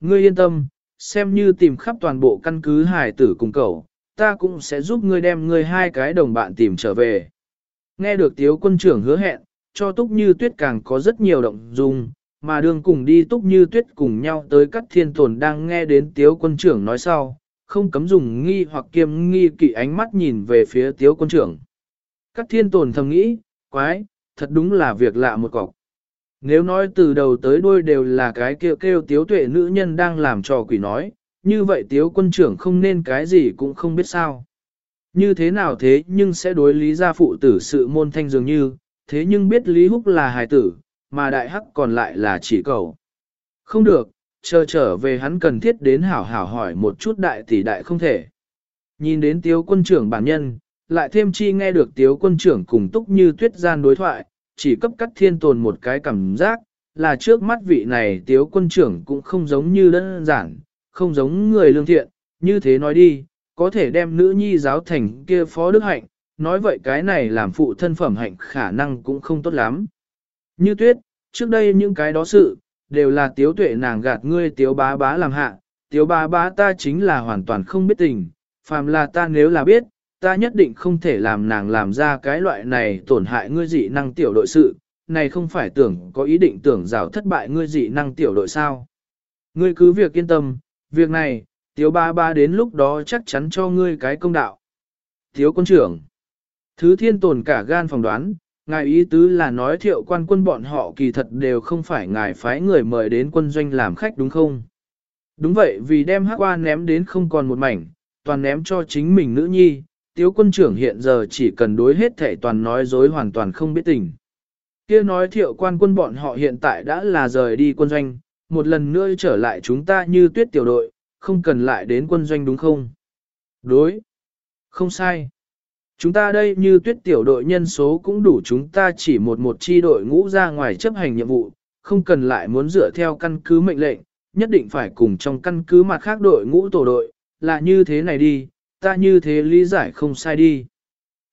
Ngươi yên tâm, xem như tìm khắp toàn bộ căn cứ hải tử cùng cậu, ta cũng sẽ giúp ngươi đem ngươi hai cái đồng bạn tìm trở về. Nghe được tiếu quân trưởng hứa hẹn, cho túc như tuyết càng có rất nhiều động dung, mà đường cùng đi túc như tuyết cùng nhau tới các thiên tồn đang nghe đến tiếu quân trưởng nói sau, không cấm dùng nghi hoặc kiêm nghi kỵ ánh mắt nhìn về phía tiếu quân trưởng. Các thiên tồn thầm nghĩ, quái, thật đúng là việc lạ một cọc. Nếu nói từ đầu tới đuôi đều là cái kêu kêu tiếu tuệ nữ nhân đang làm trò quỷ nói, như vậy tiếu quân trưởng không nên cái gì cũng không biết sao. Như thế nào thế nhưng sẽ đối lý gia phụ tử sự môn thanh dường như, thế nhưng biết Lý Húc là hài tử, mà đại hắc còn lại là chỉ cầu. Không được, chờ trở về hắn cần thiết đến hảo hảo hỏi một chút đại tỷ đại không thể. Nhìn đến tiếu quân trưởng bản nhân, lại thêm chi nghe được tiếu quân trưởng cùng túc như tuyết gian đối thoại, chỉ cấp cắt thiên tồn một cái cảm giác, là trước mắt vị này tiếu quân trưởng cũng không giống như đơn giản, không giống người lương thiện, như thế nói đi, có thể đem nữ nhi giáo thành kia phó đức hạnh, nói vậy cái này làm phụ thân phẩm hạnh khả năng cũng không tốt lắm. Như tuyết, trước đây những cái đó sự, đều là tiếu tuệ nàng gạt ngươi tiếu bá bá làm hạ, tiếu bá bá ta chính là hoàn toàn không biết tình, phàm là ta nếu là biết, ta nhất định không thể làm nàng làm ra cái loại này tổn hại ngươi dị năng tiểu đội sự, này không phải tưởng có ý định tưởng rào thất bại ngươi dị năng tiểu đội sao. Ngươi cứ việc yên tâm, việc này, tiếu ba ba đến lúc đó chắc chắn cho ngươi cái công đạo. Tiếu quân trưởng, thứ thiên tồn cả gan phòng đoán, ngài ý tứ là nói thiệu quan quân bọn họ kỳ thật đều không phải ngài phái người mời đến quân doanh làm khách đúng không? Đúng vậy vì đem hắc qua ném đến không còn một mảnh, toàn ném cho chính mình nữ nhi, tiếu quân trưởng hiện giờ chỉ cần đối hết thể toàn nói dối hoàn toàn không biết tình. kia nói thiệu quan quân bọn họ hiện tại đã là rời đi quân doanh, một lần nữa trở lại chúng ta như tuyết tiểu đội, không cần lại đến quân doanh đúng không? Đối. Không sai. Chúng ta đây như tuyết tiểu đội nhân số cũng đủ chúng ta chỉ một một chi đội ngũ ra ngoài chấp hành nhiệm vụ, không cần lại muốn dựa theo căn cứ mệnh lệnh, nhất định phải cùng trong căn cứ mặt khác đội ngũ tổ đội, là như thế này đi, ta như thế lý giải không sai đi.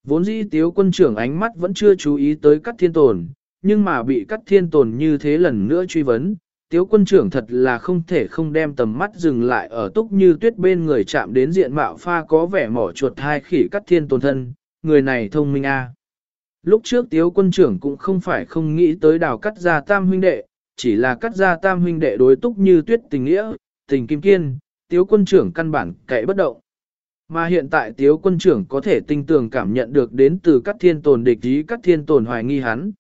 Vốn dĩ tiếu quân trưởng ánh mắt vẫn chưa chú ý tới cắt thiên tồn, nhưng mà bị cắt thiên tồn như thế lần nữa truy vấn, tiếu quân trưởng thật là không thể không đem tầm mắt dừng lại ở túc như tuyết bên người chạm đến diện mạo pha có vẻ mỏ chuột hai khỉ cắt thiên tồn thân, người này thông minh a. À. Lúc trước tiếu quân trưởng cũng không phải không nghĩ tới đào cắt ra tam huynh đệ, chỉ là cắt ra tam huynh đệ đối túc như tuyết tình nghĩa, tình kim kiên, tiếu quân trưởng căn bản cậy bất động. Mà hiện tại tiếu quân trưởng có thể tinh tường cảm nhận được đến từ các thiên tồn địch ý các thiên tồn hoài nghi hắn.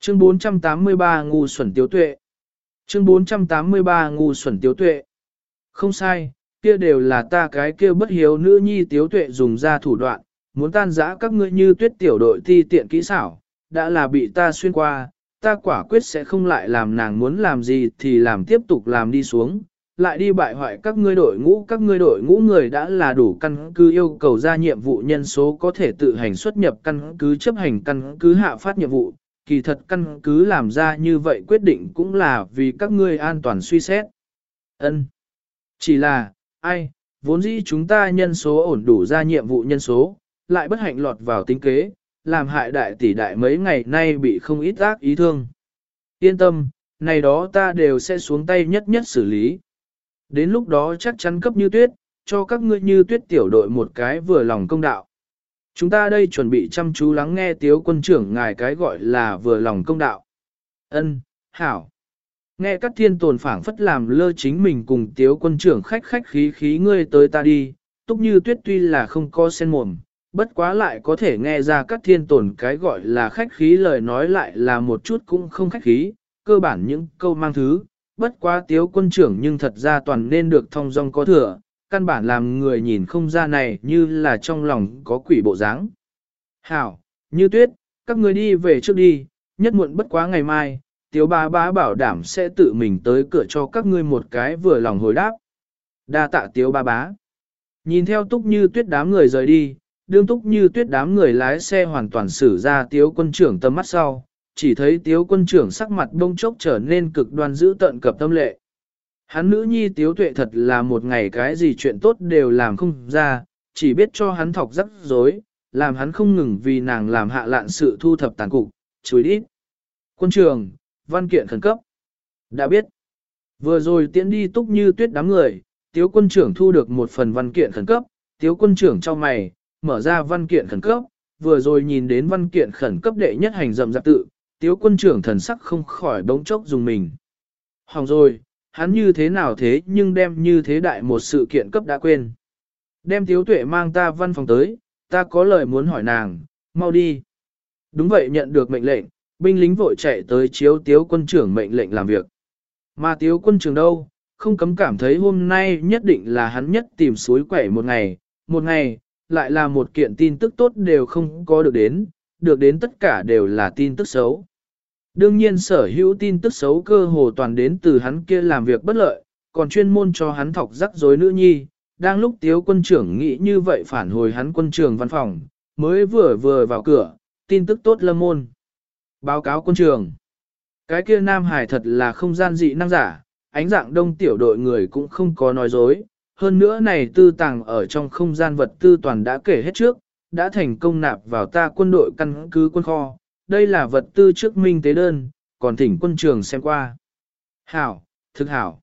Chương 483 ngu xuẩn tiếu tuệ. Chương 483 ngu xuẩn tiếu tuệ. Không sai, kia đều là ta cái kia bất hiếu nữ nhi tiếu tuệ dùng ra thủ đoạn, muốn tan giã các ngươi như tuyết tiểu đội thi tiện kỹ xảo, đã là bị ta xuyên qua, ta quả quyết sẽ không lại làm nàng muốn làm gì thì làm tiếp tục làm đi xuống, lại đi bại hoại các ngươi đội ngũ các ngươi đội ngũ người đã là đủ căn cứ yêu cầu ra nhiệm vụ nhân số có thể tự hành xuất nhập căn cứ chấp hành căn cứ hạ phát nhiệm vụ, kỳ thật căn cứ làm ra như vậy quyết định cũng là vì các ngươi an toàn suy xét. Ân, Chỉ là, ai, vốn dĩ chúng ta nhân số ổn đủ ra nhiệm vụ nhân số, lại bất hạnh lọt vào tính kế, làm hại đại tỷ đại mấy ngày nay bị không ít ác ý thương. Yên tâm, này đó ta đều sẽ xuống tay nhất nhất xử lý. Đến lúc đó chắc chắn cấp như tuyết, cho các ngươi như tuyết tiểu đội một cái vừa lòng công đạo. Chúng ta đây chuẩn bị chăm chú lắng nghe tiếu quân trưởng ngài cái gọi là vừa lòng công đạo. Ân, hảo. Nghe các thiên tồn phảng phất làm lơ chính mình cùng tiếu quân trưởng khách khách khí khí ngươi tới ta đi, túc như tuyết tuy là không có sen mồm, bất quá lại có thể nghe ra các thiên tồn cái gọi là khách khí lời nói lại là một chút cũng không khách khí, cơ bản những câu mang thứ, bất quá tiếu quân trưởng nhưng thật ra toàn nên được thông dong có thừa, căn bản làm người nhìn không ra này như là trong lòng có quỷ bộ dáng. Hảo, như tuyết, các người đi về trước đi, nhất muộn bất quá ngày mai, tiếu bá bá bảo đảm sẽ tự mình tới cửa cho các ngươi một cái vừa lòng hồi đáp. Đa tạ tiếu ba bá. Nhìn theo túc như tuyết đám người rời đi, đương túc như tuyết đám người lái xe hoàn toàn xử ra tiếu quân trưởng tâm mắt sau, chỉ thấy tiếu quân trưởng sắc mặt đông chốc trở nên cực đoan dữ tận cập tâm lệ. Hắn nữ nhi tiếu tuệ thật là một ngày cái gì chuyện tốt đều làm không ra, chỉ biết cho hắn thọc rắc rối, làm hắn không ngừng vì nàng làm hạ lạn sự thu thập tàn cục, chối đi. Quân trường, văn kiện khẩn cấp. Đã biết. Vừa rồi tiễn đi túc như tuyết đám người, tiếu quân trưởng thu được một phần văn kiện khẩn cấp, tiếu quân trưởng cho mày, mở ra văn kiện khẩn cấp, vừa rồi nhìn đến văn kiện khẩn cấp đệ nhất hành dầm dạp tự, tiếu quân trưởng thần sắc không khỏi bỗng chốc dùng mình. Hỏng rồi, hắn như thế nào thế nhưng đem như thế đại một sự kiện cấp đã quên. Đem tiếu tuệ mang ta văn phòng tới, ta có lời muốn hỏi nàng, mau đi. Đúng vậy nhận được mệnh lệnh, binh lính vội chạy tới chiếu tiếu quân trưởng mệnh lệnh làm việc. Mà tiếu quân trưởng đâu, không cấm cảm thấy hôm nay nhất định là hắn nhất tìm suối quẩy một ngày, một ngày, lại là một kiện tin tức tốt đều không có được đến, được đến tất cả đều là tin tức xấu. Đương nhiên sở hữu tin tức xấu cơ hồ toàn đến từ hắn kia làm việc bất lợi, còn chuyên môn cho hắn thọc rắc rối nữ nhi, đang lúc tiếu quân trưởng nghĩ như vậy phản hồi hắn quân trường văn phòng, mới vừa vừa vào cửa, tin tức tốt lâm môn. Báo cáo quân trường. Cái kia Nam Hải thật là không gian dị năng giả, ánh dạng đông tiểu đội người cũng không có nói dối. Hơn nữa này tư tàng ở trong không gian vật tư toàn đã kể hết trước, đã thành công nạp vào ta quân đội căn cứ quân kho. Đây là vật tư trước minh tế đơn, còn thỉnh quân trường xem qua. Hảo, thực hảo.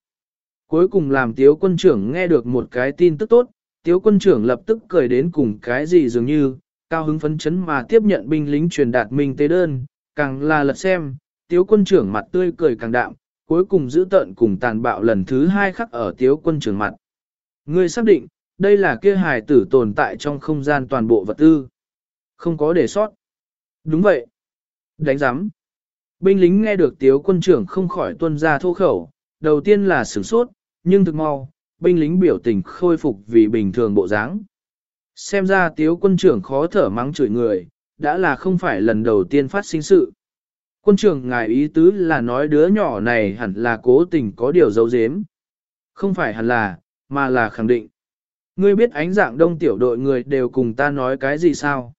Cuối cùng làm tiếu quân trưởng nghe được một cái tin tức tốt, tiếu quân trưởng lập tức cười đến cùng cái gì dường như, cao hứng phấn chấn mà tiếp nhận binh lính truyền đạt minh tế đơn, càng là lật xem, tiếu quân trưởng mặt tươi cười càng đạm, cuối cùng giữ tận cùng tàn bạo lần thứ hai khắc ở tiếu quân trưởng mặt. Ngươi xác định, đây là kia hài tử tồn tại trong không gian toàn bộ vật tư. Không có để sót. Đúng vậy. Đánh giám. Binh lính nghe được tiếu quân trưởng không khỏi tuân ra thô khẩu, đầu tiên là sửng sốt, nhưng thực mau, binh lính biểu tình khôi phục vì bình thường bộ dáng. Xem ra tiếu quân trưởng khó thở mắng chửi người, đã là không phải lần đầu tiên phát sinh sự. Quân trưởng ngài ý tứ là nói đứa nhỏ này hẳn là cố tình có điều giấu giếm. Không phải hẳn là, mà là khẳng định. Ngươi biết ánh dạng đông tiểu đội người đều cùng ta nói cái gì sao?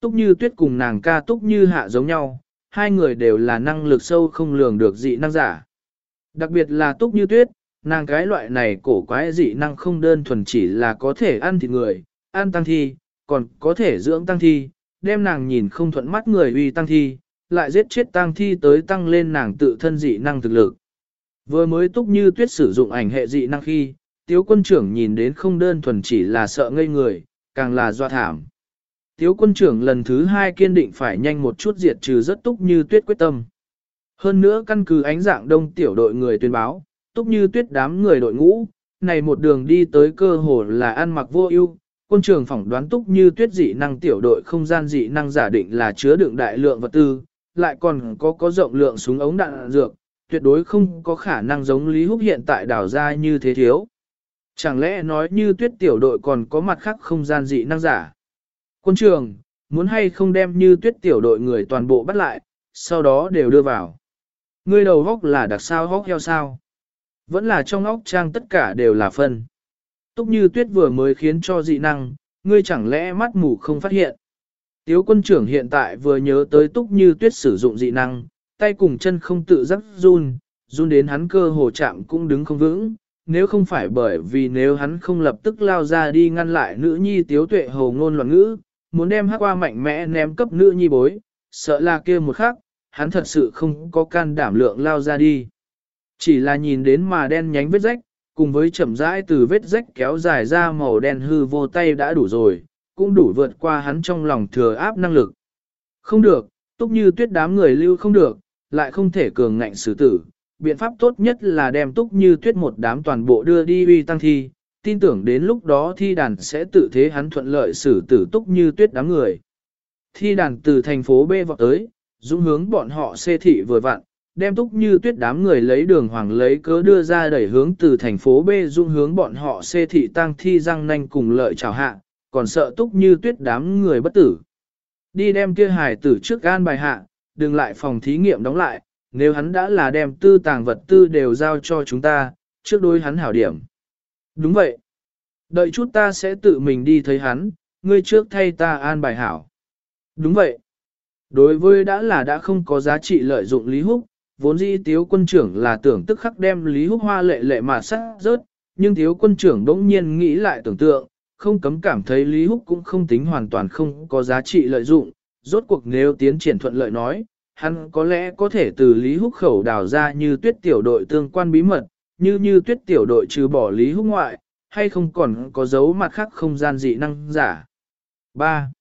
Túc như tuyết cùng nàng ca túc như hạ giống nhau, hai người đều là năng lực sâu không lường được dị năng giả. Đặc biệt là túc như tuyết, nàng cái loại này cổ quái dị năng không đơn thuần chỉ là có thể ăn thịt người, ăn tăng thi, còn có thể dưỡng tăng thi, đem nàng nhìn không thuận mắt người uy tăng thi, lại giết chết tăng thi tới tăng lên nàng tự thân dị năng thực lực. Vừa mới túc như tuyết sử dụng ảnh hệ dị năng khi, tiếu quân trưởng nhìn đến không đơn thuần chỉ là sợ ngây người, càng là doa thảm. Tiếu quân trưởng lần thứ hai kiên định phải nhanh một chút diệt trừ rất túc như tuyết quyết tâm. Hơn nữa căn cứ ánh dạng đông tiểu đội người tuyên báo, túc như tuyết đám người đội ngũ, này một đường đi tới cơ hồ là ăn mặc vô ưu, quân trường phỏng đoán túc như tuyết dị năng tiểu đội không gian dị năng giả định là chứa đựng đại lượng vật tư, lại còn có có rộng lượng súng ống đạn dược, tuyệt đối không có khả năng giống Lý Húc hiện tại đảo ra như thế thiếu. Chẳng lẽ nói như tuyết tiểu đội còn có mặt khác không gian dị năng giả? Quân trường, muốn hay không đem như tuyết tiểu đội người toàn bộ bắt lại, sau đó đều đưa vào. Ngươi đầu góc là đặc sao góc heo sao? Vẫn là trong óc trang tất cả đều là phân. Túc như tuyết vừa mới khiến cho dị năng, ngươi chẳng lẽ mắt mù không phát hiện. Tiếu quân trưởng hiện tại vừa nhớ tới túc như tuyết sử dụng dị năng, tay cùng chân không tự dắt run, run đến hắn cơ hồ chạm cũng đứng không vững. Nếu không phải bởi vì nếu hắn không lập tức lao ra đi ngăn lại nữ nhi tiếu tuệ hồ ngôn loạn ngữ, muốn đem hắc qua mạnh mẽ ném cấp nữ nhi bối, sợ là kia một khắc, hắn thật sự không có can đảm lượng lao ra đi. Chỉ là nhìn đến mà đen nhánh vết rách, cùng với chậm rãi từ vết rách kéo dài ra màu đen hư vô tay đã đủ rồi, cũng đủ vượt qua hắn trong lòng thừa áp năng lực. Không được, túc như tuyết đám người lưu không được, lại không thể cường ngạnh xử tử. Biện pháp tốt nhất là đem túc như tuyết một đám toàn bộ đưa đi uy tăng thi, tin tưởng đến lúc đó thi đàn sẽ tự thế hắn thuận lợi xử tử túc như tuyết đám người. Thi đàn từ thành phố B vọt tới, dũng hướng bọn họ xê thị vừa vặn, đem túc như tuyết đám người lấy đường hoàng lấy cớ đưa ra đẩy hướng từ thành phố B dung hướng bọn họ xê thị tăng thi răng nanh cùng lợi chào hạ, còn sợ túc như tuyết đám người bất tử. Đi đem kia hài tử trước gan bài hạ, đừng lại phòng thí nghiệm đóng lại, nếu hắn đã là đem tư tàng vật tư đều giao cho chúng ta, trước đối hắn hảo điểm. Đúng vậy. Đợi chút ta sẽ tự mình đi thấy hắn, ngươi trước thay ta an bài hảo. Đúng vậy. Đối với đã là đã không có giá trị lợi dụng Lý Húc, vốn dĩ tiếu quân trưởng là tưởng tức khắc đem Lý Húc Hoa lệ lệ mà sát rớt, nhưng tiếu quân trưởng đỗng nhiên nghĩ lại tưởng tượng, không cấm cảm thấy Lý Húc cũng không tính hoàn toàn không có giá trị lợi dụng, rốt cuộc nếu tiến triển thuận lợi nói, hắn có lẽ có thể từ Lý Húc khẩu đào ra như tuyết tiểu đội tương quan bí mật, như như tuyết tiểu đội trừ bỏ lý húc ngoại, hay không còn có dấu mặt khác không gian dị năng giả. 3.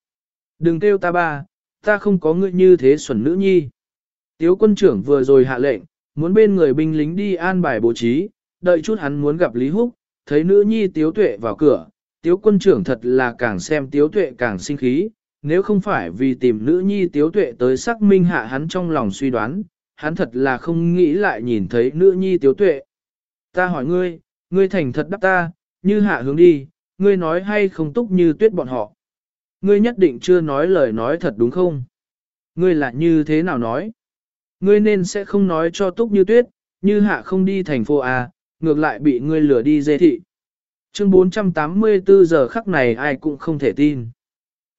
Đừng kêu ta ba, ta không có ngươi như thế xuẩn nữ nhi. Tiếu quân trưởng vừa rồi hạ lệnh, muốn bên người binh lính đi an bài bố trí, đợi chút hắn muốn gặp Lý Húc, thấy nữ nhi tiếu tuệ vào cửa, tiếu quân trưởng thật là càng xem tiếu tuệ càng sinh khí, nếu không phải vì tìm nữ nhi tiếu tuệ tới xác minh hạ hắn trong lòng suy đoán, hắn thật là không nghĩ lại nhìn thấy nữ nhi tiếu tuệ. Ta hỏi ngươi, ngươi thành thật đáp ta, như hạ hướng đi, ngươi nói hay không túc như tuyết bọn họ. Ngươi nhất định chưa nói lời nói thật đúng không? Ngươi là như thế nào nói? Ngươi nên sẽ không nói cho túc như tuyết, như hạ không đi thành phố A, ngược lại bị ngươi lừa đi dê thị. Chương 484 giờ khắc này ai cũng không thể tin.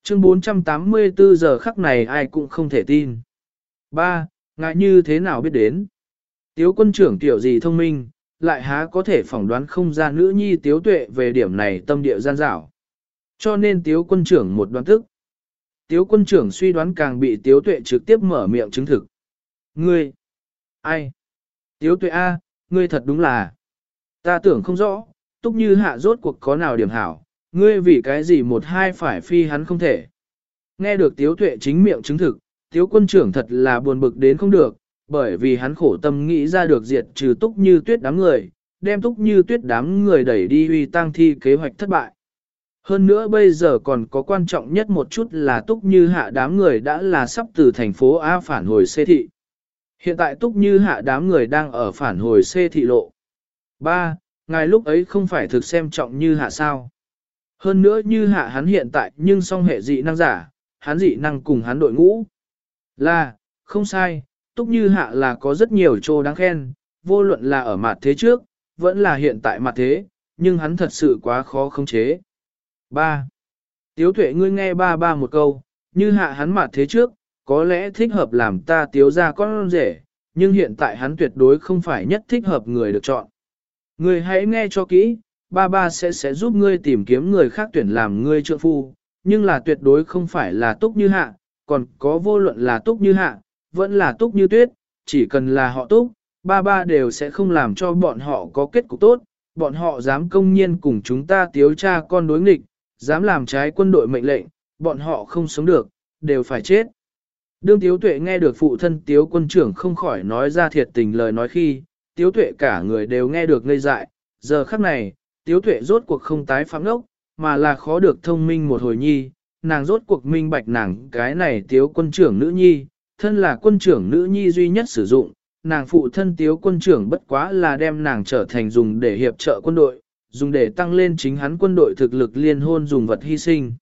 Chương 484 giờ khắc này ai cũng không thể tin. 3. Ngại như thế nào biết đến? Tiếu quân trưởng tiểu gì thông minh, lại há có thể phỏng đoán không ra nữ nhi tiếu tuệ về điểm này tâm địa gian dảo. Cho nên tiếu quân trưởng một đoán thức. Tiếu quân trưởng suy đoán càng bị tiếu tuệ trực tiếp mở miệng chứng thực. Ngươi! Ai? Tiếu tuệ A, ngươi thật đúng là. Ta tưởng không rõ, túc như hạ rốt cuộc có nào điểm hảo, ngươi vì cái gì một hai phải phi hắn không thể. Nghe được tiếu tuệ chính miệng chứng thực, tiếu quân trưởng thật là buồn bực đến không được, bởi vì hắn khổ tâm nghĩ ra được diệt trừ túc như tuyết đám người, đem túc như tuyết đám người đẩy đi uy tang thi kế hoạch thất bại. Hơn nữa bây giờ còn có quan trọng nhất một chút là túc như hạ đám người đã là sắp từ thành phố A phản hồi xê thị. Hiện tại túc như hạ đám người đang ở phản hồi xê thị lộ. 3. Ngài lúc ấy không phải thực xem trọng như hạ sao. Hơn nữa như hạ hắn hiện tại nhưng song hệ dị năng giả, hắn dị năng cùng hắn đội ngũ. Là, không sai, túc như hạ là có rất nhiều chỗ đáng khen, vô luận là ở mặt thế trước, vẫn là hiện tại mặt thế, nhưng hắn thật sự quá khó khống chế. 3. Tiếu tuệ ngươi nghe ba ba một câu, như hạ hắn mặt thế trước, có lẽ thích hợp làm ta tiếu ra con rể, nhưng hiện tại hắn tuyệt đối không phải nhất thích hợp người được chọn. Ngươi hãy nghe cho kỹ, ba ba sẽ sẽ giúp ngươi tìm kiếm người khác tuyển làm ngươi trượng phu, nhưng là tuyệt đối không phải là túc như hạ, còn có vô luận là túc như hạ, vẫn là túc như tuyết, chỉ cần là họ túc, ba ba đều sẽ không làm cho bọn họ có kết cục tốt, bọn họ dám công nhiên cùng chúng ta tiếu cha con đối nghịch, dám làm trái quân đội mệnh lệnh, bọn họ không sống được, đều phải chết. Đương tiếu tuệ nghe được phụ thân tiếu quân trưởng không khỏi nói ra thiệt tình lời nói khi, tiếu tuệ cả người đều nghe được ngây dại, giờ khắc này, tiếu tuệ rốt cuộc không tái phạm ngốc, mà là khó được thông minh một hồi nhi, nàng rốt cuộc minh bạch nàng cái này tiếu quân trưởng nữ nhi, thân là quân trưởng nữ nhi duy nhất sử dụng, nàng phụ thân tiếu quân trưởng bất quá là đem nàng trở thành dùng để hiệp trợ quân đội, dùng để tăng lên chính hắn quân đội thực lực liên hôn dùng vật hy sinh.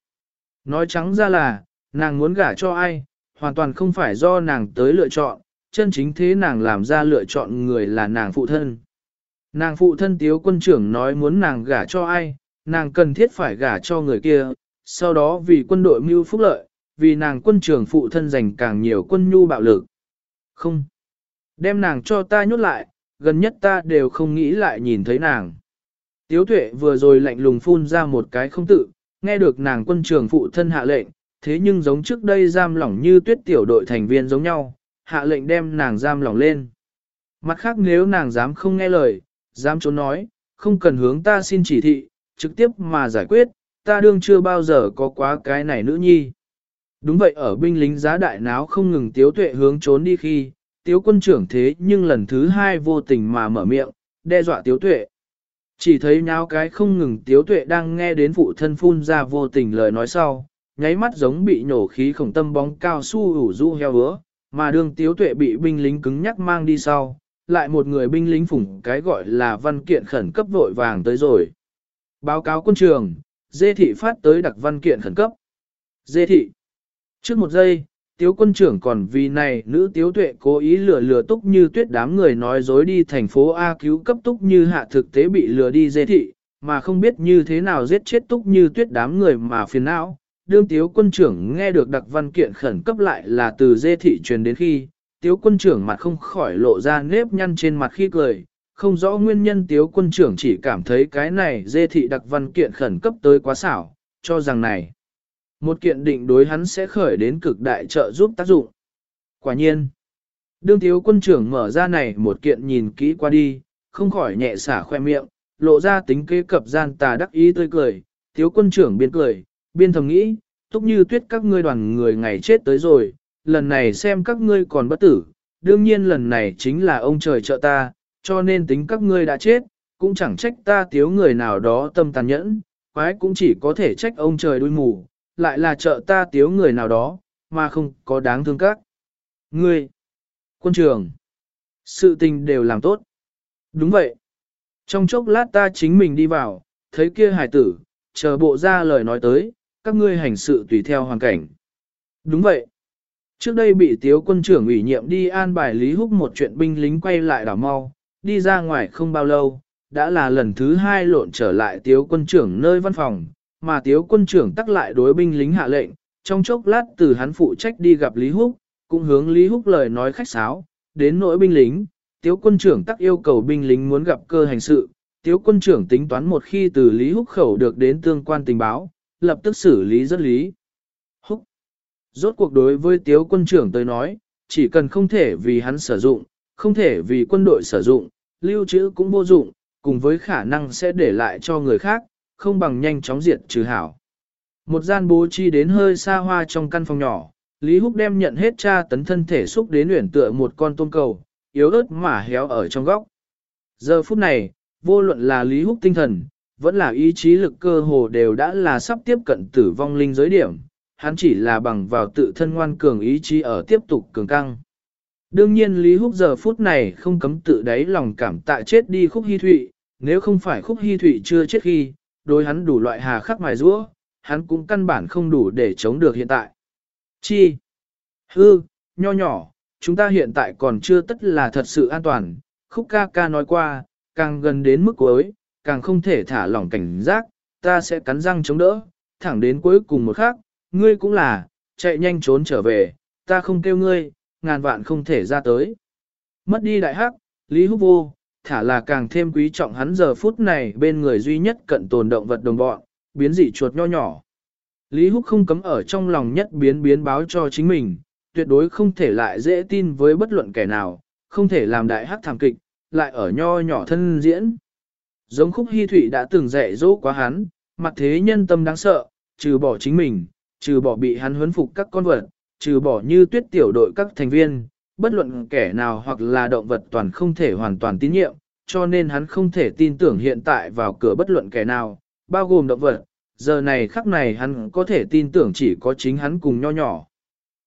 Nói trắng ra là, nàng muốn gả cho ai, hoàn toàn không phải do nàng tới lựa chọn, chân chính thế nàng làm ra lựa chọn người là nàng phụ thân. Nàng phụ thân tiếu quân trưởng nói muốn nàng gả cho ai, nàng cần thiết phải gả cho người kia, sau đó vì quân đội mưu phúc lợi, vì nàng quân trưởng phụ thân dành càng nhiều quân nhu bạo lực. Không. Đem nàng cho ta nhốt lại, gần nhất ta đều không nghĩ lại nhìn thấy nàng. Tiếu tuệ vừa rồi lạnh lùng phun ra một cái không tự, nghe được nàng quân trưởng phụ thân hạ lệnh, thế nhưng giống trước đây giam lỏng như tuyết tiểu đội thành viên giống nhau, hạ lệnh đem nàng giam lỏng lên. Mặt khác nếu nàng dám không nghe lời, dám trốn nói, không cần hướng ta xin chỉ thị, trực tiếp mà giải quyết, ta đương chưa bao giờ có quá cái này nữ nhi. Đúng vậy ở binh lính giá đại náo không ngừng tiếu tuệ hướng trốn đi khi, tiếu quân trưởng thế nhưng lần thứ hai vô tình mà mở miệng, đe dọa tiếu tuệ. Chỉ thấy nháo cái không ngừng tiếu tuệ đang nghe đến phụ thân phun ra vô tình lời nói sau, nháy mắt giống bị nổ khí khổng tâm bóng cao su ủ rũ heo hứa, mà đường tiếu tuệ bị binh lính cứng nhắc mang đi sau, lại một người binh lính phủng cái gọi là văn kiện khẩn cấp vội vàng tới rồi. Báo cáo quân trường, dê thị phát tới đặc văn kiện khẩn cấp. Dê thị. Trước một giây, tiếu quân trưởng còn vì này nữ tiếu tuệ cố ý lừa lừa túc như tuyết đám người nói dối đi thành phố A cứu cấp túc như hạ thực tế bị lừa đi dê thị, mà không biết như thế nào giết chết túc như tuyết đám người mà phiền não. Đương tiếu quân trưởng nghe được đặc văn kiện khẩn cấp lại là từ dê thị truyền đến khi, tiếu quân trưởng mặt không khỏi lộ ra nếp nhăn trên mặt khi cười, không rõ nguyên nhân tiếu quân trưởng chỉ cảm thấy cái này dê thị đặc văn kiện khẩn cấp tới quá xảo, cho rằng này. Một kiện định đối hắn sẽ khởi đến cực đại trợ giúp tác dụng. Quả nhiên, đương thiếu quân trưởng mở ra này một kiện nhìn kỹ qua đi, không khỏi nhẹ xả khoe miệng, lộ ra tính kế cập gian tà đắc ý tươi cười, thiếu quân trưởng biên cười, biên thầm nghĩ, túc như tuyết các ngươi đoàn người ngày chết tới rồi, lần này xem các ngươi còn bất tử, đương nhiên lần này chính là ông trời trợ ta, cho nên tính các ngươi đã chết, cũng chẳng trách ta thiếu người nào đó tâm tàn nhẫn, quái cũng chỉ có thể trách ông trời đuôi mù, lại là trợ ta tiếu người nào đó, mà không có đáng thương các. Ngươi, quân trường, sự tình đều làm tốt. Đúng vậy. Trong chốc lát ta chính mình đi vào, thấy kia hải tử, chờ bộ ra lời nói tới, các ngươi hành sự tùy theo hoàn cảnh. Đúng vậy. Trước đây bị tiếu quân trưởng ủy nhiệm đi an bài Lý Húc một chuyện binh lính quay lại đảo mau, đi ra ngoài không bao lâu, đã là lần thứ hai lộn trở lại tiếu quân trưởng nơi văn phòng, mà tiếu quân trưởng tắc lại đối binh lính hạ lệnh, trong chốc lát từ hắn phụ trách đi gặp Lý Húc, cũng hướng Lý Húc lời nói khách sáo, đến nỗi binh lính, tiếu quân trưởng tắc yêu cầu binh lính muốn gặp cơ hành sự, tiếu quân trưởng tính toán một khi từ Lý Húc khẩu được đến tương quan tình báo, lập tức xử lý rất lý. Húc. Rốt cuộc đối với tiếu quân trưởng tới nói, chỉ cần không thể vì hắn sử dụng, không thể vì quân đội sử dụng, lưu trữ cũng vô dụng, cùng với khả năng sẽ để lại cho người khác, không bằng nhanh chóng diệt trừ hảo. Một gian bố chi đến hơi xa hoa trong căn phòng nhỏ, Lý Húc đem nhận hết cha tấn thân thể xúc đến luyện tựa một con tôm cầu, yếu ớt mà héo ở trong góc. Giờ phút này, vô luận là Lý Húc tinh thần, vẫn là ý chí lực cơ hồ đều đã là sắp tiếp cận tử vong linh giới điểm, hắn chỉ là bằng vào tự thân ngoan cường ý chí ở tiếp tục cường căng. Đương nhiên Lý Húc giờ phút này không cấm tự đáy lòng cảm tạ chết đi khúc hy thụy, nếu không phải khúc hy thụy chưa chết khi, đối hắn đủ loại hà khắc mài rũa, hắn cũng căn bản không đủ để chống được hiện tại. Chi? Hư, nho nhỏ, chúng ta hiện tại còn chưa tất là thật sự an toàn, khúc ca ca nói qua, càng gần đến mức cuối, càng không thể thả lỏng cảnh giác, ta sẽ cắn răng chống đỡ, thẳng đến cuối cùng một khắc, ngươi cũng là, chạy nhanh trốn trở về, ta không kêu ngươi, ngàn vạn không thể ra tới. Mất đi đại hắc, Lý Húc vô, thả là càng thêm quý trọng hắn giờ phút này bên người duy nhất cận tồn động vật đồng bọn, biến dị chuột nho nhỏ. Lý Húc không cấm ở trong lòng nhất biến biến báo cho chính mình, tuyệt đối không thể lại dễ tin với bất luận kẻ nào, không thể làm đại hắc thảm kịch, lại ở nho nhỏ thân diễn. Giống khúc hy thủy đã từng dạy dỗ quá hắn, mặt thế nhân tâm đáng sợ, trừ bỏ chính mình, trừ bỏ bị hắn huấn phục các con vật, trừ bỏ như tuyết tiểu đội các thành viên, bất luận kẻ nào hoặc là động vật toàn không thể hoàn toàn tín nhiệm, cho nên hắn không thể tin tưởng hiện tại vào cửa bất luận kẻ nào, bao gồm động vật, giờ này khắc này hắn có thể tin tưởng chỉ có chính hắn cùng nho nhỏ.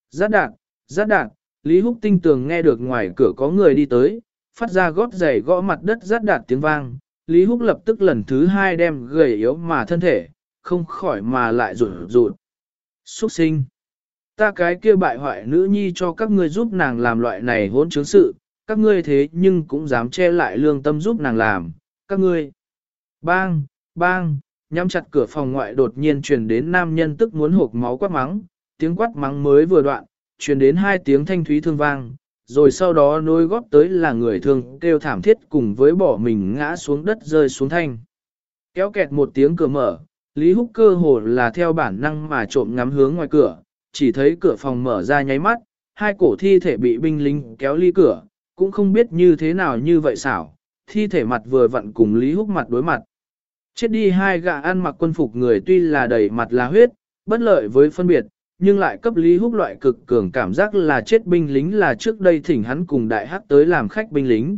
Giác đạn, giác đạn, Lý Húc tinh tường nghe được ngoài cửa có người đi tới, phát ra gót giày gõ mặt đất rát đạt tiếng vang, Lý Húc lập tức lần thứ hai đem gầy yếu mà thân thể, không khỏi mà lại rụt rụt. Xuất sinh. Ta cái kia bại hoại nữ nhi cho các ngươi giúp nàng làm loại này hỗn chứng sự, các ngươi thế nhưng cũng dám che lại lương tâm giúp nàng làm, các ngươi. Bang, bang, nhắm chặt cửa phòng ngoại đột nhiên truyền đến nam nhân tức muốn hộp máu quát mắng, tiếng quát mắng mới vừa đoạn, truyền đến hai tiếng thanh thúy thương vang, rồi sau đó nối góp tới là người thương kêu thảm thiết cùng với bỏ mình ngã xuống đất rơi xuống thanh. Kéo kẹt một tiếng cửa mở, Lý Húc cơ hồ là theo bản năng mà trộm ngắm hướng ngoài cửa, chỉ thấy cửa phòng mở ra nháy mắt, hai cổ thi thể bị binh lính kéo ly cửa, cũng không biết như thế nào như vậy xảo, thi thể mặt vừa vặn cùng Lý Húc mặt đối mặt. Chết đi hai gã ăn mặc quân phục người tuy là đầy mặt là huyết, bất lợi với phân biệt, nhưng lại cấp Lý Húc loại cực cường cảm giác là chết binh lính là trước đây thỉnh hắn cùng đại hắc tới làm khách binh lính.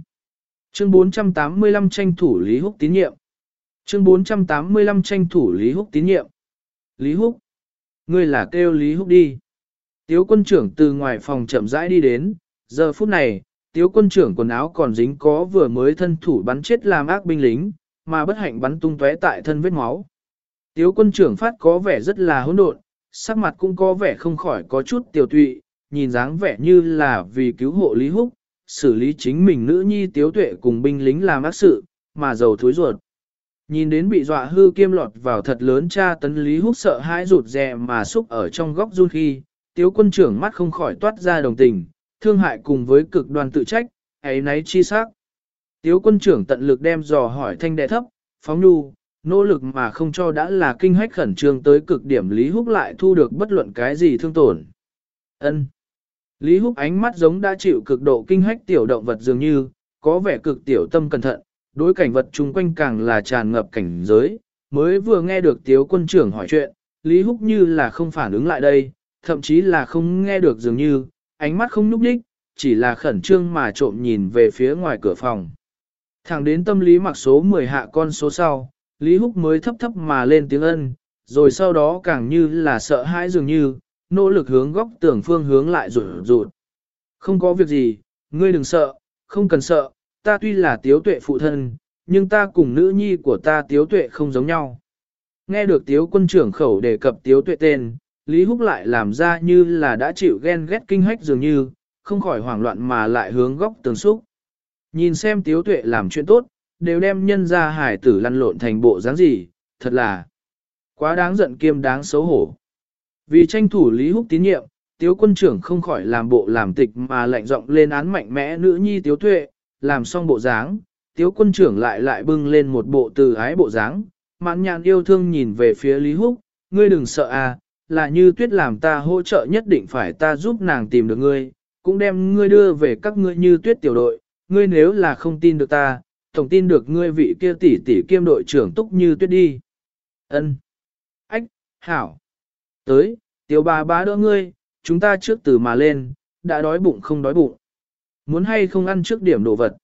Chương 485 tranh thủ Lý Húc tín nhiệm. Chương 485 tranh thủ Lý Húc tín nhiệm. Lý Húc. Ngươi là kêu Lý Húc đi. Tiếu quân trưởng từ ngoài phòng chậm rãi đi đến, giờ phút này, tiếu quân trưởng quần áo còn dính có vừa mới thân thủ bắn chết làm ác binh lính, mà bất hạnh bắn tung tóe tại thân vết máu. Tiếu quân trưởng phát có vẻ rất là hỗn độn, sắc mặt cũng có vẻ không khỏi có chút tiểu tụy, nhìn dáng vẻ như là vì cứu hộ Lý Húc, xử lý chính mình nữ nhi tiếu tuệ cùng binh lính làm ác sự, mà giàu thối ruột. Nhìn đến bị dọa hư kiêm lọt vào thật lớn cha tấn Lý Húc sợ hãi rụt rè mà xúc ở trong góc run khi, tiếu quân trưởng mắt không khỏi toát ra đồng tình, thương hại cùng với cực đoan tự trách, ấy nấy chi sắc. Tiếu quân trưởng tận lực đem dò hỏi thanh đệ thấp, phóng nhu, nỗ lực mà không cho đã là kinh hách khẩn trương tới cực điểm Lý Húc lại thu được bất luận cái gì thương tổn. Ân. Lý Húc ánh mắt giống đã chịu cực độ kinh hách tiểu động vật dường như, có vẻ cực tiểu tâm cẩn thận, đối cảnh vật chung quanh càng là tràn ngập cảnh giới, mới vừa nghe được tiếu quân trưởng hỏi chuyện, Lý Húc như là không phản ứng lại đây, thậm chí là không nghe được dường như, ánh mắt không nhúc đích, chỉ là khẩn trương mà trộm nhìn về phía ngoài cửa phòng. Thẳng đến tâm lý mặc số 10 hạ con số sau, Lý Húc mới thấp thấp mà lên tiếng ân, rồi sau đó càng như là sợ hãi dường như, nỗ lực hướng góc tưởng phương hướng lại rụt rụt. Không có việc gì, ngươi đừng sợ, không cần sợ, ta tuy là tiếu tuệ phụ thân, nhưng ta cùng nữ nhi của ta tiếu tuệ không giống nhau. Nghe được tiếu quân trưởng khẩu đề cập tiếu tuệ tên, Lý Húc lại làm ra như là đã chịu ghen ghét kinh hách dường như, không khỏi hoảng loạn mà lại hướng góc tường xúc. Nhìn xem tiếu tuệ làm chuyện tốt, đều đem nhân ra hải tử lăn lộn thành bộ dáng gì, thật là quá đáng giận kiêm đáng xấu hổ. Vì tranh thủ Lý Húc tín nhiệm, tiếu quân trưởng không khỏi làm bộ làm tịch mà lạnh giọng lên án mạnh mẽ nữ nhi tiếu tuệ, làm xong bộ dáng, tiếu quân trưởng lại lại bưng lên một bộ từ ái bộ dáng, mãn nhàn yêu thương nhìn về phía Lý Húc, ngươi đừng sợ à, là như tuyết làm ta hỗ trợ nhất định phải ta giúp nàng tìm được ngươi, cũng đem ngươi đưa về các ngươi như tuyết tiểu đội, ngươi nếu là không tin được ta, tổng tin được ngươi vị kia tỷ tỷ kiêm đội trưởng túc như tuyết đi. Ân, Ách, Hảo. Tới, tiểu bà bá đỡ ngươi, chúng ta trước từ mà lên, đã đói bụng không đói bụng. Muốn hay không ăn trước điểm đồ vật.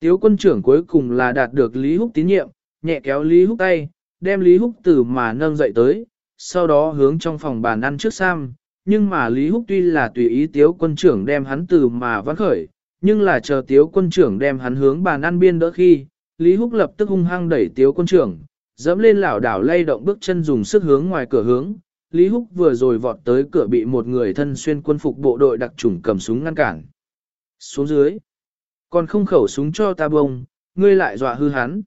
Tiếu quân trưởng cuối cùng là đạt được Lý Húc tín nhiệm, nhẹ kéo Lý Húc tay, đem Lý Húc từ mà nâng dậy tới, sau đó hướng trong phòng bàn ăn trước Sam, nhưng mà Lý Húc tuy là tùy ý tiếu quân trưởng đem hắn từ mà vãn khởi, nhưng là chờ tiếu quân trưởng đem hắn hướng bàn ăn biên đỡ khi, Lý Húc lập tức hung hăng đẩy tiếu quân trưởng, dẫm lên lảo đảo lay động bước chân dùng sức hướng ngoài cửa hướng. Lý Húc vừa rồi vọt tới cửa bị một người thân xuyên quân phục bộ đội đặc trùng cầm súng ngăn cản. Xuống dưới. Còn không khẩu súng cho ta bông, ngươi lại dọa hư hắn.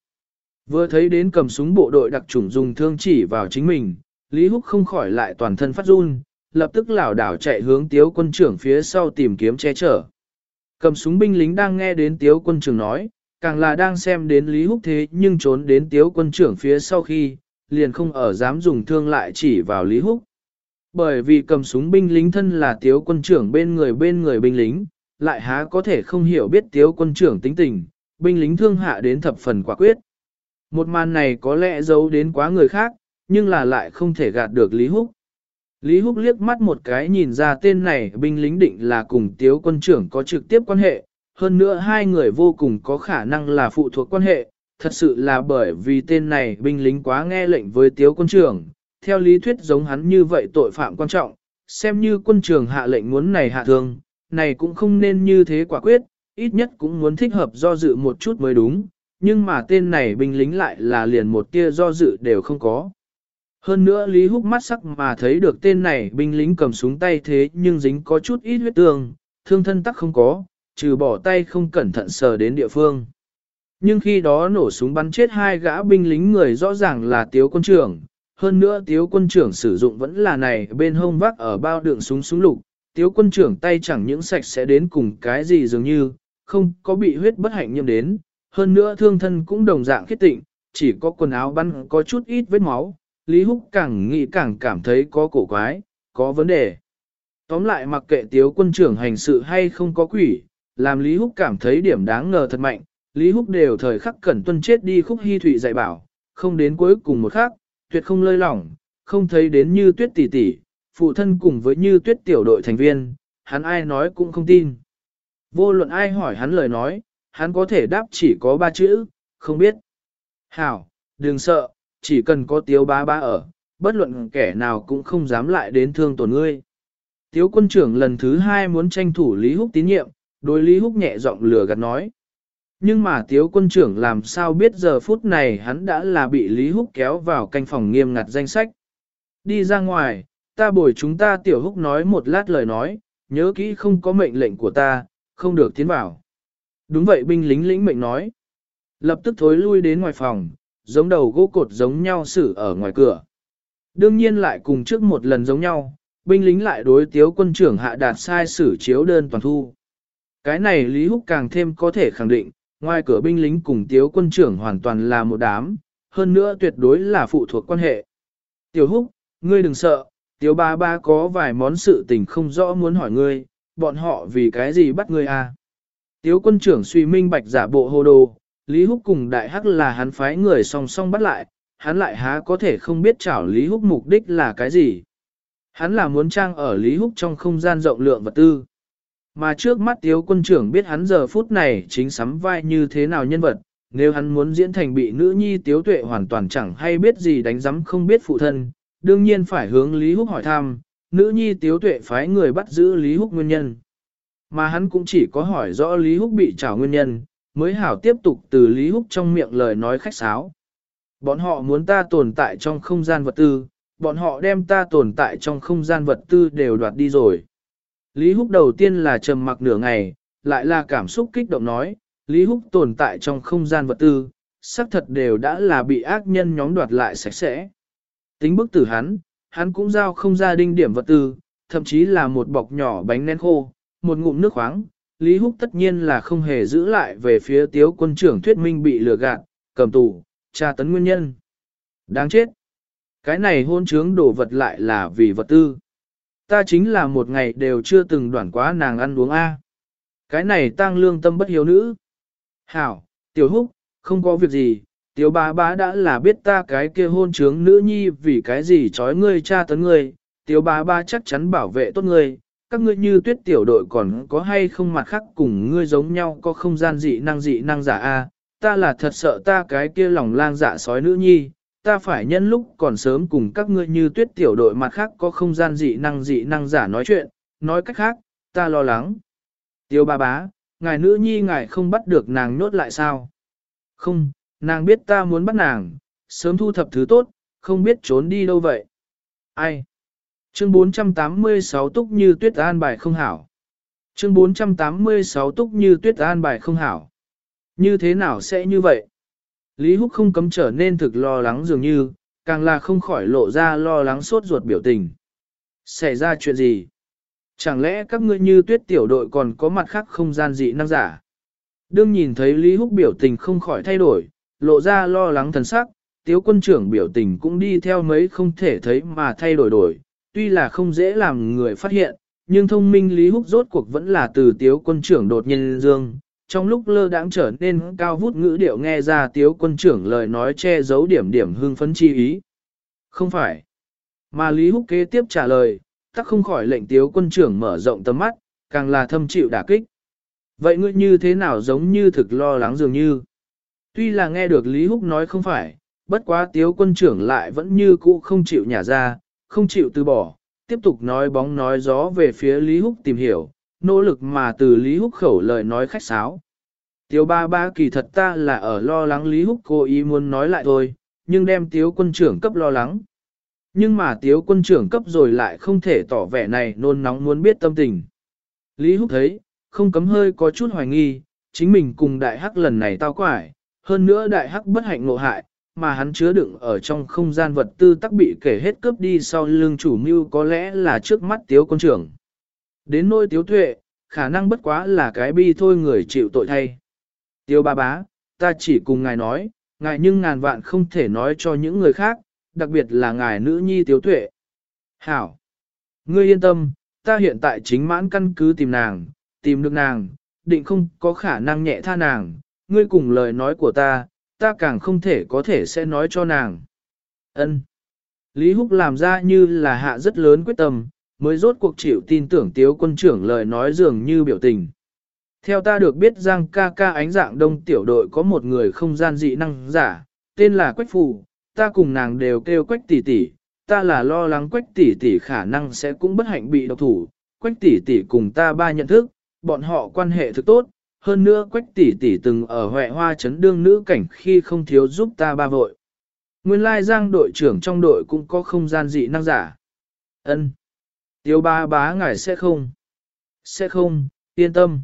Vừa thấy đến cầm súng bộ đội đặc trùng dùng thương chỉ vào chính mình, Lý Húc không khỏi lại toàn thân phát run, lập tức lảo đảo chạy hướng tiếu quân trưởng phía sau tìm kiếm che chở. Cầm súng binh lính đang nghe đến tiếu quân trưởng nói, càng là đang xem đến Lý Húc thế nhưng trốn đến tiếu quân trưởng phía sau khi, liền không ở dám dùng thương lại chỉ vào Lý Húc. Bởi vì cầm súng binh lính thân là tiếu quân trưởng bên người bên người binh lính, lại há có thể không hiểu biết tiếu quân trưởng tính tình, binh lính thương hạ đến thập phần quả quyết. Một màn này có lẽ giấu đến quá người khác, nhưng là lại không thể gạt được Lý Húc. Lý Húc liếc mắt một cái nhìn ra tên này binh lính định là cùng tiếu quân trưởng có trực tiếp quan hệ, hơn nữa hai người vô cùng có khả năng là phụ thuộc quan hệ, thật sự là bởi vì tên này binh lính quá nghe lệnh với tiếu quân trưởng, theo lý thuyết giống hắn như vậy tội phạm quan trọng, xem như quân trưởng hạ lệnh muốn này hạ thương, này cũng không nên như thế quả quyết, ít nhất cũng muốn thích hợp do dự một chút mới đúng, nhưng mà tên này binh lính lại là liền một tia do dự đều không có. Hơn nữa Lý Húc mắt sắc mà thấy được tên này binh lính cầm súng tay thế nhưng dính có chút ít huyết tương, thương thân tắc không có, trừ bỏ tay không cẩn thận sờ đến địa phương. Nhưng khi đó nổ súng bắn chết hai gã binh lính người rõ ràng là tiếu quân trưởng, hơn nữa tiếu quân trưởng sử dụng vẫn là này bên hông vác ở bao đựng súng súng lục, tiếu quân trưởng tay chẳng những sạch sẽ đến cùng cái gì dường như, không có bị huyết bất hạnh nhiễm đến, hơn nữa thương thân cũng đồng dạng khiết tịnh, chỉ có quần áo bắn có chút ít vết máu, Lý Húc càng nghĩ càng cảm thấy có cổ quái, có vấn đề. Tóm lại mặc kệ tiếu quân trưởng hành sự hay không có quỷ, làm Lý Húc cảm thấy điểm đáng ngờ thật mạnh, Lý Húc đều thời khắc cẩn tuân chết đi khúc hy thụy dạy bảo, không đến cuối cùng một khắc, tuyệt không lơi lỏng, không thấy đến như tuyết tỷ tỷ, phụ thân cùng với như tuyết tiểu đội thành viên, hắn ai nói cũng không tin. Vô luận ai hỏi hắn lời nói, hắn có thể đáp chỉ có ba chữ, không biết. Hảo, đừng sợ, chỉ cần có tiếu ba ba ở, bất luận kẻ nào cũng không dám lại đến thương tổn ngươi. Tiếu quân trưởng lần thứ hai muốn tranh thủ Lý Húc tín nhiệm, đối Lý Húc nhẹ giọng lừa gạt nói. Nhưng mà tiếu quân trưởng làm sao biết giờ phút này hắn đã là bị Lý Húc kéo vào canh phòng nghiêm ngặt danh sách. Đi ra ngoài, ta bồi chúng ta tiểu húc nói một lát lời nói, nhớ kỹ không có mệnh lệnh của ta, không được tiến vào. Đúng vậy binh lính lĩnh mệnh nói. Lập tức thối lui đến ngoài phòng, giống đầu gỗ cột giống nhau xử ở ngoài cửa. Đương nhiên lại cùng trước một lần giống nhau, binh lính lại đối tiếu quân trưởng hạ đạt sai xử chiếu đơn toàn thu. Cái này Lý Húc càng thêm có thể khẳng định, ngoài cửa binh lính cùng tiếu quân trưởng hoàn toàn là một đám, hơn nữa tuyệt đối là phụ thuộc quan hệ. Tiểu Húc, ngươi đừng sợ, tiếu ba ba có vài món sự tình không rõ muốn hỏi ngươi, bọn họ vì cái gì bắt ngươi à? Tiếu quân trưởng suy minh bạch giả bộ hồ đồ, Lý Húc cùng Đại Hắc là hắn phái người song song bắt lại, hắn lại há có thể không biết chảo Lý Húc mục đích là cái gì. Hắn là muốn trang ở Lý Húc trong không gian rộng lượng vật tư. Mà trước mắt tiếu quân trưởng biết hắn giờ phút này chính sắm vai như thế nào nhân vật, nếu hắn muốn diễn thành bị nữ nhi tiếu tuệ hoàn toàn chẳng hay biết gì đánh giấm không biết phụ thân, đương nhiên phải hướng Lý Húc hỏi thăm, nữ nhi tiếu tuệ phái người bắt giữ Lý Húc nguyên nhân. Mà hắn cũng chỉ có hỏi rõ Lý Húc bị trảo nguyên nhân, mới hảo tiếp tục từ Lý Húc trong miệng lời nói khách sáo. Bọn họ muốn ta tồn tại trong không gian vật tư, bọn họ đem ta tồn tại trong không gian vật tư đều đoạt đi rồi. Lý Húc đầu tiên là trầm mặc nửa ngày, lại là cảm xúc kích động nói, Lý Húc tồn tại trong không gian vật tư, xác thật đều đã là bị ác nhân nhóm đoạt lại sạch sẽ. Tính bức tử hắn, hắn cũng giao không ra đinh điểm vật tư, thậm chí là một bọc nhỏ bánh nén khô, một ngụm nước khoáng. Lý Húc tất nhiên là không hề giữ lại về phía tiếu quân trưởng thuyết minh bị lừa gạt, cầm tù, tra tấn nguyên nhân. Đáng chết! Cái này hôn trướng đổ vật lại là vì vật tư. Ta chính là một ngày đều chưa từng đoạn quá nàng ăn uống A. Cái này tăng lương tâm bất hiếu nữ. Hảo, tiểu húc, không có việc gì, tiểu bá bá đã là biết ta cái kia hôn trướng nữ nhi vì cái gì trói ngươi cha tấn ngươi, tiểu bá bá chắc chắn bảo vệ tốt ngươi, các ngươi như tuyết tiểu đội còn có hay không mặt khác cùng ngươi giống nhau có không gian dị năng dị năng giả a ta là thật sợ ta cái kia lòng lang dạ sói nữ nhi, ta phải nhân lúc còn sớm cùng các ngươi như tuyết tiểu đội mặt khác có không gian dị năng dị năng giả nói chuyện, nói cách khác, ta lo lắng. Tiêu bá bá, ngài nữ nhi ngài không bắt được nàng nhốt lại sao? Không, nàng biết ta muốn bắt nàng, sớm thu thập thứ tốt, không biết trốn đi đâu vậy. Ai? Chương 486 túc như tuyết an bài không hảo. Chương 486 túc như tuyết an bài không hảo. Như thế nào sẽ như vậy? Lý Húc không cấm trở nên thực lo lắng dường như, càng là không khỏi lộ ra lo lắng suốt ruột biểu tình. Xảy ra chuyện gì? Chẳng lẽ các ngươi như tuyết tiểu đội còn có mặt khác không gian dị năng giả? Đương nhìn thấy Lý Húc biểu tình không khỏi thay đổi, lộ ra lo lắng thần sắc, tiếu quân trưởng biểu tình cũng đi theo mấy không thể thấy mà thay đổi đổi, tuy là không dễ làm người phát hiện, nhưng thông minh Lý Húc rốt cuộc vẫn là từ tiếu quân trưởng đột nhiên dương, trong lúc lơ đãng trở nên cao vút ngữ điệu nghe ra tiếu quân trưởng lời nói che giấu điểm điểm hưng phấn chi ý. Không phải. Mà Lý Húc kế tiếp trả lời, tắc không khỏi lệnh tiếu quân trưởng mở rộng tầm mắt, càng là thâm chịu đả kích. Vậy ngươi như thế nào giống như thực lo lắng dường như? Tuy là nghe được Lý Húc nói không phải, bất quá tiếu quân trưởng lại vẫn như cũ không chịu nhả ra, không chịu từ bỏ, tiếp tục nói bóng nói gió về phía Lý Húc tìm hiểu, nỗ lực mà từ Lý Húc khẩu lời nói khách sáo. Tiếu ba ba kỳ thật ta là ở lo lắng Lý Húc cố ý muốn nói lại thôi, nhưng đem tiếu quân trưởng cấp lo lắng. Nhưng mà tiếu quân trưởng cấp rồi lại không thể tỏ vẻ này nôn nóng muốn biết tâm tình. Lý Húc thấy, không cấm hơi có chút hoài nghi, chính mình cùng đại hắc lần này tao quải, hơn nữa đại hắc bất hạnh ngộ hại, mà hắn chứa đựng ở trong không gian vật tư tắc bị kể hết cướp đi sau lưng chủ mưu có lẽ là trước mắt tiếu quân trưởng. Đến nôi tiếu tuệ, khả năng bất quá là cái bi thôi người chịu tội thay. Tiêu ba bá, ta chỉ cùng ngài nói, ngài nhưng ngàn vạn không thể nói cho những người khác, đặc biệt là ngài nữ nhi tiếu tuệ. Hảo! Ngươi yên tâm, ta hiện tại chính mãn căn cứ tìm nàng, tìm được nàng, định không có khả năng nhẹ tha nàng, ngươi cùng lời nói của ta, ta càng không thể có thể sẽ nói cho nàng. Ân. Lý Húc làm ra như là hạ rất lớn quyết tâm, mới rốt cuộc chịu tin tưởng tiếu quân trưởng lời nói dường như biểu tình. Theo ta được biết Giang ca ca ánh dạng đông tiểu đội có một người không gian dị năng giả, tên là Quách Phù, ta cùng nàng đều kêu Quách tỷ tỷ, ta là lo lắng Quách tỷ tỷ khả năng sẽ cũng bất hạnh bị độc thủ, Quách tỷ tỷ cùng ta ba nhận thức, bọn họ quan hệ thực tốt, hơn nữa Quách tỷ tỷ từng ở Huệ Hoa chấn đương nữ cảnh khi không thiếu giúp ta ba vội. Nguyên lai Giang đội trưởng trong đội cũng có không gian dị năng giả. Ân. Tiêu ba bá ngài sẽ không. Sẽ không, yên tâm.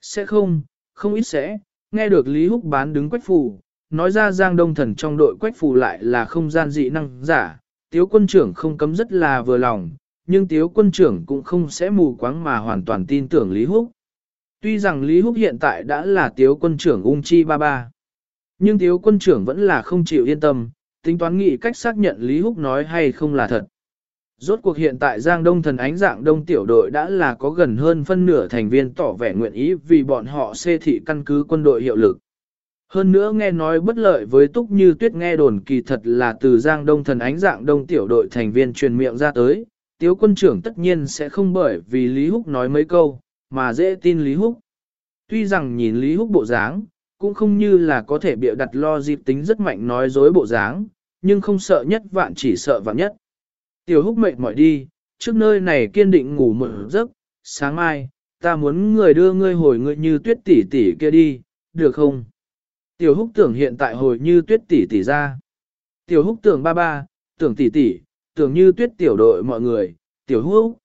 Sẽ không, không ít sẽ, nghe được Lý Húc bán đứng quách phù, nói ra Giang Đông Thần trong đội quách phù lại là không gian dị năng giả, tiếu quân trưởng không cấm rất là vừa lòng, nhưng tiếu quân trưởng cũng không sẽ mù quáng mà hoàn toàn tin tưởng Lý Húc. Tuy rằng Lý Húc hiện tại đã là tiếu quân trưởng ung chi ba ba, nhưng tiếu quân trưởng vẫn là không chịu yên tâm, tính toán nghị cách xác nhận Lý Húc nói hay không là thật. Rốt cuộc hiện tại Giang Đông thần ánh dạng đông tiểu đội đã là có gần hơn phân nửa thành viên tỏ vẻ nguyện ý vì bọn họ xê thị căn cứ quân đội hiệu lực. Hơn nữa nghe nói bất lợi với Túc Như Tuyết nghe đồn kỳ thật là từ Giang Đông thần ánh dạng đông tiểu đội thành viên truyền miệng ra tới, tiếu quân trưởng tất nhiên sẽ không bởi vì Lý Húc nói mấy câu, mà dễ tin Lý Húc. Tuy rằng nhìn Lý Húc bộ dáng, cũng không như là có thể bịa đặt lo dịp tính rất mạnh nói dối bộ dáng, nhưng không sợ nhất vạn chỉ sợ vạn nhất. Tiểu Húc mệt mỏi đi, trước nơi này kiên định ngủ một giấc, sáng mai, ta muốn người đưa ngươi hồi ngươi như tuyết tỷ tỷ kia đi, được không? Tiểu Húc tưởng hiện tại hồi như tuyết tỷ tỷ ra. Tiểu Húc tưởng ba ba, tưởng tỷ tỷ, tưởng như tuyết tiểu đội mọi người, tiểu Húc.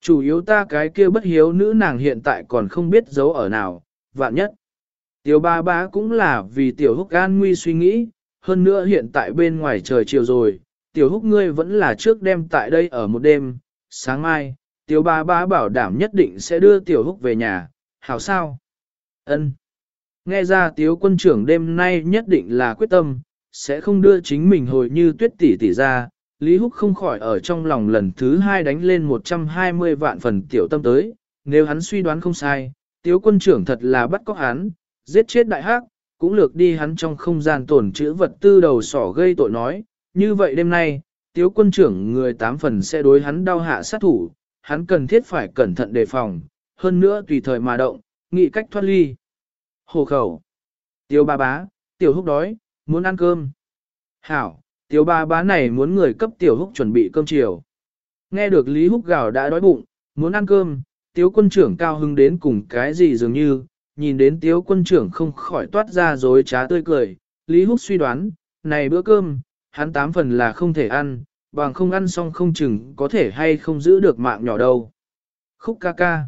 Chủ yếu ta cái kia bất hiếu nữ nàng hiện tại còn không biết giấu ở nào, vạn nhất. Tiểu ba bá cũng là vì tiểu húc an nguy suy nghĩ, hơn nữa hiện tại bên ngoài trời chiều rồi, tiểu húc ngươi vẫn là trước đêm tại đây ở một đêm, sáng mai, tiểu ba bá bảo đảm nhất định sẽ đưa tiểu húc về nhà, hảo sao? Ân. Nghe ra tiểu quân trưởng đêm nay nhất định là quyết tâm, sẽ không đưa chính mình hồi như tuyết tỷ tỷ ra, Lý Húc không khỏi ở trong lòng lần thứ hai đánh lên 120 vạn phần tiểu tâm tới, nếu hắn suy đoán không sai, tiếu quân trưởng thật là bắt cóc hắn, giết chết đại hắc, cũng lược đi hắn trong không gian tổn chữ vật tư đầu sỏ gây tội nói, như vậy đêm nay, tiếu quân trưởng người tám phần sẽ đối hắn đau hạ sát thủ, hắn cần thiết phải cẩn thận đề phòng, hơn nữa tùy thời mà động, nghĩ cách thoát ly. Hồ khẩu. Tiêu ba bá, tiểu húc đói, muốn ăn cơm. Hảo, tiểu ba bá này muốn người cấp tiểu húc chuẩn bị cơm chiều. Nghe được Lý Húc gào đã đói bụng, muốn ăn cơm, tiếu quân trưởng cao hưng đến cùng cái gì dường như, nhìn đến tiếu quân trưởng không khỏi toát ra dối trá tươi cười, Lý Húc suy đoán, này bữa cơm, hắn tám phần là không thể ăn, bằng không ăn xong không chừng có thể hay không giữ được mạng nhỏ đâu. Khúc ca ca.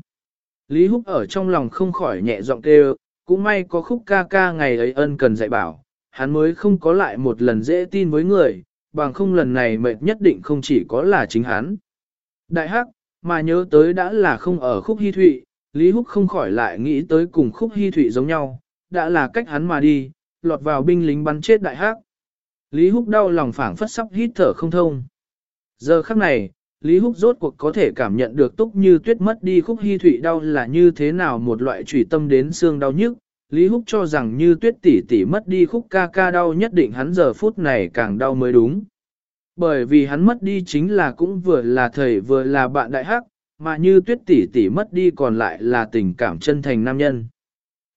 Lý Húc ở trong lòng không khỏi nhẹ giọng kêu, cũng may có khúc ca ca ngày ấy ân cần dạy bảo, hắn mới không có lại một lần dễ tin với người, bằng không lần này mệt nhất định không chỉ có là chính hắn. Đại hắc, mà nhớ tới đã là không ở khúc hy thụy, Lý Húc không khỏi lại nghĩ tới cùng khúc hy thụy giống nhau, đã là cách hắn mà đi, lọt vào binh lính bắn chết đại hắc. Lý Húc đau lòng phảng phất sắp hít thở không thông. Giờ khắc này, Lý Húc rốt cuộc có thể cảm nhận được túc như tuyết mất đi khúc hy thụy đau là như thế nào một loại trùy tâm đến xương đau nhức. Lý Húc cho rằng như tuyết tỷ tỷ mất đi khúc ca ca đau nhất định hắn giờ phút này càng đau mới đúng. Bởi vì hắn mất đi chính là cũng vừa là thầy vừa là bạn đại hắc, mà như tuyết tỷ tỷ mất đi còn lại là tình cảm chân thành nam nhân.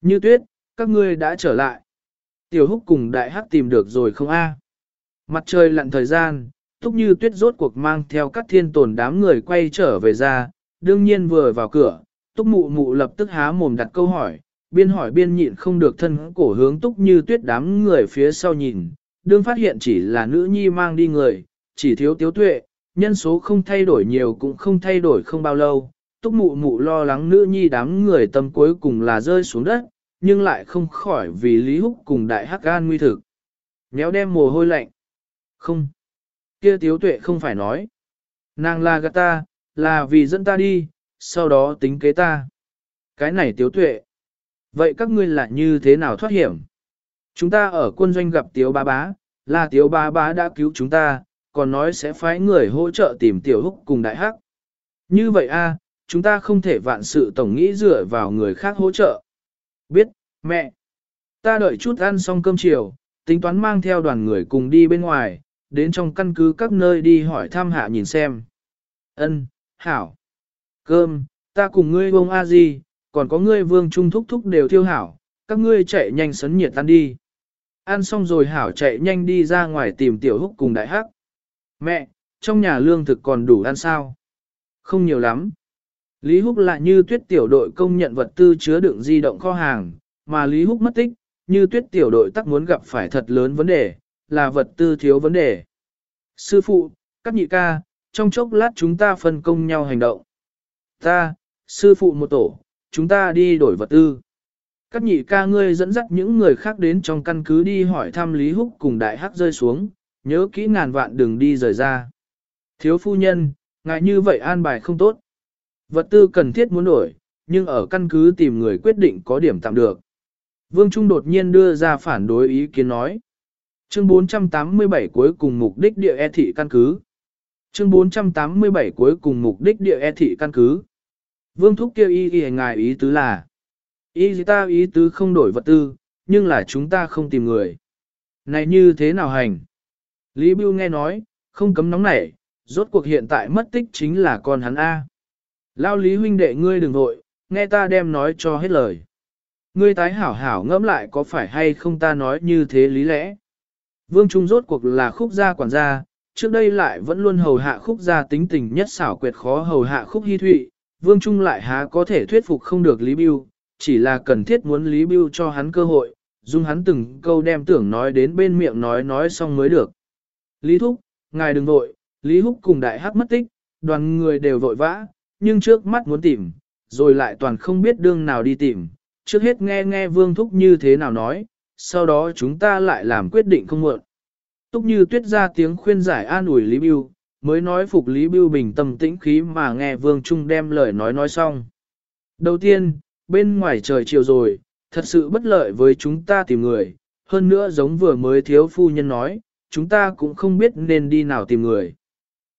Như tuyết, các ngươi đã trở lại. Tiểu húc cùng đại hắc tìm được rồi không a? Mặt trời lặn thời gian, túc như tuyết rốt cuộc mang theo các thiên tồn đám người quay trở về ra, đương nhiên vừa vào cửa, túc mụ mụ lập tức há mồm đặt câu hỏi, biên hỏi biên nhịn không được thân cổ hướng túc như tuyết đám người phía sau nhìn, đương phát hiện chỉ là nữ nhi mang đi người, chỉ thiếu tiếu tuệ, nhân số không thay đổi nhiều cũng không thay đổi không bao lâu, túc mụ mụ lo lắng nữ nhi đám người tâm cuối cùng là rơi xuống đất, nhưng lại không khỏi vì Lý Húc cùng đại hắc gan nguy thực. Néo đem mồ hôi lạnh. Không. Kia tiếu tuệ không phải nói. Nàng là gạt ta, là vì dẫn ta đi, sau đó tính kế ta. Cái này tiếu tuệ. Vậy các ngươi là như thế nào thoát hiểm? Chúng ta ở quân doanh gặp tiếu ba bá, là tiếu ba bá đã cứu chúng ta, còn nói sẽ phái người hỗ trợ tìm tiểu húc cùng đại hắc. Như vậy a, chúng ta không thể vạn sự tổng nghĩ dựa vào người khác hỗ trợ. Biết, mẹ. Ta đợi chút ăn xong cơm chiều, tính toán mang theo đoàn người cùng đi bên ngoài, đến trong căn cứ các nơi đi hỏi thăm hạ nhìn xem. Ân, hảo. Cơm, ta cùng ngươi bông a di, còn có ngươi vương trung thúc thúc đều thiêu hảo, các ngươi chạy nhanh sấn nhiệt tan đi. Ăn xong rồi hảo chạy nhanh đi ra ngoài tìm tiểu húc cùng đại hắc. Mẹ, trong nhà lương thực còn đủ ăn sao? Không nhiều lắm. Lý Húc lại như tuyết tiểu đội công nhận vật tư chứa đựng di động kho hàng, mà Lý Húc mất tích, như tuyết tiểu đội tắc muốn gặp phải thật lớn vấn đề, là vật tư thiếu vấn đề. Sư phụ, các nhị ca, trong chốc lát chúng ta phân công nhau hành động. Ta, sư phụ một tổ, chúng ta đi đổi vật tư. Các nhị ca ngươi dẫn dắt những người khác đến trong căn cứ đi hỏi thăm Lý Húc cùng đại hắc rơi xuống, nhớ kỹ ngàn vạn đừng đi rời ra. Thiếu phu nhân, ngại như vậy an bài không tốt. Vật tư cần thiết muốn đổi, nhưng ở căn cứ tìm người quyết định có điểm tạm được. Vương Trung đột nhiên đưa ra phản đối ý kiến nói. Chương 487 cuối cùng mục đích địa e thị căn cứ. Chương 487 cuối cùng mục đích địa e thị căn cứ. Vương Thúc kêu y y ngài ý tứ là. Y ta ý tứ không đổi vật tư, nhưng là chúng ta không tìm người. Này như thế nào hành? Lý Bưu nghe nói, không cấm nóng nảy, rốt cuộc hiện tại mất tích chính là con hắn A. Lao Lý huynh đệ ngươi đừng vội, nghe ta đem nói cho hết lời. Ngươi tái hảo hảo ngẫm lại có phải hay không ta nói như thế lý lẽ. Vương Trung rốt cuộc là khúc gia quản gia, trước đây lại vẫn luôn hầu hạ khúc gia tính tình nhất xảo quyệt khó hầu hạ khúc hy thụy, Vương Trung lại há có thể thuyết phục không được Lý Biêu, chỉ là cần thiết muốn Lý Biêu cho hắn cơ hội, dùng hắn từng câu đem tưởng nói đến bên miệng nói nói xong mới được. Lý Thúc, ngài đừng vội, Lý Húc cùng đại hắc mất tích, đoàn người đều vội vã, nhưng trước mắt muốn tìm, rồi lại toàn không biết đương nào đi tìm, trước hết nghe nghe Vương Thúc như thế nào nói, sau đó chúng ta lại làm quyết định không muộn. Túc như tuyết ra tiếng khuyên giải an ủi Lý Biêu, mới nói phục Lý Biêu bình tâm tĩnh khí mà nghe Vương Trung đem lời nói nói xong. Đầu tiên, bên ngoài trời chiều rồi, thật sự bất lợi với chúng ta tìm người, hơn nữa giống vừa mới thiếu phu nhân nói, chúng ta cũng không biết nên đi nào tìm người.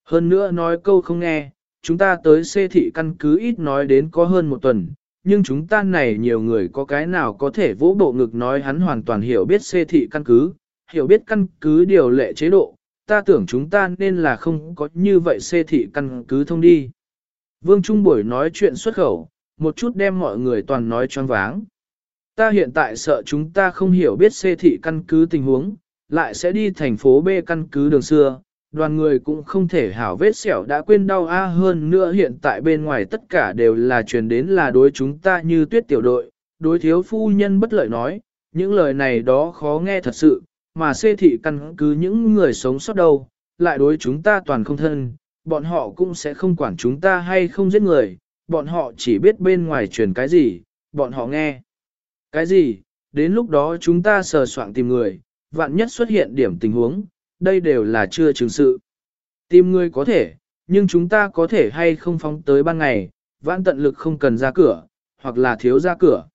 Hơn nữa nói câu không nghe, chúng ta tới xê thị căn cứ ít nói đến có hơn một tuần, nhưng chúng ta này nhiều người có cái nào có thể vỗ bộ ngực nói hắn hoàn toàn hiểu biết xê thị căn cứ, hiểu biết căn cứ điều lệ chế độ, ta tưởng chúng ta nên là không có như vậy xê thị căn cứ thông đi. Vương Trung Buổi nói chuyện xuất khẩu, một chút đem mọi người toàn nói choáng váng. Ta hiện tại sợ chúng ta không hiểu biết xê thị căn cứ tình huống, lại sẽ đi thành phố B căn cứ đường xưa, đoàn người cũng không thể hảo vết sẹo đã quên đau a hơn nữa hiện tại bên ngoài tất cả đều là truyền đến là đối chúng ta như tuyết tiểu đội, đối thiếu phu nhân bất lợi nói, những lời này đó khó nghe thật sự, mà xê thị căn cứ những người sống sót đâu, lại đối chúng ta toàn không thân, bọn họ cũng sẽ không quản chúng ta hay không giết người, bọn họ chỉ biết bên ngoài truyền cái gì, bọn họ nghe. Cái gì, đến lúc đó chúng ta sờ soạn tìm người, vạn nhất xuất hiện điểm tình huống, đây đều là chưa chứng sự. Tìm người có thể, nhưng chúng ta có thể hay không phóng tới ban ngày, vãn tận lực không cần ra cửa, hoặc là thiếu ra cửa.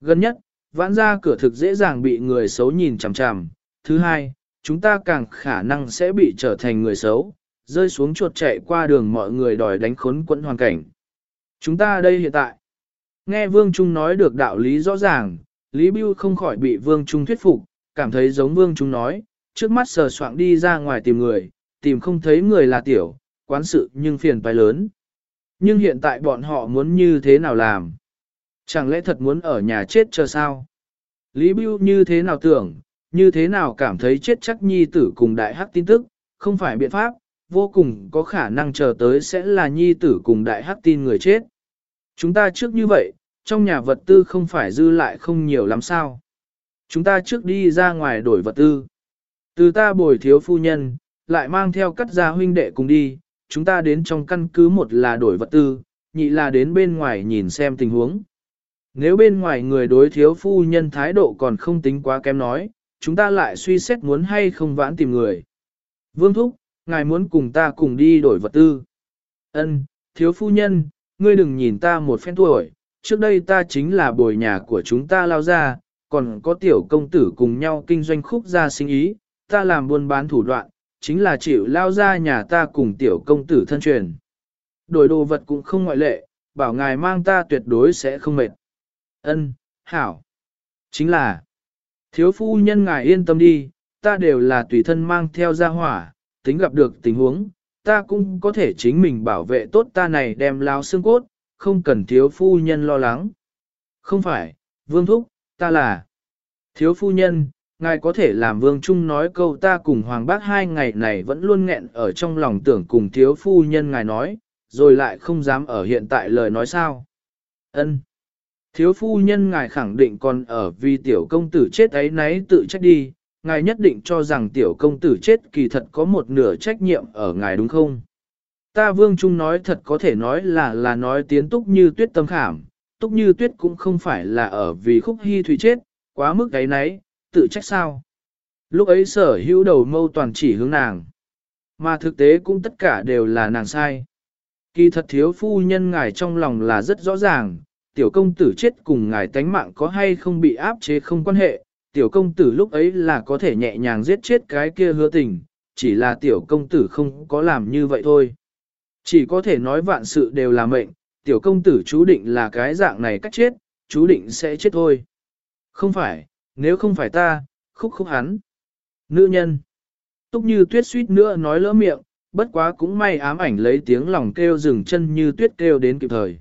Gần nhất, vãn ra cửa thực dễ dàng bị người xấu nhìn chằm chằm. Thứ hai, chúng ta càng khả năng sẽ bị trở thành người xấu, rơi xuống chuột chạy qua đường mọi người đòi đánh khốn quẫn hoàn cảnh. Chúng ta đây hiện tại, nghe Vương Trung nói được đạo lý rõ ràng, Lý Bưu không khỏi bị Vương Trung thuyết phục, cảm thấy giống Vương Trung nói, trước mắt sờ soạng đi ra ngoài tìm người, tìm không thấy người là tiểu, quán sự nhưng phiền phải lớn. Nhưng hiện tại bọn họ muốn như thế nào làm? Chẳng lẽ thật muốn ở nhà chết chờ sao? Lý Bưu như thế nào tưởng, như thế nào cảm thấy chết chắc nhi tử cùng đại hắc tin tức, không phải biện pháp, vô cùng có khả năng chờ tới sẽ là nhi tử cùng đại hắc tin người chết. Chúng ta trước như vậy, trong nhà vật tư không phải dư lại không nhiều lắm sao. Chúng ta trước đi ra ngoài đổi vật tư. Từ ta bồi thiếu phu nhân, lại mang theo cắt gia huynh đệ cùng đi, chúng ta đến trong căn cứ một là đổi vật tư, nhị là đến bên ngoài nhìn xem tình huống. Nếu bên ngoài người đối thiếu phu nhân thái độ còn không tính quá kém nói, chúng ta lại suy xét muốn hay không vãn tìm người. Vương Thúc, ngài muốn cùng ta cùng đi đổi vật tư. Ân, thiếu phu nhân, ngươi đừng nhìn ta một phen tuổi, trước đây ta chính là bồi nhà của chúng ta lao ra, còn có tiểu công tử cùng nhau kinh doanh khúc gia sinh ý, ta làm buôn bán thủ đoạn, chính là chịu lao ra nhà ta cùng tiểu công tử thân truyền. Đổi đồ vật cũng không ngoại lệ, bảo ngài mang ta tuyệt đối sẽ không mệt. Ân, hảo. Chính là, thiếu phu nhân ngài yên tâm đi, ta đều là tùy thân mang theo gia hỏa, tính gặp được tình huống, ta cũng có thể chính mình bảo vệ tốt ta này đem lao xương cốt, không cần thiếu phu nhân lo lắng. Không phải, vương thúc, ta là thiếu phu nhân, ngài có thể làm vương trung nói câu ta cùng hoàng bác hai ngày này vẫn luôn nghẹn ở trong lòng tưởng cùng thiếu phu nhân ngài nói, rồi lại không dám ở hiện tại lời nói sao. ân Thiếu phu nhân ngài khẳng định còn ở vì tiểu công tử chết ấy nấy tự trách đi, ngài nhất định cho rằng tiểu công tử chết kỳ thật có một nửa trách nhiệm ở ngài đúng không? Ta vương trung nói thật có thể nói là là nói tiến túc như tuyết tâm khảm, túc như tuyết cũng không phải là ở vì khúc hy thủy chết, quá mức ấy nấy, tự trách sao. Lúc ấy sở hữu đầu mâu toàn chỉ hướng nàng. Mà thực tế cũng tất cả đều là nàng sai. Kỳ thật thiếu phu nhân ngài trong lòng là rất rõ ràng, tiểu công tử chết cùng ngài tánh mạng có hay không bị áp chế không quan hệ, tiểu công tử lúc ấy là có thể nhẹ nhàng giết chết cái kia hứa tình, chỉ là tiểu công tử không có làm như vậy thôi. Chỉ có thể nói vạn sự đều là mệnh, tiểu công tử chú định là cái dạng này cách chết, chú định sẽ chết thôi. Không phải, nếu không phải ta, khúc khúc hắn. Nữ nhân. Túc như tuyết suýt nữa nói lỡ miệng, bất quá cũng may ám ảnh lấy tiếng lòng kêu dừng chân như tuyết kêu đến kịp thời.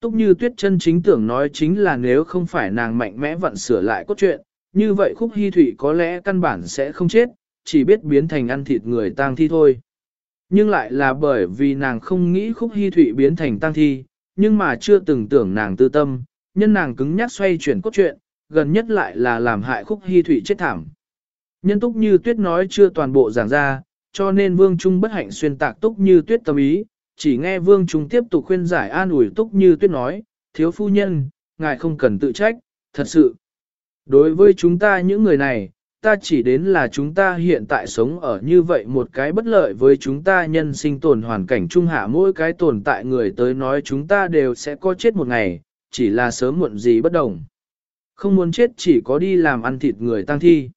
Túc như tuyết chân chính tưởng nói chính là nếu không phải nàng mạnh mẽ vặn sửa lại cốt truyện, như vậy khúc hy thủy có lẽ căn bản sẽ không chết, chỉ biết biến thành ăn thịt người tang thi thôi. Nhưng lại là bởi vì nàng không nghĩ khúc hy thủy biến thành tang thi, nhưng mà chưa từng tưởng nàng tư tâm, nhân nàng cứng nhắc xoay chuyển cốt truyện, gần nhất lại là làm hại khúc hy thủy chết thảm. Nhân túc như tuyết nói chưa toàn bộ giảng ra, cho nên vương trung bất hạnh xuyên tạc túc như tuyết tâm ý, chỉ nghe vương trung tiếp tục khuyên giải an ủi túc như tuyết nói, thiếu phu nhân, ngài không cần tự trách, thật sự. Đối với chúng ta những người này, ta chỉ đến là chúng ta hiện tại sống ở như vậy một cái bất lợi với chúng ta nhân sinh tồn hoàn cảnh trung hạ mỗi cái tồn tại người tới nói chúng ta đều sẽ có chết một ngày, chỉ là sớm muộn gì bất đồng. Không muốn chết chỉ có đi làm ăn thịt người tăng thi.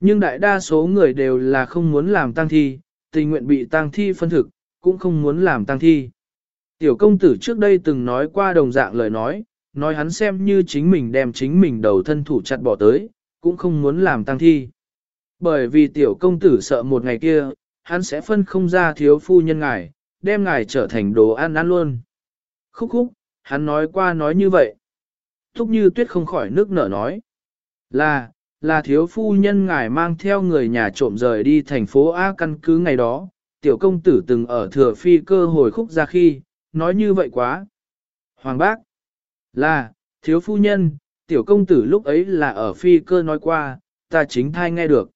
Nhưng đại đa số người đều là không muốn làm tăng thi, tình nguyện bị tăng thi phân thực, cũng không muốn làm tăng thi. Tiểu công tử trước đây từng nói qua đồng dạng lời nói, nói hắn xem như chính mình đem chính mình đầu thân thủ chặt bỏ tới, cũng không muốn làm tăng thi. Bởi vì tiểu công tử sợ một ngày kia, hắn sẽ phân không ra thiếu phu nhân ngài, đem ngài trở thành đồ ăn ăn luôn. Khúc khúc, hắn nói qua nói như vậy. Thúc như tuyết không khỏi nước nở nói. Là, là thiếu phu nhân ngài mang theo người nhà trộm rời đi thành phố A căn cứ ngày đó, tiểu công tử từng ở thừa phi cơ hồi khúc ra khi, nói như vậy quá. Hoàng bác, là, thiếu phu nhân, tiểu công tử lúc ấy là ở phi cơ nói qua, ta chính thai nghe được.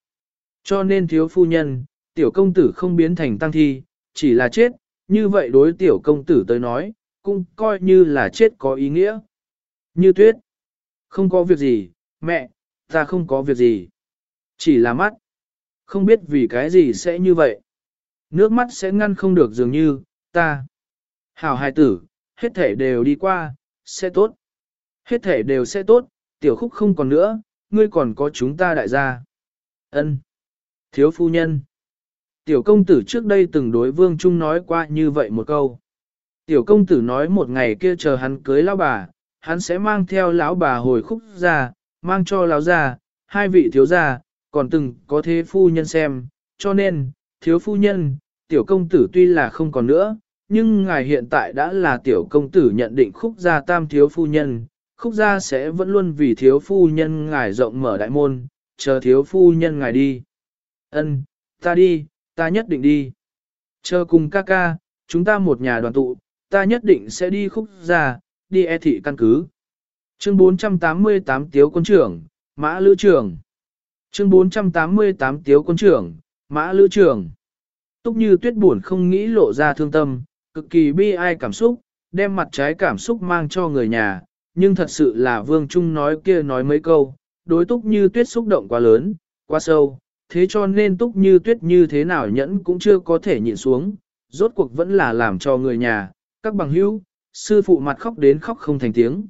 Cho nên thiếu phu nhân, tiểu công tử không biến thành tăng thi, chỉ là chết, như vậy đối tiểu công tử tới nói, cũng coi như là chết có ý nghĩa. Như tuyết, không có việc gì, mẹ, ta không có việc gì. Chỉ là mắt, không biết vì cái gì sẽ như vậy. Nước mắt sẽ ngăn không được dường như, ta. Hảo hài tử, hết thể đều đi qua, sẽ tốt. Hết thể đều sẽ tốt, tiểu khúc không còn nữa, ngươi còn có chúng ta đại gia. Ân, Thiếu phu nhân. Tiểu công tử trước đây từng đối vương trung nói qua như vậy một câu. Tiểu công tử nói một ngày kia chờ hắn cưới lão bà, hắn sẽ mang theo lão bà hồi khúc ra, mang cho lão già hai vị thiếu gia, còn từng có thế phu nhân xem, cho nên, thiếu phu nhân, tiểu công tử tuy là không còn nữa, nhưng ngài hiện tại đã là tiểu công tử nhận định khúc gia tam thiếu phu nhân, khúc gia sẽ vẫn luôn vì thiếu phu nhân ngài rộng mở đại môn, chờ thiếu phu nhân ngài đi. Ân, ta đi, ta nhất định đi. Chờ cùng ca ca, chúng ta một nhà đoàn tụ, ta nhất định sẽ đi khúc gia, đi e thị căn cứ. Chương 488 Tiếu Quân Trưởng, Mã Lữ Trưởng. Chương 488 Tiếu Quân Trưởng, Mã Lữ Trưởng. Túc như tuyết buồn không nghĩ lộ ra thương tâm, cực kỳ bi ai cảm xúc, đem mặt trái cảm xúc mang cho người nhà, nhưng thật sự là Vương Trung nói kia nói mấy câu, đối Túc như tuyết xúc động quá lớn, quá sâu, thế cho nên Túc như tuyết như thế nào nhẫn cũng chưa có thể nhịn xuống, rốt cuộc vẫn là làm cho người nhà, các bằng hữu, sư phụ mặt khóc đến khóc không thành tiếng.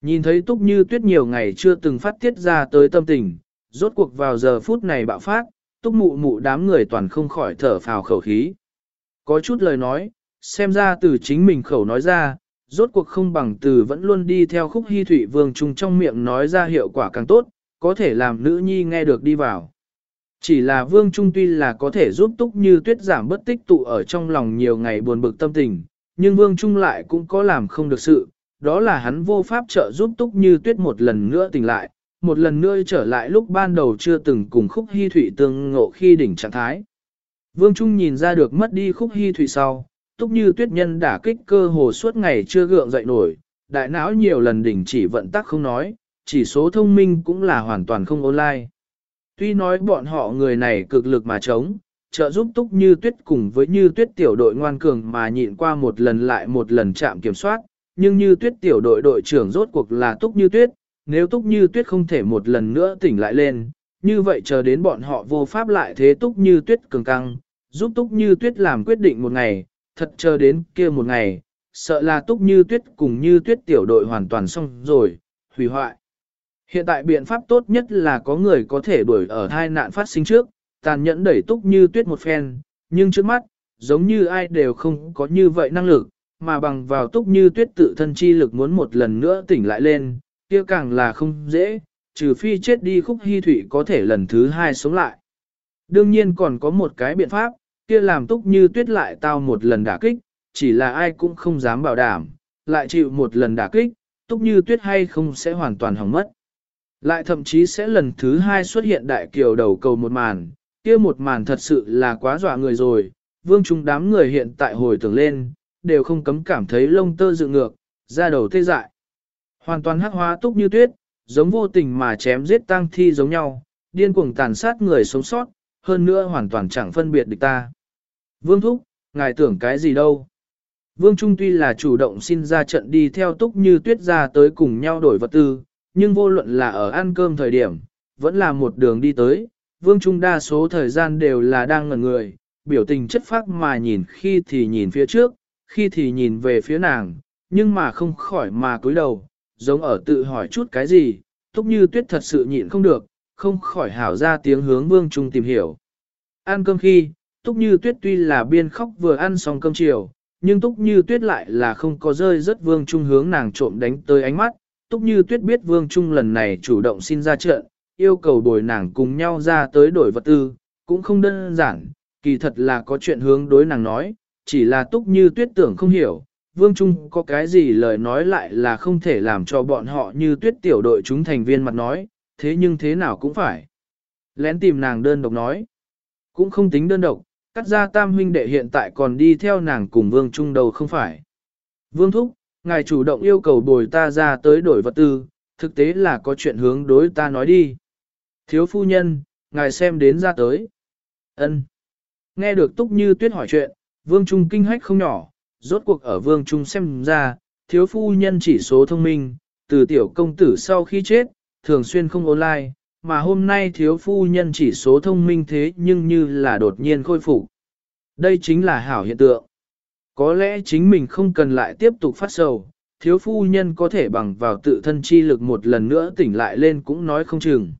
Nhìn thấy Túc như tuyết nhiều ngày chưa từng phát tiết ra tới tâm tình, rốt cuộc vào giờ phút này bạo phát, Túc mụ mụ đám người toàn không khỏi thở phào khẩu khí. Có chút lời nói, xem ra từ chính mình khẩu nói ra, rốt cuộc không bằng từ vẫn luôn đi theo khúc hy thủy vương trùng trong miệng nói ra hiệu quả càng tốt, có thể làm nữ nhi nghe được đi vào. Chỉ là vương trung tuy là có thể giúp túc như tuyết giảm bất tích tụ ở trong lòng nhiều ngày buồn bực tâm tình, nhưng vương trung lại cũng có làm không được sự, đó là hắn vô pháp trợ giúp túc như tuyết một lần nữa tỉnh lại, một lần nữa trở lại lúc ban đầu chưa từng cùng khúc hy thủy tương ngộ khi đỉnh trạng thái. Vương Trung nhìn ra được mất đi khúc hy thủy sau, túc như tuyết nhân đả kích cơ hồ suốt ngày chưa gượng dậy nổi, đại não nhiều lần đỉnh chỉ vận tắc không nói, chỉ số thông minh cũng là hoàn toàn không online. Tuy nói bọn họ người này cực lực mà chống, trợ giúp túc như tuyết cùng với như tuyết tiểu đội ngoan cường mà nhịn qua một lần lại một lần chạm kiểm soát, nhưng như tuyết tiểu đội đội trưởng rốt cuộc là túc như tuyết, nếu túc như tuyết không thể một lần nữa tỉnh lại lên, như vậy chờ đến bọn họ vô pháp lại thế túc như tuyết cường căng, giúp túc như tuyết làm quyết định một ngày, thật chờ đến kia một ngày, sợ là túc như tuyết cùng như tuyết tiểu đội hoàn toàn xong rồi, hủy hoại. Hiện tại biện pháp tốt nhất là có người có thể đuổi ở hai nạn phát sinh trước, tàn nhẫn đẩy túc như tuyết một phen, nhưng trước mắt, giống như ai đều không có như vậy năng lực, mà bằng vào túc như tuyết tự thân chi lực muốn một lần nữa tỉnh lại lên, kia càng là không dễ, trừ phi chết đi khúc hy thủy có thể lần thứ hai sống lại. Đương nhiên còn có một cái biện pháp, kia làm túc như tuyết lại tao một lần đả kích, chỉ là ai cũng không dám bảo đảm, lại chịu một lần đả kích, túc như tuyết hay không sẽ hoàn toàn hỏng mất. Lại thậm chí sẽ lần thứ hai xuất hiện đại kiều đầu cầu một màn, kia một màn thật sự là quá dọa người rồi, vương chúng đám người hiện tại hồi tưởng lên, đều không cấm cảm thấy lông tơ dựng ngược, ra đầu tê dại. Hoàn toàn hắc hóa túc như tuyết, giống vô tình mà chém giết tang thi giống nhau, điên cuồng tàn sát người sống sót, hơn nữa hoàn toàn chẳng phân biệt được ta. Vương Thúc, ngài tưởng cái gì đâu? Vương Trung tuy là chủ động xin ra trận đi theo túc như tuyết ra tới cùng nhau đổi vật tư, nhưng vô luận là ở ăn cơm thời điểm, vẫn là một đường đi tới. Vương Trung đa số thời gian đều là đang ngẩn người, biểu tình chất phác mà nhìn khi thì nhìn phía trước, khi thì nhìn về phía nàng, nhưng mà không khỏi mà cúi đầu, giống ở tự hỏi chút cái gì, túc như tuyết thật sự nhịn không được, không khỏi hảo ra tiếng hướng Vương Trung tìm hiểu. Ăn cơm khi, túc như tuyết tuy là biên khóc vừa ăn xong cơm chiều, nhưng túc như tuyết lại là không có rơi rất Vương Trung hướng nàng trộm đánh tới ánh mắt, túc như tuyết biết Vương Trung lần này chủ động xin ra trận, yêu cầu đổi nàng cùng nhau ra tới đổi vật tư, cũng không đơn giản, kỳ thật là có chuyện hướng đối nàng nói, chỉ là túc như tuyết tưởng không hiểu, Vương Trung có cái gì lời nói lại là không thể làm cho bọn họ như tuyết tiểu đội chúng thành viên mặt nói, thế nhưng thế nào cũng phải. Lén tìm nàng đơn độc nói, cũng không tính đơn độc, cắt ra tam huynh đệ hiện tại còn đi theo nàng cùng Vương Trung đầu không phải. Vương Thúc, ngài chủ động yêu cầu bồi ta ra tới đổi vật tư, thực tế là có chuyện hướng đối ta nói đi. Thiếu phu nhân, ngài xem đến ra tới. ân Nghe được Túc Như Tuyết hỏi chuyện, Vương Trung kinh hách không nhỏ, rốt cuộc ở Vương Trung xem ra, thiếu phu nhân chỉ số thông minh, từ tiểu công tử sau khi chết, thường xuyên không online, mà hôm nay thiếu phu nhân chỉ số thông minh thế nhưng như là đột nhiên khôi phục. Đây chính là hảo hiện tượng. Có lẽ chính mình không cần lại tiếp tục phát sầu, thiếu phu nhân có thể bằng vào tự thân chi lực một lần nữa tỉnh lại lên cũng nói không chừng.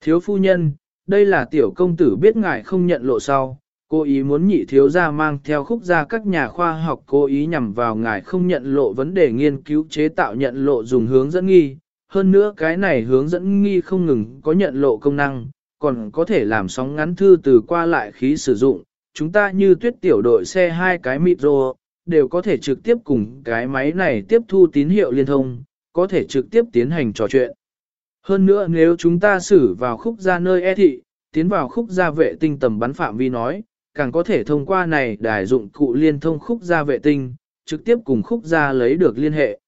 Thiếu phu nhân, đây là tiểu công tử biết ngại không nhận lộ sau, Cô ý muốn nhị thiếu gia mang theo khúc gia các nhà khoa học cố ý nhằm vào ngài không nhận lộ vấn đề nghiên cứu chế tạo nhận lộ dùng hướng dẫn nghi. Hơn nữa cái này hướng dẫn nghi không ngừng có nhận lộ công năng, còn có thể làm sóng ngắn thư từ qua lại khí sử dụng. Chúng ta như tuyết tiểu đội xe hai cái micro, đều có thể trực tiếp cùng cái máy này tiếp thu tín hiệu liên thông, có thể trực tiếp tiến hành trò chuyện. Hơn nữa nếu chúng ta xử vào khúc gia nơi e thị, tiến vào khúc gia vệ tinh tầm bắn phạm vi nói, càng có thể thông qua này đài dụng cụ liên thông khúc gia vệ tinh, trực tiếp cùng khúc gia lấy được liên hệ.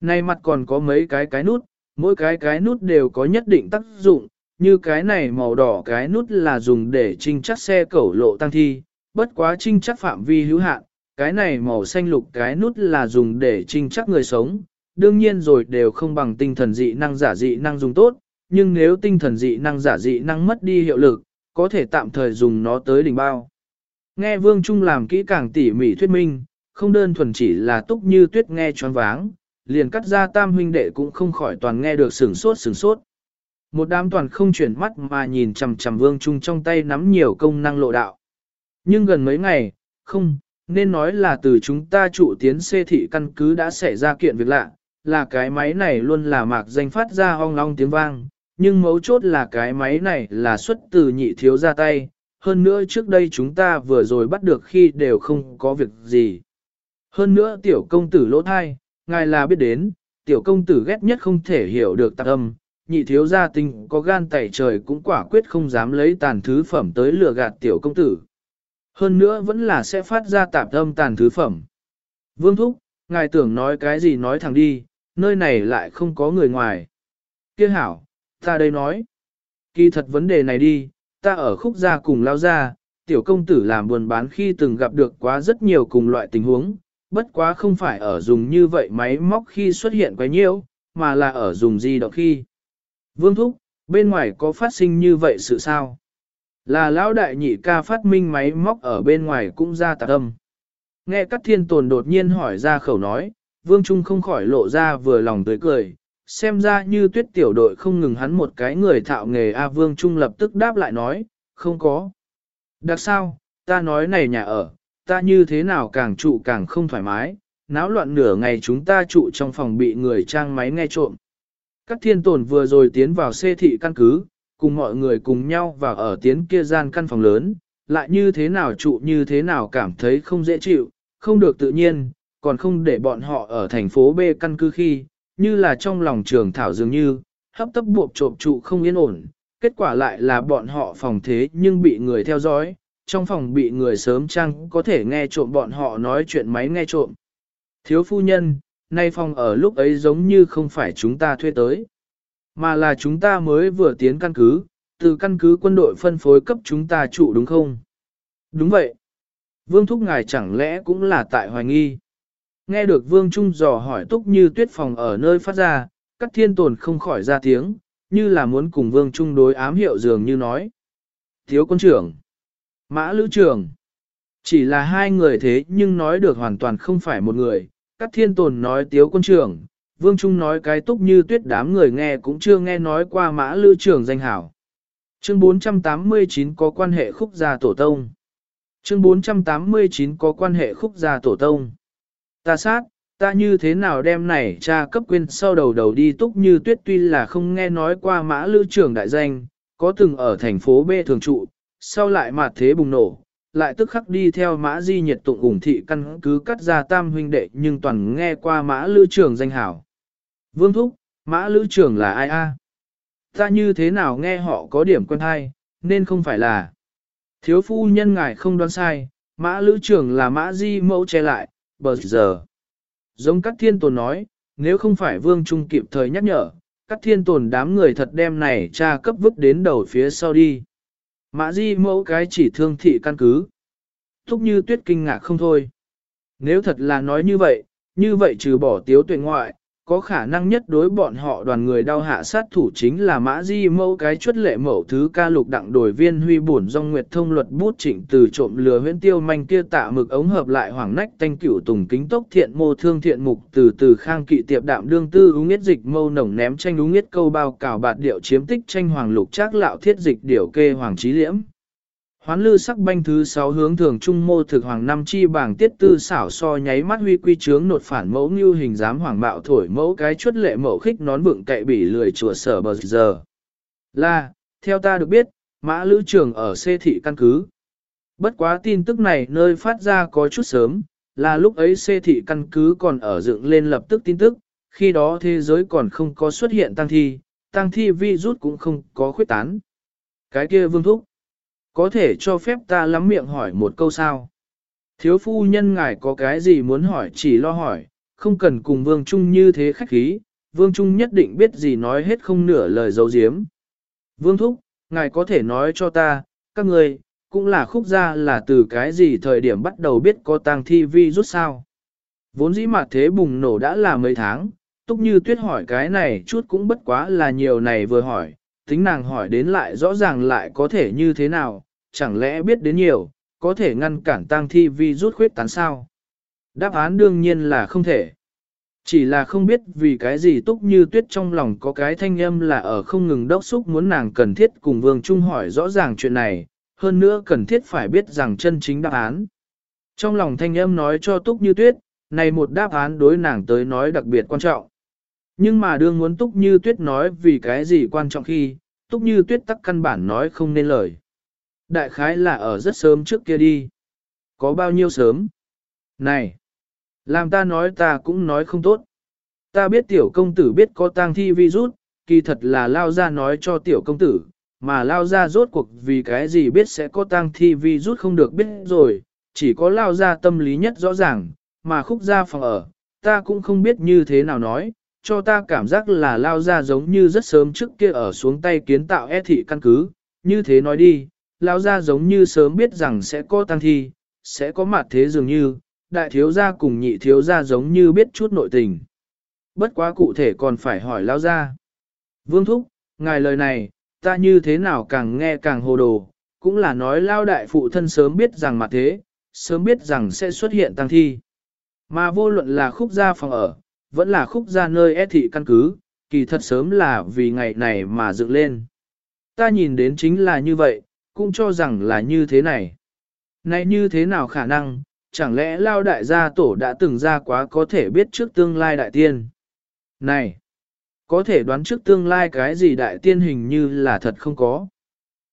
Nay mặt còn có mấy cái cái nút, mỗi cái cái nút đều có nhất định tác dụng, như cái này màu đỏ cái nút là dùng để trinh chắc xe cẩu lộ tăng thi, bất quá trinh chắc phạm vi hữu hạn, cái này màu xanh lục cái nút là dùng để trinh chắc người sống, đương nhiên rồi đều không bằng tinh thần dị năng giả dị năng dùng tốt, nhưng nếu tinh thần dị năng giả dị năng mất đi hiệu lực, có thể tạm thời dùng nó tới đỉnh bao. Nghe Vương Trung làm kỹ càng tỉ mỉ thuyết minh, không đơn thuần chỉ là túc như tuyết nghe choáng váng, liền cắt ra tam huynh đệ cũng không khỏi toàn nghe được sửng sốt sửng sốt. Một đám toàn không chuyển mắt mà nhìn chằm chằm Vương Trung trong tay nắm nhiều công năng lộ đạo. Nhưng gần mấy ngày, không, nên nói là từ chúng ta trụ tiến xê thị căn cứ đã xảy ra kiện việc lạ, là cái máy này luôn là mạc danh phát ra ong long tiếng vang, nhưng mấu chốt là cái máy này là xuất từ nhị thiếu ra tay, hơn nữa trước đây chúng ta vừa rồi bắt được khi đều không có việc gì. Hơn nữa tiểu công tử lỗ thai, ngài là biết đến, tiểu công tử ghét nhất không thể hiểu được tạc âm, nhị thiếu gia tinh có gan tẩy trời cũng quả quyết không dám lấy tàn thứ phẩm tới lừa gạt tiểu công tử. Hơn nữa vẫn là sẽ phát ra tạp âm tàn thứ phẩm. Vương Thúc, ngài tưởng nói cái gì nói thẳng đi, nơi này lại không có người ngoài. Kia hảo, ta đây nói. Kỳ thật vấn đề này đi, ta ở khúc gia cùng lao gia, tiểu công tử làm buồn bán khi từng gặp được quá rất nhiều cùng loại tình huống, bất quá không phải ở dùng như vậy máy móc khi xuất hiện quá nhiều, mà là ở dùng di động khi. Vương Thúc, bên ngoài có phát sinh như vậy sự sao? Là lão đại nhị ca phát minh máy móc ở bên ngoài cũng ra tạc âm. Nghe các thiên tồn đột nhiên hỏi ra khẩu nói, Vương Trung không khỏi lộ ra vừa lòng tới cười, xem ra như tuyết tiểu đội không ngừng hắn một cái người thạo nghề A Vương Trung lập tức đáp lại nói, không có. Đặc sao, ta nói này nhà ở, ta như thế nào càng trụ càng không thoải mái, náo loạn nửa ngày chúng ta trụ trong phòng bị người trang máy nghe trộm. Các thiên tồn vừa rồi tiến vào xê thị căn cứ, cùng mọi người cùng nhau vào ở tiến kia gian căn phòng lớn, lại như thế nào trụ như thế nào cảm thấy không dễ chịu, không được tự nhiên, còn không để bọn họ ở thành phố B căn cứ khi, như là trong lòng trường thảo dường như, hấp tấp buộc trộm trụ không yên ổn, kết quả lại là bọn họ phòng thế nhưng bị người theo dõi, trong phòng bị người sớm chăng có thể nghe trộm bọn họ nói chuyện máy nghe trộm. Thiếu phu nhân, nay phòng ở lúc ấy giống như không phải chúng ta thuê tới, mà là chúng ta mới vừa tiến căn cứ, từ căn cứ quân đội phân phối cấp chúng ta trụ đúng không? Đúng vậy. Vương Thúc Ngài chẳng lẽ cũng là tại hoài nghi. Nghe được Vương Trung dò hỏi Túc như tuyết phòng ở nơi phát ra, các thiên tồn không khỏi ra tiếng, như là muốn cùng Vương Trung đối ám hiệu dường như nói. Thiếu quân trưởng, mã lữ trưởng, chỉ là hai người thế nhưng nói được hoàn toàn không phải một người. Các thiên tồn nói tiếu quân trưởng, Vương Trung nói cái túc như tuyết đám người nghe cũng chưa nghe nói qua mã lữ trưởng danh hảo. Chương 489 có quan hệ khúc gia tổ tông. Chương 489 có quan hệ khúc gia tổ tông. Ta sát, ta như thế nào đem này cha cấp quên sau đầu đầu đi túc như tuyết tuy là không nghe nói qua mã lữ trưởng đại danh, có từng ở thành phố B thường trụ, sau lại mà thế bùng nổ, lại tức khắc đi theo mã di nhiệt tụng ủng thị căn cứ cắt ra tam huynh đệ nhưng toàn nghe qua mã lữ trưởng danh hảo. Vương Thúc, mã lữ trưởng là ai a? Ta như thế nào nghe họ có điểm quen hay, nên không phải là. Thiếu phu nhân ngài không đoán sai, mã lữ trưởng là mã di mẫu che lại, bờ giờ. Giống các thiên tồn nói, nếu không phải vương trung kịp thời nhắc nhở, các thiên tồn đám người thật đem này cha cấp vứt đến đầu phía sau đi. Mã di mẫu cái chỉ thương thị căn cứ. Thúc như tuyết kinh ngạc không thôi. Nếu thật là nói như vậy, như vậy trừ bỏ tiếu tuệ ngoại, có khả năng nhất đối bọn họ đoàn người đau hạ sát thủ chính là mã di mẫu cái chuất lệ mẫu thứ ca lục đặng đổi viên huy bổn do nguyệt thông luật bút chỉnh từ trộm lừa huyễn tiêu manh kia tạ mực ống hợp lại hoàng nách tanh cửu tùng kính tốc thiện mô thương thiện mục từ từ khang kỵ tiệp đạm đương tư ú nghiết dịch mâu nồng ném tranh ú nghiết câu bao cào bạt điệu chiếm tích tranh hoàng lục trác lạo thiết dịch điệu kê hoàng trí liễm. Hoán lư sắc banh thứ 6 hướng thường trung mô thực hoàng năm chi bảng tiết tư xảo so nháy mắt huy quy trướng nột phản mẫu như hình dám hoàng bạo thổi mẫu cái chuất lệ mẫu khích nón vượng cậy bỉ lười chùa sở bờ giờ. Là, theo ta được biết, mã lữ trường ở xê thị căn cứ. Bất quá tin tức này nơi phát ra có chút sớm, là lúc ấy xê thị căn cứ còn ở dựng lên lập tức tin tức, khi đó thế giới còn không có xuất hiện tăng thi, tăng thi vi rút cũng không có khuyết tán. Cái kia vương thúc. Có thể cho phép ta lắm miệng hỏi một câu sao? Thiếu phu nhân ngài có cái gì muốn hỏi chỉ lo hỏi, không cần cùng Vương Trung như thế khách khí, Vương Trung nhất định biết gì nói hết không nửa lời dấu diếm. Vương Thúc, ngài có thể nói cho ta, các người, cũng là khúc gia là từ cái gì thời điểm bắt đầu biết có tang thi vi rút sao. Vốn dĩ mặt thế bùng nổ đã là mấy tháng, túc như tuyết hỏi cái này chút cũng bất quá là nhiều này vừa hỏi, tính nàng hỏi đến lại rõ ràng lại có thể như thế nào, chẳng lẽ biết đến nhiều, có thể ngăn cản tang thi vi rút khuyết tán sao? Đáp án đương nhiên là không thể. Chỉ là không biết vì cái gì túc như tuyết trong lòng có cái thanh âm là ở không ngừng đốc xúc muốn nàng cần thiết cùng Vương Trung hỏi rõ ràng chuyện này, hơn nữa cần thiết phải biết rằng chân chính đáp án. Trong lòng thanh âm nói cho túc như tuyết, này một đáp án đối nàng tới nói đặc biệt quan trọng. Nhưng mà đương muốn Túc Như Tuyết nói vì cái gì quan trọng khi, Túc Như Tuyết tắc căn bản nói không nên lời. Đại khái là ở rất sớm trước kia đi. Có bao nhiêu sớm? Này! Làm ta nói ta cũng nói không tốt. Ta biết tiểu công tử biết có tang thi virus, kỳ thật là lao ra nói cho tiểu công tử, mà lao ra rốt cuộc vì cái gì biết sẽ có tang thi virus không được biết rồi, chỉ có lao ra tâm lý nhất rõ ràng, mà khúc ra phòng ở, ta cũng không biết như thế nào nói, cho ta cảm giác là lao ra giống như rất sớm trước kia ở xuống tay kiến tạo e thị căn cứ, như thế nói đi, lao ra giống như sớm biết rằng sẽ có tăng thi, sẽ có mặt thế dường như, đại thiếu gia cùng nhị thiếu gia giống như biết chút nội tình. Bất quá cụ thể còn phải hỏi lao ra. Vương Thúc, ngài lời này, ta như thế nào càng nghe càng hồ đồ, cũng là nói lao đại phụ thân sớm biết rằng mặt thế, sớm biết rằng sẽ xuất hiện tăng thi. Mà vô luận là khúc gia phòng ở, vẫn là khúc ra nơi e thị căn cứ, kỳ thật sớm là vì ngày này mà dựng lên. Ta nhìn đến chính là như vậy, cũng cho rằng là như thế này. Này như thế nào khả năng, chẳng lẽ lao đại gia tổ đã từng ra quá có thể biết trước tương lai đại tiên. Này, Có thể đoán trước tương lai cái gì đại tiên hình như là thật không có.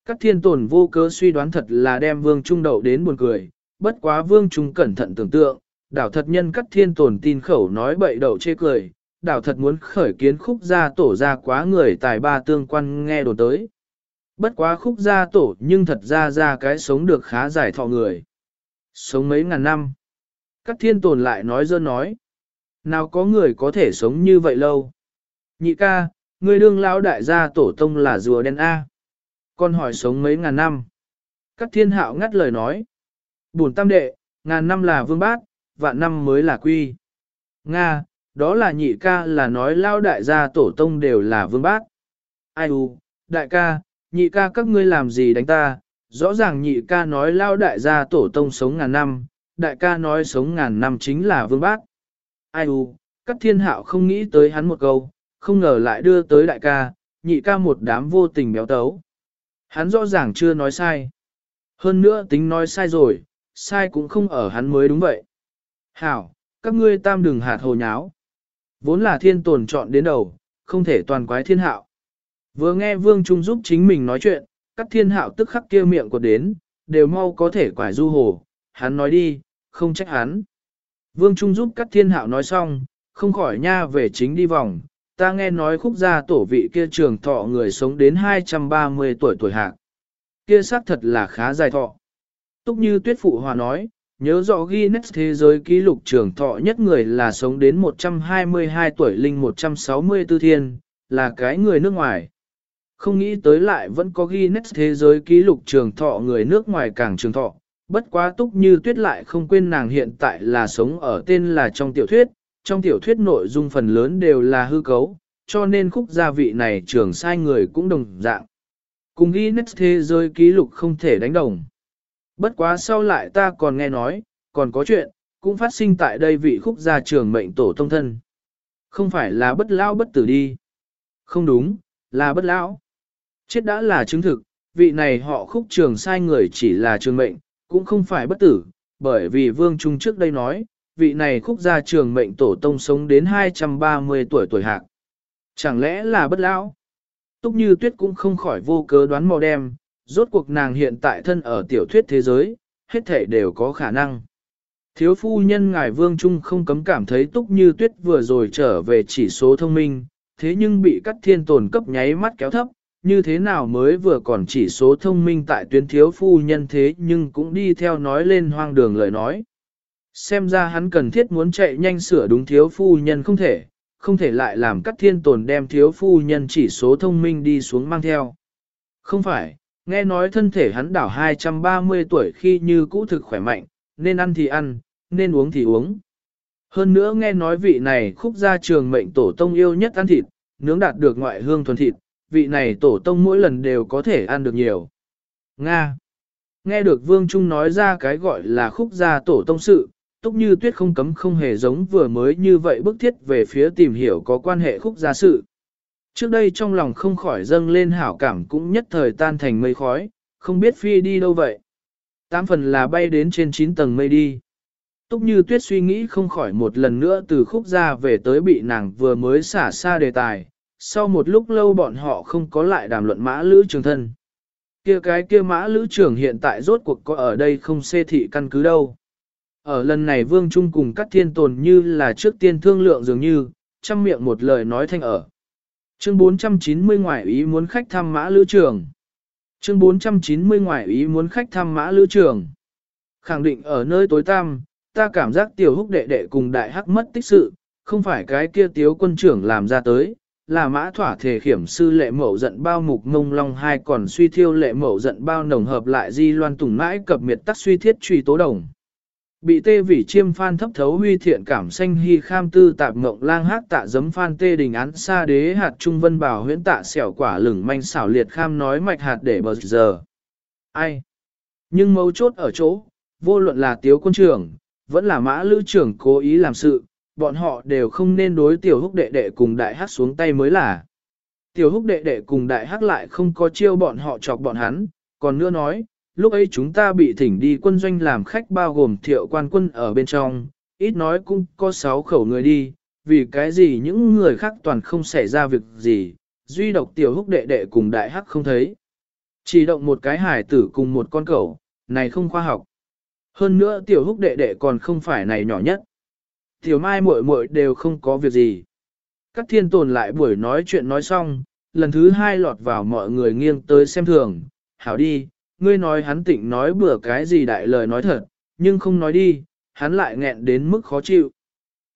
Các thiên tồn vô cớ suy đoán thật là đem vương trung đậu đến buồn cười, bất quá vương trung cẩn thận tưởng tượng, đảo thật nhân cắt thiên tồn tin khẩu nói bậy đậu chê cười, đảo thật muốn khởi kiến khúc gia tổ ra quá người tài ba tương quan nghe đồn tới. Bất quá khúc gia tổ nhưng thật ra ra cái sống được khá dài thọ người. Sống mấy ngàn năm. Cắt thiên tồn lại nói dơ nói. Nào có người có thể sống như vậy lâu. Nhị ca, người đương lão đại gia tổ tông là rùa đen A. Con hỏi sống mấy ngàn năm. Cắt thiên hạo ngắt lời nói. Bùn tam đệ, ngàn năm là vương bát, vạn năm mới là quy. Nga, đó là nhị ca là nói lao đại gia tổ tông đều là vương bát. Ai u, đại ca, nhị ca các ngươi làm gì đánh ta, rõ ràng nhị ca nói lao đại gia tổ tông sống ngàn năm, đại ca nói sống ngàn năm chính là vương bát. Ai u, các thiên hạo không nghĩ tới hắn một câu, không ngờ lại đưa tới đại ca, nhị ca một đám vô tình béo tấu. Hắn rõ ràng chưa nói sai. Hơn nữa tính nói sai rồi, sai cũng không ở hắn mới đúng vậy. Hảo, các ngươi tam đừng hạt hồ nháo. Vốn là thiên tồn chọn đến đầu, không thể toàn quái thiên hạo. Vừa nghe vương trung giúp chính mình nói chuyện, các thiên hạo tức khắc kia miệng của đến, đều mau có thể quải du hồ. Hắn nói đi, không trách hắn. Vương trung giúp các thiên hạo nói xong, không khỏi nha về chính đi vòng. Ta nghe nói khúc gia tổ vị kia trường thọ người sống đến 230 tuổi tuổi hạc. Kia xác thật là khá dài thọ. Túc như tuyết phụ hòa nói, nhớ rõ Guinness thế giới ký lục trường thọ nhất người là sống đến 122 tuổi linh 164 thiên, là cái người nước ngoài. Không nghĩ tới lại vẫn có Guinness thế giới ký lục trường thọ người nước ngoài càng trường thọ, bất quá túc như tuyết lại không quên nàng hiện tại là sống ở tên là trong tiểu thuyết, trong tiểu thuyết nội dung phần lớn đều là hư cấu, cho nên khúc gia vị này trường sai người cũng đồng dạng. Cùng Guinness thế giới ký lục không thể đánh đồng. Bất quá sau lại ta còn nghe nói, còn có chuyện, cũng phát sinh tại đây vị khúc gia trường mệnh tổ tông thân. Không phải là bất lão bất tử đi. Không đúng, là bất lão. Chết đã là chứng thực, vị này họ khúc trường sai người chỉ là trường mệnh, cũng không phải bất tử, bởi vì vương trung trước đây nói, vị này khúc gia trường mệnh tổ tông sống đến 230 tuổi tuổi hạc. Chẳng lẽ là bất lão? Túc như tuyết cũng không khỏi vô cớ đoán mò đem, rốt cuộc nàng hiện tại thân ở tiểu thuyết thế giới, hết thể đều có khả năng. Thiếu phu nhân ngài vương trung không cấm cảm thấy túc như tuyết vừa rồi trở về chỉ số thông minh, thế nhưng bị cắt thiên tồn cấp nháy mắt kéo thấp, như thế nào mới vừa còn chỉ số thông minh tại tuyến thiếu phu nhân thế nhưng cũng đi theo nói lên hoang đường lời nói. Xem ra hắn cần thiết muốn chạy nhanh sửa đúng thiếu phu nhân không thể, không thể lại làm cắt thiên tồn đem thiếu phu nhân chỉ số thông minh đi xuống mang theo. Không phải, nghe nói thân thể hắn đảo 230 tuổi khi như cũ thực khỏe mạnh, nên ăn thì ăn, nên uống thì uống. Hơn nữa nghe nói vị này khúc gia trường mệnh tổ tông yêu nhất ăn thịt, nướng đạt được ngoại hương thuần thịt, vị này tổ tông mỗi lần đều có thể ăn được nhiều. Nga Nghe được Vương Trung nói ra cái gọi là khúc gia tổ tông sự, túc như tuyết không cấm không hề giống vừa mới như vậy bức thiết về phía tìm hiểu có quan hệ khúc gia sự. Trước đây trong lòng không khỏi dâng lên hảo cảm cũng nhất thời tan thành mây khói, không biết phi đi đâu vậy. Tám phần là bay đến trên 9 tầng mây đi. Túc như tuyết suy nghĩ không khỏi một lần nữa từ khúc ra về tới bị nàng vừa mới xả xa đề tài. Sau một lúc lâu bọn họ không có lại đàm luận mã lữ trường thân. kia cái kia mã lữ trường hiện tại rốt cuộc có ở đây không xê thị căn cứ đâu. Ở lần này Vương Trung cùng các thiên tồn như là trước tiên thương lượng dường như, chăm miệng một lời nói thanh ở. Chương 490 ngoại ý muốn khách thăm mã lữ trường. Chương 490 ngoại ý muốn khách thăm mã lữ trường. Khẳng định ở nơi tối tăm, ta cảm giác tiểu húc đệ đệ cùng đại hắc mất tích sự, không phải cái kia tiếu quân trưởng làm ra tới, là mã thỏa thể khiểm sư lệ mẫu giận bao mục mông long hai còn suy thiêu lệ mẫu giận bao nồng hợp lại di loan tùng mãi cập miệt tắc suy thiết truy tố đồng. Bị tê vỉ chiêm phan thấp thấu huy thiện cảm xanh hy kham tư tạp ngộng lang hát tạ giấm phan tê đình án xa đế hạt trung vân bảo huyễn tạ xẻo quả lửng manh xảo liệt kham nói mạch hạt để bờ giờ. Ai? Nhưng mấu chốt ở chỗ, vô luận là tiếu quân trưởng, vẫn là mã lữ trưởng cố ý làm sự, bọn họ đều không nên đối tiểu húc đệ đệ cùng đại hát xuống tay mới là. Tiểu húc đệ đệ cùng đại hát lại không có chiêu bọn họ chọc bọn hắn, còn nữa nói, lúc ấy chúng ta bị thỉnh đi quân doanh làm khách bao gồm thiệu quan quân ở bên trong, ít nói cũng có sáu khẩu người đi, vì cái gì những người khác toàn không xảy ra việc gì, duy độc tiểu húc đệ đệ cùng đại hắc không thấy. Chỉ động một cái hải tử cùng một con cẩu, này không khoa học. Hơn nữa tiểu húc đệ đệ còn không phải này nhỏ nhất. Tiểu mai muội muội đều không có việc gì. Các thiên tồn lại buổi nói chuyện nói xong, lần thứ hai lọt vào mọi người nghiêng tới xem thường. Hảo đi, ngươi nói hắn tịnh nói bừa cái gì đại lời nói thật, nhưng không nói đi, hắn lại nghẹn đến mức khó chịu.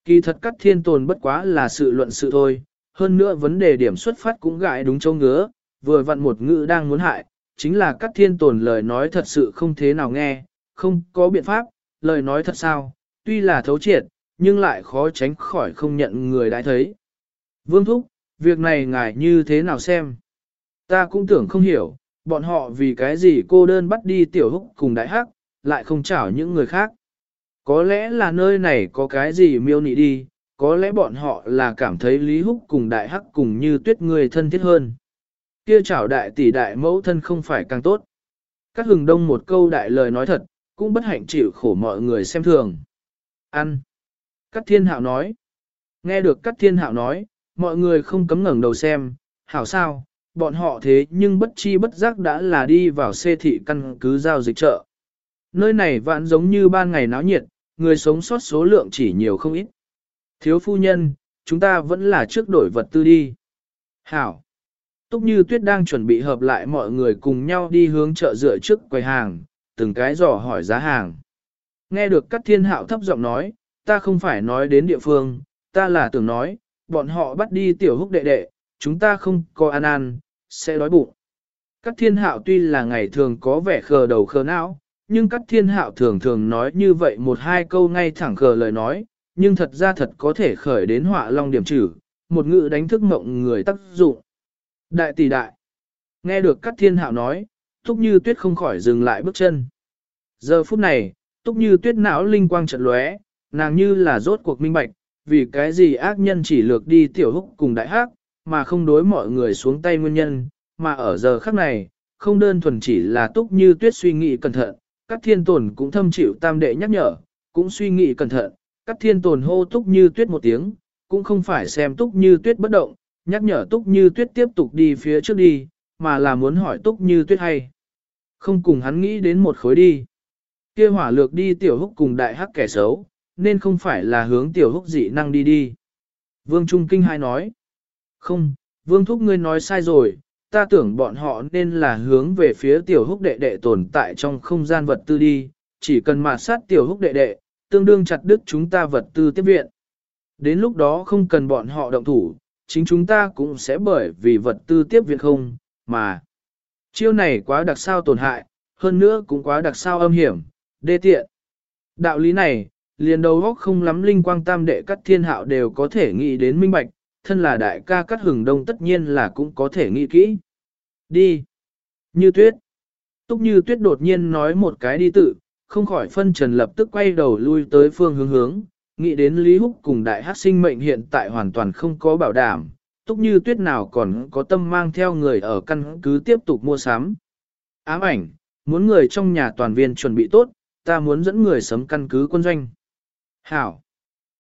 Kỳ thật cắt thiên tồn bất quá là sự luận sự thôi, hơn nữa vấn đề điểm xuất phát cũng gại đúng châu ngứa, vừa vặn một ngữ đang muốn hại, chính là cắt thiên tồn lời nói thật sự không thế nào nghe, không có biện pháp, lời nói thật sao, tuy là thấu triệt, nhưng lại khó tránh khỏi không nhận người đã thấy. Vương Thúc, việc này ngài như thế nào xem? Ta cũng tưởng không hiểu, bọn họ vì cái gì cô đơn bắt đi tiểu húc cùng đại hắc, lại không chảo những người khác. Có lẽ là nơi này có cái gì miêu nị đi, có lẽ bọn họ là cảm thấy Lý Húc cùng đại hắc cùng như tuyết người thân thiết hơn. Kia chảo đại tỷ đại mẫu thân không phải càng tốt. Các hừng đông một câu đại lời nói thật, cũng bất hạnh chịu khổ mọi người xem thường. Ăn. Cát thiên hạo nói. Nghe được Cát thiên hạo nói, mọi người không cấm ngẩng đầu xem, hảo sao, bọn họ thế nhưng bất chi bất giác đã là đi vào xê thị căn cứ giao dịch chợ. Nơi này vạn giống như ban ngày náo nhiệt, người sống sót số lượng chỉ nhiều không ít. Thiếu phu nhân, chúng ta vẫn là trước đổi vật tư đi. Hảo. Túc như tuyết đang chuẩn bị hợp lại mọi người cùng nhau đi hướng chợ dựa trước quầy hàng, từng cái dò hỏi giá hàng. Nghe được các thiên hạo thấp giọng nói, ta không phải nói đến địa phương, ta là tưởng nói, bọn họ bắt đi tiểu húc đệ đệ, chúng ta không có ăn ăn, sẽ đói bụng. Các thiên hạo tuy là ngày thường có vẻ khờ đầu khờ não, nhưng các thiên hạo thường thường nói như vậy một hai câu ngay thẳng khờ lời nói, nhưng thật ra thật có thể khởi đến họa long điểm trừ, một ngữ đánh thức mộng người tác dụng. Đại tỷ đại, nghe được các thiên hạo nói, túc như tuyết không khỏi dừng lại bước chân. Giờ phút này, túc như tuyết não linh quang trận lóe, nàng như là rốt cuộc minh bạch, vì cái gì ác nhân chỉ lược đi tiểu húc cùng đại hắc, mà không đối mọi người xuống tay nguyên nhân, mà ở giờ khắc này, không đơn thuần chỉ là túc như tuyết suy nghĩ cẩn thận, các thiên tồn cũng thâm chịu tam đệ nhắc nhở, cũng suy nghĩ cẩn thận, các thiên tồn hô túc như tuyết một tiếng, cũng không phải xem túc như tuyết bất động, nhắc nhở túc như tuyết tiếp tục đi phía trước đi, mà là muốn hỏi túc như tuyết hay. Không cùng hắn nghĩ đến một khối đi. kia hỏa lược đi tiểu húc cùng đại hắc kẻ xấu, nên không phải là hướng tiểu húc dị năng đi đi. Vương Trung Kinh hai nói. Không, Vương Thúc ngươi nói sai rồi, ta tưởng bọn họ nên là hướng về phía tiểu húc đệ đệ tồn tại trong không gian vật tư đi, chỉ cần mà sát tiểu húc đệ đệ, tương đương chặt đứt chúng ta vật tư tiếp viện. Đến lúc đó không cần bọn họ động thủ, chính chúng ta cũng sẽ bởi vì vật tư tiếp viện không, mà. Chiêu này quá đặc sao tổn hại, hơn nữa cũng quá đặc sao âm hiểm, đê tiện. Đạo lý này, liền đầu góc không lắm linh quang tam đệ cắt thiên hạo đều có thể nghĩ đến minh bạch, thân là đại ca cắt hừng đông tất nhiên là cũng có thể nghĩ kỹ. Đi. Như tuyết. Túc như tuyết đột nhiên nói một cái đi tự, không khỏi phân trần lập tức quay đầu lui tới phương hướng hướng, nghĩ đến Lý Húc cùng đại hát sinh mệnh hiện tại hoàn toàn không có bảo đảm, túc như tuyết nào còn có tâm mang theo người ở căn cứ tiếp tục mua sắm. Ám ảnh, muốn người trong nhà toàn viên chuẩn bị tốt, ta muốn dẫn người sớm căn cứ quân doanh. Hảo.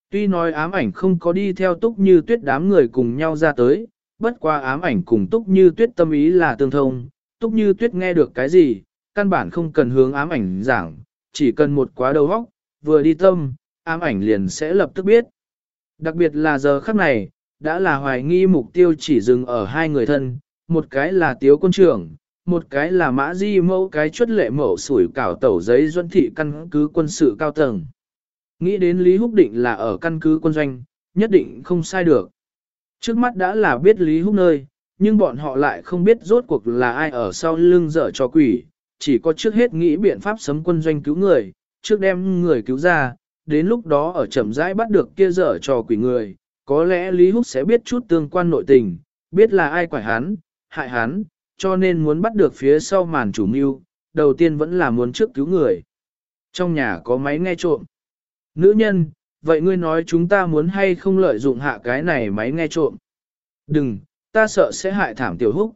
Tuy nói ám ảnh không có đi theo túc như tuyết đám người cùng nhau ra tới, bất qua ám ảnh cùng túc như tuyết tâm ý là tương thông, túc như tuyết nghe được cái gì, căn bản không cần hướng ám ảnh giảng, chỉ cần một quá đầu óc, vừa đi tâm, ám ảnh liền sẽ lập tức biết. Đặc biệt là giờ khắc này, đã là hoài nghi mục tiêu chỉ dừng ở hai người thân, một cái là tiếu quân trưởng, một cái là mã di mẫu cái chuất lệ mẫu sủi cảo tẩu giấy duân thị căn cứ quân sự cao tầng. Nghĩ đến Lý Húc Định là ở căn cứ quân doanh, nhất định không sai được. Trước mắt đã là biết Lý Húc nơi, nhưng bọn họ lại không biết rốt cuộc là ai ở sau lưng dở cho quỷ, chỉ có trước hết nghĩ biện pháp sấm quân doanh cứu người, trước đem người cứu ra, đến lúc đó ở chậm rãi bắt được kia dở cho quỷ người, có lẽ Lý Húc sẽ biết chút tương quan nội tình, biết là ai quải hắn, hại hắn, cho nên muốn bắt được phía sau màn chủ mưu, đầu tiên vẫn là muốn trước cứu người. Trong nhà có máy nghe trộm. Nữ nhân, vậy ngươi nói chúng ta muốn hay không lợi dụng hạ cái này máy nghe trộm? Đừng, ta sợ sẽ hại thảm tiểu húc.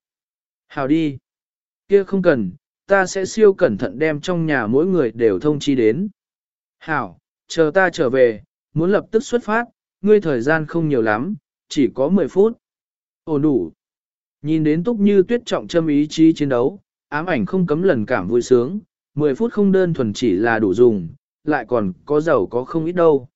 Hào đi. Kia không cần, ta sẽ siêu cẩn thận đem trong nhà mỗi người đều thông chi đến. Hảo, chờ ta trở về, muốn lập tức xuất phát, ngươi thời gian không nhiều lắm, chỉ có 10 phút. Ổn đủ. Nhìn đến túc như tuyết trọng châm ý chí chiến đấu, ám ảnh không cấm lần cảm vui sướng, 10 phút không đơn thuần chỉ là đủ dùng, lại còn có giàu có không ít đâu.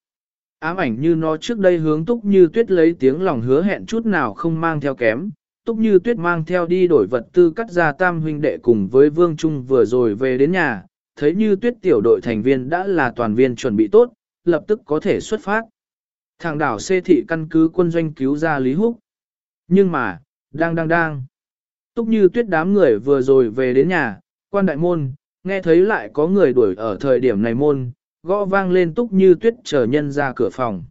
Ám ảnh như nó trước đây hướng túc như tuyết lấy tiếng lòng hứa hẹn chút nào không mang theo kém, túc như tuyết mang theo đi đổi vật tư cắt ra tam huynh đệ cùng với vương trung vừa rồi về đến nhà, thấy như tuyết tiểu đội thành viên đã là toàn viên chuẩn bị tốt, lập tức có thể xuất phát. Thằng đảo xê thị căn cứ quân doanh cứu ra Lý Húc. Nhưng mà, đang đang đang. Túc như tuyết đám người vừa rồi về đến nhà, quan đại môn, nghe thấy lại có người đuổi ở thời điểm này môn, gõ vang lên túc như tuyết chờ nhân ra cửa phòng.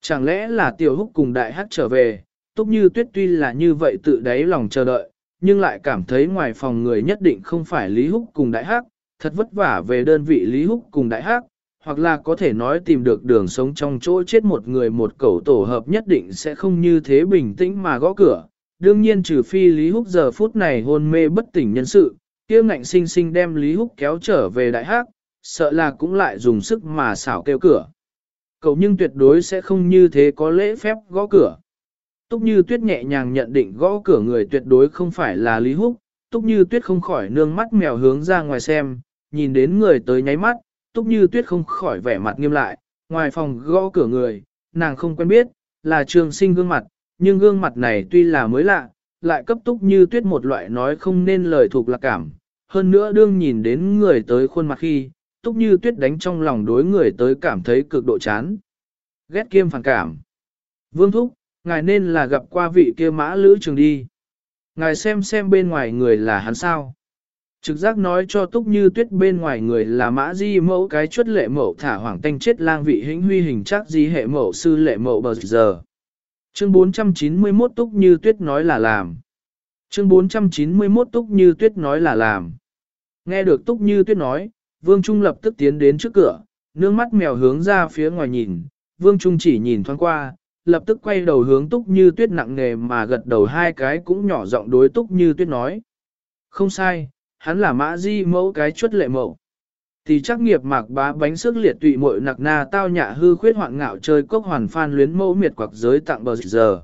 Chẳng lẽ là tiểu húc cùng đại hát trở về, túc như tuyết tuy là như vậy tự đáy lòng chờ đợi, nhưng lại cảm thấy ngoài phòng người nhất định không phải Lý Húc cùng đại hát, thật vất vả về đơn vị Lý Húc cùng đại hát, hoặc là có thể nói tìm được đường sống trong chỗ chết một người một cẩu tổ hợp nhất định sẽ không như thế bình tĩnh mà gõ cửa. Đương nhiên trừ phi Lý Húc giờ phút này hôn mê bất tỉnh nhân sự, kia ngạnh sinh sinh đem Lý Húc kéo trở về đại hắc, sợ là cũng lại dùng sức mà xảo kêu cửa. Cậu nhưng tuyệt đối sẽ không như thế có lễ phép gõ cửa. Túc như tuyết nhẹ nhàng nhận định gõ cửa người tuyệt đối không phải là Lý Húc, Túc như tuyết không khỏi nương mắt mèo hướng ra ngoài xem, nhìn đến người tới nháy mắt, Túc như tuyết không khỏi vẻ mặt nghiêm lại, ngoài phòng gõ cửa người, nàng không quen biết, là trường sinh gương mặt, nhưng gương mặt này tuy là mới lạ, lại cấp Túc như tuyết một loại nói không nên lời thuộc lạc cảm. Hơn nữa đương nhìn đến người tới khuôn mặt khi, Túc như tuyết đánh trong lòng đối người tới cảm thấy cực độ chán. Ghét kiêm phản cảm. Vương Thúc, ngài nên là gặp qua vị kia mã lữ trường đi. Ngài xem xem bên ngoài người là hắn sao. Trực giác nói cho túc như tuyết bên ngoài người là mã di mẫu cái chuất lệ mẫu thả hoàng tanh chết lang vị hĩnh huy hình chắc di hệ mẫu sư lệ mẫu bờ giờ. Chương 491 túc như tuyết nói là làm. Chương 491 túc như tuyết nói là làm. Nghe được túc như tuyết nói, vương trung lập tức tiến đến trước cửa, nước mắt mèo hướng ra phía ngoài nhìn, vương trung chỉ nhìn thoáng qua, lập tức quay đầu hướng túc như tuyết nặng nề mà gật đầu hai cái cũng nhỏ giọng đối túc như tuyết nói. Không sai, hắn là mã di mẫu cái chuất lệ mẫu. Thì chắc nghiệp mạc bá bánh sức liệt tụy muội nặc na tao nhạ hư khuyết hoạn ngạo chơi cốc hoàn phan luyến mẫu miệt quặc giới tặng bờ giờ.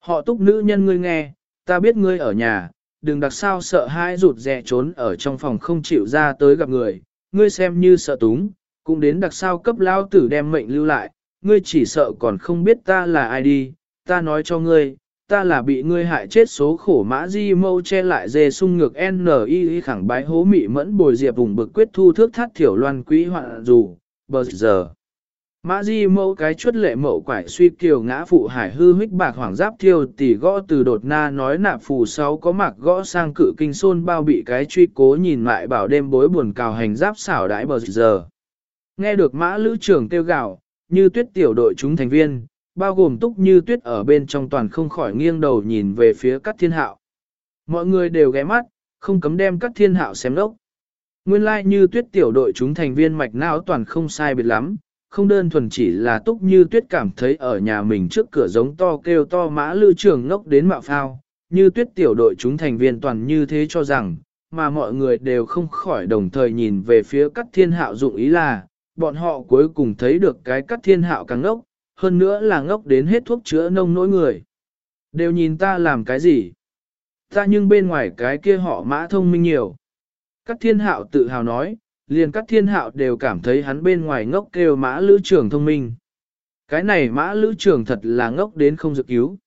Họ túc nữ nhân ngươi nghe, ta biết ngươi ở nhà, đừng đặc sao sợ hãi rụt rè trốn ở trong phòng không chịu ra tới gặp người, ngươi xem như sợ túng, cũng đến đặc sao cấp lao tử đem mệnh lưu lại, ngươi chỉ sợ còn không biết ta là ai đi, ta nói cho ngươi, ta là bị ngươi hại chết số khổ mã di mâu che lại dê sung ngược N.I. khẳng bái hố mị mẫn bồi diệp vùng bực quyết thu thước thắt thiểu loan quý hoạn dù, bờ giờ. Mã di mâu cái chuất lệ mậu quải suy kiều ngã phụ hải hư hích bạc hoàng giáp thiêu tỷ gõ từ đột na nói nạp phù sáu có mạc gõ sang cự kinh xôn bao bị cái truy cố nhìn lại bảo đêm bối buồn cào hành giáp xảo đãi bờ giờ. Nghe được mã lữ trưởng kêu gạo, như tuyết tiểu đội chúng thành viên, bao gồm túc như tuyết ở bên trong toàn không khỏi nghiêng đầu nhìn về phía các thiên hạo. Mọi người đều ghé mắt, không cấm đem các thiên hạo xem lốc. Nguyên lai like như tuyết tiểu đội chúng thành viên mạch não toàn không sai biệt lắm, không đơn thuần chỉ là túc như tuyết cảm thấy ở nhà mình trước cửa giống to kêu to mã lưu trường ngốc đến mạo phao, như tuyết tiểu đội chúng thành viên toàn như thế cho rằng, mà mọi người đều không khỏi đồng thời nhìn về phía các thiên hạo dụng ý là, bọn họ cuối cùng thấy được cái các thiên hạo càng ngốc, hơn nữa là ngốc đến hết thuốc chữa nông nỗi người. Đều nhìn ta làm cái gì? Ta nhưng bên ngoài cái kia họ mã thông minh nhiều. Các thiên hạo tự hào nói, liền các thiên hạo đều cảm thấy hắn bên ngoài ngốc kêu mã lữ trưởng thông minh. Cái này mã lữ trưởng thật là ngốc đến không dự cứu.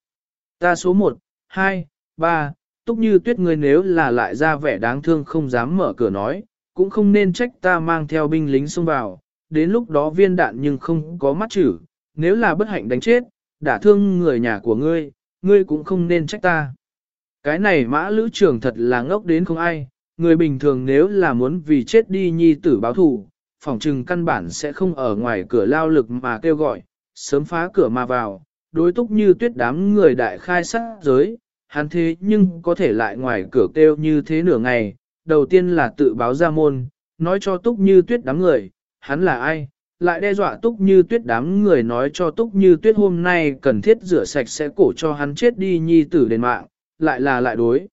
Ta số 1, 2, 3, túc như tuyết ngươi nếu là lại ra vẻ đáng thương không dám mở cửa nói, cũng không nên trách ta mang theo binh lính xông vào, đến lúc đó viên đạn nhưng không có mắt chữ, nếu là bất hạnh đánh chết, đả thương người nhà của ngươi, ngươi cũng không nên trách ta. Cái này mã lữ trưởng thật là ngốc đến không ai, người bình thường nếu là muốn vì chết đi nhi tử báo thù, phòng trừng căn bản sẽ không ở ngoài cửa lao lực mà kêu gọi, sớm phá cửa mà vào, đối túc như tuyết đám người đại khai sát giới, hắn thế nhưng có thể lại ngoài cửa kêu như thế nửa ngày, đầu tiên là tự báo ra môn, nói cho túc như tuyết đám người, hắn là ai, lại đe dọa túc như tuyết đám người nói cho túc như tuyết hôm nay cần thiết rửa sạch sẽ cổ cho hắn chết đi nhi tử đền mạng, lại là lại đối.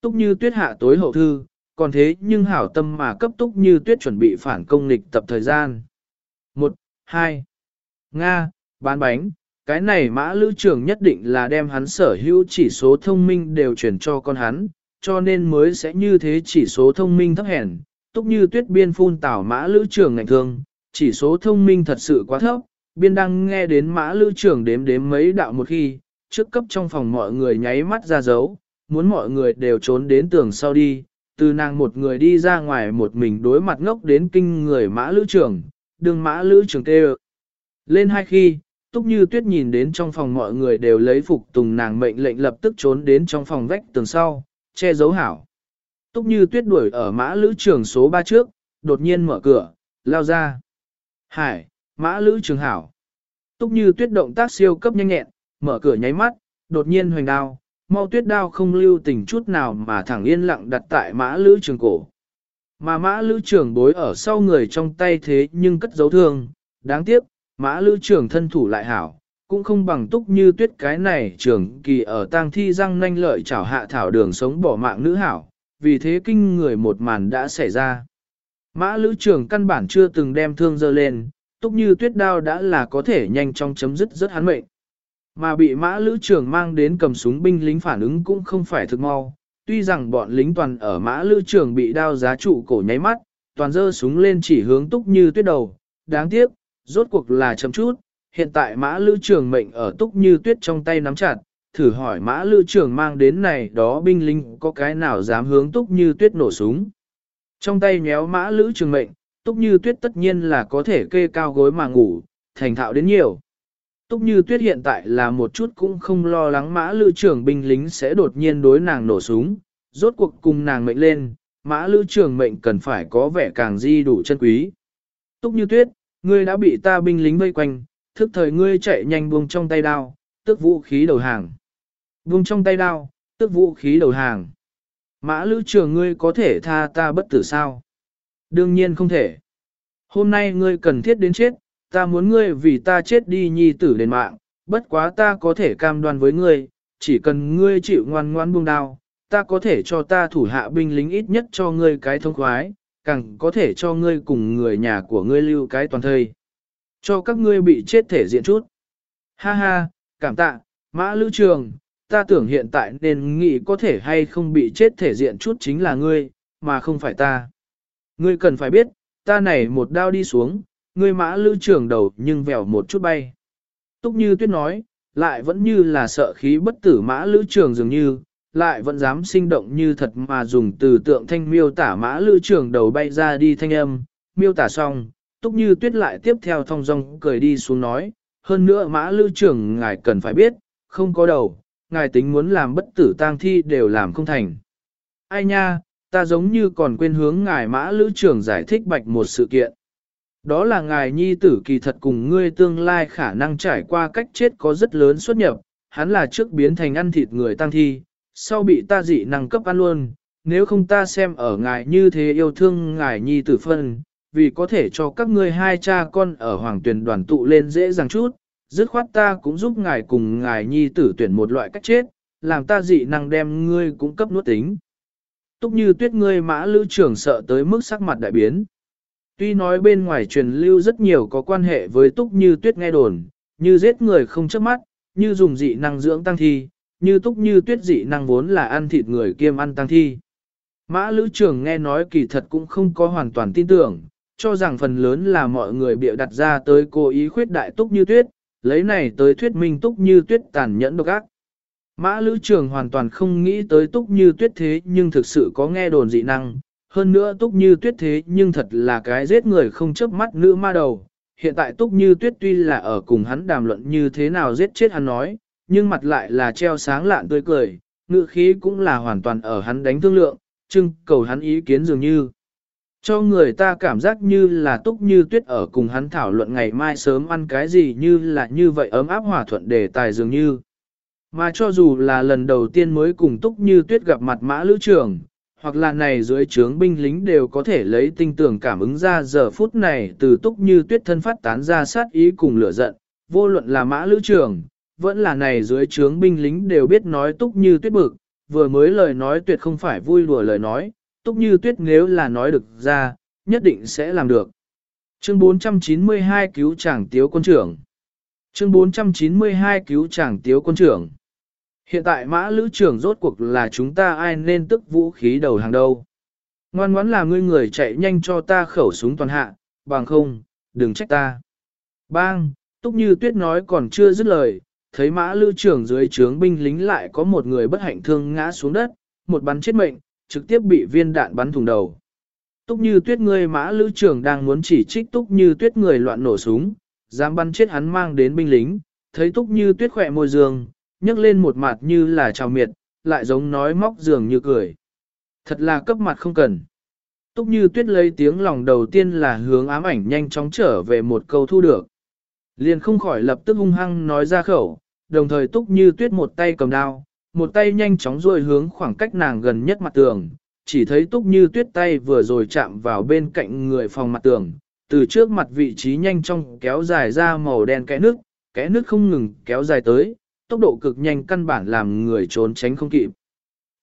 Túc như tuyết hạ tối hậu thư, còn thế nhưng hảo tâm mà cấp túc như tuyết chuẩn bị phản công nghịch tập thời gian. 1. 2. Nga, bán bánh, cái này mã lữ trưởng nhất định là đem hắn sở hữu chỉ số thông minh đều chuyển cho con hắn, cho nên mới sẽ như thế chỉ số thông minh thấp hèn. Túc như tuyết biên phun tảo mã lữ trưởng ngành thương, chỉ số thông minh thật sự quá thấp, biên đang nghe đến mã lữ trưởng đếm đếm mấy đạo một khi, trước cấp trong phòng mọi người nháy mắt ra dấu, muốn mọi người đều trốn đến tường sau đi, từ nàng một người đi ra ngoài một mình đối mặt ngốc đến kinh người mã lữ trưởng, đường mã lữ trưởng tê Lên hai khi, túc như tuyết nhìn đến trong phòng mọi người đều lấy phục tùng nàng mệnh lệnh lập tức trốn đến trong phòng vách tường sau, che giấu hảo. Túc như tuyết đuổi ở mã lữ trưởng số 3 trước, đột nhiên mở cửa, lao ra. Hải, mã lữ trường hảo. Túc như tuyết động tác siêu cấp nhanh nhẹn, mở cửa nháy mắt, đột nhiên hoành đao, mau tuyết đao không lưu tình chút nào mà thẳng yên lặng đặt tại mã lữ trường cổ. Mà mã lữ trường bối ở sau người trong tay thế nhưng cất dấu thương, đáng tiếc, mã lữ trường thân thủ lại hảo, cũng không bằng túc như tuyết cái này trường kỳ ở tang thi răng nanh lợi chảo hạ thảo đường sống bỏ mạng nữ hảo, vì thế kinh người một màn đã xảy ra. Mã lữ trường căn bản chưa từng đem thương dơ lên, túc như tuyết đao đã là có thể nhanh chóng chấm dứt rất hắn mệnh. Mà bị mã lữ trưởng mang đến cầm súng binh lính phản ứng cũng không phải thực mau, tuy rằng bọn lính toàn ở mã lữ trưởng bị đao giá trụ cổ nháy mắt, toàn dơ súng lên chỉ hướng túc như tuyết đầu, đáng tiếc, rốt cuộc là chấm chút, hiện tại mã lữ trưởng mệnh ở túc như tuyết trong tay nắm chặt, thử hỏi mã lữ trưởng mang đến này đó binh lính có cái nào dám hướng túc như tuyết nổ súng. Trong tay nhéo mã lữ trường mệnh, túc như tuyết tất nhiên là có thể kê cao gối mà ngủ, thành thạo đến nhiều. Túc như tuyết hiện tại là một chút cũng không lo lắng mã lữ trưởng binh lính sẽ đột nhiên đối nàng nổ súng, rốt cuộc cùng nàng mệnh lên, mã lữ trưởng mệnh cần phải có vẻ càng di đủ chân quý. Túc như tuyết, ngươi đã bị ta binh lính vây quanh, thức thời ngươi chạy nhanh buông trong tay đao, tức vũ khí đầu hàng. Buông trong tay đao, tức vũ khí đầu hàng. Mã lữ Trường, ngươi có thể tha ta bất tử sao? Đương nhiên không thể. Hôm nay ngươi cần thiết đến chết, ta muốn ngươi vì ta chết đi nhi tử đền mạng, bất quá ta có thể cam đoan với ngươi, chỉ cần ngươi chịu ngoan ngoan buông đao, ta có thể cho ta thủ hạ binh lính ít nhất cho ngươi cái thông khoái, càng có thể cho ngươi cùng người nhà của ngươi lưu cái toàn thời. Cho các ngươi bị chết thể diện chút. Ha ha, cảm tạ, mã lữ trường, ta tưởng hiện tại nên nghĩ có thể hay không bị chết thể diện chút chính là ngươi, mà không phải ta. Ngươi cần phải biết, ta này một đao đi xuống, ngươi mã lữ trưởng đầu nhưng vèo một chút bay. Túc như tuyết nói, lại vẫn như là sợ khí bất tử mã lữ trưởng dường như, lại vẫn dám sinh động như thật mà dùng từ tượng thanh miêu tả mã lữ trưởng đầu bay ra đi thanh âm, miêu tả xong, túc như tuyết lại tiếp theo thong dong cười đi xuống nói, hơn nữa mã lữ trưởng ngài cần phải biết, không có đầu, ngài tính muốn làm bất tử tang thi đều làm không thành. Ai nha, ta giống như còn quên hướng ngài mã lữ trưởng giải thích bạch một sự kiện. Đó là ngài nhi tử kỳ thật cùng ngươi tương lai khả năng trải qua cách chết có rất lớn xuất nhập, hắn là trước biến thành ăn thịt người tăng thi, sau bị ta dị năng cấp ăn luôn, nếu không ta xem ở ngài như thế yêu thương ngài nhi tử phân, vì có thể cho các ngươi hai cha con ở hoàng tuyển đoàn tụ lên dễ dàng chút, dứt khoát ta cũng giúp ngài cùng ngài nhi tử tuyển một loại cách chết, làm ta dị năng đem ngươi cũng cấp nuốt tính. Túc như tuyết ngươi mã lữ trưởng sợ tới mức sắc mặt đại biến. Tuy nói bên ngoài truyền lưu rất nhiều có quan hệ với túc như tuyết nghe đồn, như giết người không chớp mắt, như dùng dị năng dưỡng tăng thi, như túc như tuyết dị năng vốn là ăn thịt người kiêm ăn tăng thi. Mã lữ trưởng nghe nói kỳ thật cũng không có hoàn toàn tin tưởng, cho rằng phần lớn là mọi người bịa đặt ra tới cố ý khuyết đại túc như tuyết, lấy này tới thuyết minh túc như tuyết tàn nhẫn độc ác. Mã lữ trường hoàn toàn không nghĩ tới túc như tuyết thế nhưng thực sự có nghe đồn dị năng, hơn nữa túc như tuyết thế nhưng thật là cái giết người không chớp mắt nữ ma đầu. Hiện tại túc như tuyết tuy là ở cùng hắn đàm luận như thế nào giết chết hắn nói, nhưng mặt lại là treo sáng lạn tươi cười, ngựa khí cũng là hoàn toàn ở hắn đánh thương lượng, trưng cầu hắn ý kiến dường như. Cho người ta cảm giác như là túc như tuyết ở cùng hắn thảo luận ngày mai sớm ăn cái gì như là như vậy ấm áp hòa thuận đề tài dường như. Mà cho dù là lần đầu tiên mới cùng túc như tuyết gặp mặt mã lữ trưởng, hoặc là này dưới trướng binh lính đều có thể lấy tinh tưởng cảm ứng ra giờ phút này từ túc như tuyết thân phát tán ra sát ý cùng lửa giận, vô luận là mã lữ trưởng, vẫn là này dưới trướng binh lính đều biết nói túc như tuyết bực, vừa mới lời nói tuyệt không phải vui đùa lời nói, túc như tuyết nếu là nói được ra, nhất định sẽ làm được. Chương 492 cứu chàng tiếu quân trưởng. Chương 492 cứu chàng tiếu quân trưởng. Hiện tại mã lữ trưởng rốt cuộc là chúng ta ai nên tức vũ khí đầu hàng đâu. Ngoan ngoãn là ngươi người chạy nhanh cho ta khẩu súng toàn hạ, bằng không, đừng trách ta. Bang, túc như tuyết nói còn chưa dứt lời, thấy mã lữ trưởng dưới trướng binh lính lại có một người bất hạnh thương ngã xuống đất, một bắn chết mệnh, trực tiếp bị viên đạn bắn thủng đầu. Túc như tuyết ngươi mã lữ trưởng đang muốn chỉ trích túc như tuyết người loạn nổ súng, dám bắn chết hắn mang đến binh lính, thấy túc như tuyết khỏe môi giường, nhấc lên một mặt như là chào miệt, lại giống nói móc giường như cười. Thật là cấp mặt không cần. Túc như tuyết lấy tiếng lòng đầu tiên là hướng ám ảnh nhanh chóng trở về một câu thu được. Liền không khỏi lập tức hung hăng nói ra khẩu, đồng thời túc như tuyết một tay cầm đao, một tay nhanh chóng rồi hướng khoảng cách nàng gần nhất mặt tường, chỉ thấy túc như tuyết tay vừa rồi chạm vào bên cạnh người phòng mặt tường, từ trước mặt vị trí nhanh chóng kéo dài ra màu đen kẽ nước, kẽ nước không ngừng kéo dài tới, tốc độ cực nhanh căn bản làm người trốn tránh không kịp.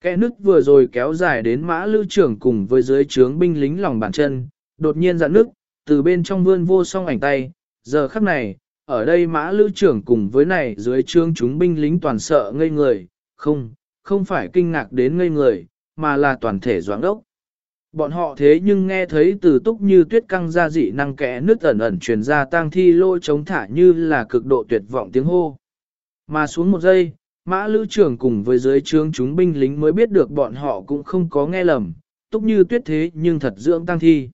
Kẽ nước vừa rồi kéo dài đến mã lưu trưởng cùng với dưới trướng binh lính lòng bàn chân, đột nhiên dạn nước, từ bên trong vươn vô song ảnh tay, giờ khắc này, ở đây mã lưu trưởng cùng với này dưới trướng chúng binh lính toàn sợ ngây người, không, không phải kinh ngạc đến ngây người, mà là toàn thể doãn đốc. Bọn họ thế nhưng nghe thấy từ túc như tuyết căng ra dị năng kẽ nước ẩn ẩn truyền ra tang thi lôi chống thả như là cực độ tuyệt vọng tiếng hô. Mà xuống một giây, mã lữ trưởng cùng với dưới trướng chúng binh lính mới biết được bọn họ cũng không có nghe lầm, túc như tuyết thế nhưng thật dưỡng tang thi.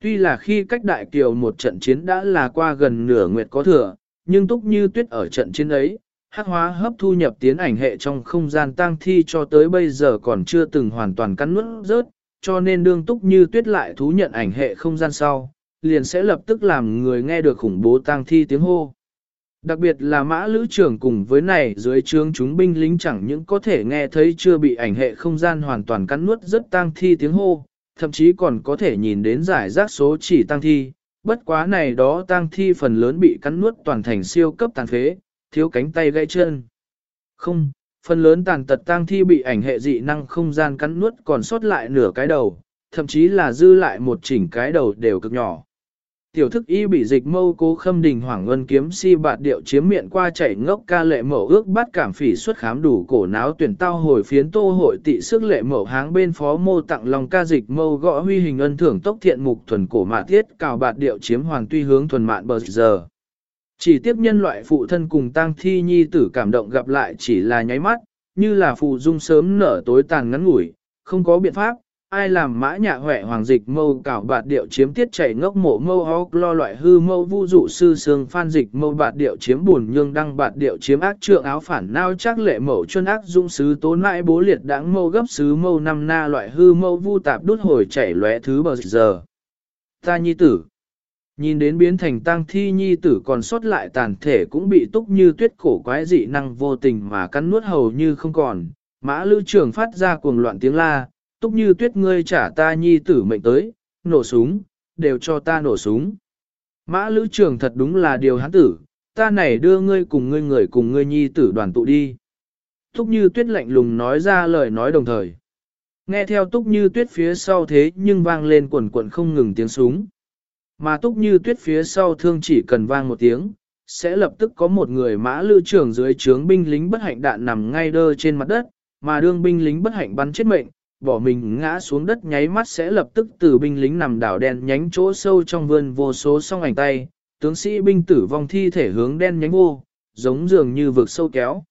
Tuy là khi cách đại kiều một trận chiến đã là qua gần nửa nguyệt có thừa, nhưng túc như tuyết ở trận chiến ấy, hắc hóa hấp thu nhập tiến ảnh hệ trong không gian tang thi cho tới bây giờ còn chưa từng hoàn toàn cắn nuốt rớt, cho nên đương túc như tuyết lại thú nhận ảnh hệ không gian sau, liền sẽ lập tức làm người nghe được khủng bố tang thi tiếng hô. Đặc biệt là mã lữ trưởng cùng với này dưới trướng chúng binh lính chẳng những có thể nghe thấy chưa bị ảnh hệ không gian hoàn toàn cắn nuốt rất tang thi tiếng hô, thậm chí còn có thể nhìn đến giải rác số chỉ tang thi, bất quá này đó tang thi phần lớn bị cắn nuốt toàn thành siêu cấp tàn phế, thiếu cánh tay gãy chân. Không, phần lớn tàn tật tang thi bị ảnh hệ dị năng không gian cắn nuốt còn sót lại nửa cái đầu, thậm chí là dư lại một chỉnh cái đầu đều cực nhỏ. Tiểu thức y bị dịch mâu cố khâm đình hoàng ngân kiếm si bạt điệu chiếm miệng qua chảy ngốc ca lệ mẫu ước bắt cảm phỉ xuất khám đủ cổ náo tuyển tao hồi phiến tô hội tị sức lệ mẫu háng bên phó mô tặng lòng ca dịch mâu gõ huy hình ân thưởng tốc thiện mục thuần cổ mạ tiết cào bạt điệu chiếm hoàng tuy hướng thuần mạn bờ giờ. Chỉ tiếp nhân loại phụ thân cùng tang thi nhi tử cảm động gặp lại chỉ là nháy mắt, như là phụ dung sớm nở tối tàn ngắn ngủi, không có biện pháp, ai làm mã nhạ huệ hoàng dịch mâu cảo bạt điệu chiếm tiết chảy ngốc mộ mâu hóc lo loại hư mâu vu dụ sư sương phan dịch mâu bạt điệu chiếm buồn nhương đăng bạt điệu chiếm ác trượng áo phản nao chắc lệ mẫu chân ác dung sứ tốn mãi bố liệt đáng mâu gấp sứ mâu năm na loại hư mâu vu tạp đút hồi chảy lóe thứ bờ giờ. Ta nhi tử. Nhìn đến biến thành tang thi nhi tử còn sót lại tàn thể cũng bị túc như tuyết cổ quái dị năng vô tình mà cắn nuốt hầu như không còn. Mã lưu trường phát ra cuồng loạn tiếng la, túc như tuyết ngươi trả ta nhi tử mệnh tới, nổ súng, đều cho ta nổ súng. Mã lữ trường thật đúng là điều hắn tử, ta này đưa ngươi cùng ngươi người cùng ngươi nhi tử đoàn tụ đi. Túc như tuyết lạnh lùng nói ra lời nói đồng thời. Nghe theo túc như tuyết phía sau thế nhưng vang lên quần quần không ngừng tiếng súng. Mà túc như tuyết phía sau thương chỉ cần vang một tiếng, sẽ lập tức có một người mã lữ trưởng dưới trướng binh lính bất hạnh đạn nằm ngay đơ trên mặt đất, mà đương binh lính bất hạnh bắn chết mệnh, bỏ mình ngã xuống đất nháy mắt sẽ lập tức từ binh lính nằm đảo đen nhánh chỗ sâu trong vườn vô số song ảnh tay, tướng sĩ binh tử vong thi thể hướng đen nhánh vô, giống dường như vực sâu kéo.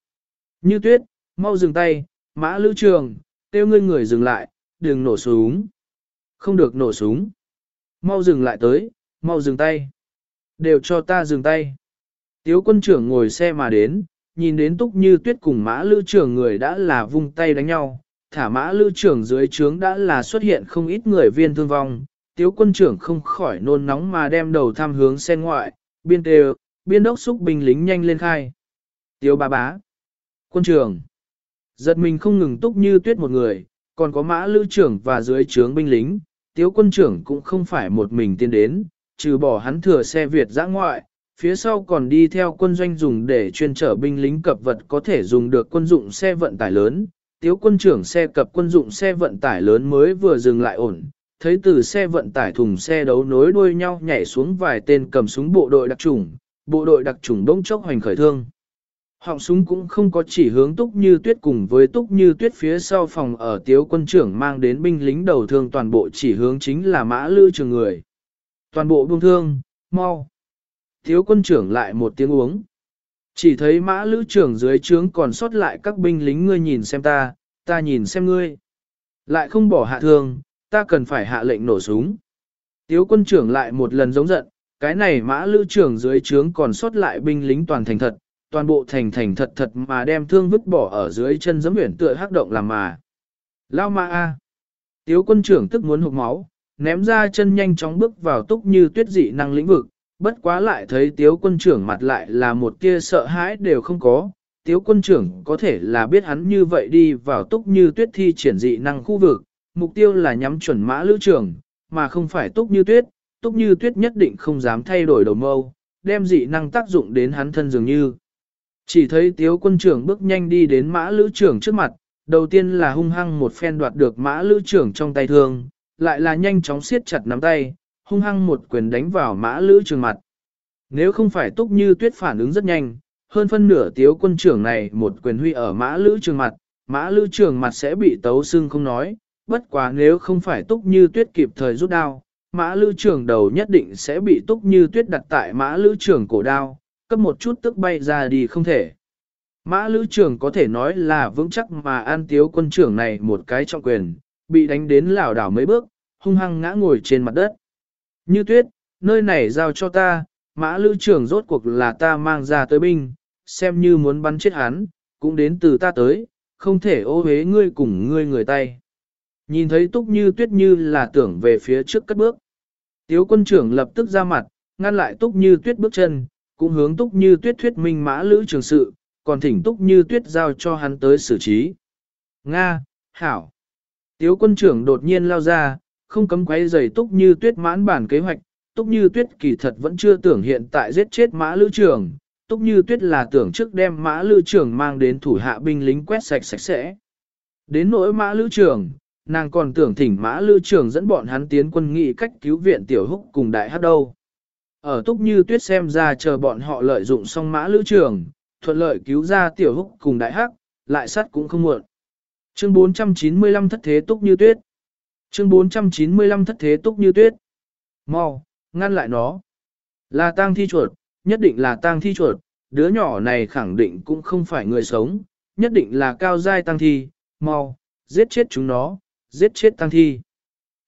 Như tuyết, mau dừng tay, mã lữ trường, tiêu ngươi người dừng lại, đừng nổ súng. Không được nổ súng. Mau dừng lại tới, mau dừng tay. Đều cho ta dừng tay. Tiếu quân trưởng ngồi xe mà đến, nhìn đến túc như tuyết cùng mã lữ trưởng người đã là vung tay đánh nhau, thả mã lưu trưởng dưới trướng đã là xuất hiện không ít người viên thương vong, tiếu quân trưởng không khỏi nôn nóng mà đem đầu tham hướng xe ngoại, biên đều, biên đốc xúc binh lính nhanh lên khai. Tiếu bà bá, quân trưởng, giật mình không ngừng túc như tuyết một người, còn có mã lưu trưởng và dưới trướng binh lính, tiếu quân trưởng cũng không phải một mình tiến đến, trừ bỏ hắn thừa xe Việt giã ngoại, phía sau còn đi theo quân doanh dùng để chuyên trở binh lính cập vật có thể dùng được quân dụng xe vận tải lớn, tiếu quân trưởng xe cập quân dụng xe vận tải lớn mới vừa dừng lại ổn, thấy từ xe vận tải thùng xe đấu nối đuôi nhau nhảy xuống vài tên cầm súng bộ đội đặc trùng, bộ đội đặc trùng đông chốc hoành khởi thương. Họng súng cũng không có chỉ hướng túc như tuyết cùng với túc như tuyết phía sau phòng ở tiếu quân trưởng mang đến binh lính đầu thương toàn bộ chỉ hướng chính là mã lư trường người. Toàn bộ buông thương, mau. thiếu quân trưởng lại một tiếng uống. Chỉ thấy mã lữ trưởng dưới trướng còn sót lại các binh lính ngươi nhìn xem ta, ta nhìn xem ngươi. Lại không bỏ hạ thương, ta cần phải hạ lệnh nổ súng. Tiếu quân trưởng lại một lần giống giận, cái này mã lữ trưởng dưới trướng còn sót lại binh lính toàn thành thật, toàn bộ thành thành thật thật mà đem thương vứt bỏ ở dưới chân giấm huyển tựa hắc động làm mà. Lao ma a. Tiếu quân trưởng tức muốn hụt máu, ném ra chân nhanh chóng bước vào túc như tuyết dị năng lĩnh vực, bất quá lại thấy tiếu quân trưởng mặt lại là một kia sợ hãi đều không có. Tiếu quân trưởng có thể là biết hắn như vậy đi vào túc như tuyết thi triển dị năng khu vực, mục tiêu là nhắm chuẩn mã lữ trưởng, mà không phải túc như tuyết, túc như tuyết nhất định không dám thay đổi đầu mâu, đem dị năng tác dụng đến hắn thân dường như. Chỉ thấy tiếu quân trưởng bước nhanh đi đến mã lữ trưởng trước mặt, đầu tiên là hung hăng một phen đoạt được mã lữ trưởng trong tay thương, lại là nhanh chóng siết chặt nắm tay, hung hăng một quyền đánh vào mã lữ trường mặt. Nếu không phải túc như tuyết phản ứng rất nhanh, hơn phân nửa tiếu quân trưởng này một quyền huy ở mã lữ trường mặt, mã lữ trường mặt sẽ bị tấu xương không nói, bất quá nếu không phải túc như tuyết kịp thời rút đao, mã lữ trường đầu nhất định sẽ bị túc như tuyết đặt tại mã lữ trường cổ đao, cấp một chút tức bay ra đi không thể. Mã lữ trường có thể nói là vững chắc mà an tiếu quân trưởng này một cái trọng quyền, bị đánh đến lảo đảo mấy bước, hung hăng ngã ngồi trên mặt đất. Như tuyết, nơi này giao cho ta, mã lữ trưởng rốt cuộc là ta mang ra tới binh, xem như muốn bắn chết hắn, cũng đến từ ta tới, không thể ô hế ngươi cùng ngươi người tay. Nhìn thấy túc như tuyết như là tưởng về phía trước cất bước. Tiếu quân trưởng lập tức ra mặt, ngăn lại túc như tuyết bước chân, cũng hướng túc như tuyết thuyết minh mã lữ trường sự, còn thỉnh túc như tuyết giao cho hắn tới xử trí. Nga, Hảo. Tiếu quân trưởng đột nhiên lao ra, không cấm quay giày túc như tuyết mãn bản kế hoạch, túc như tuyết kỳ thật vẫn chưa tưởng hiện tại giết chết mã lữ trưởng, túc như tuyết là tưởng trước đem mã lữ trưởng mang đến thủ hạ binh lính quét sạch sạch sẽ. Đến nỗi mã lữ trưởng, nàng còn tưởng thỉnh mã lữ trưởng dẫn bọn hắn tiến quân nghị cách cứu viện tiểu húc cùng đại hát đâu. Ở túc như tuyết xem ra chờ bọn họ lợi dụng xong mã lữ trưởng, thuận lợi cứu ra tiểu húc cùng đại hắc, lại sát cũng không muộn. Chương 495 thất thế túc như tuyết. Chương 495 thất thế túc như tuyết. Mau, ngăn lại nó. Là tang thi chuột, nhất định là tang thi chuột, đứa nhỏ này khẳng định cũng không phải người sống, nhất định là cao giai tang thi, mau, giết chết chúng nó, giết chết tang thi.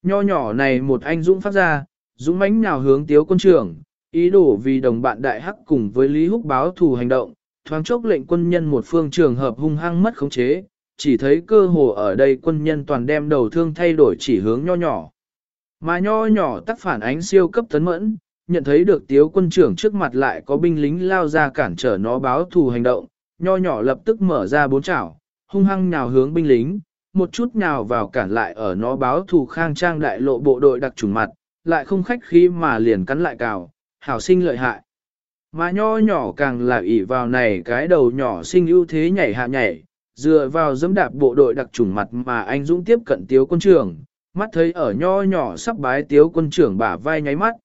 Nho nhỏ này một anh dũng phát ra, dũng mãnh nào hướng tiếu quân trưởng, ý đồ vì đồng bạn đại hắc cùng với Lý Húc báo thù hành động, thoáng chốc lệnh quân nhân một phương trường hợp hung hăng mất khống chế, chỉ thấy cơ hồ ở đây quân nhân toàn đem đầu thương thay đổi chỉ hướng nho nhỏ. Mà nho nhỏ tắc phản ánh siêu cấp tấn mẫn, nhận thấy được tiếu quân trưởng trước mặt lại có binh lính lao ra cản trở nó báo thù hành động, nho nhỏ lập tức mở ra bốn chảo, hung hăng nhào hướng binh lính, một chút nhào vào cản lại ở nó báo thù khang trang đại lộ bộ đội đặc trùng mặt, lại không khách khí mà liền cắn lại cào, hảo sinh lợi hại. Mà nho nhỏ càng là ỷ vào này cái đầu nhỏ sinh ưu thế nhảy hạ nhảy, dựa vào dẫm đạp bộ đội đặc trùng mặt mà anh Dũng tiếp cận tiếu quân trưởng, mắt thấy ở nho nhỏ sắp bái tiếu quân trưởng bả vai nháy mắt.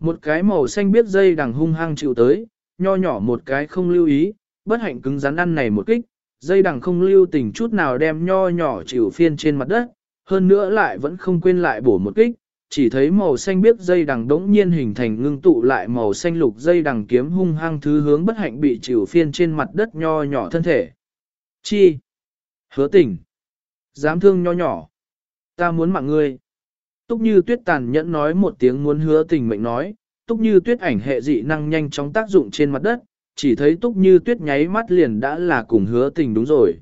Một cái màu xanh biết dây đằng hung hăng chịu tới, nho nhỏ một cái không lưu ý, bất hạnh cứng rắn ăn này một kích, dây đằng không lưu tình chút nào đem nho nhỏ chịu phiên trên mặt đất, hơn nữa lại vẫn không quên lại bổ một kích, chỉ thấy màu xanh biết dây đằng đống nhiên hình thành ngưng tụ lại màu xanh lục dây đằng kiếm hung hăng thứ hướng bất hạnh bị chịu phiên trên mặt đất nho nhỏ thân thể. Chi? Hứa tình? Dám thương nho nhỏ? Ta muốn mạng ngươi. Túc như tuyết tàn nhẫn nói một tiếng muốn hứa tình mệnh nói, túc như tuyết ảnh hệ dị năng nhanh chóng tác dụng trên mặt đất, chỉ thấy túc như tuyết nháy mắt liền đã là cùng hứa tình đúng rồi.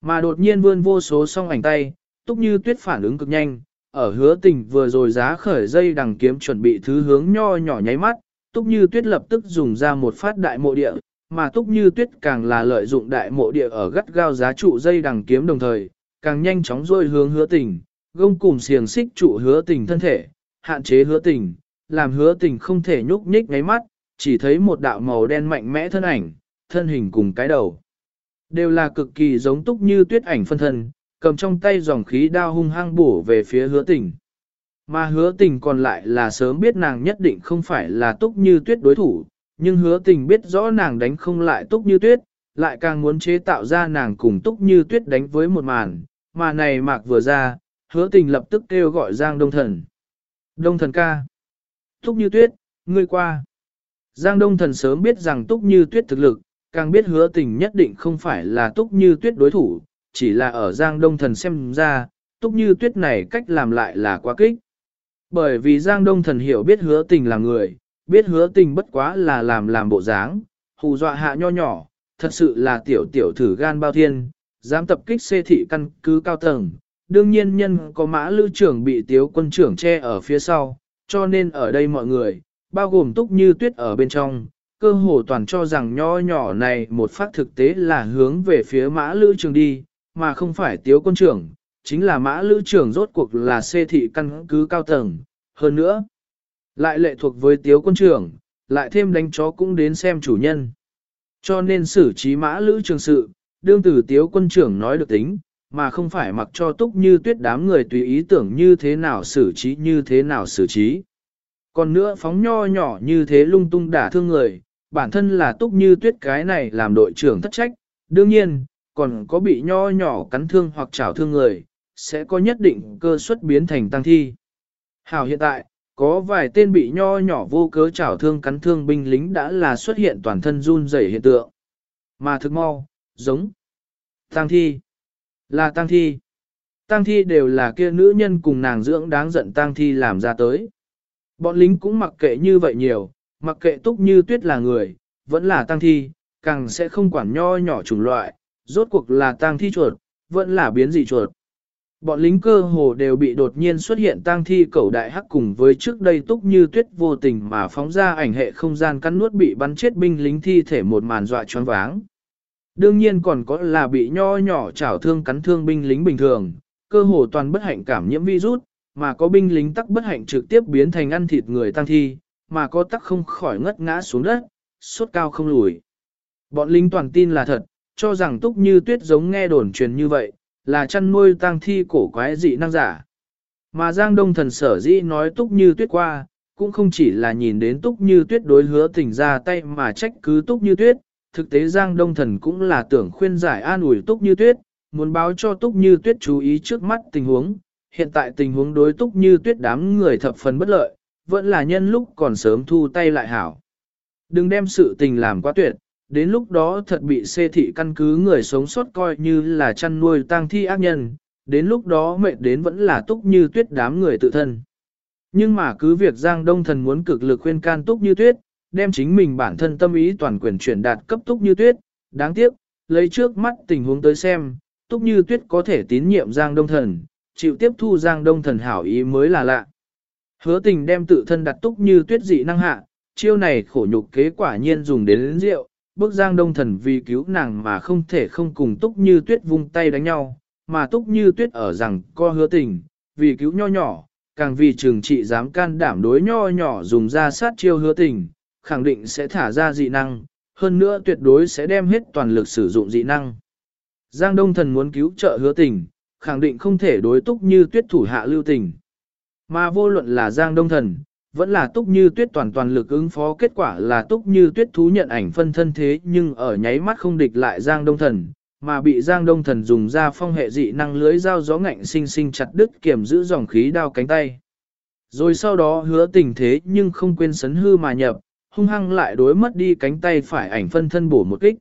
Mà đột nhiên vươn vô số song ảnh tay, túc như tuyết phản ứng cực nhanh, ở hứa tình vừa rồi giá khởi dây đằng kiếm chuẩn bị thứ hướng nho nhỏ nháy mắt, túc như tuyết lập tức dùng ra một phát đại mộ địa, mà túc như tuyết càng là lợi dụng đại mộ địa ở gắt gao giá trụ dây đằng kiếm đồng thời, càng nhanh chóng rôi hướng hứa tình, gông cùng xiềng xích trụ hứa tình thân thể, hạn chế hứa tình, làm hứa tình không thể nhúc nhích ngáy mắt, chỉ thấy một đạo màu đen mạnh mẽ thân ảnh, thân hình cùng cái đầu. Đều là cực kỳ giống túc như tuyết ảnh phân thân, cầm trong tay dòng khí đao hung hăng bổ về phía hứa tình. Mà hứa tình còn lại là sớm biết nàng nhất định không phải là túc như tuyết đối thủ, nhưng hứa tình biết rõ nàng đánh không lại túc như tuyết, lại càng muốn chế tạo ra nàng cùng túc như tuyết đánh với một màn, mà này mạc vừa ra, hứa tình lập tức kêu gọi Giang Đông Thần. Đông Thần ca. Túc như tuyết, ngươi qua. Giang Đông Thần sớm biết rằng túc như tuyết thực lực, càng biết hứa tình nhất định không phải là túc như tuyết đối thủ, chỉ là ở Giang Đông Thần xem ra, túc như tuyết này cách làm lại là quá kích. Bởi vì Giang Đông Thần hiểu biết hứa tình là người, biết hứa tình bất quá là làm làm bộ dáng, hù dọa hạ nho nhỏ, thật sự là tiểu tiểu thử gan bao thiên, dám tập kích xê thị căn cứ cao tầng. Đương nhiên nhân có mã lưu trưởng bị tiếu quân trưởng che ở phía sau, cho nên ở đây mọi người, bao gồm túc như tuyết ở bên trong, cơ hồ toàn cho rằng nho nhỏ này một phát thực tế là hướng về phía mã lữ trường đi, mà không phải tiếu quân trưởng, chính là mã lữ trưởng rốt cuộc là xê thị căn cứ cao tầng, hơn nữa. Lại lệ thuộc với tiếu quân trưởng, lại thêm đánh chó cũng đến xem chủ nhân. Cho nên xử trí mã lữ trường sự, đương tử tiếu quân trưởng nói được tính, mà không phải mặc cho túc như tuyết đám người tùy ý tưởng như thế nào xử trí như thế nào xử trí. Còn nữa phóng nho nhỏ như thế lung tung đả thương người, bản thân là túc như tuyết cái này làm đội trưởng thất trách, đương nhiên, còn có bị nho nhỏ cắn thương hoặc chảo thương người, sẽ có nhất định cơ suất biến thành tăng thi. Hảo hiện tại, có vài tên bị nho nhỏ vô cớ chảo thương cắn thương binh lính đã là xuất hiện toàn thân run rẩy hiện tượng. Mà thực mau, giống tăng thi, là tăng thi. Tăng thi đều là kia nữ nhân cùng nàng dưỡng đáng giận tăng thi làm ra tới. Bọn lính cũng mặc kệ như vậy nhiều, mặc kệ túc như tuyết là người, vẫn là tăng thi, càng sẽ không quản nho nhỏ chủng loại, rốt cuộc là tăng thi chuột, vẫn là biến dị chuột. Bọn lính cơ hồ đều bị đột nhiên xuất hiện tang thi cẩu đại hắc cùng với trước đây túc như tuyết vô tình mà phóng ra ảnh hệ không gian cắn nuốt bị bắn chết binh lính thi thể một màn dọa choáng váng. Đương nhiên còn có là bị nho nhỏ chảo thương cắn thương binh lính bình thường, cơ hồ toàn bất hạnh cảm nhiễm virus, mà có binh lính tắc bất hạnh trực tiếp biến thành ăn thịt người tăng thi, mà có tắc không khỏi ngất ngã xuống đất, sốt cao không lùi. Bọn lính toàn tin là thật, cho rằng túc như tuyết giống nghe đồn truyền như vậy, là chăn nuôi tang thi cổ quái dị năng giả. Mà Giang Đông thần sở dĩ nói túc như tuyết qua, cũng không chỉ là nhìn đến túc như tuyết đối hứa tình ra tay mà trách cứ túc như tuyết, thực tế Giang Đông thần cũng là tưởng khuyên giải an ủi túc như tuyết, muốn báo cho túc như tuyết chú ý trước mắt tình huống, hiện tại tình huống đối túc như tuyết đám người thập phần bất lợi, vẫn là nhân lúc còn sớm thu tay lại hảo. Đừng đem sự tình làm quá tuyệt, đến lúc đó thật bị xê thị căn cứ người sống sót coi như là chăn nuôi tang thi ác nhân, đến lúc đó mệt đến vẫn là túc như tuyết đám người tự thân. Nhưng mà cứ việc Giang Đông Thần muốn cực lực khuyên can túc như tuyết, đem chính mình bản thân tâm ý toàn quyền chuyển đạt cấp túc như tuyết, đáng tiếc, lấy trước mắt tình huống tới xem, túc như tuyết có thể tín nhiệm Giang Đông Thần, chịu tiếp thu Giang Đông Thần hảo ý mới là lạ. Hứa tình đem tự thân đặt túc như tuyết dị năng hạ, chiêu này khổ nhục kế quả nhiên dùng đến rượu, bước giang đông thần vì cứu nàng mà không thể không cùng túc như tuyết vung tay đánh nhau, mà túc như tuyết ở rằng co hứa tình, vì cứu nho nhỏ, càng vì trường trị dám can đảm đối nho nhỏ dùng ra sát chiêu hứa tình, khẳng định sẽ thả ra dị năng, hơn nữa tuyệt đối sẽ đem hết toàn lực sử dụng dị năng. Giang Đông Thần muốn cứu trợ hứa tình, khẳng định không thể đối túc như tuyết thủ hạ lưu tình. Mà vô luận là Giang Đông Thần, vẫn là túc như tuyết toàn toàn lực ứng phó kết quả là túc như tuyết thú nhận ảnh phân thân thế nhưng ở nháy mắt không địch lại Giang Đông Thần, mà bị Giang Đông Thần dùng ra phong hệ dị năng lưới dao gió ngạnh sinh sinh chặt đứt kiểm giữ dòng khí đao cánh tay. Rồi sau đó hứa tình thế nhưng không quên sấn hư mà nhập, hung hăng lại đối mất đi cánh tay phải ảnh phân thân bổ một kích.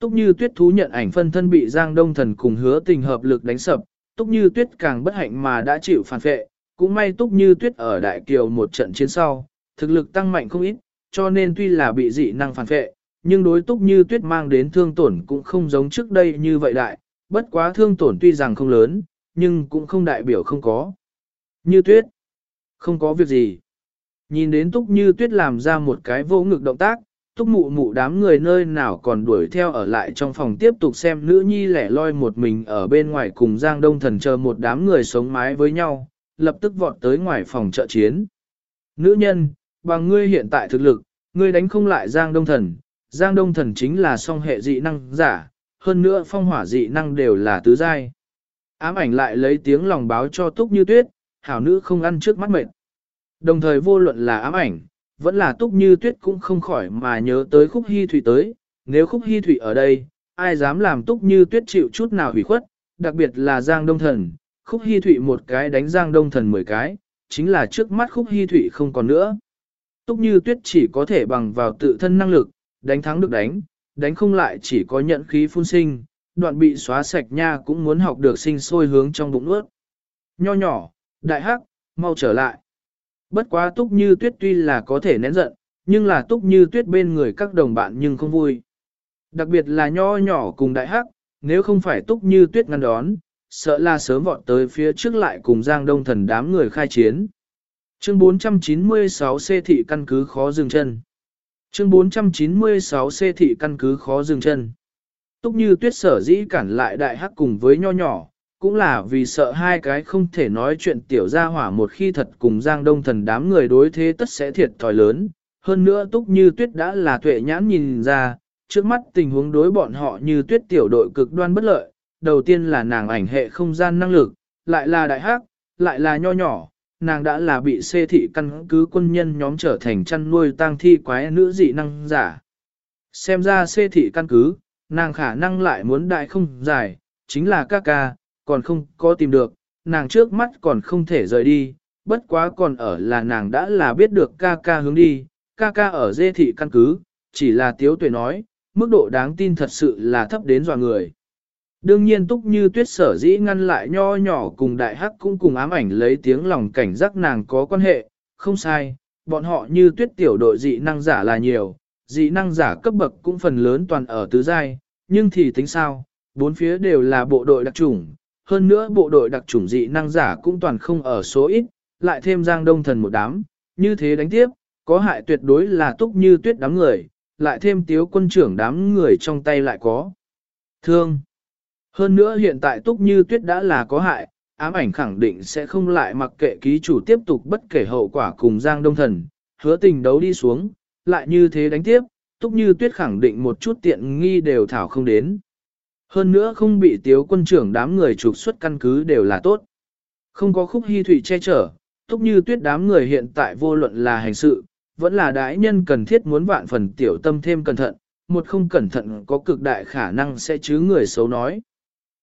Túc như tuyết thú nhận ảnh phân thân bị Giang Đông Thần cùng hứa tình hợp lực đánh sập, Túc như tuyết càng bất hạnh mà đã chịu phản vệ cũng may túc như tuyết ở đại kiều một trận chiến sau, thực lực tăng mạnh không ít, cho nên tuy là bị dị năng phản vệ, nhưng đối túc như tuyết mang đến thương tổn cũng không giống trước đây như vậy đại, bất quá thương tổn tuy rằng không lớn, nhưng cũng không đại biểu không có. Như tuyết, không có việc gì. Nhìn đến túc như tuyết làm ra một cái vô ngực động tác, túc mụ mụ đám người nơi nào còn đuổi theo ở lại trong phòng tiếp tục xem nữ nhi lẻ loi một mình ở bên ngoài cùng Giang Đông Thần chờ một đám người sống mái với nhau, lập tức vọt tới ngoài phòng trợ chiến. Nữ nhân, bằng ngươi hiện tại thực lực, ngươi đánh không lại Giang Đông Thần, Giang Đông Thần chính là song hệ dị năng giả, hơn nữa phong hỏa dị năng đều là tứ giai. Ám ảnh lại lấy tiếng lòng báo cho túc như tuyết, hảo nữ không ăn trước mắt mệt. Đồng thời vô luận là ám ảnh, Vẫn là túc như tuyết cũng không khỏi mà nhớ tới khúc hy thủy tới, nếu khúc hy thủy ở đây, ai dám làm túc như tuyết chịu chút nào hủy khuất, đặc biệt là Giang Đông Thần, khúc hy thụy một cái đánh Giang Đông Thần mười cái, chính là trước mắt khúc hy thụy không còn nữa. Túc như tuyết chỉ có thể bằng vào tự thân năng lực, đánh thắng được đánh, đánh không lại chỉ có nhận khí phun sinh, đoạn bị xóa sạch nha cũng muốn học được sinh sôi hướng trong bụng ướt. Nho nhỏ, đại hắc, mau trở lại. Bất quá túc như tuyết tuy là có thể nén giận, nhưng là túc như tuyết bên người các đồng bạn nhưng không vui. Đặc biệt là nho nhỏ cùng đại hắc, nếu không phải túc như tuyết ngăn đón, sợ là sớm vọt tới phía trước lại cùng Giang Đông Thần đám người khai chiến. Chương 496 C thị căn cứ khó dừng chân. Chương 496 C thị căn cứ khó dừng chân. Túc như tuyết sở dĩ cản lại đại hắc cùng với nho nhỏ, cũng là vì sợ hai cái không thể nói chuyện tiểu gia hỏa một khi thật cùng Giang Đông Thần đám người đối thế tất sẽ thiệt thòi lớn. Hơn nữa Túc Như Tuyết đã là tuệ nhãn nhìn ra, trước mắt tình huống đối bọn họ như Tuyết tiểu đội cực đoan bất lợi, đầu tiên là nàng ảnh hệ không gian năng lực, lại là đại hắc, lại là nho nhỏ, nàng đã là bị xê thị căn cứ quân nhân nhóm trở thành chăn nuôi tang thi quái nữ dị năng giả. Xem ra xê thị căn cứ, nàng khả năng lại muốn đại không giải, chính là ca ca, còn không có tìm được, nàng trước mắt còn không thể rời đi, bất quá còn ở là nàng đã là biết được ca ca hướng đi, ca ca ở dê thị căn cứ, chỉ là tiếu tuệ nói, mức độ đáng tin thật sự là thấp đến dò người. Đương nhiên túc như tuyết sở dĩ ngăn lại nho nhỏ cùng đại hắc cũng cùng ám ảnh lấy tiếng lòng cảnh giác nàng có quan hệ, không sai, bọn họ như tuyết tiểu đội dị năng giả là nhiều, dị năng giả cấp bậc cũng phần lớn toàn ở tứ giai, nhưng thì tính sao, bốn phía đều là bộ đội đặc chủng, hơn nữa bộ đội đặc chủng dị năng giả cũng toàn không ở số ít, lại thêm giang đông thần một đám, như thế đánh tiếp, có hại tuyệt đối là túc như tuyết đám người, lại thêm tiếu quân trưởng đám người trong tay lại có. Thương. Hơn nữa hiện tại túc như tuyết đã là có hại, ám ảnh khẳng định sẽ không lại mặc kệ ký chủ tiếp tục bất kể hậu quả cùng Giang Đông Thần, hứa tình đấu đi xuống, lại như thế đánh tiếp, túc như tuyết khẳng định một chút tiện nghi đều thảo không đến. Hơn nữa không bị tiếu quân trưởng đám người trục xuất căn cứ đều là tốt. Không có khúc hy thủy che chở, túc như tuyết đám người hiện tại vô luận là hành sự, vẫn là đái nhân cần thiết muốn vạn phần tiểu tâm thêm cẩn thận, một không cẩn thận có cực đại khả năng sẽ chứ người xấu nói.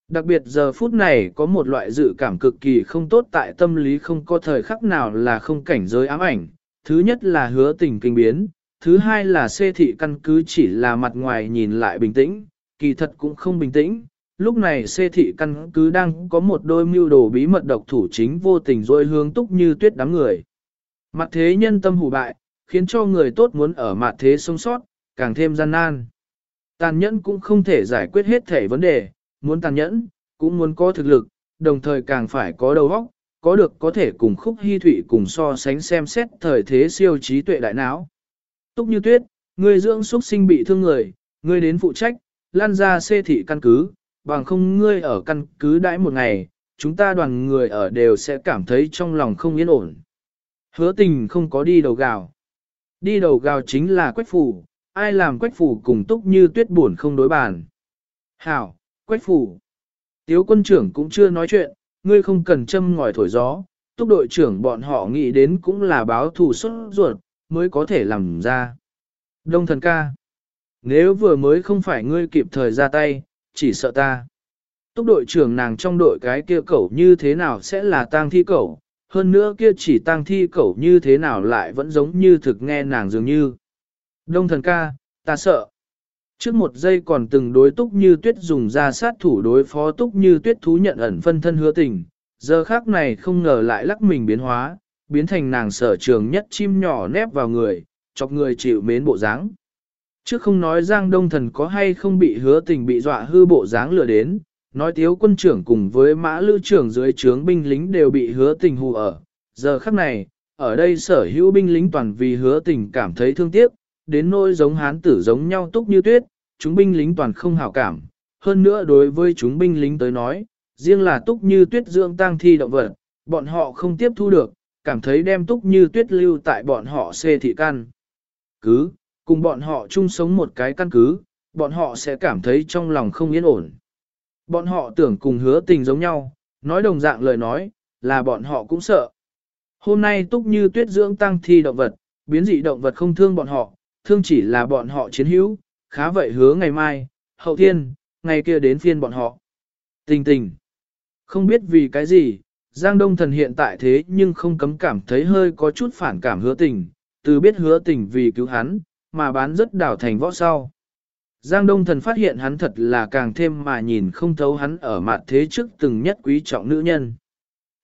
Đặc biệt giờ phút này có một loại dự cảm cực kỳ không tốt tại tâm lý không có thời khắc nào là không cảnh giới ám ảnh. Thứ nhất là hứa tình kinh biến, thứ hai là xê thị căn cứ chỉ là mặt ngoài nhìn lại bình tĩnh, kỳ thật cũng không bình tĩnh. Lúc này xê thị căn cứ đang có một đôi mưu đồ bí mật độc thủ chính vô tình rồi hướng túc như tuyết đám người. Mặt thế nhân tâm hủ bại, khiến cho người tốt muốn ở mặt thế sống sót, càng thêm gian nan. Tàn nhẫn cũng không thể giải quyết hết thể vấn đề, muốn tàn nhẫn, cũng muốn có thực lực, đồng thời càng phải có đầu óc, có được có thể cùng khúc hy thủy cùng so sánh xem xét thời thế siêu trí tuệ đại não. Túc như tuyết, người dưỡng xuất sinh bị thương người, người đến phụ trách, lan ra xê thị căn cứ, bằng không ngươi ở căn cứ đãi một ngày, chúng ta đoàn người ở đều sẽ cảm thấy trong lòng không yên ổn. Hứa tình không có đi đầu gào. Đi đầu gào chính là quách phủ, ai làm quách phủ cùng túc như tuyết buồn không đối bàn. Hảo, quách phủ. Tiếu quân trưởng cũng chưa nói chuyện, ngươi không cần châm ngòi thổi gió, túc đội trưởng bọn họ nghĩ đến cũng là báo thù xuất ruột, mới có thể làm ra. Đông thần ca. Nếu vừa mới không phải ngươi kịp thời ra tay, chỉ sợ ta. Túc đội trưởng nàng trong đội cái kia cẩu như thế nào sẽ là tang thi cẩu, hơn nữa kia chỉ tang thi cẩu như thế nào lại vẫn giống như thực nghe nàng dường như. Đông thần ca, ta sợ. Trước một giây còn từng đối túc như tuyết dùng ra sát thủ đối phó túc như tuyết thú nhận ẩn phân thân hứa tình, giờ khác này không ngờ lại lắc mình biến hóa, biến thành nàng sở trường nhất chim nhỏ nép vào người, chọc người chịu mến bộ dáng. Trước không nói Giang Đông Thần có hay không bị hứa tình bị dọa hư bộ dáng lừa đến, nói tiếu quân trưởng cùng với mã lữ trưởng dưới trướng binh lính đều bị hứa tình hù ở. Giờ khắc này, ở đây sở hữu binh lính toàn vì hứa tình cảm thấy thương tiếc, đến nỗi giống hán tử giống nhau túc như tuyết, chúng binh lính toàn không hảo cảm. Hơn nữa đối với chúng binh lính tới nói, riêng là túc như tuyết dưỡng tang thi động vật, bọn họ không tiếp thu được, cảm thấy đem túc như tuyết lưu tại bọn họ xê thị căn. Cứ, cùng bọn họ chung sống một cái căn cứ, bọn họ sẽ cảm thấy trong lòng không yên ổn. Bọn họ tưởng cùng hứa tình giống nhau, nói đồng dạng lời nói, là bọn họ cũng sợ. Hôm nay túc như tuyết dưỡng tăng thi động vật, Biến dị động vật không thương bọn họ, thương chỉ là bọn họ chiến hữu, khá vậy hứa ngày mai, hậu thiên, ngày kia đến phiên bọn họ. Tình tình. Không biết vì cái gì, Giang Đông Thần hiện tại thế nhưng không cấm cảm thấy hơi có chút phản cảm hứa tình, từ biết hứa tình vì cứu hắn, mà bán rất đảo thành võ sau. Giang Đông Thần phát hiện hắn thật là càng thêm mà nhìn không thấu hắn ở mặt thế trước từng nhất quý trọng nữ nhân.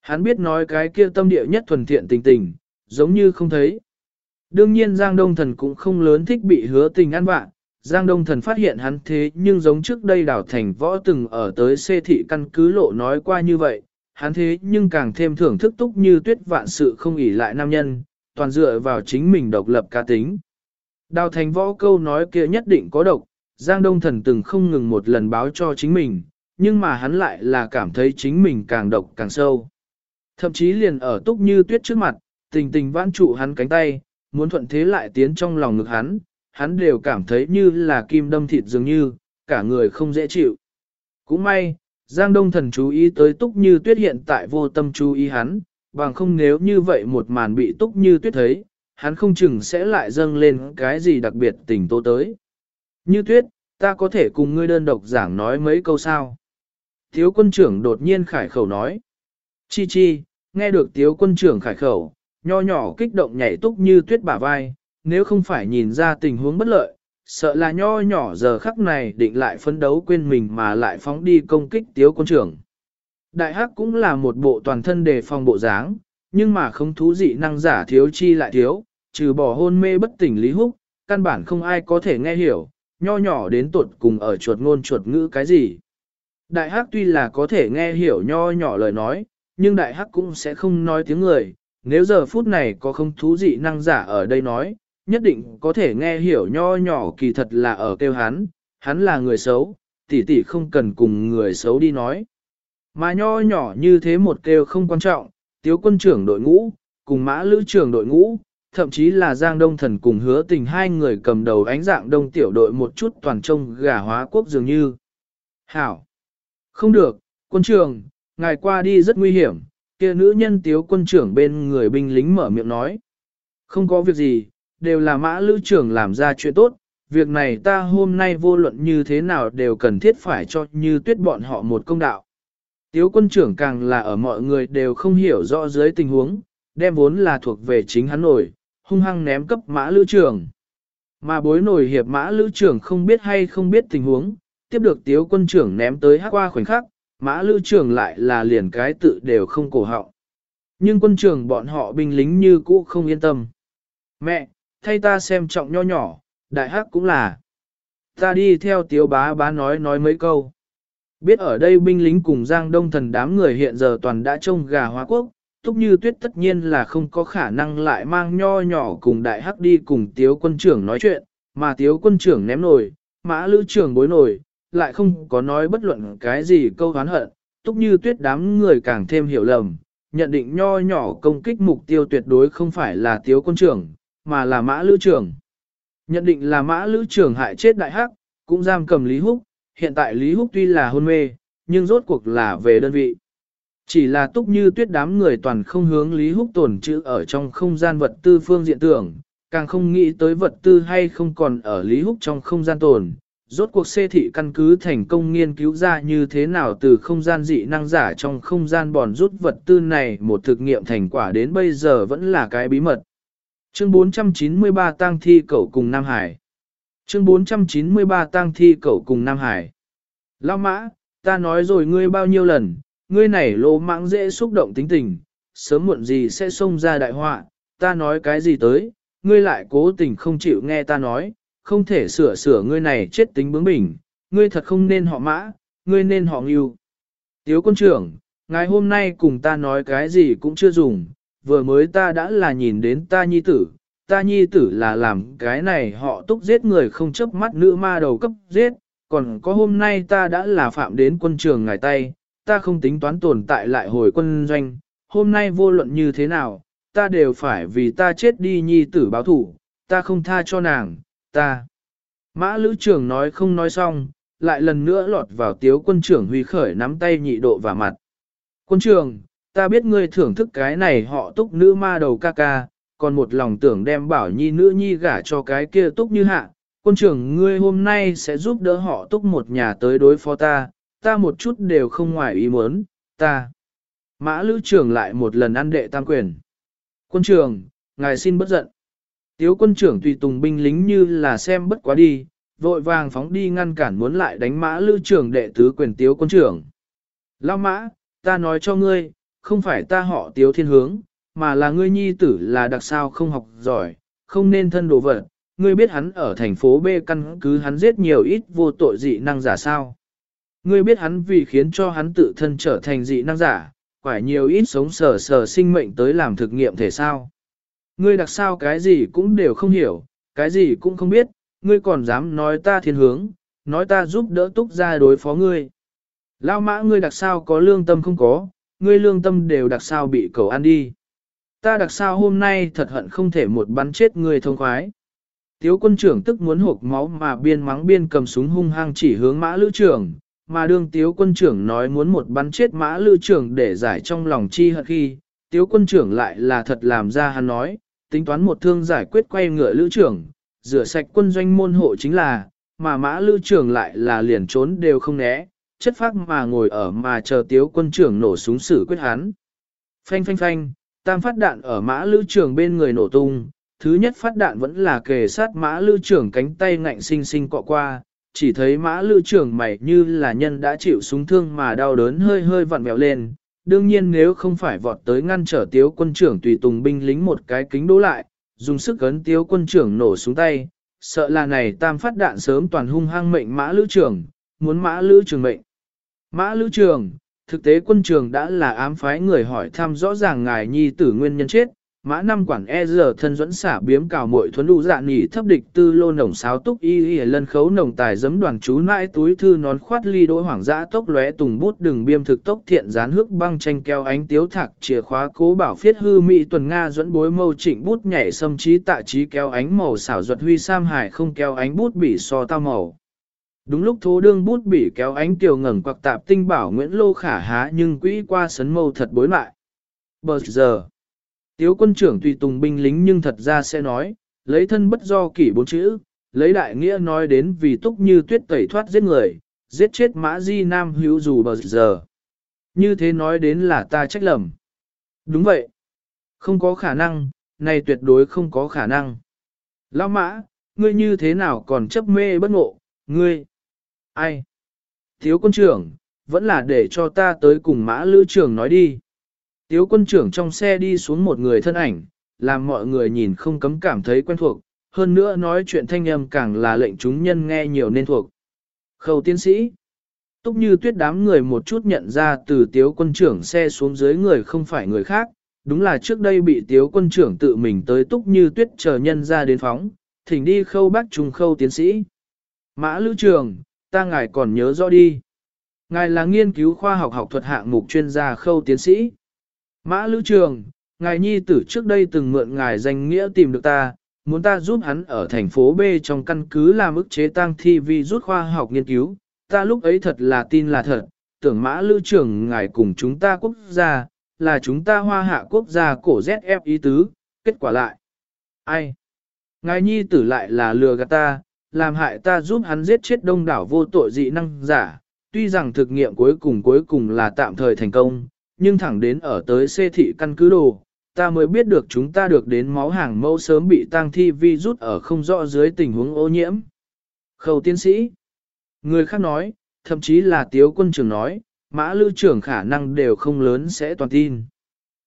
Hắn biết nói cái kia tâm địa nhất thuần thiện tình tình, giống như không thấy. Đương nhiên Giang Đông Thần cũng không lớn thích bị hứa tình ăn vạ. Giang Đông Thần phát hiện hắn thế nhưng giống trước đây đảo thành võ từng ở tới xê thị căn cứ lộ nói qua như vậy, hắn thế nhưng càng thêm thưởng thức túc như tuyết vạn sự không ỉ lại nam nhân, toàn dựa vào chính mình độc lập cá tính. Đào thành võ câu nói kia nhất định có độc, Giang Đông Thần từng không ngừng một lần báo cho chính mình, nhưng mà hắn lại là cảm thấy chính mình càng độc càng sâu. Thậm chí liền ở túc như tuyết trước mặt, tình tình vãn trụ hắn cánh tay, muốn thuận thế lại tiến trong lòng ngực hắn, hắn đều cảm thấy như là kim đâm thịt dường như, cả người không dễ chịu. Cũng may, Giang Đông Thần chú ý tới túc như tuyết hiện tại vô tâm chú ý hắn, bằng không nếu như vậy một màn bị túc như tuyết thấy, hắn không chừng sẽ lại dâng lên cái gì đặc biệt tình tố tới. Như tuyết, ta có thể cùng ngươi đơn độc giảng nói mấy câu sao. Thiếu quân trưởng đột nhiên khải khẩu nói. Chi chi, nghe được thiếu quân trưởng khải khẩu, nho nhỏ kích động nhảy túc như tuyết bả vai, nếu không phải nhìn ra tình huống bất lợi, sợ là nho nhỏ giờ khắc này định lại phấn đấu quên mình mà lại phóng đi công kích tiếu quân trưởng. Đại hắc cũng là một bộ toàn thân đề phòng bộ dáng, nhưng mà không thú dị năng giả thiếu chi lại thiếu, trừ bỏ hôn mê bất tỉnh Lý Húc, căn bản không ai có thể nghe hiểu, nho nhỏ đến tuột cùng ở chuột ngôn chuột ngữ cái gì. Đại hắc tuy là có thể nghe hiểu nho nhỏ lời nói, nhưng đại hắc cũng sẽ không nói tiếng người, nếu giờ phút này có không thú dị năng giả ở đây nói, nhất định có thể nghe hiểu nho nhỏ kỳ thật là ở kêu hắn, hắn là người xấu, tỷ tỷ không cần cùng người xấu đi nói. Mà nho nhỏ như thế một kêu không quan trọng, tiếu quân trưởng đội ngũ, cùng mã lữ trưởng đội ngũ, thậm chí là Giang Đông Thần cùng hứa tình hai người cầm đầu ánh dạng đông tiểu đội một chút toàn trông gà hóa quốc dường như. Hảo! Không được, quân trưởng, ngài qua đi rất nguy hiểm, kia nữ nhân tiếu quân trưởng bên người binh lính mở miệng nói. Không có việc gì, đều là mã lữ trưởng làm ra chuyện tốt, việc này ta hôm nay vô luận như thế nào đều cần thiết phải cho như tuyết bọn họ một công đạo. Tiếu quân trưởng càng là ở mọi người đều không hiểu rõ dưới tình huống, đem vốn là thuộc về chính hắn nổi, hung hăng ném cấp mã lữ trưởng. Mà bối nổi hiệp mã lữ trưởng không biết hay không biết tình huống, tiếp được tiếu quân trưởng ném tới hát qua khoảnh khắc, mã lữ trưởng lại là liền cái tự đều không cổ họng. Nhưng quân trưởng bọn họ binh lính như cũ không yên tâm. Mẹ, thay ta xem trọng nho nhỏ, đại hắc cũng là. Ta đi theo tiếu bá bá nói nói mấy câu. Biết ở đây binh lính cùng Giang Đông thần đám người hiện giờ toàn đã trông gà hóa quốc, Túc Như Tuyết tất nhiên là không có khả năng lại mang nho nhỏ cùng đại hắc đi cùng tiếu quân trưởng nói chuyện, mà tiếu quân trưởng ném nổi, mã lữ trưởng bối nổi, lại không có nói bất luận cái gì câu hán hận, Túc Như Tuyết đám người càng thêm hiểu lầm, nhận định nho nhỏ công kích mục tiêu tuyệt đối không phải là tiếu quân trưởng, mà là mã lữ trưởng. Nhận định là mã lữ trưởng hại chết đại hắc, cũng giam cầm Lý Húc, hiện tại Lý Húc tuy là hôn mê, nhưng rốt cuộc là về đơn vị. Chỉ là túc như tuyết đám người toàn không hướng Lý Húc tổn chữ ở trong không gian vật tư phương diện tưởng, càng không nghĩ tới vật tư hay không còn ở Lý Húc trong không gian tồn. Rốt cuộc xê thị căn cứ thành công nghiên cứu ra như thế nào từ không gian dị năng giả trong không gian bòn rút vật tư này một thực nghiệm thành quả đến bây giờ vẫn là cái bí mật. Chương 493 tang thi cậu cùng Nam Hải Chương 493 tang thi cậu cùng Nam Hải Lao mã, ta nói rồi ngươi bao nhiêu lần, ngươi này lỗ mãng dễ xúc động tính tình, sớm muộn gì sẽ xông ra đại họa, ta nói cái gì tới, ngươi lại cố tình không chịu nghe ta nói, không thể sửa sửa ngươi này chết tính bướng bỉnh, ngươi thật không nên họ mã, ngươi nên họ nghiêu. Tiếu quân trưởng, ngài hôm nay cùng ta nói cái gì cũng chưa dùng, vừa mới ta đã là nhìn đến ta nhi tử, ta nhi tử là làm cái này họ túc giết người không chấp mắt nữ ma đầu cấp giết, còn có hôm nay ta đã là phạm đến quân trường ngài tay, ta không tính toán tồn tại lại hồi quân doanh, hôm nay vô luận như thế nào, ta đều phải vì ta chết đi nhi tử báo thủ, ta không tha cho nàng, ta. Mã lữ trưởng nói không nói xong, lại lần nữa lọt vào tiếu quân trưởng huy khởi nắm tay nhị độ và mặt. Quân trưởng, ta biết ngươi thưởng thức cái này họ túc nữ ma đầu ca ca, còn một lòng tưởng đem bảo nhi nữ nhi gả cho cái kia túc như hạ. Quân trưởng ngươi hôm nay sẽ giúp đỡ họ túc một nhà tới đối phó ta, ta một chút đều không ngoài ý muốn, ta. Mã lữ trưởng lại một lần ăn đệ tam quyền. Quân trưởng, ngài xin bất giận. Tiếu quân trưởng tùy tùng binh lính như là xem bất quá đi, vội vàng phóng đi ngăn cản muốn lại đánh mã lữ trưởng đệ tứ quyền tiếu quân trưởng. Lao mã, ta nói cho ngươi, không phải ta họ tiếu thiên hướng, mà là ngươi nhi tử là đặc sao không học giỏi, không nên thân đồ vật. Ngươi biết hắn ở thành phố B căn cứ hắn giết nhiều ít vô tội dị năng giả sao. Ngươi biết hắn vì khiến cho hắn tự thân trở thành dị năng giả, quả nhiều ít sống sờ sờ sinh mệnh tới làm thực nghiệm thể sao. Ngươi đặc sao cái gì cũng đều không hiểu, cái gì cũng không biết, ngươi còn dám nói ta thiên hướng, nói ta giúp đỡ túc ra đối phó ngươi. Lao mã ngươi đặc sao có lương tâm không có, ngươi lương tâm đều đặc sao bị cầu ăn đi. Ta đặc sao hôm nay thật hận không thể một bắn chết ngươi thông khoái. Tiếu quân trưởng tức muốn hộp máu mà biên mắng biên cầm súng hung hăng chỉ hướng mã lữ trưởng, mà đương tiếu quân trưởng nói muốn một bắn chết mã lữ trưởng để giải trong lòng chi hận khi, tiếu quân trưởng lại là thật làm ra hắn nói, tính toán một thương giải quyết quay ngựa lữ trưởng, rửa sạch quân doanh môn hộ chính là, mà mã lữ trưởng lại là liền trốn đều không né, chất phác mà ngồi ở mà chờ tiếu quân trưởng nổ súng xử quyết hắn. Phanh phanh phanh, tam phát đạn ở mã lữ trưởng bên người nổ tung, thứ nhất phát đạn vẫn là kề sát mã lữ trưởng cánh tay ngạnh sinh sinh cọ qua, chỉ thấy mã lữ trưởng mày như là nhân đã chịu súng thương mà đau đớn hơi hơi vặn mèo lên. Đương nhiên nếu không phải vọt tới ngăn trở tiếu quân trưởng tùy tùng binh lính một cái kính đố lại, dùng sức ấn tiếu quân trưởng nổ xuống tay, sợ là này tam phát đạn sớm toàn hung hăng mệnh mã lữ trưởng, muốn mã lữ trưởng mệnh. Mã lữ trưởng, thực tế quân trường đã là ám phái người hỏi thăm rõ ràng ngài nhi tử nguyên nhân chết, mã năm quản e giờ thân dẫn xả biếm cào mội thuấn đủ dạ nhỉ thấp địch tư lô nồng sáo túc y y lân khấu nồng tài giấm đoàn chú nãi túi thư nón khoát ly đỗ hoảng dã tốc lóe tùng bút đường biêm thực tốc thiện dán hước băng tranh keo ánh tiếu thạc chìa khóa cố bảo phiết hư mỹ tuần nga dẫn bối mâu trịnh bút nhảy xâm trí tạ trí keo ánh màu xảo duật huy sam hải không keo ánh bút bỉ so tao màu Đúng lúc thố đương bút bỉ kéo ánh tiểu ngẩng quặc tạp tinh bảo Nguyễn Lô khả há nhưng quỹ qua sấn mâu thật bối lại. Bờ giờ, tiếu quân trưởng tùy tùng binh lính nhưng thật ra sẽ nói, lấy thân bất do kỷ bốn chữ, lấy đại nghĩa nói đến vì túc như tuyết tẩy thoát giết người, giết chết mã di nam hữu dù bờ giờ. Như thế nói đến là ta trách lầm. Đúng vậy. Không có khả năng, này tuyệt đối không có khả năng. Lão mã, ngươi như thế nào còn chấp mê bất ngộ, ngươi. Ai? Thiếu quân trưởng, vẫn là để cho ta tới cùng mã lữ trưởng nói đi. Tiếu quân trưởng trong xe đi xuống một người thân ảnh, làm mọi người nhìn không cấm cảm thấy quen thuộc, hơn nữa nói chuyện thanh âm càng là lệnh chúng nhân nghe nhiều nên thuộc. Khâu tiến sĩ Túc như tuyết đám người một chút nhận ra từ tiếu quân trưởng xe xuống dưới người không phải người khác, đúng là trước đây bị tiếu quân trưởng tự mình tới túc như tuyết chờ nhân ra đến phóng, thỉnh đi khâu bác trùng khâu tiến sĩ. Mã lữ trường, ta ngài còn nhớ rõ đi. Ngài là nghiên cứu khoa học học thuật hạng mục chuyên gia khâu tiến sĩ. Mã Lữ Trường, ngài nhi tử trước đây từng mượn ngài danh nghĩa tìm được ta, muốn ta giúp hắn ở thành phố B trong căn cứ làm ức chế tăng thi vi rút khoa học nghiên cứu. Ta lúc ấy thật là tin là thật, tưởng Mã Lữ Trường ngài cùng chúng ta quốc gia, là chúng ta hoa hạ quốc gia cổ ZF ý tứ, kết quả lại. Ai? Ngài nhi tử lại là lừa gạt ta, làm hại ta giúp hắn giết chết đông đảo vô tội dị năng giả. Tuy rằng thực nghiệm cuối cùng cuối cùng là tạm thời thành công, nhưng thẳng đến ở tới xê thị căn cứ đồ, ta mới biết được chúng ta được đến máu hàng mẫu sớm bị tang thi vi rút ở không rõ dưới tình huống ô nhiễm. Khâu tiến sĩ Người khác nói, thậm chí là tiếu quân trưởng nói, mã lưu trưởng khả năng đều không lớn sẽ toàn tin.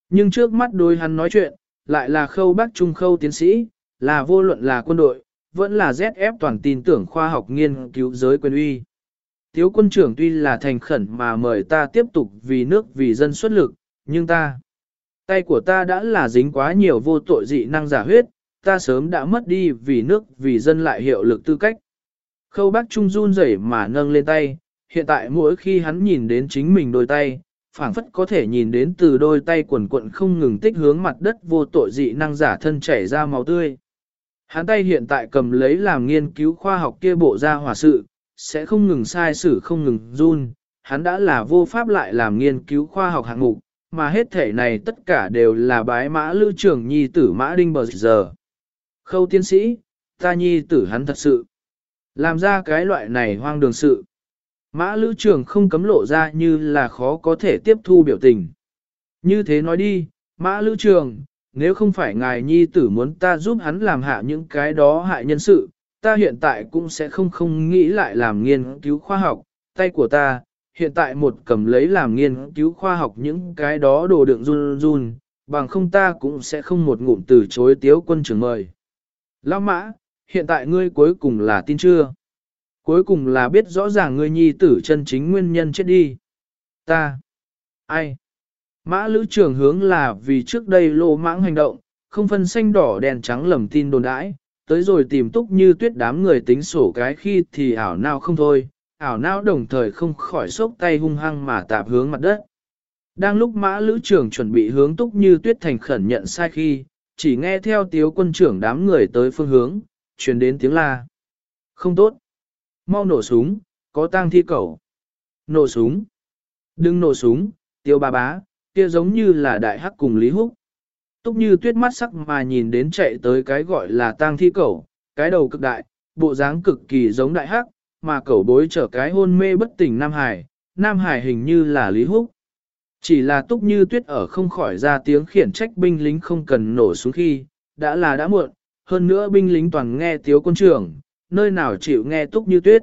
Nhưng trước mắt đôi hắn nói chuyện, lại là khâu bác trung khâu tiến sĩ, là vô luận là quân đội, vẫn là ZF toàn tin tưởng khoa học nghiên cứu giới quyền uy. Tiếu quân trưởng tuy là thành khẩn mà mời ta tiếp tục vì nước vì dân xuất lực, nhưng ta, tay của ta đã là dính quá nhiều vô tội dị năng giả huyết, ta sớm đã mất đi vì nước vì dân lại hiệu lực tư cách. Khâu bác trung run rẩy mà nâng lên tay, hiện tại mỗi khi hắn nhìn đến chính mình đôi tay, phảng phất có thể nhìn đến từ đôi tay quần quận không ngừng tích hướng mặt đất vô tội dị năng giả thân chảy ra máu tươi. Hắn tay hiện tại cầm lấy làm nghiên cứu khoa học kia bộ ra hỏa sự, sẽ không ngừng sai sử không ngừng run, hắn đã là vô pháp lại làm nghiên cứu khoa học hạng mục, mà hết thể này tất cả đều là bái mã lưu trưởng nhi tử mã đinh bờ giờ. Khâu tiên sĩ, ta nhi tử hắn thật sự. Làm ra cái loại này hoang đường sự. Mã lữ trưởng không cấm lộ ra như là khó có thể tiếp thu biểu tình. Như thế nói đi, mã lữ trưởng nếu không phải ngài nhi tử muốn ta giúp hắn làm hạ những cái đó hại nhân sự, ta hiện tại cũng sẽ không không nghĩ lại làm nghiên cứu khoa học, tay của ta, hiện tại một cầm lấy làm nghiên cứu khoa học những cái đó đồ đựng run run, bằng không ta cũng sẽ không một ngụm từ chối tiếu quân trưởng mời. Lão mã, hiện tại ngươi cuối cùng là tin chưa? Cuối cùng là biết rõ ràng ngươi nhi tử chân chính nguyên nhân chết đi. Ta. Ai? Mã lữ trưởng hướng là vì trước đây lô mãng hành động, không phân xanh đỏ đèn trắng lầm tin đồn đãi, tới rồi tìm túc như tuyết đám người tính sổ cái khi thì ảo nào không thôi, ảo não đồng thời không khỏi sốc tay hung hăng mà tạp hướng mặt đất. Đang lúc mã lữ trưởng chuẩn bị hướng túc như tuyết thành khẩn nhận sai khi, chỉ nghe theo tiếu quân trưởng đám người tới phương hướng, truyền đến tiếng la. Không tốt. Mau nổ súng, có tang thi cẩu. Nổ súng. Đừng nổ súng, tiêu ba bá, kia giống như là đại hắc cùng Lý Húc. Túc như tuyết mắt sắc mà nhìn đến chạy tới cái gọi là tang thi cẩu, cái đầu cực đại, bộ dáng cực kỳ giống đại hắc, mà cẩu bối trở cái hôn mê bất tỉnh Nam Hải, Nam Hải hình như là Lý Húc. Chỉ là túc như tuyết ở không khỏi ra tiếng khiển trách binh lính không cần nổ xuống khi, đã là đã muộn, hơn nữa binh lính toàn nghe tiếu quân trưởng, nơi nào chịu nghe túc như tuyết.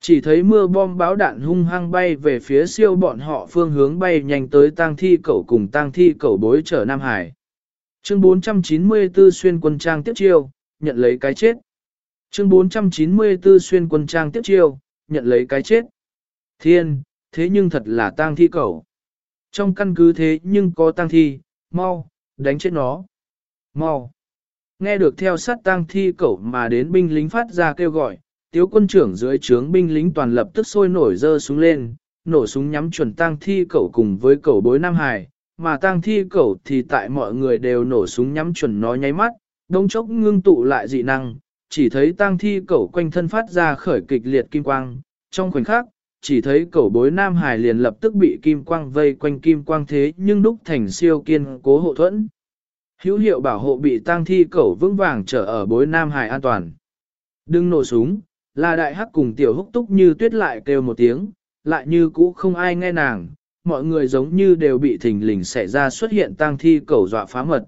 Chỉ thấy mưa bom báo đạn hung hăng bay về phía siêu bọn họ phương hướng bay nhanh tới tang thi cẩu cùng tang thi cẩu bối trở Nam Hải. Chương 494 xuyên quân trang tiếp chiêu, nhận lấy cái chết. Chương 494 xuyên quân trang tiếp chiêu, nhận lấy cái chết. Thiên, thế nhưng thật là tang thi cẩu. Trong căn cứ thế nhưng có tang thi, mau, đánh chết nó. Mau. Nghe được theo sát tang thi cẩu mà đến binh lính phát ra kêu gọi, tiếu quân trưởng dưới trướng binh lính toàn lập tức sôi nổi dơ súng lên, nổ súng nhắm chuẩn tang thi cẩu cùng với cẩu bối Nam Hải, mà tang thi cẩu thì tại mọi người đều nổ súng nhắm chuẩn nó nháy mắt, đông chốc ngưng tụ lại dị năng, chỉ thấy tang thi cẩu quanh thân phát ra khởi kịch liệt kim quang, trong khoảnh khắc, chỉ thấy cẩu bối Nam Hải liền lập tức bị kim quang vây quanh kim quang thế nhưng đúc thành siêu kiên cố hộ thuẫn. Hữu hiệu bảo hộ bị tang thi cẩu vững vàng trở ở bối Nam Hải an toàn. Đừng nổ súng, là đại hắc cùng tiểu húc túc như tuyết lại kêu một tiếng, lại như cũ không ai nghe nàng, mọi người giống như đều bị thình lình xảy ra xuất hiện tang thi cẩu dọa phá mật.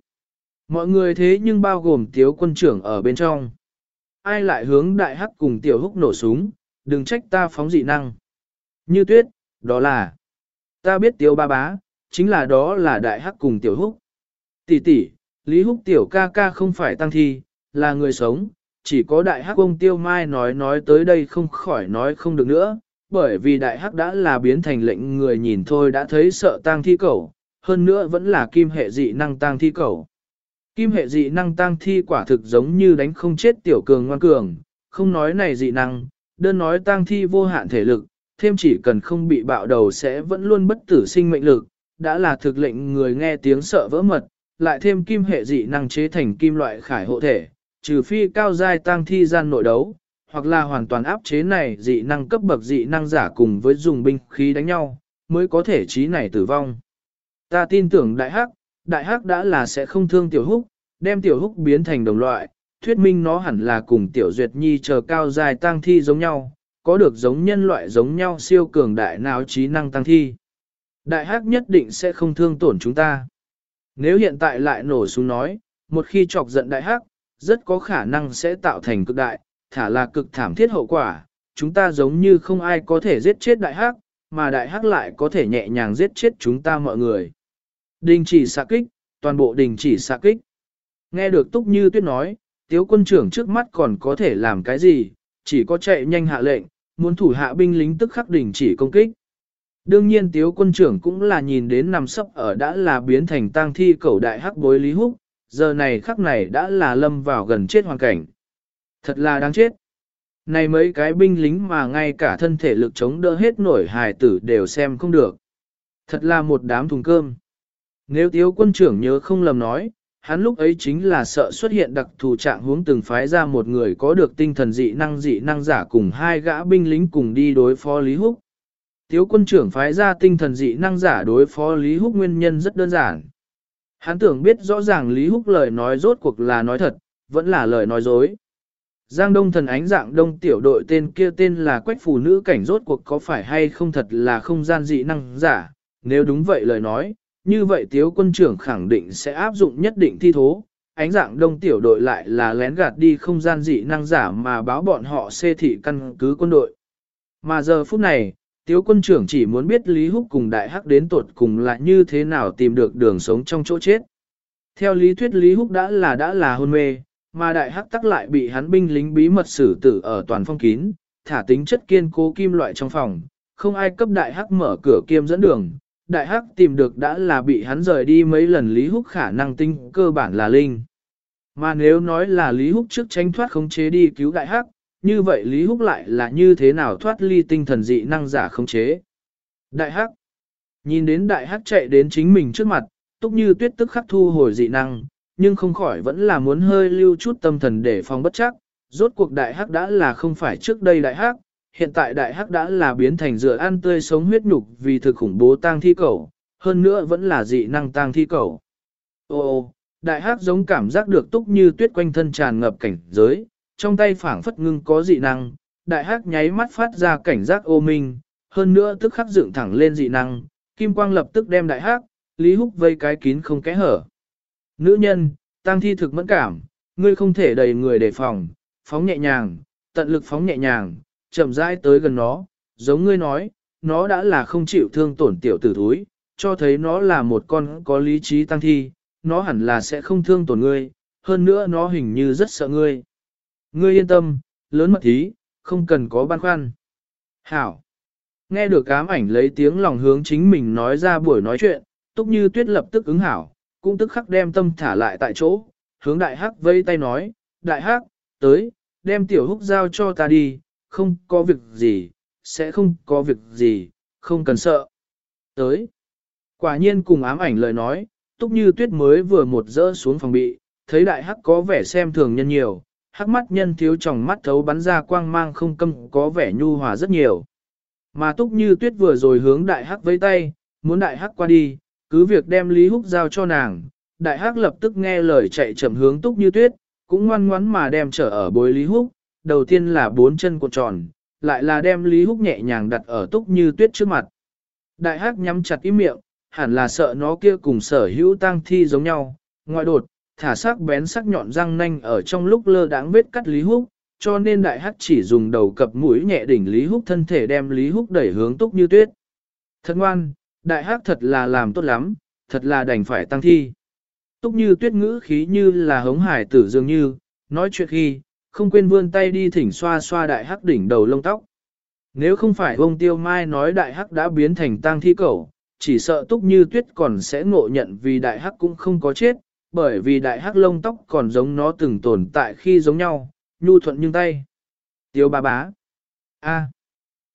Mọi người thế nhưng bao gồm tiếu quân trưởng ở bên trong. Ai lại hướng đại hắc cùng tiểu húc nổ súng, đừng trách ta phóng dị năng. Như tuyết, đó là, ta biết tiếu ba bá, chính là đó là đại hắc cùng tiểu húc. Tỷ tỷ, Lý Húc tiểu ca ca không phải tăng thi, là người sống, chỉ có đại hắc ông tiêu mai nói nói tới đây không khỏi nói không được nữa, bởi vì đại hắc đã là biến thành lệnh người nhìn thôi đã thấy sợ tang thi cẩu, hơn nữa vẫn là kim hệ dị năng tang thi cẩu. Kim hệ dị năng tang thi quả thực giống như đánh không chết tiểu cường ngoan cường, không nói này dị năng, đơn nói tang thi vô hạn thể lực, thêm chỉ cần không bị bạo đầu sẽ vẫn luôn bất tử sinh mệnh lực, đã là thực lệnh người nghe tiếng sợ vỡ mật, lại thêm kim hệ dị năng chế thành kim loại khải hộ thể, trừ phi cao giai tăng thi gian nội đấu, hoặc là hoàn toàn áp chế này dị năng cấp bậc dị năng giả cùng với dùng binh khí đánh nhau, mới có thể trí này tử vong. Ta tin tưởng đại hắc, đại hắc đã là sẽ không thương tiểu húc, đem tiểu húc biến thành đồng loại, thuyết minh nó hẳn là cùng tiểu duyệt nhi chờ cao dài tăng thi giống nhau, có được giống nhân loại giống nhau siêu cường đại nào trí năng tăng thi. Đại hắc nhất định sẽ không thương tổn chúng ta. Nếu hiện tại lại nổ súng nói, một khi chọc giận đại hắc, rất có khả năng sẽ tạo thành cực đại, thả là cực thảm thiết hậu quả, chúng ta giống như không ai có thể giết chết đại hắc, mà đại hắc lại có thể nhẹ nhàng giết chết chúng ta mọi người. Đình chỉ xạ kích, toàn bộ đình chỉ xạ kích. Nghe được Túc Như Tuyết nói, tiếu quân trưởng trước mắt còn có thể làm cái gì, chỉ có chạy nhanh hạ lệnh, muốn thủ hạ binh lính tức khắc đình chỉ công kích. Đương nhiên tiếu quân trưởng cũng là nhìn đến nằm sấp ở đã là biến thành tang thi cẩu đại hắc bối Lý Húc, giờ này khắc này đã là lâm vào gần chết hoàn cảnh. Thật là đáng chết. Này mấy cái binh lính mà ngay cả thân thể lực chống đỡ hết nổi hài tử đều xem không được. Thật là một đám thùng cơm. Nếu tiếu quân trưởng nhớ không lầm nói, hắn lúc ấy chính là sợ xuất hiện đặc thù trạng hướng từng phái ra một người có được tinh thần dị năng dị năng giả cùng hai gã binh lính cùng đi đối phó Lý Húc. Tiếu quân trưởng phái ra tinh thần dị năng giả đối phó Lý Húc nguyên nhân rất đơn giản. Hắn tưởng biết rõ ràng Lý Húc lời nói rốt cuộc là nói thật, vẫn là lời nói dối. Giang Đông thần ánh dạng đông tiểu đội tên kia tên là quách phụ nữ cảnh rốt cuộc có phải hay không thật là không gian dị năng giả, nếu đúng vậy lời nói, như vậy tiếu quân trưởng khẳng định sẽ áp dụng nhất định thi thố, ánh dạng đông tiểu đội lại là lén gạt đi không gian dị năng giả mà báo bọn họ xê thị căn cứ quân đội. Mà giờ phút này, tiếu quân trưởng chỉ muốn biết Lý Húc cùng đại hắc đến tuột cùng là như thế nào tìm được đường sống trong chỗ chết. Theo lý thuyết Lý Húc đã là đã là hôn mê, mà đại hắc tắc lại bị hắn binh lính bí mật xử tử ở toàn phong kín, thả tính chất kiên cố kim loại trong phòng, không ai cấp đại hắc mở cửa kiêm dẫn đường. Đại hắc tìm được đã là bị hắn rời đi mấy lần Lý Húc khả năng tinh cơ bản là linh. Mà nếu nói là Lý Húc trước tranh thoát khống chế đi cứu đại hắc, như vậy Lý Húc lại là như thế nào thoát ly tinh thần dị năng giả khống chế. Đại hắc, nhìn đến đại hắc chạy đến chính mình trước mặt, túc như tuyết tức khắc thu hồi dị năng, nhưng không khỏi vẫn là muốn hơi lưu chút tâm thần để phòng bất chắc. Rốt cuộc đại hắc đã là không phải trước đây đại hắc, hiện tại đại hắc đã là biến thành dựa ăn tươi sống huyết nhục vì thực khủng bố tang thi cầu, hơn nữa vẫn là dị năng tang thi cầu. Ô, đại hắc giống cảm giác được túc như tuyết quanh thân tràn ngập cảnh giới, trong tay phảng phất ngưng có dị năng, đại hắc nháy mắt phát ra cảnh giác ô minh, hơn nữa tức khắc dựng thẳng lên dị năng, kim quang lập tức đem đại hắc, Lý Húc vây cái kín không kẽ hở. Nữ nhân, tăng thi thực mẫn cảm, ngươi không thể đầy người đề phòng, phóng nhẹ nhàng, tận lực phóng nhẹ nhàng, chậm rãi tới gần nó, giống ngươi nói, nó đã là không chịu thương tổn tiểu tử thúi, cho thấy nó là một con có lý trí tăng thi, nó hẳn là sẽ không thương tổn ngươi, hơn nữa nó hình như rất sợ ngươi. Ngươi yên tâm, lớn mật thí, không cần có băn khoăn. Hảo. Nghe được ám ảnh lấy tiếng lòng hướng chính mình nói ra buổi nói chuyện, túc như tuyết lập tức ứng hảo, cũng tức khắc đem tâm thả lại tại chỗ, hướng đại hắc vây tay nói, đại hắc, tới, đem tiểu húc giao cho ta đi, không có việc gì, sẽ không có việc gì, không cần sợ. Tới, quả nhiên cùng ám ảnh lời nói, túc như tuyết mới vừa một rỡ xuống phòng bị, thấy đại hắc có vẻ xem thường nhân nhiều, hắc mắt nhân thiếu tròng mắt thấu bắn ra quang mang không câm có vẻ nhu hòa rất nhiều. Mà túc như tuyết vừa rồi hướng đại hắc vây tay, muốn đại hắc qua đi, cứ việc đem Lý Húc giao cho nàng, đại hắc lập tức nghe lời chạy chậm hướng túc như tuyết, cũng ngoan ngoắn mà đem trở ở bối Lý Húc, đầu tiên là bốn chân cuộn tròn, lại là đem Lý Húc nhẹ nhàng đặt ở túc như tuyết trước mặt. Đại hắc nhắm chặt im miệng, hẳn là sợ nó kia cùng sở hữu tang thi giống nhau, ngoại đột, thả sắc bén sắc nhọn răng nanh ở trong lúc lơ đáng vết cắt Lý Húc, cho nên đại hắc chỉ dùng đầu cập mũi nhẹ đỉnh Lý Húc thân thể đem Lý Húc đẩy hướng túc như tuyết. Thật ngoan, đại hắc thật là làm tốt lắm, thật là đành phải tăng thi. Túc như tuyết ngữ khí như là hống hải tử dường như, nói chuyện khi, không quên vươn tay đi thỉnh xoa xoa đại hắc đỉnh đầu lông tóc. Nếu không phải ông Tiêu Mai nói đại hắc đã biến thành tang thi cẩu, chỉ sợ túc như tuyết còn sẽ ngộ nhận vì đại hắc cũng không có chết, bởi vì đại hắc lông tóc còn giống nó từng tồn tại khi giống nhau, nhu thuận nhưng tay. Tiêu bà bá. A.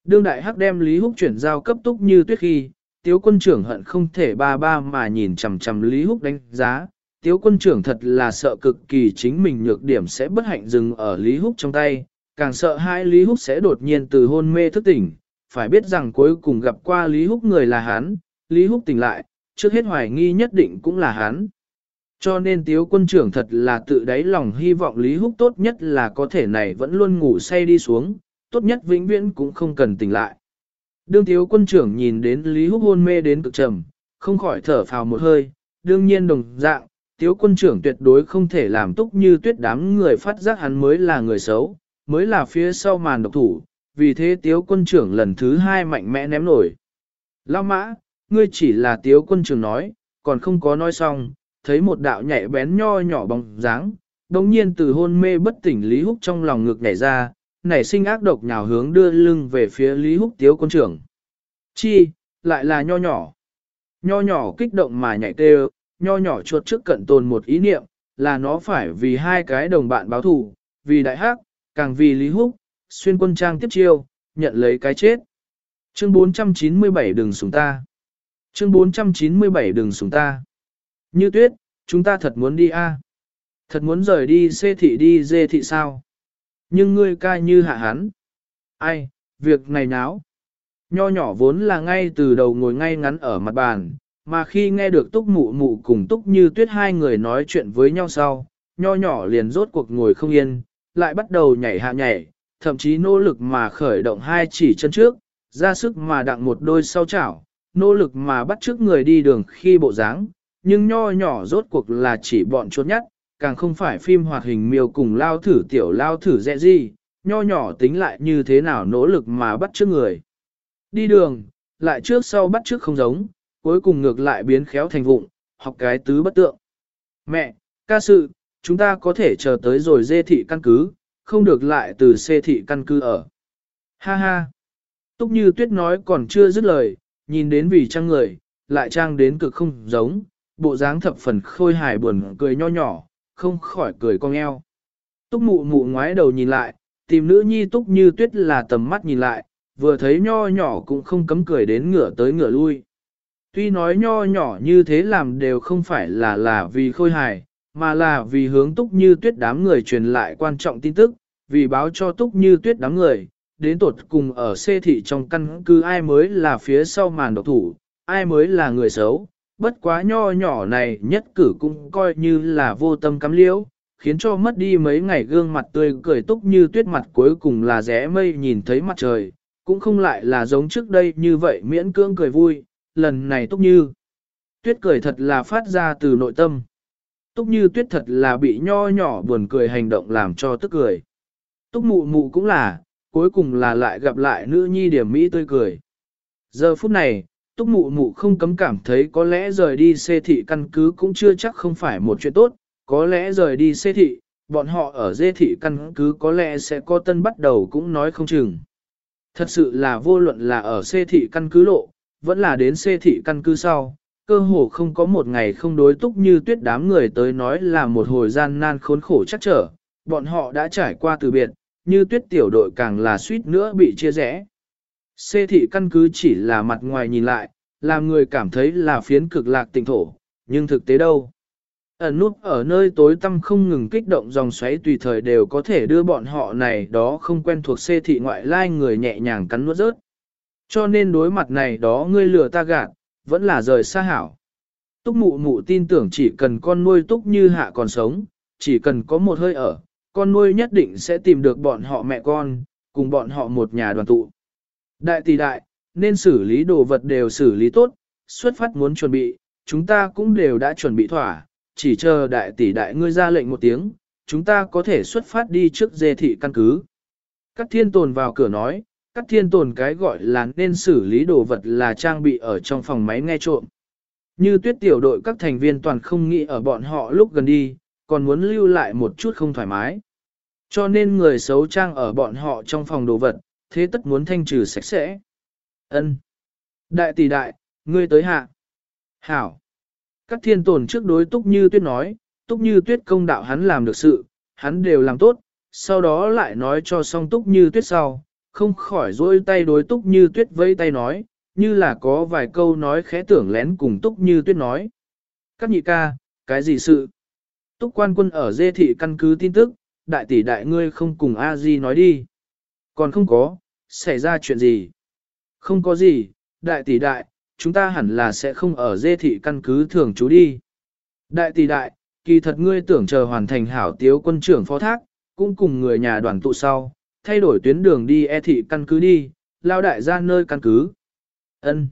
Đương đại hắc đem Lý Húc chuyển giao cấp túc như tuyết khi, tiếu quân trưởng hận không thể ba ba mà nhìn chằm chằm Lý Húc đánh giá. Tiếu quân trưởng thật là sợ cực kỳ chính mình nhược điểm sẽ bất hạnh dừng ở Lý Húc trong tay, càng sợ hai Lý Húc sẽ đột nhiên từ hôn mê thức tỉnh, phải biết rằng cuối cùng gặp qua Lý Húc người là hắn, Lý Húc tỉnh lại, trước hết hoài nghi nhất định cũng là hắn. Cho nên tiếu quân trưởng thật là tự đáy lòng hy vọng Lý Húc tốt nhất là có thể này vẫn luôn ngủ say đi xuống, tốt nhất vĩnh viễn cũng không cần tỉnh lại. Đương thiếu quân trưởng nhìn đến Lý Húc hôn mê đến cực trầm, không khỏi thở phào một hơi, đương nhiên đồng dạng, thiếu quân trưởng tuyệt đối không thể làm túc như tuyết đám người phát giác hắn mới là người xấu, mới là phía sau màn độc thủ, vì thế thiếu quân trưởng lần thứ hai mạnh mẽ ném nổi. Lao mã, ngươi chỉ là thiếu quân trưởng nói, còn không có nói xong, thấy một đạo nhảy bén nho nhỏ bóng dáng, đồng nhiên từ hôn mê bất tỉnh Lý Húc trong lòng ngực nhảy ra, nảy sinh ác độc nhào hướng đưa lưng về phía Lý Húc Tiếu quân trưởng. Chi, lại là nho nhỏ. Nho nhỏ kích động mà nhảy tê nho nhỏ chuột trước cận tồn một ý niệm, là nó phải vì hai cái đồng bạn báo thù, vì đại hắc, càng vì Lý Húc, xuyên quân trang tiếp chiêu, nhận lấy cái chết. Chương 497 đừng súng ta. Chương 497 đừng súng ta. Như tuyết, chúng ta thật muốn đi a Thật muốn rời đi xê thị đi dê thị sao? Nhưng ngươi ca như hạ hắn. Ai, việc này náo. Nho nhỏ vốn là ngay từ đầu ngồi ngay ngắn ở mặt bàn, mà khi nghe được túc mụ mụ cùng túc như tuyết hai người nói chuyện với nhau sau, nho nhỏ liền rốt cuộc ngồi không yên, lại bắt đầu nhảy hạ nhảy, thậm chí nỗ lực mà khởi động hai chỉ chân trước, ra sức mà đặng một đôi sau chảo, nỗ lực mà bắt trước người đi đường khi bộ dáng, nhưng nho nhỏ rốt cuộc là chỉ bọn chốt nhất, càng không phải phim hoạt hình miêu cùng lao thử tiểu lao thử dẹ gì, nho nhỏ tính lại như thế nào nỗ lực mà bắt trước người. Đi đường, lại trước sau bắt trước không giống, cuối cùng ngược lại biến khéo thành vụng, học cái tứ bất tượng. Mẹ, ca sự, chúng ta có thể chờ tới rồi dê thị căn cứ, không được lại từ xê thị căn cứ ở. Ha ha. Túc như tuyết nói còn chưa dứt lời, nhìn đến vì trang người, lại trang đến cực không giống, bộ dáng thập phần khôi hài buồn cười nho nhỏ, không khỏi cười cong eo. Túc mụ mụ ngoái đầu nhìn lại, tìm nữ nhi túc như tuyết là tầm mắt nhìn lại, vừa thấy nho nhỏ cũng không cấm cười đến ngửa tới ngửa lui. Tuy nói nho nhỏ như thế làm đều không phải là là vì khôi hài, mà là vì hướng túc như tuyết đám người truyền lại quan trọng tin tức, vì báo cho túc như tuyết đám người, đến tột cùng ở xê thị trong căn cứ ai mới là phía sau màn độc thủ, ai mới là người xấu, bất quá nho nhỏ này nhất cử cũng coi như là vô tâm cắm liễu, khiến cho mất đi mấy ngày gương mặt tươi cười túc như tuyết mặt cuối cùng là rẽ mây nhìn thấy mặt trời, cũng không lại là giống trước đây như vậy miễn cưỡng cười vui, lần này túc như. Tuyết cười thật là phát ra từ nội tâm. Túc như tuyết thật là bị nho nhỏ buồn cười hành động làm cho tức cười. Túc mụ mụ cũng là, cuối cùng là lại gặp lại nữ nhi điểm mỹ tươi cười. Giờ phút này, túc mụ mụ không cấm cảm thấy có lẽ rời đi xê thị căn cứ cũng chưa chắc không phải một chuyện tốt, có lẽ rời đi xê thị, bọn họ ở dê thị căn cứ có lẽ sẽ có tân bắt đầu cũng nói không chừng. Thật sự là vô luận là ở xê thị căn cứ lộ, vẫn là đến xê thị căn cứ sau, cơ hồ không có một ngày không đối túc như tuyết đám người tới nói là một hồi gian nan khốn khổ chắc trở, bọn họ đã trải qua từ biệt, như tuyết tiểu đội càng là suýt nữa bị chia rẽ. Xê thị căn cứ chỉ là mặt ngoài nhìn lại, làm người cảm thấy là phiến cực lạc tỉnh thổ, nhưng thực tế đâu. Ẩn nút ở nơi tối tăm không ngừng kích động dòng xoáy tùy thời đều có thể đưa bọn họ này đó không quen thuộc xê thị ngoại lai người nhẹ nhàng cắn nuốt rớt. Cho nên đối mặt này đó ngươi lừa ta gạt, vẫn là rời xa hảo. Túc mụ mụ tin tưởng chỉ cần con nuôi túc như hạ còn sống, chỉ cần có một hơi ở, con nuôi nhất định sẽ tìm được bọn họ mẹ con, cùng bọn họ một nhà đoàn tụ. Đại tỷ đại, nên xử lý đồ vật đều xử lý tốt, xuất phát muốn chuẩn bị, chúng ta cũng đều đã chuẩn bị thỏa, chỉ chờ đại tỷ đại ngươi ra lệnh một tiếng, chúng ta có thể xuất phát đi trước dê thị căn cứ. Các thiên tồn vào cửa nói, các thiên tồn cái gọi là nên xử lý đồ vật là trang bị ở trong phòng máy nghe trộm. Như tuyết tiểu đội các thành viên toàn không nghĩ ở bọn họ lúc gần đi, còn muốn lưu lại một chút không thoải mái. Cho nên người xấu trang ở bọn họ trong phòng đồ vật, thế tất muốn thanh trừ sạch sẽ. Ân, Đại tỷ đại, ngươi tới hạ. Hảo. Các thiên tồn trước đối túc như tuyết nói, túc như tuyết công đạo hắn làm được sự, hắn đều làm tốt, sau đó lại nói cho xong túc như tuyết sau, không khỏi dối tay đối túc như tuyết vây tay nói, như là có vài câu nói khẽ tưởng lén cùng túc như tuyết nói. Các nhị ca, cái gì sự? Túc quan quân ở dê thị căn cứ tin tức, đại tỷ đại ngươi không cùng a di nói đi. Còn không có, xảy ra chuyện gì? Không có gì, đại tỷ đại, chúng ta hẳn là sẽ không ở dê thị căn cứ thường trú đi. Đại tỷ đại, kỳ thật ngươi tưởng chờ hoàn thành hảo tiếu quân trưởng phó thác, cũng cùng người nhà đoàn tụ sau, thay đổi tuyến đường đi e thị căn cứ đi, lao đại ra nơi căn cứ. ân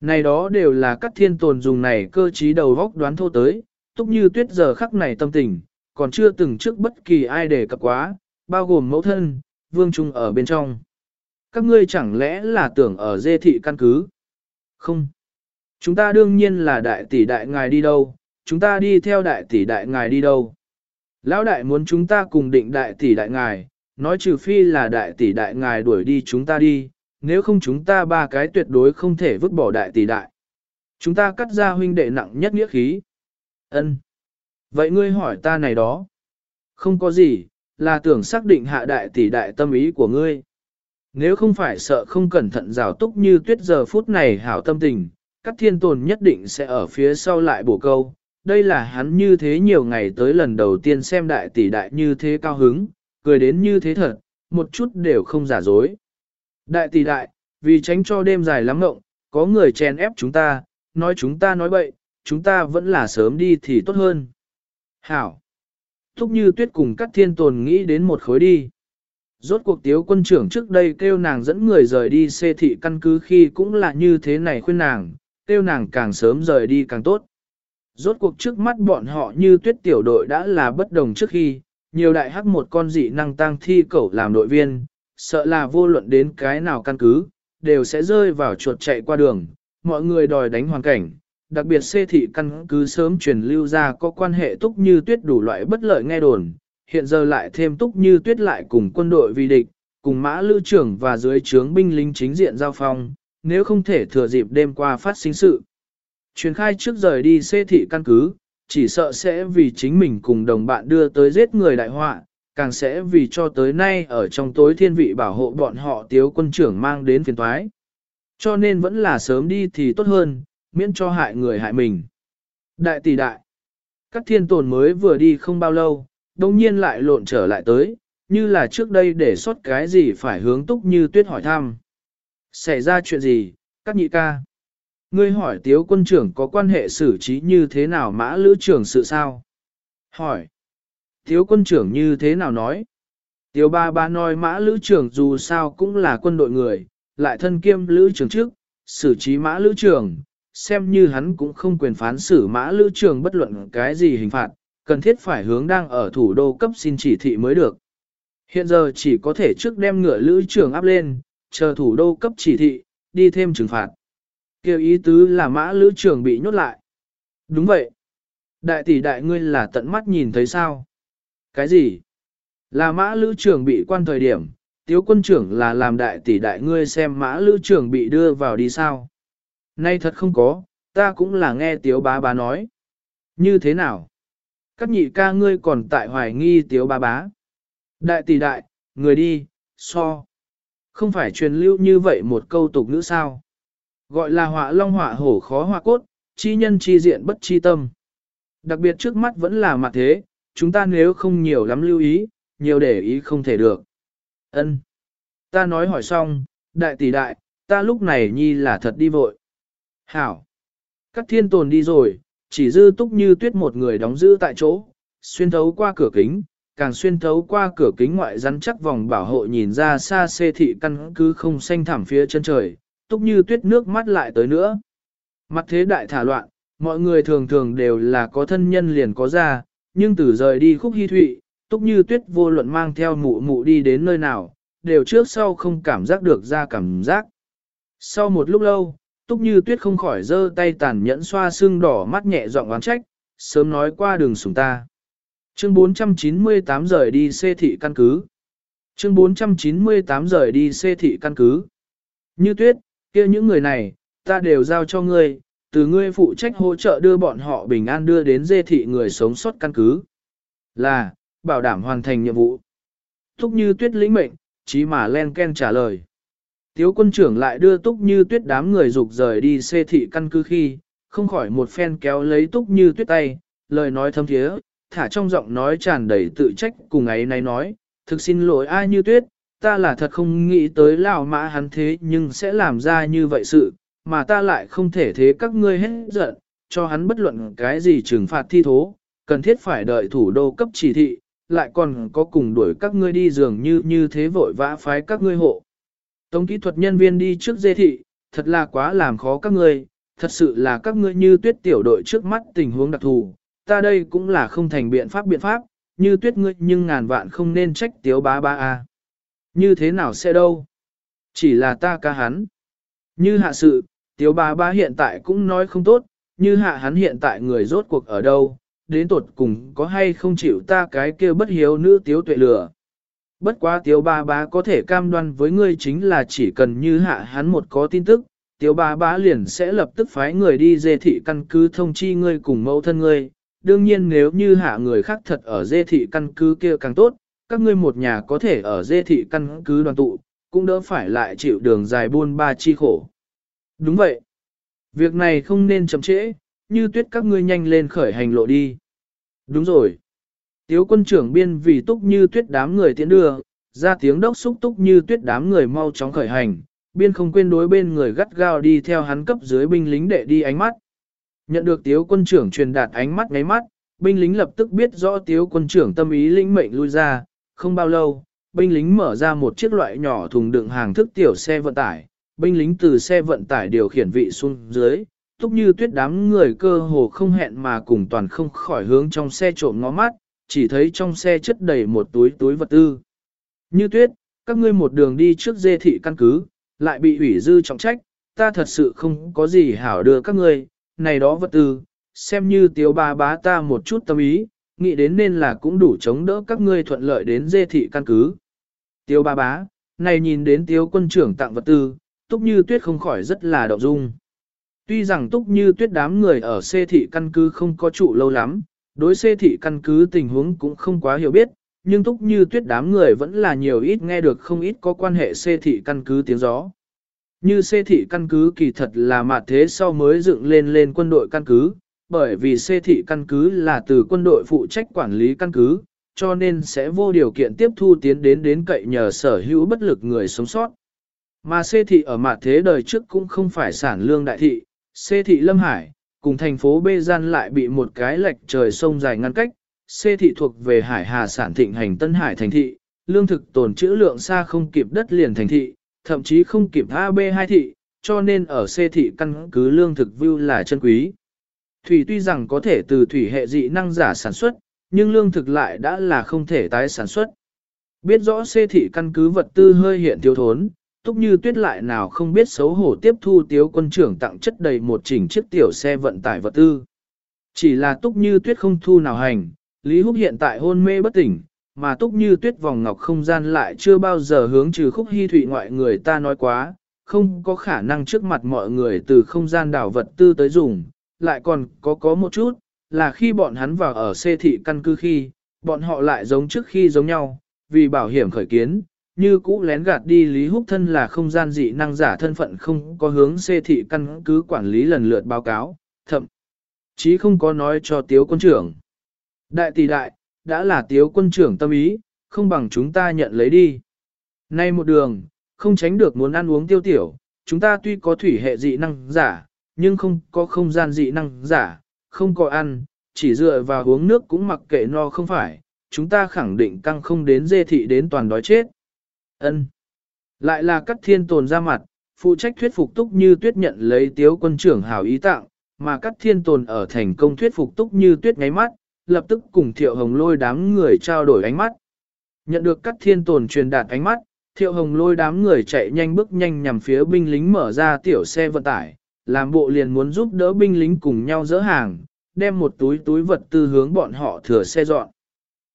Này đó đều là các thiên tồn dùng này cơ trí đầu góc đoán thô tới, túc như tuyết giờ khắc này tâm tình, còn chưa từng trước bất kỳ ai để cập quá, bao gồm mẫu thân, vương trung ở bên trong. Các ngươi chẳng lẽ là tưởng ở dê thị căn cứ? Không. Chúng ta đương nhiên là đại tỷ đại ngài đi đâu, chúng ta đi theo đại tỷ đại ngài đi đâu. Lão đại muốn chúng ta cùng định đại tỷ đại ngài, nói trừ phi là đại tỷ đại ngài đuổi đi chúng ta đi, nếu không chúng ta ba cái tuyệt đối không thể vứt bỏ đại tỷ đại. Chúng ta cắt ra huynh đệ nặng nhất nghĩa khí. Ân. Vậy ngươi hỏi ta này đó. Không có gì, là tưởng xác định hạ đại tỷ đại tâm ý của ngươi. Nếu không phải sợ không cẩn thận rào túc như tuyết giờ phút này hảo tâm tình, các thiên tồn nhất định sẽ ở phía sau lại bổ câu. Đây là hắn như thế nhiều ngày tới lần đầu tiên xem đại tỷ đại như thế cao hứng, cười đến như thế thật, một chút đều không giả dối. Đại tỷ đại, vì tránh cho đêm dài lắm ngộng, có người chèn ép chúng ta, nói chúng ta nói bậy, chúng ta vẫn là sớm đi thì tốt hơn. Hảo! Thúc như tuyết cùng các thiên tồn nghĩ đến một khối đi. Rốt cuộc tiếu quân trưởng trước đây kêu nàng dẫn người rời đi xê thị căn cứ khi cũng là như thế này khuyên nàng, kêu nàng càng sớm rời đi càng tốt. Rốt cuộc trước mắt bọn họ như tuyết tiểu đội đã là bất đồng trước khi, nhiều đại hắc một con dị năng tăng thi cẩu làm đội viên, sợ là vô luận đến cái nào căn cứ, đều sẽ rơi vào chuột chạy qua đường, mọi người đòi đánh hoàn cảnh, đặc biệt xê thị căn cứ sớm truyền lưu ra có quan hệ túc như tuyết đủ loại bất lợi nghe đồn, hiện giờ lại thêm túc như tuyết lại cùng quân đội vi địch, cùng mã lưu trưởng và dưới trướng binh lính chính diện giao phong, nếu không thể thừa dịp đêm qua phát sinh sự. Truyền khai trước rời đi xê thị căn cứ, chỉ sợ sẽ vì chính mình cùng đồng bạn đưa tới giết người đại họa, càng sẽ vì cho tới nay ở trong tối thiên vị bảo hộ bọn họ tiếu quân trưởng mang đến phiền toái. Cho nên vẫn là sớm đi thì tốt hơn, miễn cho hại người hại mình. Đại tỷ đại, các thiên tồn mới vừa đi không bao lâu, đồng nhiên lại lộn trở lại tới, như là trước đây để xuất cái gì phải hướng túc như tuyết hỏi thăm. Xảy ra chuyện gì, các nhị ca? Ngươi hỏi tiếu quân trưởng có quan hệ xử trí như thế nào mã lữ trưởng sự sao? Hỏi. Tiếu quân trưởng như thế nào nói? Tiếu ba ba nói mã lữ trưởng dù sao cũng là quân đội người, lại thân kiêm lữ trưởng trước, xử trí mã lữ trưởng, xem như hắn cũng không quyền phán xử mã lữ trường bất luận cái gì hình phạt, cần thiết phải hướng đang ở thủ đô cấp xin chỉ thị mới được. Hiện giờ chỉ có thể trước đem ngựa lữ trường áp lên, chờ thủ đô cấp chỉ thị, đi thêm trừng phạt. Kêu ý tứ là mã lữ trường bị nhốt lại. Đúng vậy. Đại tỷ đại ngươi là tận mắt nhìn thấy sao? Cái gì? Là mã lữ trường bị quan thời điểm, tiếu quân trưởng là làm đại tỷ đại ngươi xem mã lữ trường bị đưa vào đi sao? Nay thật không có, ta cũng là nghe tiếu bá bá nói. Như thế nào? Các nhị ca ngươi còn tại hoài nghi tiếu bá bá. Đại tỷ đại, người đi, so. Không phải truyền lưu như vậy một câu tục ngữ sao. Gọi là họa long họa hổ khó họa cốt, chi nhân chi diện bất chi tâm. Đặc biệt trước mắt vẫn là mặt thế, chúng ta nếu không nhiều lắm lưu ý, nhiều để ý không thể được. Ân, Ta nói hỏi xong, đại tỷ đại, ta lúc này nhi là thật đi vội. Hảo. Các thiên tồn đi rồi, chỉ dư túc như tuyết một người đóng giữ tại chỗ, xuyên thấu qua cửa kính, càng xuyên thấu qua cửa kính ngoại rắn chắc vòng bảo hộ nhìn ra xa xê thị căn cứ không xanh thảm phía chân trời, túc như tuyết nước mắt lại tới nữa. Mặt thế đại thả loạn, mọi người thường thường đều là có thân nhân liền có ra, nhưng từ rời đi khúc hy thụy, túc như tuyết vô luận mang theo mụ mụ đi đến nơi nào, đều trước sau không cảm giác được ra cảm giác. Sau một lúc lâu, túc như tuyết không khỏi giơ tay tàn nhẫn xoa xương đỏ mắt nhẹ giọng oán trách, sớm nói qua đường sủng ta. Chương 498 rời đi xê thị căn cứ. Chương 498 rời đi xê thị căn cứ. Như tuyết, kia những người này, ta đều giao cho ngươi, từ ngươi phụ trách hỗ trợ đưa bọn họ bình an đưa đến dê thị người sống sót căn cứ. Là, bảo đảm hoàn thành nhiệm vụ. Túc như tuyết lĩnh mệnh, chí mà len ken trả lời. Tiếu quân trưởng lại đưa túc như tuyết đám người dục rời đi xê thị căn cứ khi, không khỏi một phen kéo lấy túc như tuyết tay, lời nói thâm thiế, thả trong giọng nói tràn đầy tự trách cùng ấy này nói, thực xin lỗi ai như tuyết, ta là thật không nghĩ tới lão mã hắn thế nhưng sẽ làm ra như vậy sự, mà ta lại không thể thế các ngươi hết giận, cho hắn bất luận cái gì trừng phạt thi thố, cần thiết phải đợi thủ đô cấp chỉ thị, lại còn có cùng đuổi các ngươi đi dường như như thế vội vã phái các ngươi hộ. Tống kỹ thuật nhân viên đi trước dê thị, thật là quá làm khó các ngươi, thật sự là các ngươi như tuyết tiểu đội trước mắt tình huống đặc thù, ta đây cũng là không thành biện pháp biện pháp, như tuyết ngươi nhưng ngàn vạn không nên trách tiếu bá ba a. Như thế nào sẽ đâu? Chỉ là ta ca hắn. Như hạ sự, tiếu bá bá hiện tại cũng nói không tốt, như hạ hắn hiện tại người rốt cuộc ở đâu, đến tột cùng có hay không chịu ta cái kia bất hiếu nữ tiếu tuệ lửa. Bất quá tiếu ba bá có thể cam đoan với ngươi chính là chỉ cần như hạ hắn một có tin tức, tiếu ba bá liền sẽ lập tức phái người đi dê thị căn cứ thông chi ngươi cùng mẫu thân ngươi. Đương nhiên nếu như hạ người khác thật ở dê thị căn cứ kia càng tốt, các ngươi một nhà có thể ở dê thị căn cứ đoàn tụ, cũng đỡ phải lại chịu đường dài buôn ba chi khổ. Đúng vậy. Việc này không nên chậm trễ, như tuyết các ngươi nhanh lên khởi hành lộ đi. Đúng rồi. Tiếu quân trưởng biên vì túc như tuyết đám người tiến đưa, ra tiếng đốc xúc túc như tuyết đám người mau chóng khởi hành, biên không quên đối bên người gắt gao đi theo hắn cấp dưới binh lính để đi ánh mắt. Nhận được tiếu quân trưởng truyền đạt ánh mắt ngáy mắt, binh lính lập tức biết rõ tiếu quân trưởng tâm ý lĩnh mệnh lui ra, không bao lâu, binh lính mở ra một chiếc loại nhỏ thùng đựng hàng thức tiểu xe vận tải, binh lính từ xe vận tải điều khiển vị xuống dưới, túc như tuyết đám người cơ hồ không hẹn mà cùng toàn không khỏi hướng trong xe trộm ngó mắt, chỉ thấy trong xe chất đầy một túi túi vật tư. Như tuyết, các ngươi một đường đi trước dê thị căn cứ, lại bị ủy dư trọng trách, ta thật sự không có gì hảo đưa các ngươi, này đó vật tư, xem như tiểu ba bá ta một chút tâm ý, nghĩ đến nên là cũng đủ chống đỡ các ngươi thuận lợi đến dê thị căn cứ. tiêu ba bá, này nhìn đến tiêu quân trưởng tặng vật tư, túc như tuyết không khỏi rất là động dung. Tuy rằng túc như tuyết đám người ở xê thị căn cứ không có trụ lâu lắm, đối xê thị căn cứ tình huống cũng không quá hiểu biết, nhưng túc như tuyết đám người vẫn là nhiều ít nghe được không ít có quan hệ xê thị căn cứ tiếng gió. Như xê thị căn cứ kỳ thật là mặt thế sau mới dựng lên lên quân đội căn cứ, bởi vì xê thị căn cứ là từ quân đội phụ trách quản lý căn cứ, cho nên sẽ vô điều kiện tiếp thu tiến đến đến cậy nhờ sở hữu bất lực người sống sót. Mà xê thị ở mặt thế đời trước cũng không phải sản lương đại thị, xê thị Lâm Hải, cùng thành phố Bê Gian lại bị một cái lệch trời sông dài ngăn cách, xê thị thuộc về hải hà sản thịnh hành Tân Hải thành thị, lương thực tồn trữ lượng xa không kịp đất liền thành thị, thậm chí không kịp AB2 thị, cho nên ở xê thị căn cứ lương thực view là chân quý. Thủy tuy rằng có thể từ thủy hệ dị năng giả sản xuất, nhưng lương thực lại đã là không thể tái sản xuất. Biết rõ xê thị căn cứ vật tư hơi hiện thiếu thốn, túc như tuyết lại nào không biết xấu hổ tiếp thu tiếu quân trưởng tặng chất đầy một chỉnh chiếc tiểu xe vận tải vật tư. Chỉ là túc như tuyết không thu nào hành, Lý Húc hiện tại hôn mê bất tỉnh, mà túc như tuyết vòng ngọc không gian lại chưa bao giờ hướng trừ khúc hy thụy ngoại người ta nói quá, không có khả năng trước mặt mọi người từ không gian đảo vật tư tới dùng, lại còn có có một chút, là khi bọn hắn vào ở xê thị căn cứ khi, bọn họ lại giống trước khi giống nhau, vì bảo hiểm khởi kiến, như cũ lén gạt đi Lý Húc thân là không gian dị năng giả thân phận không có hướng xê thị căn cứ quản lý lần lượt báo cáo, thậm chí không có nói cho tiếu quân trưởng. Đại tỷ đại, đã là tiếu quân trưởng tâm ý, không bằng chúng ta nhận lấy đi. Nay một đường, không tránh được muốn ăn uống tiêu tiểu, chúng ta tuy có thủy hệ dị năng giả, nhưng không có không gian dị năng giả, không có ăn, chỉ dựa vào uống nước cũng mặc kệ no không phải, chúng ta khẳng định căng không đến dê thị đến toàn đói chết. Ân. Lại là các thiên tồn ra mặt, phụ trách thuyết phục túc như tuyết nhận lấy tiếu quân trưởng hảo ý tặng, mà các thiên tồn ở thành công thuyết phục túc như tuyết ngáy mắt, lập tức cùng thiệu hồng lôi đám người trao đổi ánh mắt. Nhận được các thiên tồn truyền đạt ánh mắt, thiệu hồng lôi đám người chạy nhanh bước nhanh nhằm phía binh lính mở ra tiểu xe vận tải, làm bộ liền muốn giúp đỡ binh lính cùng nhau dỡ hàng, đem một túi túi vật tư hướng bọn họ thừa xe dọn.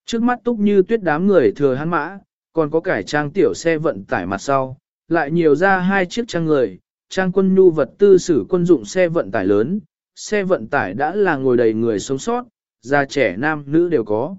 Trước mắt túc như tuyết đám người thừa hắn mã, còn có cải trang tiểu xe vận tải mặt sau, lại nhiều ra hai chiếc trang người, trang quân nhu vật tư sử quân dụng xe vận tải lớn, xe vận tải đã là ngồi đầy người sống sót, già trẻ nam nữ đều có.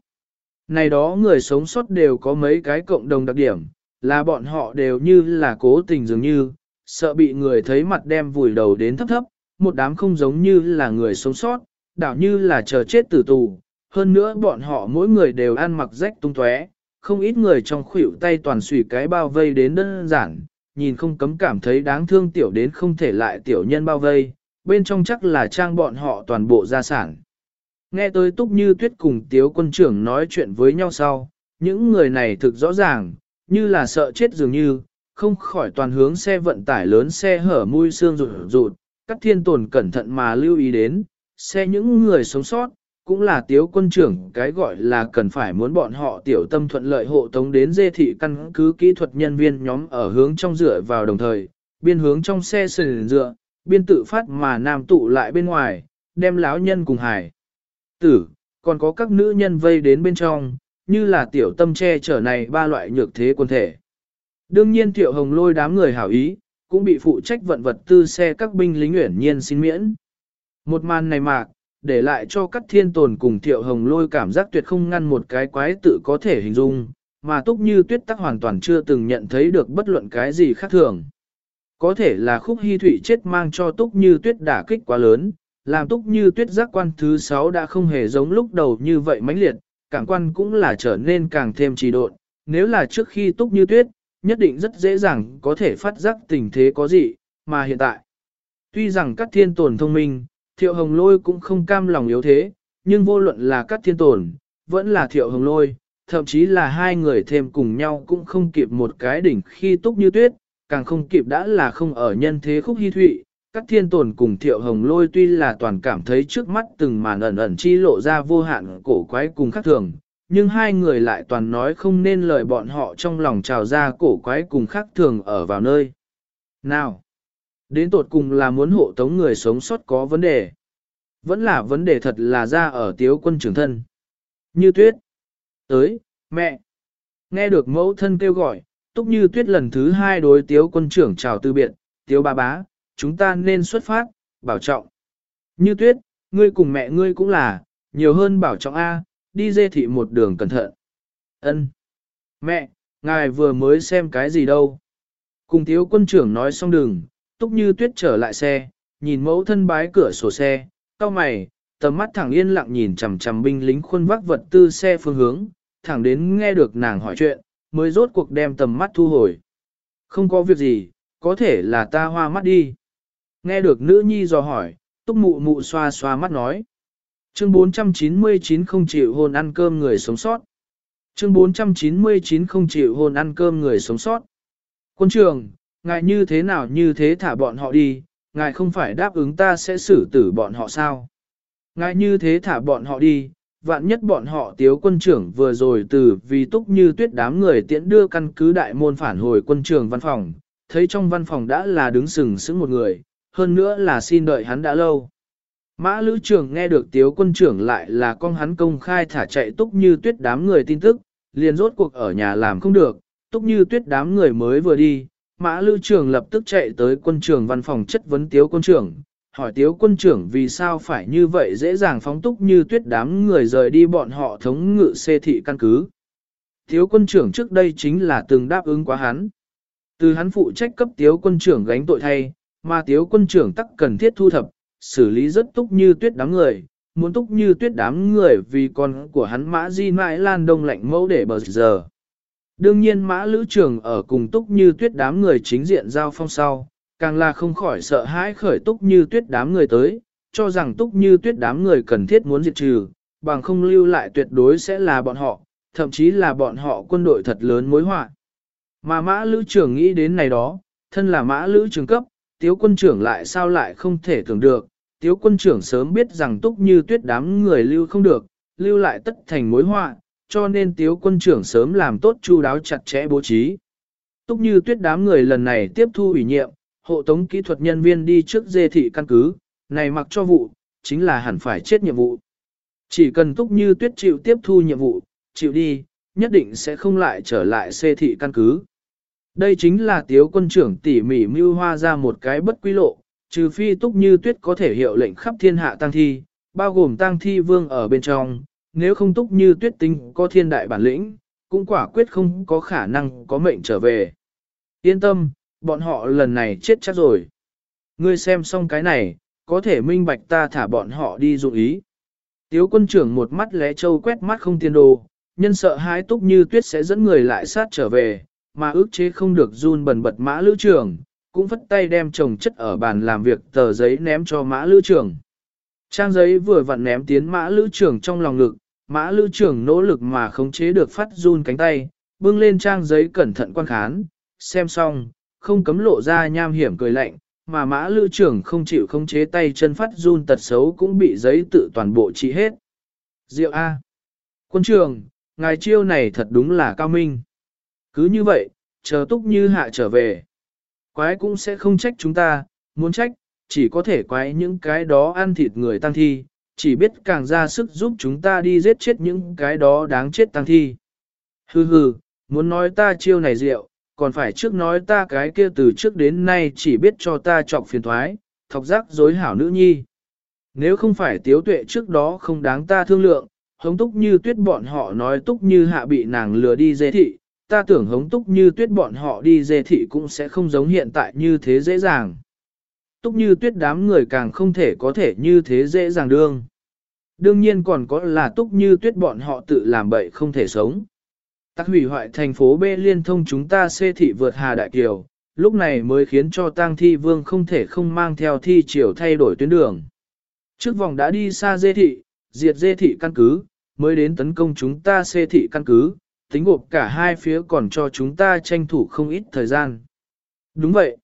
Này đó người sống sót đều có mấy cái cộng đồng đặc điểm, là bọn họ đều như là cố tình dường như, sợ bị người thấy mặt đem vùi đầu đến thấp thấp, một đám không giống như là người sống sót, đảo như là chờ chết tử tù. Hơn nữa bọn họ mỗi người đều ăn mặc rách tung tóe, không ít người trong khuỷu tay toàn xùy cái bao vây đến đơn giản, nhìn không cấm cảm thấy đáng thương tiểu đến không thể lại tiểu nhân bao vây, bên trong chắc là trang bọn họ toàn bộ gia sản. Nghe tôi túc như tuyết cùng tiếu quân trưởng nói chuyện với nhau sau, những người này thực rõ ràng, như là sợ chết dường như, không khỏi toàn hướng xe vận tải lớn xe hở mui xương rụt rụt, các thiên tồn cẩn thận mà lưu ý đến, xe những người sống sót, cũng là tiếu quân trưởng cái gọi là cần phải muốn bọn họ tiểu tâm thuận lợi hộ tống đến dê thị căn cứ kỹ thuật nhân viên nhóm ở hướng trong dựa vào đồng thời, biên hướng trong xe sườn dựa, biên tự phát mà nam tụ lại bên ngoài, đem lão nhân cùng hải. Tử, còn có các nữ nhân vây đến bên trong, như là tiểu tâm che chở này ba loại nhược thế quân thể. Đương nhiên tiểu hồng lôi đám người hảo ý, cũng bị phụ trách vận vật tư xe các binh lính uyển nhiên xin miễn. Một màn này mạc, để lại cho các thiên tồn cùng thiệu hồng lôi cảm giác tuyệt không ngăn một cái quái tự có thể hình dung, mà túc như tuyết tắc hoàn toàn chưa từng nhận thấy được bất luận cái gì khác thường. Có thể là khúc hy thụy chết mang cho túc như tuyết đả kích quá lớn, làm túc như tuyết giác quan thứ 6 đã không hề giống lúc đầu như vậy mãnh liệt, cảm quan cũng là trở nên càng thêm trì độn. Nếu là trước khi túc như tuyết, nhất định rất dễ dàng có thể phát giác tình thế có gì, mà hiện tại. Tuy rằng các thiên tồn thông minh, thiệu hồng lôi cũng không cam lòng yếu thế, nhưng vô luận là các thiên tồn, vẫn là thiệu hồng lôi, thậm chí là hai người thêm cùng nhau cũng không kịp một cái đỉnh khi túc như tuyết, càng không kịp đã là không ở nhân thế khúc hy thụy. Các thiên tồn cùng thiệu hồng lôi tuy là toàn cảm thấy trước mắt từng màn ẩn ẩn chi lộ ra vô hạn cổ quái cùng khác thường, nhưng hai người lại toàn nói không nên lời bọn họ trong lòng trào ra cổ quái cùng khác thường ở vào nơi. Nào! Đến tột cùng là muốn hộ tống người sống sót có vấn đề. Vẫn là vấn đề thật là ra ở tiếu quân trưởng thân. Như tuyết. Tới, mẹ. Nghe được mẫu thân kêu gọi, túc như tuyết lần thứ hai đối tiếu quân trưởng chào từ biệt, tiếu ba bá, chúng ta nên xuất phát, bảo trọng. Như tuyết, ngươi cùng mẹ ngươi cũng là, nhiều hơn bảo trọng A, đi dê thị một đường cẩn thận. Ân, Mẹ, ngài vừa mới xem cái gì đâu. Cùng tiếu quân trưởng nói xong đường, túc như tuyết trở lại xe, nhìn mẫu thân bái cửa sổ xe, cao mày, tầm mắt thẳng yên lặng nhìn chằm chằm binh lính khuôn vác vật tư xe phương hướng, thẳng đến nghe được nàng hỏi chuyện, mới rốt cuộc đem tầm mắt thu hồi. Không có việc gì, có thể là ta hoa mắt đi. Nghe được nữ nhi dò hỏi, túc mụ mụ xoa xoa mắt nói. Chương 499 không chịu hôn ăn cơm người sống sót. Chương 499 không chịu hôn ăn cơm người sống sót. Quân trường, ngài như thế nào như thế thả bọn họ đi, ngài không phải đáp ứng ta sẽ xử tử bọn họ sao? Ngài như thế thả bọn họ đi, vạn nhất bọn họ tiếu quân trưởng vừa rồi từ vì túc như tuyết đám người tiễn đưa căn cứ đại môn phản hồi quân trưởng văn phòng, thấy trong văn phòng đã là đứng sừng sững một người, hơn nữa là xin đợi hắn đã lâu. Mã lữ trưởng nghe được tiếu quân trưởng lại là con hắn công khai thả chạy túc như tuyết đám người tin tức, liền rốt cuộc ở nhà làm không được, túc như tuyết đám người mới vừa đi, mã lữ Trường lập tức chạy tới quân trường văn phòng chất vấn tiếu quân trưởng, hỏi tiếu quân trưởng vì sao phải như vậy dễ dàng phóng túc như tuyết đám người rời đi bọn họ thống ngự xê thị căn cứ. Tiếu quân trưởng trước đây chính là từng đáp ứng quá hắn. Từ hắn phụ trách cấp tiếu quân trưởng gánh tội thay, mà tiếu quân trưởng tắc cần thiết thu thập, xử lý rất túc như tuyết đám người, muốn túc như tuyết đám người vì con của hắn mã di mãi lan đông lạnh mẫu để bờ giờ. Đương nhiên mã lữ trường ở cùng túc như tuyết đám người chính diện giao phong sau, càng là không khỏi sợ hãi khởi túc như tuyết đám người tới, cho rằng túc như tuyết đám người cần thiết muốn diệt trừ, bằng không lưu lại tuyệt đối sẽ là bọn họ, thậm chí là bọn họ quân đội thật lớn mối họa. Mà mã lữ trưởng nghĩ đến này đó, thân là mã lữ trưởng cấp, tiếu quân trưởng lại sao lại không thể tưởng được, tiếu quân trưởng sớm biết rằng túc như tuyết đám người lưu không được, lưu lại tất thành mối họa, cho nên tiếu quân trưởng sớm làm tốt chu đáo chặt chẽ bố trí. Túc như tuyết đám người lần này tiếp thu ủy nhiệm, hộ tống kỹ thuật nhân viên đi trước dê thị căn cứ, này mặc cho vụ, chính là hẳn phải chết nhiệm vụ. Chỉ cần túc như tuyết chịu tiếp thu nhiệm vụ, chịu đi, nhất định sẽ không lại trở lại xê thị căn cứ. Đây chính là tiếu quân trưởng tỉ mỉ mưu hoa ra một cái bất quy lộ, trừ phi túc như tuyết có thể hiệu lệnh khắp thiên hạ tăng thi, bao gồm tăng thi vương ở bên trong, nếu không túc như tuyết tinh có thiên đại bản lĩnh, cũng quả quyết không có khả năng có mệnh trở về. Yên tâm, bọn họ lần này chết chắc rồi. Ngươi xem xong cái này, có thể minh bạch ta thả bọn họ đi dụ ý. Tiếu quân trưởng một mắt lé trâu quét mắt không tiên đồ, nhân sợ hãi túc như tuyết sẽ dẫn người lại sát trở về, mà ước chế không được run bần bật mã lữ trưởng, cũng vất tay đem chồng chất ở bàn làm việc tờ giấy ném cho mã lữ trưởng. Trang giấy vừa vặn ném tiến mã lữ trưởng trong lòng ngực, mã lữ trưởng nỗ lực mà khống chế được phát run cánh tay, bưng lên trang giấy cẩn thận quan khán, xem xong, không cấm lộ ra nham hiểm cười lạnh, mà mã lữ trưởng không chịu khống chế tay chân phát run tật xấu cũng bị giấy tự toàn bộ trị hết. Diệu A. Quân trưởng, ngài chiêu này thật đúng là cao minh. Cứ như vậy, chờ túc như hạ trở về. Quái cũng sẽ không trách chúng ta, muốn trách, chỉ có thể quái những cái đó ăn thịt người tăng thi, chỉ biết càng ra sức giúp chúng ta đi giết chết những cái đó đáng chết tăng thi. Hừ hừ, muốn nói ta chiêu này rượu, còn phải trước nói ta cái kia từ trước đến nay chỉ biết cho ta trọng phiền thoái, thọc giác dối hảo nữ nhi. Nếu không phải tiếu tuệ trước đó không đáng ta thương lượng, hống túc như tuyết bọn họ nói túc như hạ bị nàng lừa đi dê thị, ta tưởng hống túc như tuyết bọn họ đi dê thị cũng sẽ không giống hiện tại như thế dễ dàng. Túc như tuyết đám người càng không thể có thể như thế dễ dàng đương. Đương nhiên còn có là túc như tuyết bọn họ tự làm bậy không thể sống. Tắc hủy hoại thành phố B liên thông chúng ta xê thị vượt Hà Đại Kiều, lúc này mới khiến cho tang thi vương không thể không mang theo thi chiều thay đổi tuyến đường. Trước vòng đã đi xa dê thị, diệt dê thị căn cứ, mới đến tấn công chúng ta xê thị căn cứ, tính gộp cả hai phía còn cho chúng ta tranh thủ không ít thời gian. Đúng vậy.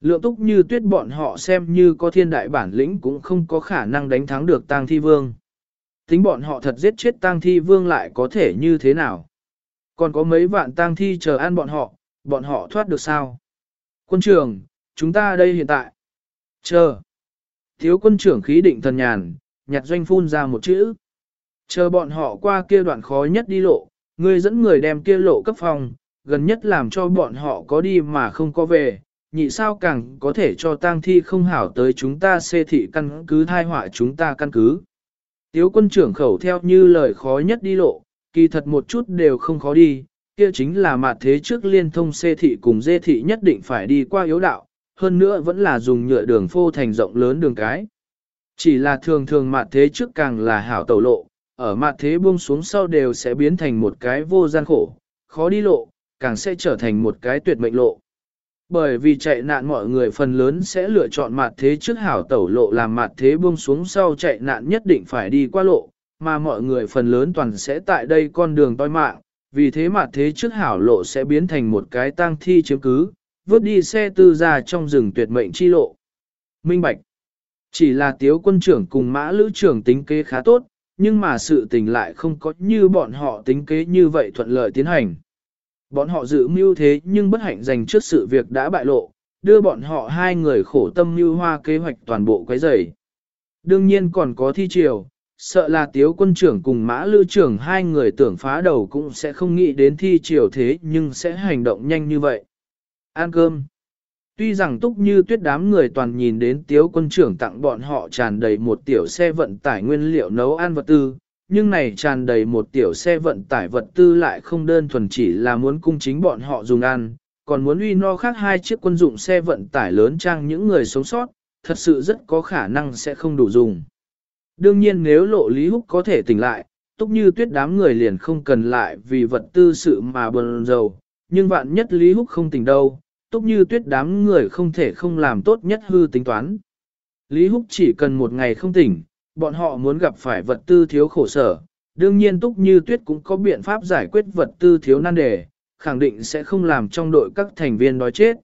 Lượng túc như tuyết bọn họ xem như có thiên đại bản lĩnh cũng không có khả năng đánh thắng được tang thi vương. Tính bọn họ thật giết chết tang thi vương lại có thể như thế nào? Còn có mấy vạn tang thi chờ ăn bọn họ, bọn họ thoát được sao? Quân trưởng, chúng ta đây hiện tại. Chờ. Thiếu quân trưởng khí định thần nhàn, nhặt doanh phun ra một chữ. Chờ bọn họ qua kia đoạn khó nhất đi lộ, người dẫn người đem kia lộ cấp phòng, gần nhất làm cho bọn họ có đi mà không có về, nhị sao càng có thể cho tang thi không hảo tới chúng ta xê thị căn cứ thai họa chúng ta căn cứ. Tiếu quân trưởng khẩu theo như lời khó nhất đi lộ, kỳ thật một chút đều không khó đi, kia chính là mặt thế trước liên thông xê thị cùng dê thị nhất định phải đi qua yếu đạo, hơn nữa vẫn là dùng nhựa đường phô thành rộng lớn đường cái. Chỉ là thường thường mặt thế trước càng là hảo tẩu lộ, ở mặt thế buông xuống sau đều sẽ biến thành một cái vô gian khổ, khó đi lộ, càng sẽ trở thành một cái tuyệt mệnh lộ. Bởi vì chạy nạn mọi người phần lớn sẽ lựa chọn mặt thế trước hảo tẩu lộ làm mặt thế buông xuống sau chạy nạn nhất định phải đi qua lộ, mà mọi người phần lớn toàn sẽ tại đây con đường toi mạng, vì thế mặt thế trước hảo lộ sẽ biến thành một cái tang thi chiếm cứ, vớt đi xe tư ra trong rừng tuyệt mệnh chi lộ. Minh Bạch Chỉ là tiếu quân trưởng cùng mã lữ trưởng tính kế khá tốt, nhưng mà sự tình lại không có như bọn họ tính kế như vậy thuận lợi tiến hành. Bọn họ dự mưu thế nhưng bất hạnh dành trước sự việc đã bại lộ, đưa bọn họ hai người khổ tâm mưu hoa kế hoạch toàn bộ quấy rầy. Đương nhiên còn có thi triều, sợ là tiếu quân trưởng cùng mã lưu trưởng hai người tưởng phá đầu cũng sẽ không nghĩ đến thi triều thế nhưng sẽ hành động nhanh như vậy. Ăn cơm. Tuy rằng túc như tuyết đám người toàn nhìn đến tiếu quân trưởng tặng bọn họ tràn đầy một tiểu xe vận tải nguyên liệu nấu ăn vật tư, nhưng này tràn đầy một tiểu xe vận tải vật tư lại không đơn thuần chỉ là muốn cung chính bọn họ dùng ăn, còn muốn uy no khác hai chiếc quân dụng xe vận tải lớn trang những người sống sót, thật sự rất có khả năng sẽ không đủ dùng. Đương nhiên nếu lộ Lý Húc có thể tỉnh lại, túc như tuyết đám người liền không cần lại vì vật tư sự mà bần dầu, nhưng vạn nhất Lý Húc không tỉnh đâu, túc như tuyết đám người không thể không làm tốt nhất hư tính toán. Lý Húc chỉ cần một ngày không tỉnh, bọn họ muốn gặp phải vật tư thiếu khổ sở, đương nhiên túc như tuyết cũng có biện pháp giải quyết vật tư thiếu nan đề, khẳng định sẽ không làm trong đội các thành viên đói chết.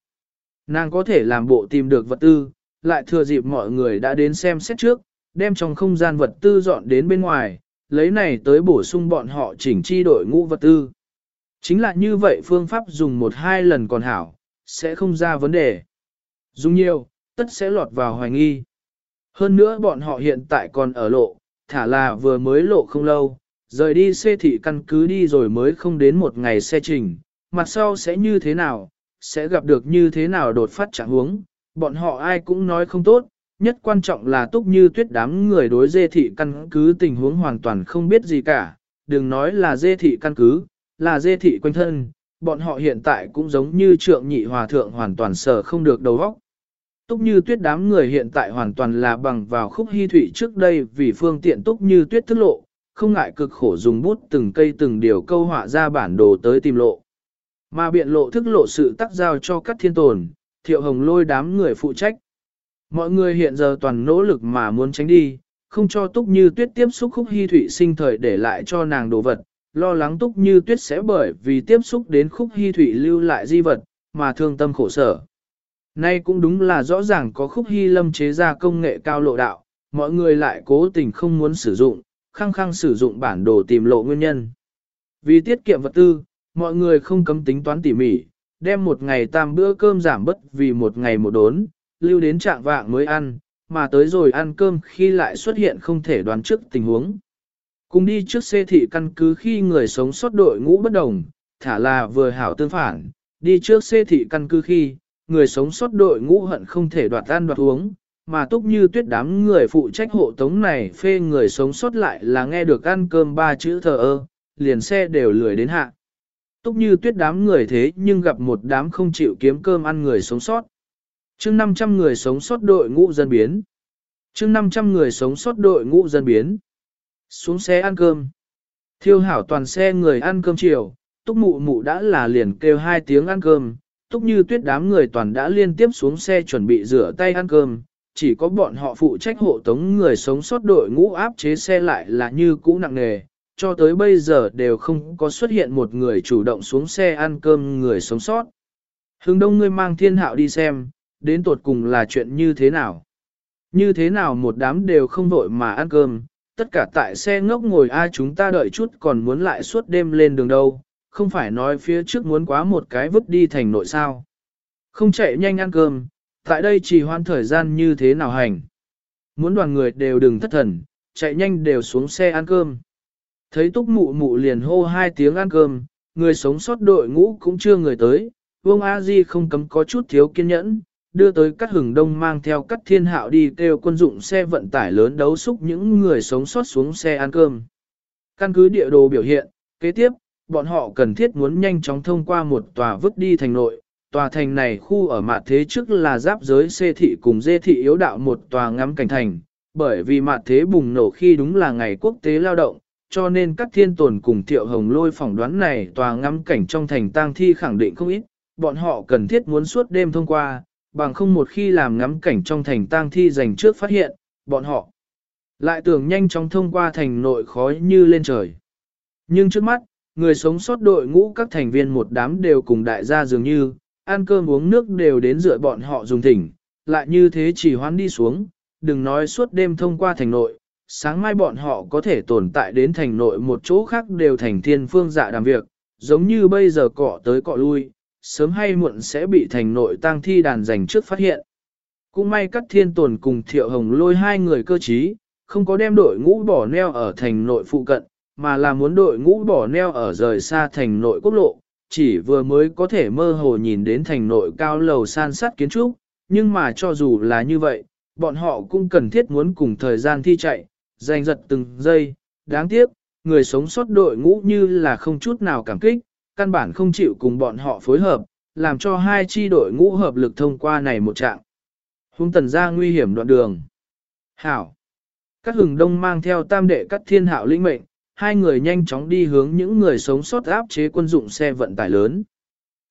Nàng có thể làm bộ tìm được vật tư, lại thừa dịp mọi người đã đến xem xét trước, đem trong không gian vật tư dọn đến bên ngoài, lấy này tới bổ sung bọn họ chỉnh chi đội ngũ vật tư. Chính là như vậy phương pháp dùng một hai lần còn hảo, sẽ không ra vấn đề. Dùng nhiều, tất sẽ lọt vào hoài nghi. Hơn nữa bọn họ hiện tại còn ở lộ, thả là vừa mới lộ không lâu, rời đi xe thị căn cứ đi rồi mới không đến một ngày xe trình, mặt sau sẽ như thế nào, sẽ gặp được như thế nào đột phát trạng huống, bọn họ ai cũng nói không tốt, nhất quan trọng là túc như tuyết đám người đối dê thị căn cứ tình huống hoàn toàn không biết gì cả, đừng nói là dê thị căn cứ, là dê thị quanh thân, bọn họ hiện tại cũng giống như trượng nhị hòa thượng hoàn toàn sở không được đầu óc. Túc như tuyết đám người hiện tại hoàn toàn là bằng vào khúc hy thủy trước đây vì phương tiện túc như tuyết thức lộ, không ngại cực khổ dùng bút từng cây từng điều câu họa ra bản đồ tới tìm lộ. Mà biện lộ thức lộ sự tác giao cho các thiên tồn, thiệu hồng lôi đám người phụ trách. Mọi người hiện giờ toàn nỗ lực mà muốn tránh đi, không cho túc như tuyết tiếp xúc khúc hy thủy sinh thời để lại cho nàng đồ vật, lo lắng túc như tuyết sẽ bởi vì tiếp xúc đến khúc hy thủy lưu lại di vật, mà thương tâm khổ sở. Nay cũng đúng là rõ ràng có khúc hy lâm chế ra công nghệ cao lộ đạo, mọi người lại cố tình không muốn sử dụng, khăng khăng sử dụng bản đồ tìm lộ nguyên nhân. Vì tiết kiệm vật tư, mọi người không cấm tính toán tỉ mỉ, đem một ngày tam bữa cơm giảm bất vì một ngày một đốn, lưu đến trạng vạng mới ăn, mà tới rồi ăn cơm khi lại xuất hiện không thể đoán trước tình huống. Cùng đi trước xe thị căn cứ khi người sống sót đội ngũ bất đồng, thả là vừa hảo tương phản, đi trước xe thị căn cứ khi, người sống sót đội ngũ hận không thể đoạt ăn đoạt uống, mà túc như tuyết đám người phụ trách hộ tống này phê người sống sót lại là nghe được ăn cơm ba chữ thờ ơ, liền xe đều lười đến hạ. Túc như tuyết đám người thế nhưng gặp một đám không chịu kiếm cơm ăn người sống sót. chương 500 người sống sót đội ngũ dân biến. chương 500 người sống sót đội ngũ dân biến. Xuống xe ăn cơm. Thiêu hảo toàn xe người ăn cơm chiều, túc mụ mụ đã là liền kêu hai tiếng ăn cơm, túc như tuyết đám người toàn đã liên tiếp xuống xe chuẩn bị rửa tay ăn cơm, chỉ có bọn họ phụ trách hộ tống người sống sót đội ngũ áp chế xe lại là như cũ nặng nề, cho tới bây giờ đều không có xuất hiện một người chủ động xuống xe ăn cơm người sống sót. Hưng đông ngươi mang thiên hạo đi xem, đến tột cùng là chuyện như thế nào. Như thế nào một đám đều không vội mà ăn cơm, tất cả tại xe ngốc ngồi ai chúng ta đợi chút còn muốn lại suốt đêm lên đường đâu, không phải nói phía trước muốn quá một cái vứt đi thành nội sao. Không chạy nhanh ăn cơm, tại đây chỉ hoan thời gian như thế nào hành. Muốn đoàn người đều đừng thất thần, chạy nhanh đều xuống xe ăn cơm. Thấy túc mụ mụ liền hô hai tiếng ăn cơm, người sống sót đội ngũ cũng chưa người tới, Vương A Di không cấm có chút thiếu kiên nhẫn, đưa tới các hừng đông mang theo các thiên hạo đi kêu quân dụng xe vận tải lớn đấu xúc những người sống sót xuống xe ăn cơm. Căn cứ địa đồ biểu hiện, kế tiếp, bọn họ cần thiết muốn nhanh chóng thông qua một tòa vứt đi thành nội. Tòa thành này khu ở mặt thế trước là giáp giới xê thị cùng dê thị yếu đạo một tòa ngắm cảnh thành, bởi vì mặt thế bùng nổ khi đúng là ngày quốc tế lao động, cho nên các thiên tồn cùng thiệu hồng lôi phỏng đoán này tòa ngắm cảnh trong thành tang thi khẳng định không ít, bọn họ cần thiết muốn suốt đêm thông qua, bằng không một khi làm ngắm cảnh trong thành tang thi dành trước phát hiện, bọn họ lại tưởng nhanh chóng thông qua thành nội khói như lên trời. Nhưng trước mắt, người sống sót đội ngũ các thành viên một đám đều cùng đại gia dường như, ăn cơm uống nước đều đến dựa bọn họ dùng thỉnh, lại như thế chỉ hoán đi xuống, đừng nói suốt đêm thông qua thành nội, sáng mai bọn họ có thể tồn tại đến thành nội một chỗ khác đều thành thiên phương dạ đàm việc, giống như bây giờ cọ tới cọ lui, sớm hay muộn sẽ bị thành nội tang thi đàn giành trước phát hiện. Cũng may các thiên tồn cùng thiệu hồng lôi hai người cơ trí, không có đem đội ngũ bỏ neo ở thành nội phụ cận, mà là muốn đội ngũ bỏ neo ở rời xa thành nội quốc lộ, chỉ vừa mới có thể mơ hồ nhìn đến thành nội cao lầu san sát kiến trúc, nhưng mà cho dù là như vậy, bọn họ cũng cần thiết muốn cùng thời gian thi chạy, giành giật từng giây, đáng tiếc, người sống sót đội ngũ như là không chút nào cảm kích, căn bản không chịu cùng bọn họ phối hợp, làm cho hai chi đội ngũ hợp lực thông qua này một trạng. Hung tần ra nguy hiểm đoạn đường. Hảo. Các hừng đông mang theo tam đệ các thiên hạo lĩnh mệnh, hai người nhanh chóng đi hướng những người sống sót áp chế quân dụng xe vận tải lớn.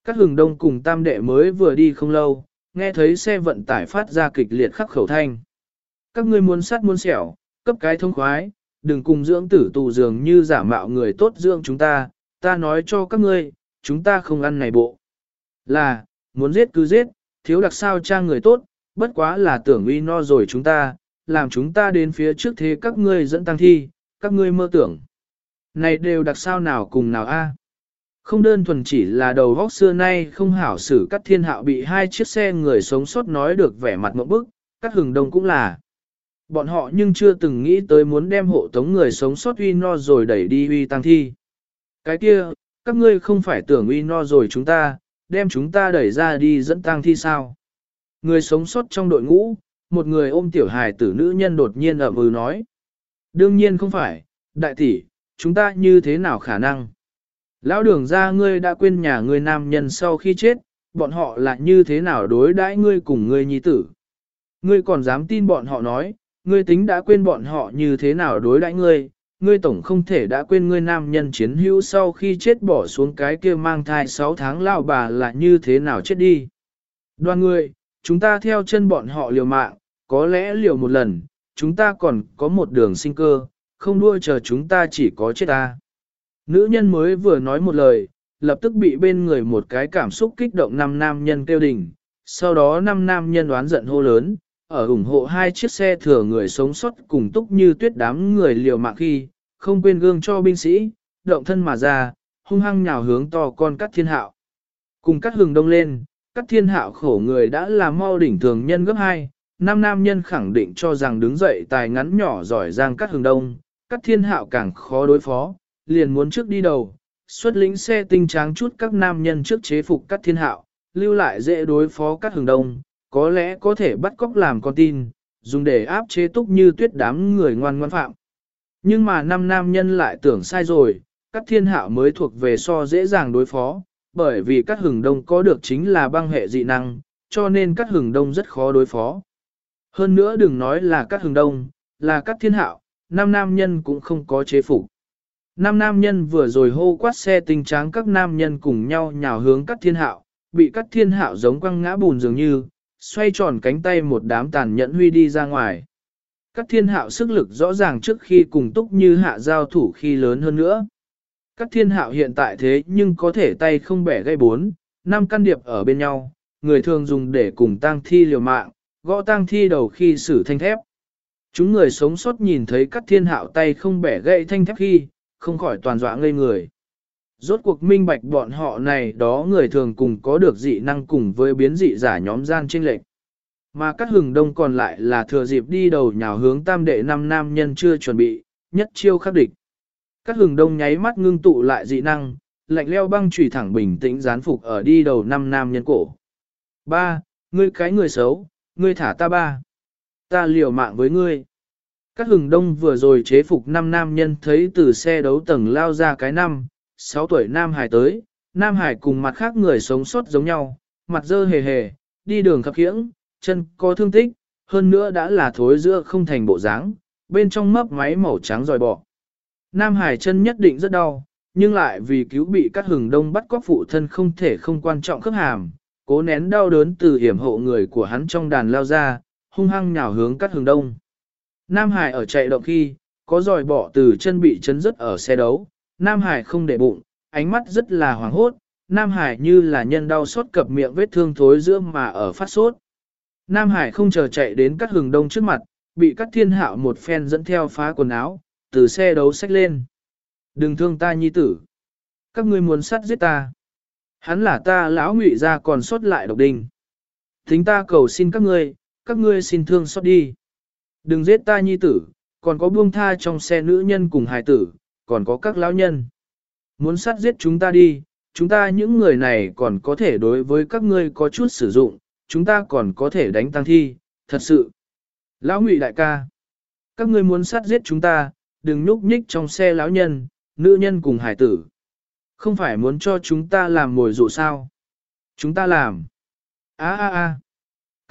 Các hừng đông cùng tam đệ mới vừa đi không lâu, nghe thấy xe vận tải phát ra kịch liệt khắc khẩu thanh. Các ngươi muốn sát muốn xẻo, cấp cái thông khoái, đừng cùng dưỡng tử tù dường như giả mạo người tốt dưỡng chúng ta, ta nói cho các ngươi, chúng ta không ăn này bộ. Là, muốn giết cứ giết, thiếu đặc sao cha người tốt, bất quá là tưởng uy no rồi chúng ta, làm chúng ta đến phía trước thế các ngươi dẫn tăng thi, các ngươi mơ tưởng. Này đều đặc sao nào cùng nào a? Không đơn thuần chỉ là đầu vóc xưa nay không hảo xử các thiên hạo bị hai chiếc xe người sống sót nói được vẻ mặt mẫu bức, các hừng đông cũng là. Bọn họ nhưng chưa từng nghĩ tới muốn đem hộ tống người sống sót uy no rồi đẩy đi uy tăng thi. Cái kia, các ngươi không phải tưởng uy no rồi chúng ta, đem chúng ta đẩy ra đi dẫn tang thi sao. Người sống sót trong đội ngũ, một người ôm tiểu hài tử nữ nhân đột nhiên ở vừa nói. Đương nhiên không phải, đại tỷ, chúng ta như thế nào khả năng? Lão đường ra ngươi đã quên nhà ngươi nam nhân sau khi chết, bọn họ là như thế nào đối đãi ngươi cùng ngươi nhi tử? Ngươi còn dám tin bọn họ nói, ngươi tính đã quên bọn họ như thế nào đối đãi ngươi, ngươi tổng không thể đã quên ngươi nam nhân chiến hữu sau khi chết bỏ xuống cái kia mang thai 6 tháng lao bà là như thế nào chết đi. Đoàn ngươi chúng ta theo chân bọn họ liều mạng, có lẽ liều một lần, chúng ta còn có một đường sinh cơ, không đua chờ chúng ta chỉ có chết ta. Nữ nhân mới vừa nói một lời, lập tức bị bên người một cái cảm xúc kích động năm nam nhân kêu đỉnh, sau đó năm nam nhân đoán giận hô lớn, ở ủng hộ hai chiếc xe thừa người sống sót cùng túc như tuyết đám người liều mạng khi, không quên gương cho binh sĩ, động thân mà ra, hung hăng nhào hướng to con cắt thiên hạo. Cùng cắt hừng đông lên, cắt thiên hạo khổ người đã là mau đỉnh thường nhân gấp hai, năm nam nhân khẳng định cho rằng đứng dậy tài ngắn nhỏ giỏi giang cắt hừng đông, các thiên hạo càng khó đối phó, liền muốn trước đi đầu, xuất lính xe tinh tráng chút các nam nhân trước chế phục các thiên hạo, lưu lại dễ đối phó các hừng đông, có lẽ có thể bắt cóc làm con tin, dùng để áp chế túc như tuyết đám người ngoan ngoan phạm. Nhưng mà năm nam nhân lại tưởng sai rồi, các thiên hạo mới thuộc về so dễ dàng đối phó, bởi vì các hừng đông có được chính là băng hệ dị năng, cho nên các hừng đông rất khó đối phó. Hơn nữa đừng nói là các hừng đông, là các thiên hạo, năm nam nhân cũng không có chế phục. Nam nam nhân vừa rồi hô quát xe tinh tráng các nam nhân cùng nhau nhào hướng cắt thiên hạo, bị cắt thiên hạo giống quăng ngã bùn dường như, xoay tròn cánh tay một đám tàn nhẫn huy đi ra ngoài. Cắt thiên hạo sức lực rõ ràng trước khi cùng túc như hạ giao thủ khi lớn hơn nữa. Cắt thiên hạo hiện tại thế nhưng có thể tay không bẻ gây bốn, năm căn điệp ở bên nhau, người thường dùng để cùng tang thi liều mạng, gõ tang thi đầu khi xử thanh thép. Chúng người sống sót nhìn thấy các thiên hạo tay không bẻ gãy thanh thép khi, không khỏi toàn dọa ngây người. Rốt cuộc minh bạch bọn họ này đó người thường cùng có được dị năng cùng với biến dị giả nhóm gian trinh lệch. Mà các hừng đông còn lại là thừa dịp đi đầu nhào hướng tam đệ năm nam nhân chưa chuẩn bị, nhất chiêu khắc địch. Các hừng đông nháy mắt ngưng tụ lại dị năng, lạnh leo băng trùy thẳng bình tĩnh gián phục ở đi đầu năm nam nhân cổ. Ba, ngươi cái người xấu, ngươi thả ta ba. Ta liều mạng với ngươi. Các hừng đông vừa rồi chế phục năm nam nhân thấy từ xe đấu tầng lao ra cái năm, 6 tuổi Nam Hải tới, Nam Hải cùng mặt khác người sống sót giống nhau, mặt dơ hề hề, đi đường khập khiễng, chân có thương tích, hơn nữa đã là thối giữa không thành bộ dáng, bên trong mấp máy màu trắng dòi bỏ. Nam Hải chân nhất định rất đau, nhưng lại vì cứu bị các hừng đông bắt cóc phụ thân không thể không quan trọng khớp hàm, cố nén đau đớn từ hiểm hộ người của hắn trong đàn lao ra, hung hăng nhào hướng cắt hướng đông. Nam Hải ở chạy động khi, có dòi bỏ từ chân bị chấn rất ở xe đấu, Nam Hải không để bụng, ánh mắt rất là hoảng hốt, Nam Hải như là nhân đau sốt cập miệng vết thương thối giữa mà ở phát sốt. Nam Hải không chờ chạy đến các hừng đông trước mặt, bị các thiên hạo một phen dẫn theo phá quần áo, từ xe đấu xách lên. Đừng thương ta nhi tử. Các ngươi muốn sát giết ta. Hắn là ta lão ngụy ra còn sót lại độc đinh. Thính ta cầu xin các ngươi, các ngươi xin thương xót đi. Đừng giết ta nhi tử, còn có buông tha trong xe nữ nhân cùng hài tử, còn có các lão nhân. Muốn sát giết chúng ta đi, chúng ta những người này còn có thể đối với các ngươi có chút sử dụng, chúng ta còn có thể đánh tăng thi, thật sự. Lão Ngụy đại ca, các ngươi muốn sát giết chúng ta, đừng nhúc nhích trong xe lão nhân, nữ nhân cùng hải tử. Không phải muốn cho chúng ta làm mồi dụ sao? Chúng ta làm. Á á á.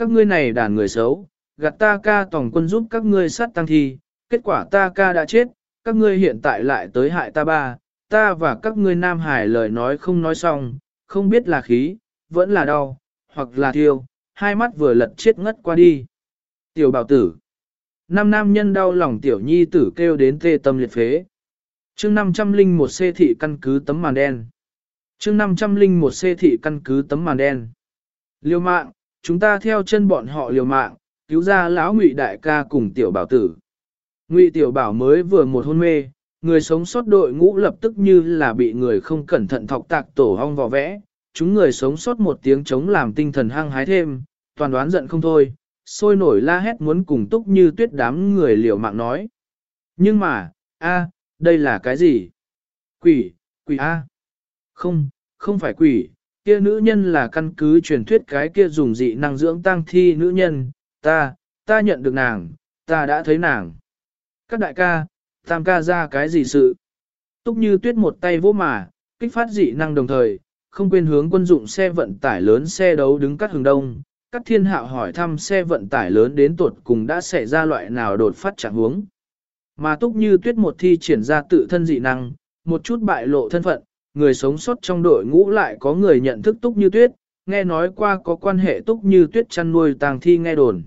Các ngươi này đàn người xấu, gạt ta ca tổng quân giúp các ngươi sát tăng thi, kết quả ta ca đã chết, các ngươi hiện tại lại tới hại ta ba, ta và các ngươi nam hải lời nói không nói xong, không biết là khí, vẫn là đau, hoặc là thiêu, hai mắt vừa lật chết ngất qua đi. Tiểu bảo tử. Năm nam nhân đau lòng tiểu nhi tử kêu đến tê tâm liệt phế. chương 501 xê thị căn cứ tấm màn đen. chương 501 xê thị căn cứ tấm màn đen. Liêu mạng, chúng ta theo chân bọn họ liều mạng, cứu ra lão ngụy đại ca cùng tiểu bảo tử. Ngụy tiểu bảo mới vừa một hôn mê, người sống sót đội ngũ lập tức như là bị người không cẩn thận thọc tạc tổ hong vò vẽ, chúng người sống sót một tiếng chống làm tinh thần hăng hái thêm, toàn đoán giận không thôi, sôi nổi la hét muốn cùng túc như tuyết đám người liều mạng nói. Nhưng mà, a, đây là cái gì? Quỷ, quỷ a. Không, không phải quỷ, kia nữ nhân là căn cứ truyền thuyết cái kia dùng dị năng dưỡng tăng thi nữ nhân, ta, ta nhận được nàng, ta đã thấy nàng. Các đại ca, tam ca ra cái gì sự? Túc như tuyết một tay vỗ mà, kích phát dị năng đồng thời, không quên hướng quân dụng xe vận tải lớn xe đấu đứng cắt hướng đông. Các thiên hạo hỏi thăm xe vận tải lớn đến tuột cùng đã xảy ra loại nào đột phát trạng huống. Mà túc như tuyết một thi triển ra tự thân dị năng, một chút bại lộ thân phận, người sống sót trong đội ngũ lại có người nhận thức túc như tuyết, nghe nói qua có quan hệ túc như tuyết chăn nuôi tàng thi nghe đồn.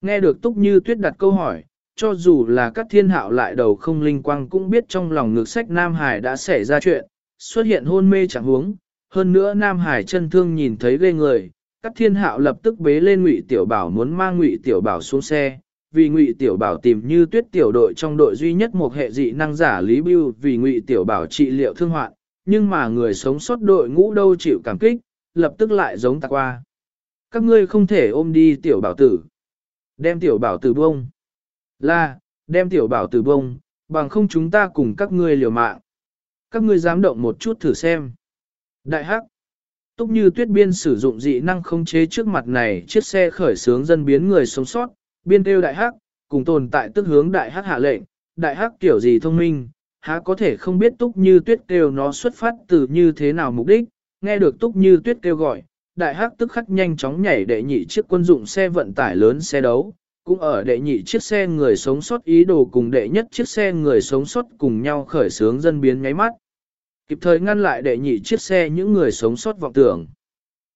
Nghe được túc như tuyết đặt câu hỏi, cho dù là các thiên hạo lại đầu không linh quang cũng biết trong lòng ngược sách Nam Hải đã xảy ra chuyện, xuất hiện hôn mê chẳng huống. Hơn nữa Nam Hải chân thương nhìn thấy ghê người, các thiên hạo lập tức bế lên ngụy tiểu bảo muốn mang ngụy tiểu bảo xuống xe, vì ngụy tiểu bảo tìm như tuyết tiểu đội trong đội duy nhất một hệ dị năng giả Lý Bưu vì ngụy tiểu bảo trị liệu thương hoạn, nhưng mà người sống sót đội ngũ đâu chịu cảm kích, lập tức lại giống tạc qua. Các ngươi không thể ôm đi tiểu bảo tử. Đem tiểu bảo tử bông. Là, đem tiểu bảo tử bông, bằng không chúng ta cùng các ngươi liều mạng. Các ngươi dám động một chút thử xem. Đại hắc. Túc như tuyết biên sử dụng dị năng không chế trước mặt này chiếc xe khởi sướng dân biến người sống sót, biên kêu đại hắc, cùng tồn tại tức hướng đại hắc hạ lệnh, đại hắc kiểu gì thông minh, há có thể không biết túc như tuyết kêu nó xuất phát từ như thế nào mục đích, nghe được túc như tuyết kêu gọi, đại hắc tức khắc nhanh chóng nhảy đệ nhị chiếc quân dụng xe vận tải lớn xe đấu, cũng ở đệ nhị chiếc xe người sống sót ý đồ cùng đệ nhất chiếc xe người sống sót cùng nhau khởi sướng dân biến nháy mắt. Kịp thời ngăn lại đệ nhị chiếc xe những người sống sót vọng tưởng.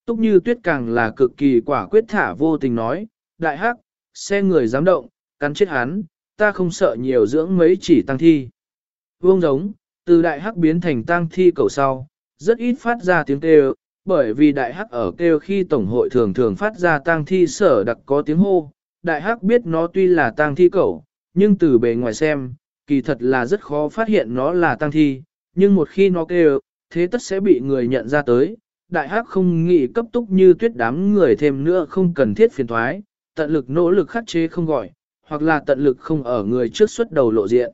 Túc như tuyết càng là cực kỳ quả quyết thả vô tình nói, đại hắc, xe người dám động, cắn chết hắn, ta không sợ nhiều dưỡng mấy chỉ tăng thi. Vương giống, từ đại hắc biến thành tang thi cầu sau, rất ít phát ra tiếng kêu, bởi vì đại hắc ở kêu khi tổng hội thường thường phát ra tang thi sở đặc có tiếng hô. Đại hắc biết nó tuy là tang thi cầu, nhưng từ bề ngoài xem, kỳ thật là rất khó phát hiện nó là tang thi, nhưng một khi nó kêu, thế tất sẽ bị người nhận ra tới. Đại hắc không nghĩ cấp túc như tuyết đám người thêm nữa không cần thiết phiền thoái, tận lực nỗ lực khắc chế không gọi, hoặc là tận lực không ở người trước xuất đầu lộ diện.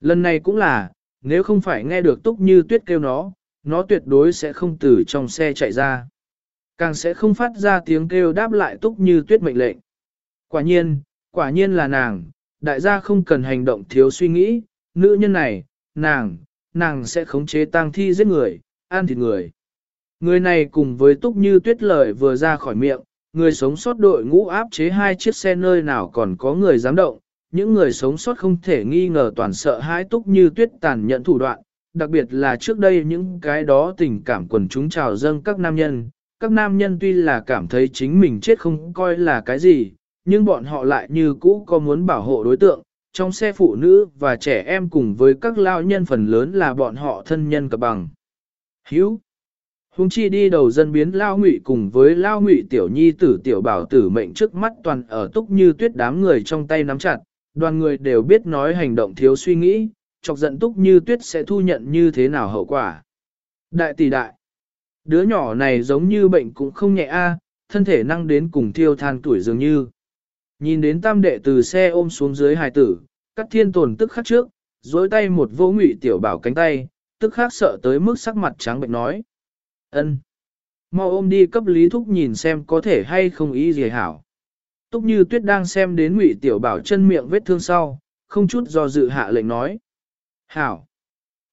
Lần này cũng là, nếu không phải nghe được túc như tuyết kêu nó, nó tuyệt đối sẽ không từ trong xe chạy ra. Càng sẽ không phát ra tiếng kêu đáp lại túc như tuyết mệnh lệnh. Quả nhiên, quả nhiên là nàng, đại gia không cần hành động thiếu suy nghĩ, nữ nhân này, nàng, nàng sẽ khống chế tang thi giết người, ăn thịt người. Người này cùng với túc như tuyết lời vừa ra khỏi miệng, người sống sót đội ngũ áp chế hai chiếc xe nơi nào còn có người dám động, những người sống sót không thể nghi ngờ toàn sợ hãi túc như tuyết tàn nhận thủ đoạn, đặc biệt là trước đây những cái đó tình cảm quần chúng trào dâng các nam nhân. Các nam nhân tuy là cảm thấy chính mình chết không coi là cái gì, nhưng bọn họ lại như cũ có muốn bảo hộ đối tượng, trong xe phụ nữ và trẻ em cùng với các lao nhân phần lớn là bọn họ thân nhân cập bằng. Hữu Hùng chi đi đầu dân biến lao ngụy cùng với lao ngụy tiểu nhi tử tiểu bảo tử mệnh trước mắt toàn ở túc như tuyết đám người trong tay nắm chặt, đoàn người đều biết nói hành động thiếu suy nghĩ, chọc giận túc như tuyết sẽ thu nhận như thế nào hậu quả. Đại tỷ đại, đứa nhỏ này giống như bệnh cũng không nhẹ a, thân thể năng đến cùng thiêu than tuổi dường như. Nhìn đến tam đệ từ xe ôm xuống dưới hài tử, cắt thiên tồn tức khắc trước, dối tay một vô ngụy tiểu bảo cánh tay, tức khắc sợ tới mức sắc mặt trắng bệnh nói. ân Mau ôm đi cấp lý thúc nhìn xem có thể hay không ý gì hảo. Túc như tuyết đang xem đến ngụy tiểu bảo chân miệng vết thương sau, không chút do dự hạ lệnh nói. Hảo.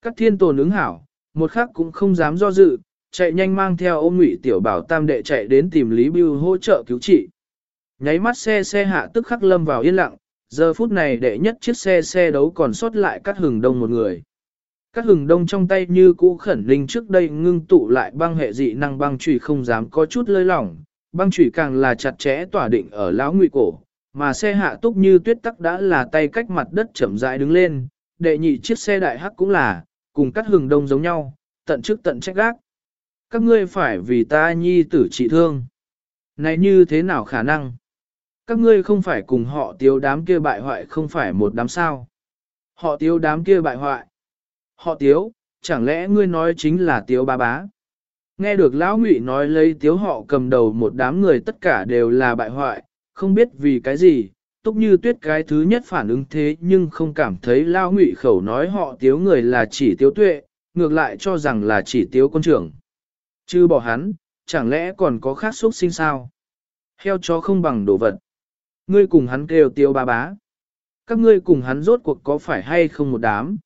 Các thiên tồn ứng hảo, một khắc cũng không dám do dự, chạy nhanh mang theo ôm ngụy tiểu bảo tam đệ chạy đến tìm Lý Bưu hỗ trợ cứu trị. Nháy mắt xe xe hạ tức khắc lâm vào yên lặng, giờ phút này đệ nhất chiếc xe xe đấu còn sót lại các hừng đông một người. Các hừng đông trong tay như cũ khẩn linh trước đây ngưng tụ lại băng hệ dị năng băng trùy không dám có chút lơi lỏng, băng chủy càng là chặt chẽ tỏa định ở lão ngụy cổ, mà xe hạ túc như tuyết tắc đã là tay cách mặt đất chậm rãi đứng lên, đệ nhị chiếc xe đại hắc cũng là, cùng các hừng đông giống nhau, tận trước tận trách gác. Các ngươi phải vì ta nhi tử trị thương. Này như thế nào khả năng? Các ngươi không phải cùng họ tiêu đám kia bại hoại không phải một đám sao. Họ tiêu đám kia bại hoại. Họ tiếu, chẳng lẽ ngươi nói chính là tiếu ba bá? Nghe được lão ngụy nói lấy tiếu họ cầm đầu một đám người tất cả đều là bại hoại, không biết vì cái gì, túc như tuyết cái thứ nhất phản ứng thế nhưng không cảm thấy Lão ngụy khẩu nói họ tiếu người là chỉ tiếu tuệ, ngược lại cho rằng là chỉ tiếu quân trưởng. Chứ bỏ hắn, chẳng lẽ còn có khác xuất sinh sao? Heo chó không bằng đồ vật. Ngươi cùng hắn kêu tiêu ba bá. Các ngươi cùng hắn rốt cuộc có phải hay không một đám?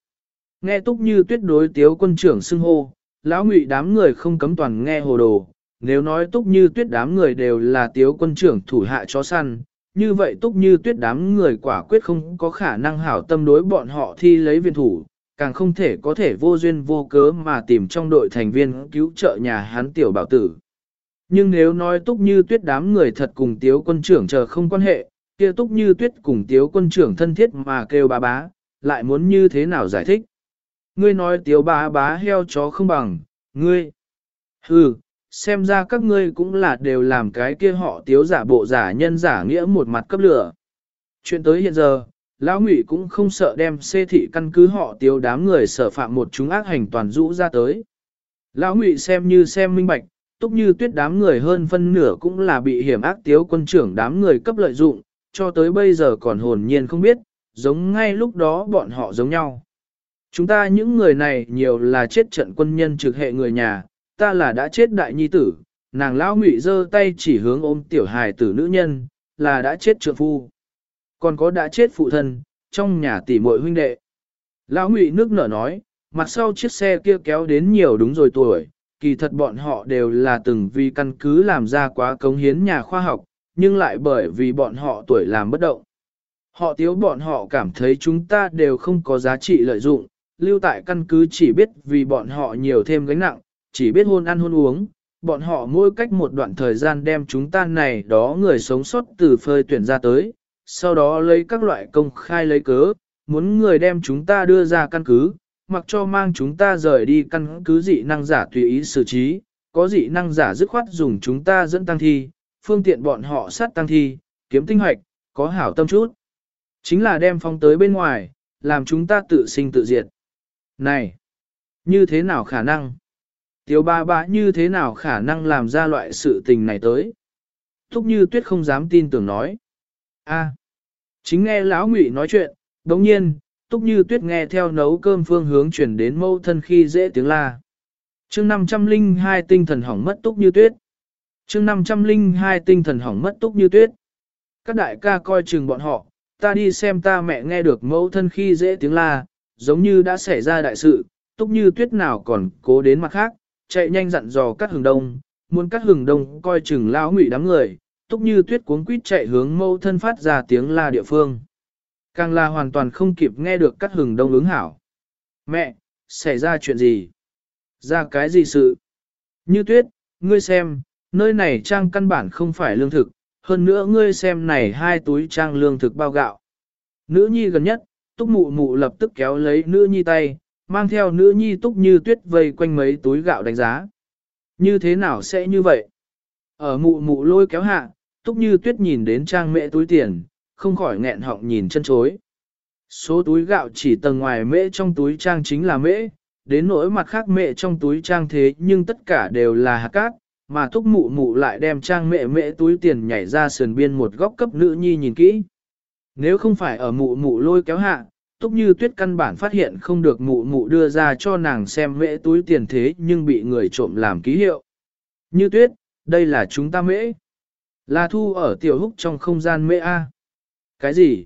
Nghe túc như tuyết đối tiếu quân trưởng xưng hô, lão ngụy đám người không cấm toàn nghe hồ đồ. Nếu nói túc như tuyết đám người đều là tiếu quân trưởng thủ hạ chó săn, như vậy túc như tuyết đám người quả quyết không có khả năng hảo tâm đối bọn họ thi lấy viên thủ, càng không thể có thể vô duyên vô cớ mà tìm trong đội thành viên cứu trợ nhà Hán tiểu bảo tử. Nhưng nếu nói túc như tuyết đám người thật cùng tiếu quân trưởng chờ không quan hệ, kia túc như tuyết cùng tiếu quân trưởng thân thiết mà kêu bá bá, lại muốn như thế nào giải thích. Ngươi nói tiếu bá bá heo chó không bằng, ngươi. Hừ, xem ra các ngươi cũng là đều làm cái kia họ tiếu giả bộ giả nhân giả nghĩa một mặt cấp lửa. Chuyện tới hiện giờ, lão ngụy cũng không sợ đem xê thị căn cứ họ tiếu đám người sở phạm một chúng ác hành toàn rũ ra tới. Lão ngụy xem như xem minh bạch, túc như tuyết đám người hơn phân nửa cũng là bị hiểm ác tiếu quân trưởng đám người cấp lợi dụng, cho tới bây giờ còn hồn nhiên không biết, giống ngay lúc đó bọn họ giống nhau. Chúng ta những người này nhiều là chết trận quân nhân trực hệ người nhà, ta là đã chết đại nhi tử, nàng lão ngụy giơ tay chỉ hướng ôm tiểu hài tử nữ nhân, là đã chết trượng phu. Còn có đã chết phụ thân, trong nhà tỷ muội huynh đệ. Lão ngụy nước nở nói, mặt sau chiếc xe kia kéo đến nhiều đúng rồi tuổi, kỳ thật bọn họ đều là từng vì căn cứ làm ra quá cống hiến nhà khoa học, nhưng lại bởi vì bọn họ tuổi làm bất động. Họ tiếu bọn họ cảm thấy chúng ta đều không có giá trị lợi dụng, lưu tại căn cứ chỉ biết vì bọn họ nhiều thêm gánh nặng, chỉ biết hôn ăn hôn uống, bọn họ mỗi cách một đoạn thời gian đem chúng ta này đó người sống sót từ phơi tuyển ra tới, sau đó lấy các loại công khai lấy cớ, muốn người đem chúng ta đưa ra căn cứ, mặc cho mang chúng ta rời đi căn cứ dị năng giả tùy ý xử trí, có dị năng giả dứt khoát dùng chúng ta dẫn tăng thi, phương tiện bọn họ sát tăng thi, kiếm tinh hoạch, có hảo tâm chút. Chính là đem phong tới bên ngoài, làm chúng ta tự sinh tự diệt. Này, như thế nào khả năng? Tiểu ba ba như thế nào khả năng làm ra loại sự tình này tới? Thúc như tuyết không dám tin tưởng nói. a chính nghe lão ngụy nói chuyện, đồng nhiên, túc như tuyết nghe theo nấu cơm phương hướng chuyển đến mâu thân khi dễ tiếng la. chương 502 tinh thần hỏng mất túc như tuyết. chương 502 tinh thần hỏng mất túc như tuyết. Các đại ca coi chừng bọn họ, ta đi xem ta mẹ nghe được mẫu thân khi dễ tiếng la, giống như đã xảy ra đại sự, túc như tuyết nào còn cố đến mặt khác, chạy nhanh dặn dò cắt hừng đông, muốn cắt hừng đông coi chừng lão ngụy đám người, túc như tuyết cuống quýt chạy hướng mâu thân phát ra tiếng la địa phương. Càng là hoàn toàn không kịp nghe được cắt hừng đông ứng hảo. Mẹ, xảy ra chuyện gì? Ra cái gì sự? Như tuyết, ngươi xem, nơi này trang căn bản không phải lương thực, hơn nữa ngươi xem này hai túi trang lương thực bao gạo. Nữ nhi gần nhất, túc mụ mụ lập tức kéo lấy nữ nhi tay, mang theo nữ nhi túc như tuyết vây quanh mấy túi gạo đánh giá. Như thế nào sẽ như vậy? Ở mụ mụ lôi kéo hạ, túc như tuyết nhìn đến trang mẹ túi tiền, không khỏi nghẹn họng nhìn chân chối. Số túi gạo chỉ tầng ngoài mễ trong túi trang chính là mễ, đến nỗi mặt khác mẹ trong túi trang thế nhưng tất cả đều là hạt cát, mà túc mụ mụ lại đem trang mẹ mẹ túi tiền nhảy ra sườn biên một góc cấp nữ nhi nhìn kỹ. Nếu không phải ở mụ mụ lôi kéo hạ, túc như tuyết căn bản phát hiện không được mụ mụ đưa ra cho nàng xem mễ túi tiền thế nhưng bị người trộm làm ký hiệu. Như tuyết, đây là chúng ta mễ. Là thu ở tiểu húc trong không gian mễ A. Cái gì?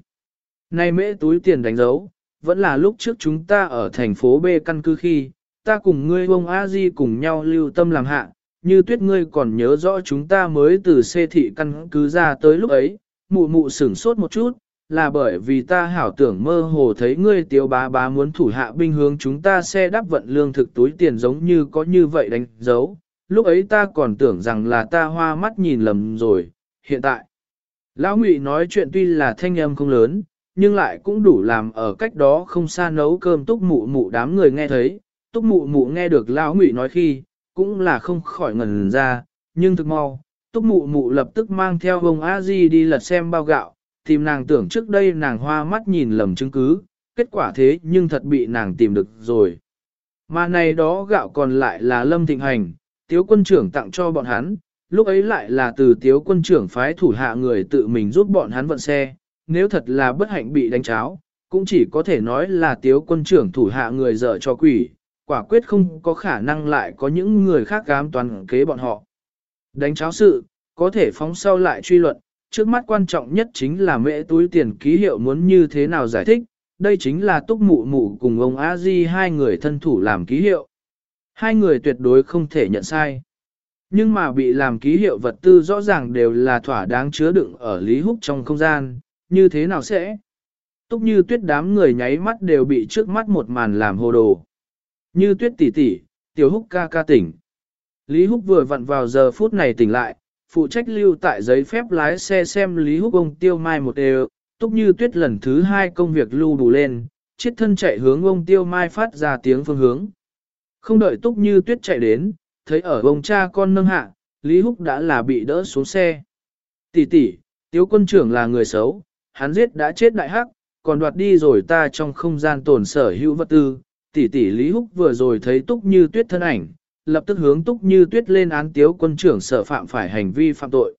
Này mễ túi tiền đánh dấu, vẫn là lúc trước chúng ta ở thành phố B căn cứ khi, ta cùng ngươi ông A Di cùng nhau lưu tâm làm hạ, như tuyết ngươi còn nhớ rõ chúng ta mới từ xê thị căn cứ ra tới lúc ấy, mụ mụ sửng sốt một chút, là bởi vì ta hảo tưởng mơ hồ thấy ngươi tiêu bá bá muốn thủ hạ binh hướng chúng ta xe đáp vận lương thực túi tiền giống như có như vậy đánh dấu, lúc ấy ta còn tưởng rằng là ta hoa mắt nhìn lầm rồi, hiện tại. Lão Ngụy nói chuyện tuy là thanh âm không lớn, nhưng lại cũng đủ làm ở cách đó không xa nấu cơm túc mụ mụ đám người nghe thấy, túc mụ mụ nghe được Lão Ngụy nói khi, cũng là không khỏi ngẩn ra, nhưng thực mau, túc mụ mụ lập tức mang theo ông a di đi lật xem bao gạo, tìm nàng tưởng trước đây nàng hoa mắt nhìn lầm chứng cứ, kết quả thế nhưng thật bị nàng tìm được rồi. Mà này đó gạo còn lại là lâm thịnh hành, tiếu quân trưởng tặng cho bọn hắn, lúc ấy lại là từ tiếu quân trưởng phái thủ hạ người tự mình giúp bọn hắn vận xe, nếu thật là bất hạnh bị đánh cháo, cũng chỉ có thể nói là tiếu quân trưởng thủ hạ người dở cho quỷ, quả quyết không có khả năng lại có những người khác gám toàn kế bọn họ. Đánh cháo sự, có thể phóng sau lại truy luận, trước mắt quan trọng nhất chính là mễ túi tiền ký hiệu muốn như thế nào giải thích, đây chính là túc mụ mụ cùng ông a di hai người thân thủ làm ký hiệu. Hai người tuyệt đối không thể nhận sai. Nhưng mà bị làm ký hiệu vật tư rõ ràng đều là thỏa đáng chứa đựng ở Lý Húc trong không gian, như thế nào sẽ? Túc như tuyết đám người nháy mắt đều bị trước mắt một màn làm hồ đồ. Như tuyết tỷ tỷ, tiểu húc ca ca tỉnh. Lý Húc vừa vặn vào giờ phút này tỉnh lại, phụ trách lưu tại giấy phép lái xe xem Lý Húc ông tiêu mai một đều, túc như tuyết lần thứ hai công việc lưu đủ lên, chiếc thân chạy hướng ông tiêu mai phát ra tiếng phương hướng. Không đợi túc như tuyết chạy đến, thấy ở ông cha con nâng hạ, Lý Húc đã là bị đỡ xuống xe. Tỷ tỷ, tiếu quân trưởng là người xấu, hắn giết đã chết đại hắc, còn đoạt đi rồi ta trong không gian tổn sở hữu vật tư. Tỷ tỷ Lý Húc vừa rồi thấy túc như tuyết thân ảnh, lập tức hướng túc như tuyết lên án tiếu quân trưởng sở phạm phải hành vi phạm tội.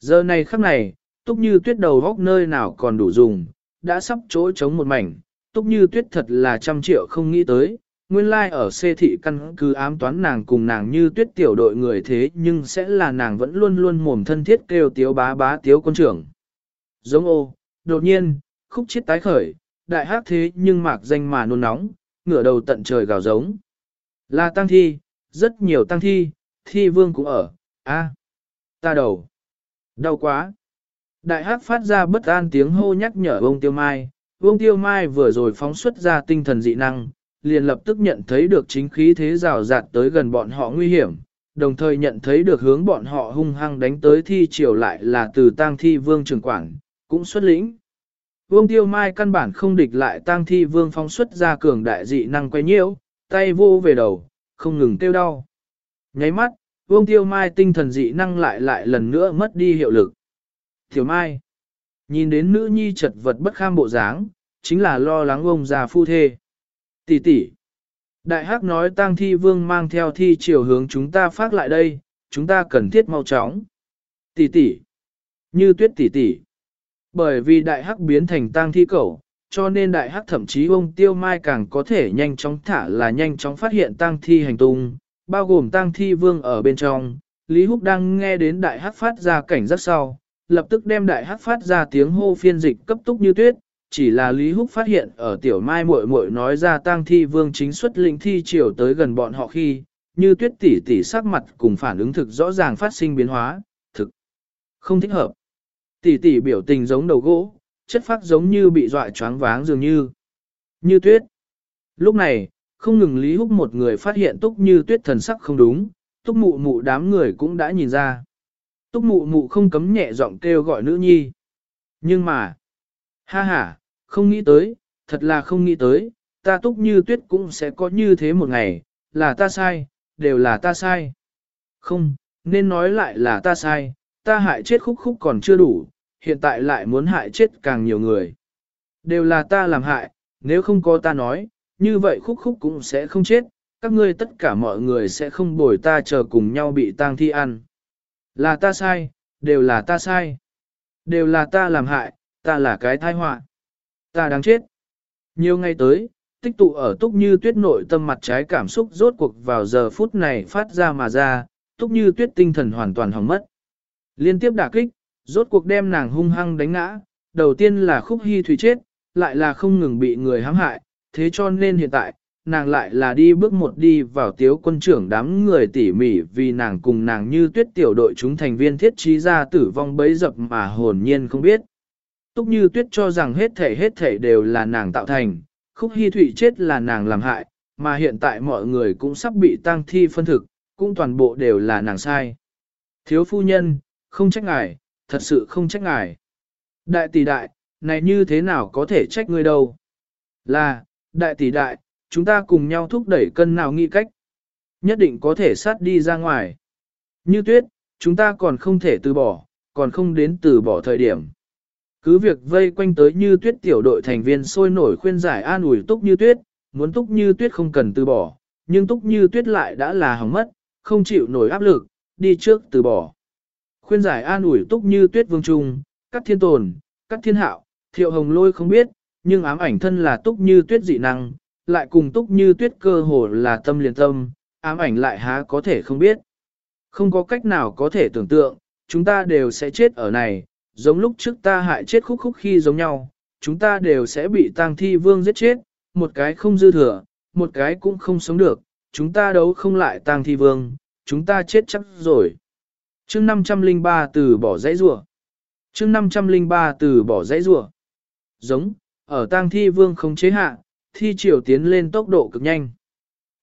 Giờ này khắc này, túc như tuyết đầu góc nơi nào còn đủ dùng, đã sắp chỗ chống một mảnh, túc như tuyết thật là trăm triệu không nghĩ tới, nguyên lai like ở xê thị căn cứ ám toán nàng cùng nàng như tuyết tiểu đội người thế nhưng sẽ là nàng vẫn luôn luôn mồm thân thiết kêu tiếu bá bá tiếu quân trưởng. Giống ô, đột nhiên, khúc chết tái khởi, đại hát thế nhưng mạc danh mà nôn nóng, ngửa đầu tận trời gào giống. Là tăng thi, rất nhiều tăng thi, thi vương cũng ở, a ta đầu. Đau quá. Đại hắc phát ra bất an tiếng hô nhắc nhở ông Tiêu Mai. Ông Tiêu Mai vừa rồi phóng xuất ra tinh thần dị năng, liền lập tức nhận thấy được chính khí thế rào rạt tới gần bọn họ nguy hiểm, đồng thời nhận thấy được hướng bọn họ hung hăng đánh tới thi triều lại là từ tang thi vương trường quảng cũng xuất lĩnh. Vương Tiêu Mai căn bản không địch lại tang thi vương phóng xuất ra cường đại dị năng quay nhiễu, tay vô về đầu, không ngừng kêu đau. Nháy mắt, Vương Tiêu Mai tinh thần dị năng lại lại lần nữa mất đi hiệu lực. Tiểu Mai, nhìn đến nữ nhi chật vật bất kham bộ dáng, chính là lo lắng ông già phu thê. Tỷ tỷ. Đại hắc nói tang thi vương mang theo thi chiều hướng chúng ta phát lại đây, chúng ta cần thiết mau chóng. Tỷ tỷ. Như tuyết tỷ tỷ. Bởi vì đại hắc biến thành tang thi cẩu, cho nên đại hắc thậm chí ông tiêu mai càng có thể nhanh chóng thả là nhanh chóng phát hiện tang thi hành tung, bao gồm tang thi vương ở bên trong. Lý Húc đang nghe đến đại hắc phát ra cảnh rất sau, lập tức đem đại hắc phát ra tiếng hô phiên dịch cấp túc như tuyết, chỉ là Lý Húc phát hiện ở tiểu mai muội muội nói ra tang thi vương chính xuất linh thi chiều tới gần bọn họ khi, như tuyết tỷ tỷ sắc mặt cùng phản ứng thực rõ ràng phát sinh biến hóa, thực không thích hợp. Tỷ tỷ biểu tình giống đầu gỗ, chất phát giống như bị dọa choáng váng dường như. Như tuyết. Lúc này, không ngừng Lý Húc một người phát hiện túc như tuyết thần sắc không đúng, túc mụ mụ đám người cũng đã nhìn ra. Túc mụ mụ không cấm nhẹ giọng kêu gọi nữ nhi. Nhưng mà, ha ha, không nghĩ tới, thật là không nghĩ tới, ta túc như tuyết cũng sẽ có như thế một ngày, là ta sai, đều là ta sai. Không, nên nói lại là ta sai, ta hại chết khúc khúc còn chưa đủ, hiện tại lại muốn hại chết càng nhiều người. Đều là ta làm hại, nếu không có ta nói, như vậy khúc khúc cũng sẽ không chết, các ngươi tất cả mọi người sẽ không bồi ta chờ cùng nhau bị tang thi ăn. Là ta sai, đều là ta sai. Đều là ta làm hại, ta là cái tai họa. Ta đáng chết. Nhiều ngày tới, tích tụ ở túc như tuyết nội tâm mặt trái cảm xúc rốt cuộc vào giờ phút này phát ra mà ra, túc như tuyết tinh thần hoàn toàn hỏng mất. Liên tiếp đả kích, rốt cuộc đem nàng hung hăng đánh ngã, đầu tiên là khúc hy thủy chết, lại là không ngừng bị người hãm hại, thế cho nên hiện tại, nàng lại là đi bước một đi vào tiếu quân trưởng đám người tỉ mỉ vì nàng cùng nàng như tuyết tiểu đội chúng thành viên thiết trí ra tử vong bấy dập mà hồn nhiên không biết. Túc như tuyết cho rằng hết thể hết thể đều là nàng tạo thành, khúc hy thủy chết là nàng làm hại, mà hiện tại mọi người cũng sắp bị tang thi phân thực, cũng toàn bộ đều là nàng sai. Thiếu phu nhân, không trách ngài, thật sự không trách ngài. Đại tỷ đại, này như thế nào có thể trách ngươi đâu? Là, đại tỷ đại, chúng ta cùng nhau thúc đẩy cân nào nghĩ cách. Nhất định có thể sát đi ra ngoài. Như tuyết, chúng ta còn không thể từ bỏ, còn không đến từ bỏ thời điểm. Cứ việc vây quanh tới như tuyết tiểu đội thành viên sôi nổi khuyên giải an ủi túc như tuyết, muốn túc như tuyết không cần từ bỏ, nhưng túc như tuyết lại đã là hỏng mất, không chịu nổi áp lực, đi trước từ bỏ. Khuyên giải an ủi túc như tuyết vương trung, các thiên tồn, các thiên hạo, thiệu hồng lôi không biết, nhưng ám ảnh thân là túc như tuyết dị năng, lại cùng túc như tuyết cơ hồ là tâm liền tâm, ám ảnh lại há có thể không biết. Không có cách nào có thể tưởng tượng, chúng ta đều sẽ chết ở này, giống lúc trước ta hại chết khúc khúc khi giống nhau, chúng ta đều sẽ bị tang thi vương giết chết, một cái không dư thừa, một cái cũng không sống được, chúng ta đấu không lại tang thi vương, chúng ta chết chắc rồi chương 503 từ bỏ dãy rùa. chương 503 từ bỏ dãy rùa. Giống, ở tang thi vương không chế hạ, thi triều tiến lên tốc độ cực nhanh.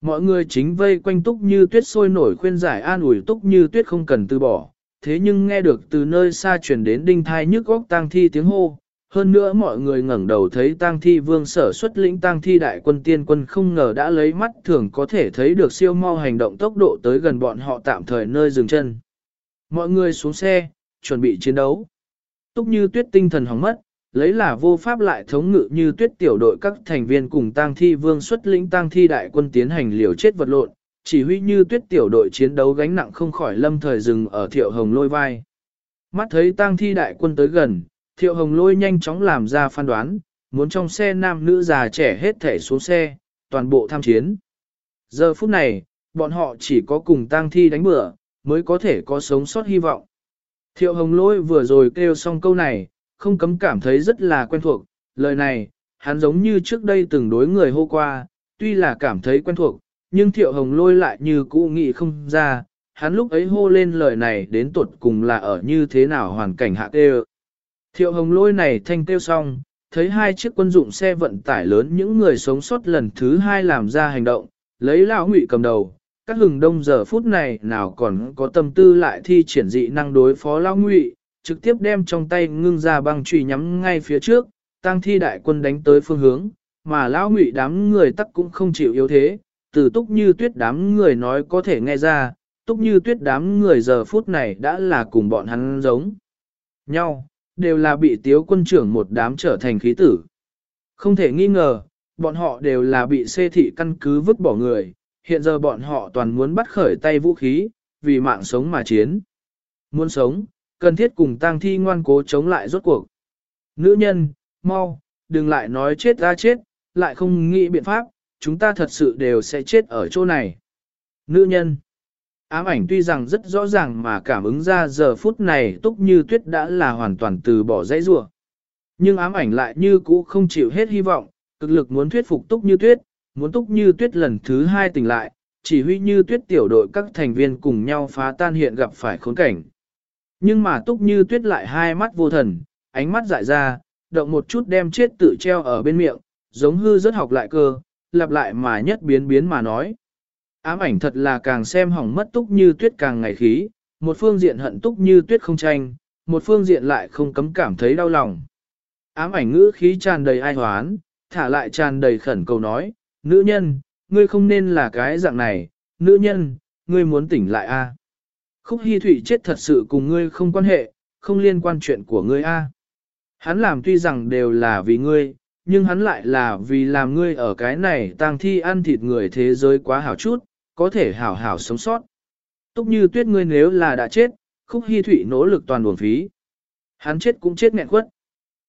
Mọi người chính vây quanh túc như tuyết sôi nổi khuyên giải an ủi túc như tuyết không cần từ bỏ, thế nhưng nghe được từ nơi xa truyền đến đinh thai nhức góc tang thi tiếng hô. Hơn nữa mọi người ngẩng đầu thấy tang thi vương sở xuất lĩnh tang thi đại quân tiên quân không ngờ đã lấy mắt thường có thể thấy được siêu mau hành động tốc độ tới gần bọn họ tạm thời nơi dừng chân. Mọi người xuống xe, chuẩn bị chiến đấu. Túc như tuyết tinh thần hóng mất, lấy là vô pháp lại thống ngự như tuyết tiểu đội các thành viên cùng tang thi vương xuất lĩnh tang thi đại quân tiến hành liều chết vật lộn, chỉ huy như tuyết tiểu đội chiến đấu gánh nặng không khỏi lâm thời dừng ở thiệu hồng lôi vai. Mắt thấy tang thi đại quân tới gần, thiệu hồng lôi nhanh chóng làm ra phán đoán, muốn trong xe nam nữ già trẻ hết thể xuống xe, toàn bộ tham chiến. Giờ phút này, bọn họ chỉ có cùng tang thi đánh bữa, mới có thể có sống sót hy vọng. Thiệu hồng lôi vừa rồi kêu xong câu này, không cấm cảm thấy rất là quen thuộc, lời này, hắn giống như trước đây từng đối người hô qua, tuy là cảm thấy quen thuộc, nhưng thiệu hồng lôi lại như cũ nghĩ không ra, hắn lúc ấy hô lên lời này đến tuột cùng là ở như thế nào hoàn cảnh hạ kêu. Thiệu hồng lôi này thanh kêu xong, thấy hai chiếc quân dụng xe vận tải lớn những người sống sót lần thứ hai làm ra hành động, lấy lão ngụy cầm đầu. Các hừng đông giờ phút này nào còn có tâm tư lại thi triển dị năng đối phó lão ngụy, trực tiếp đem trong tay ngưng ra băng chùy nhắm ngay phía trước, tăng thi đại quân đánh tới phương hướng, mà lão ngụy đám người tắc cũng không chịu yếu thế, từ túc như tuyết đám người nói có thể nghe ra, túc như tuyết đám người giờ phút này đã là cùng bọn hắn giống nhau, đều là bị tiếu quân trưởng một đám trở thành khí tử. Không thể nghi ngờ, bọn họ đều là bị xê thị căn cứ vứt bỏ người, hiện giờ bọn họ toàn muốn bắt khởi tay vũ khí, vì mạng sống mà chiến. Muốn sống, cần thiết cùng tang thi ngoan cố chống lại rốt cuộc. Nữ nhân, mau, đừng lại nói chết ra chết, lại không nghĩ biện pháp, chúng ta thật sự đều sẽ chết ở chỗ này. Nữ nhân, ám ảnh tuy rằng rất rõ ràng mà cảm ứng ra giờ phút này túc như tuyết đã là hoàn toàn từ bỏ dãy rua. Nhưng ám ảnh lại như cũ không chịu hết hy vọng, cực lực muốn thuyết phục túc như tuyết, muốn túc như tuyết lần thứ hai tỉnh lại, chỉ huy như tuyết tiểu đội các thành viên cùng nhau phá tan hiện gặp phải khốn cảnh. Nhưng mà túc như tuyết lại hai mắt vô thần, ánh mắt dại ra, động một chút đem chết tự treo ở bên miệng, giống hư rất học lại cơ, lặp lại mà nhất biến biến mà nói. Ám ảnh thật là càng xem hỏng mất túc như tuyết càng ngày khí, một phương diện hận túc như tuyết không tranh, một phương diện lại không cấm cảm thấy đau lòng. Ám ảnh ngữ khí tràn đầy ai hoán, thả lại tràn đầy khẩn cầu nói, nữ nhân, ngươi không nên là cái dạng này, nữ nhân, ngươi muốn tỉnh lại a. Khúc Hi Thụy chết thật sự cùng ngươi không quan hệ, không liên quan chuyện của ngươi a. Hắn làm tuy rằng đều là vì ngươi, nhưng hắn lại là vì làm ngươi ở cái này tang thi ăn thịt người thế giới quá hảo chút, có thể hảo hảo sống sót. Túc như tuyết ngươi nếu là đã chết, khúc hy thủy nỗ lực toàn buồn phí. Hắn chết cũng chết nghẹn quất.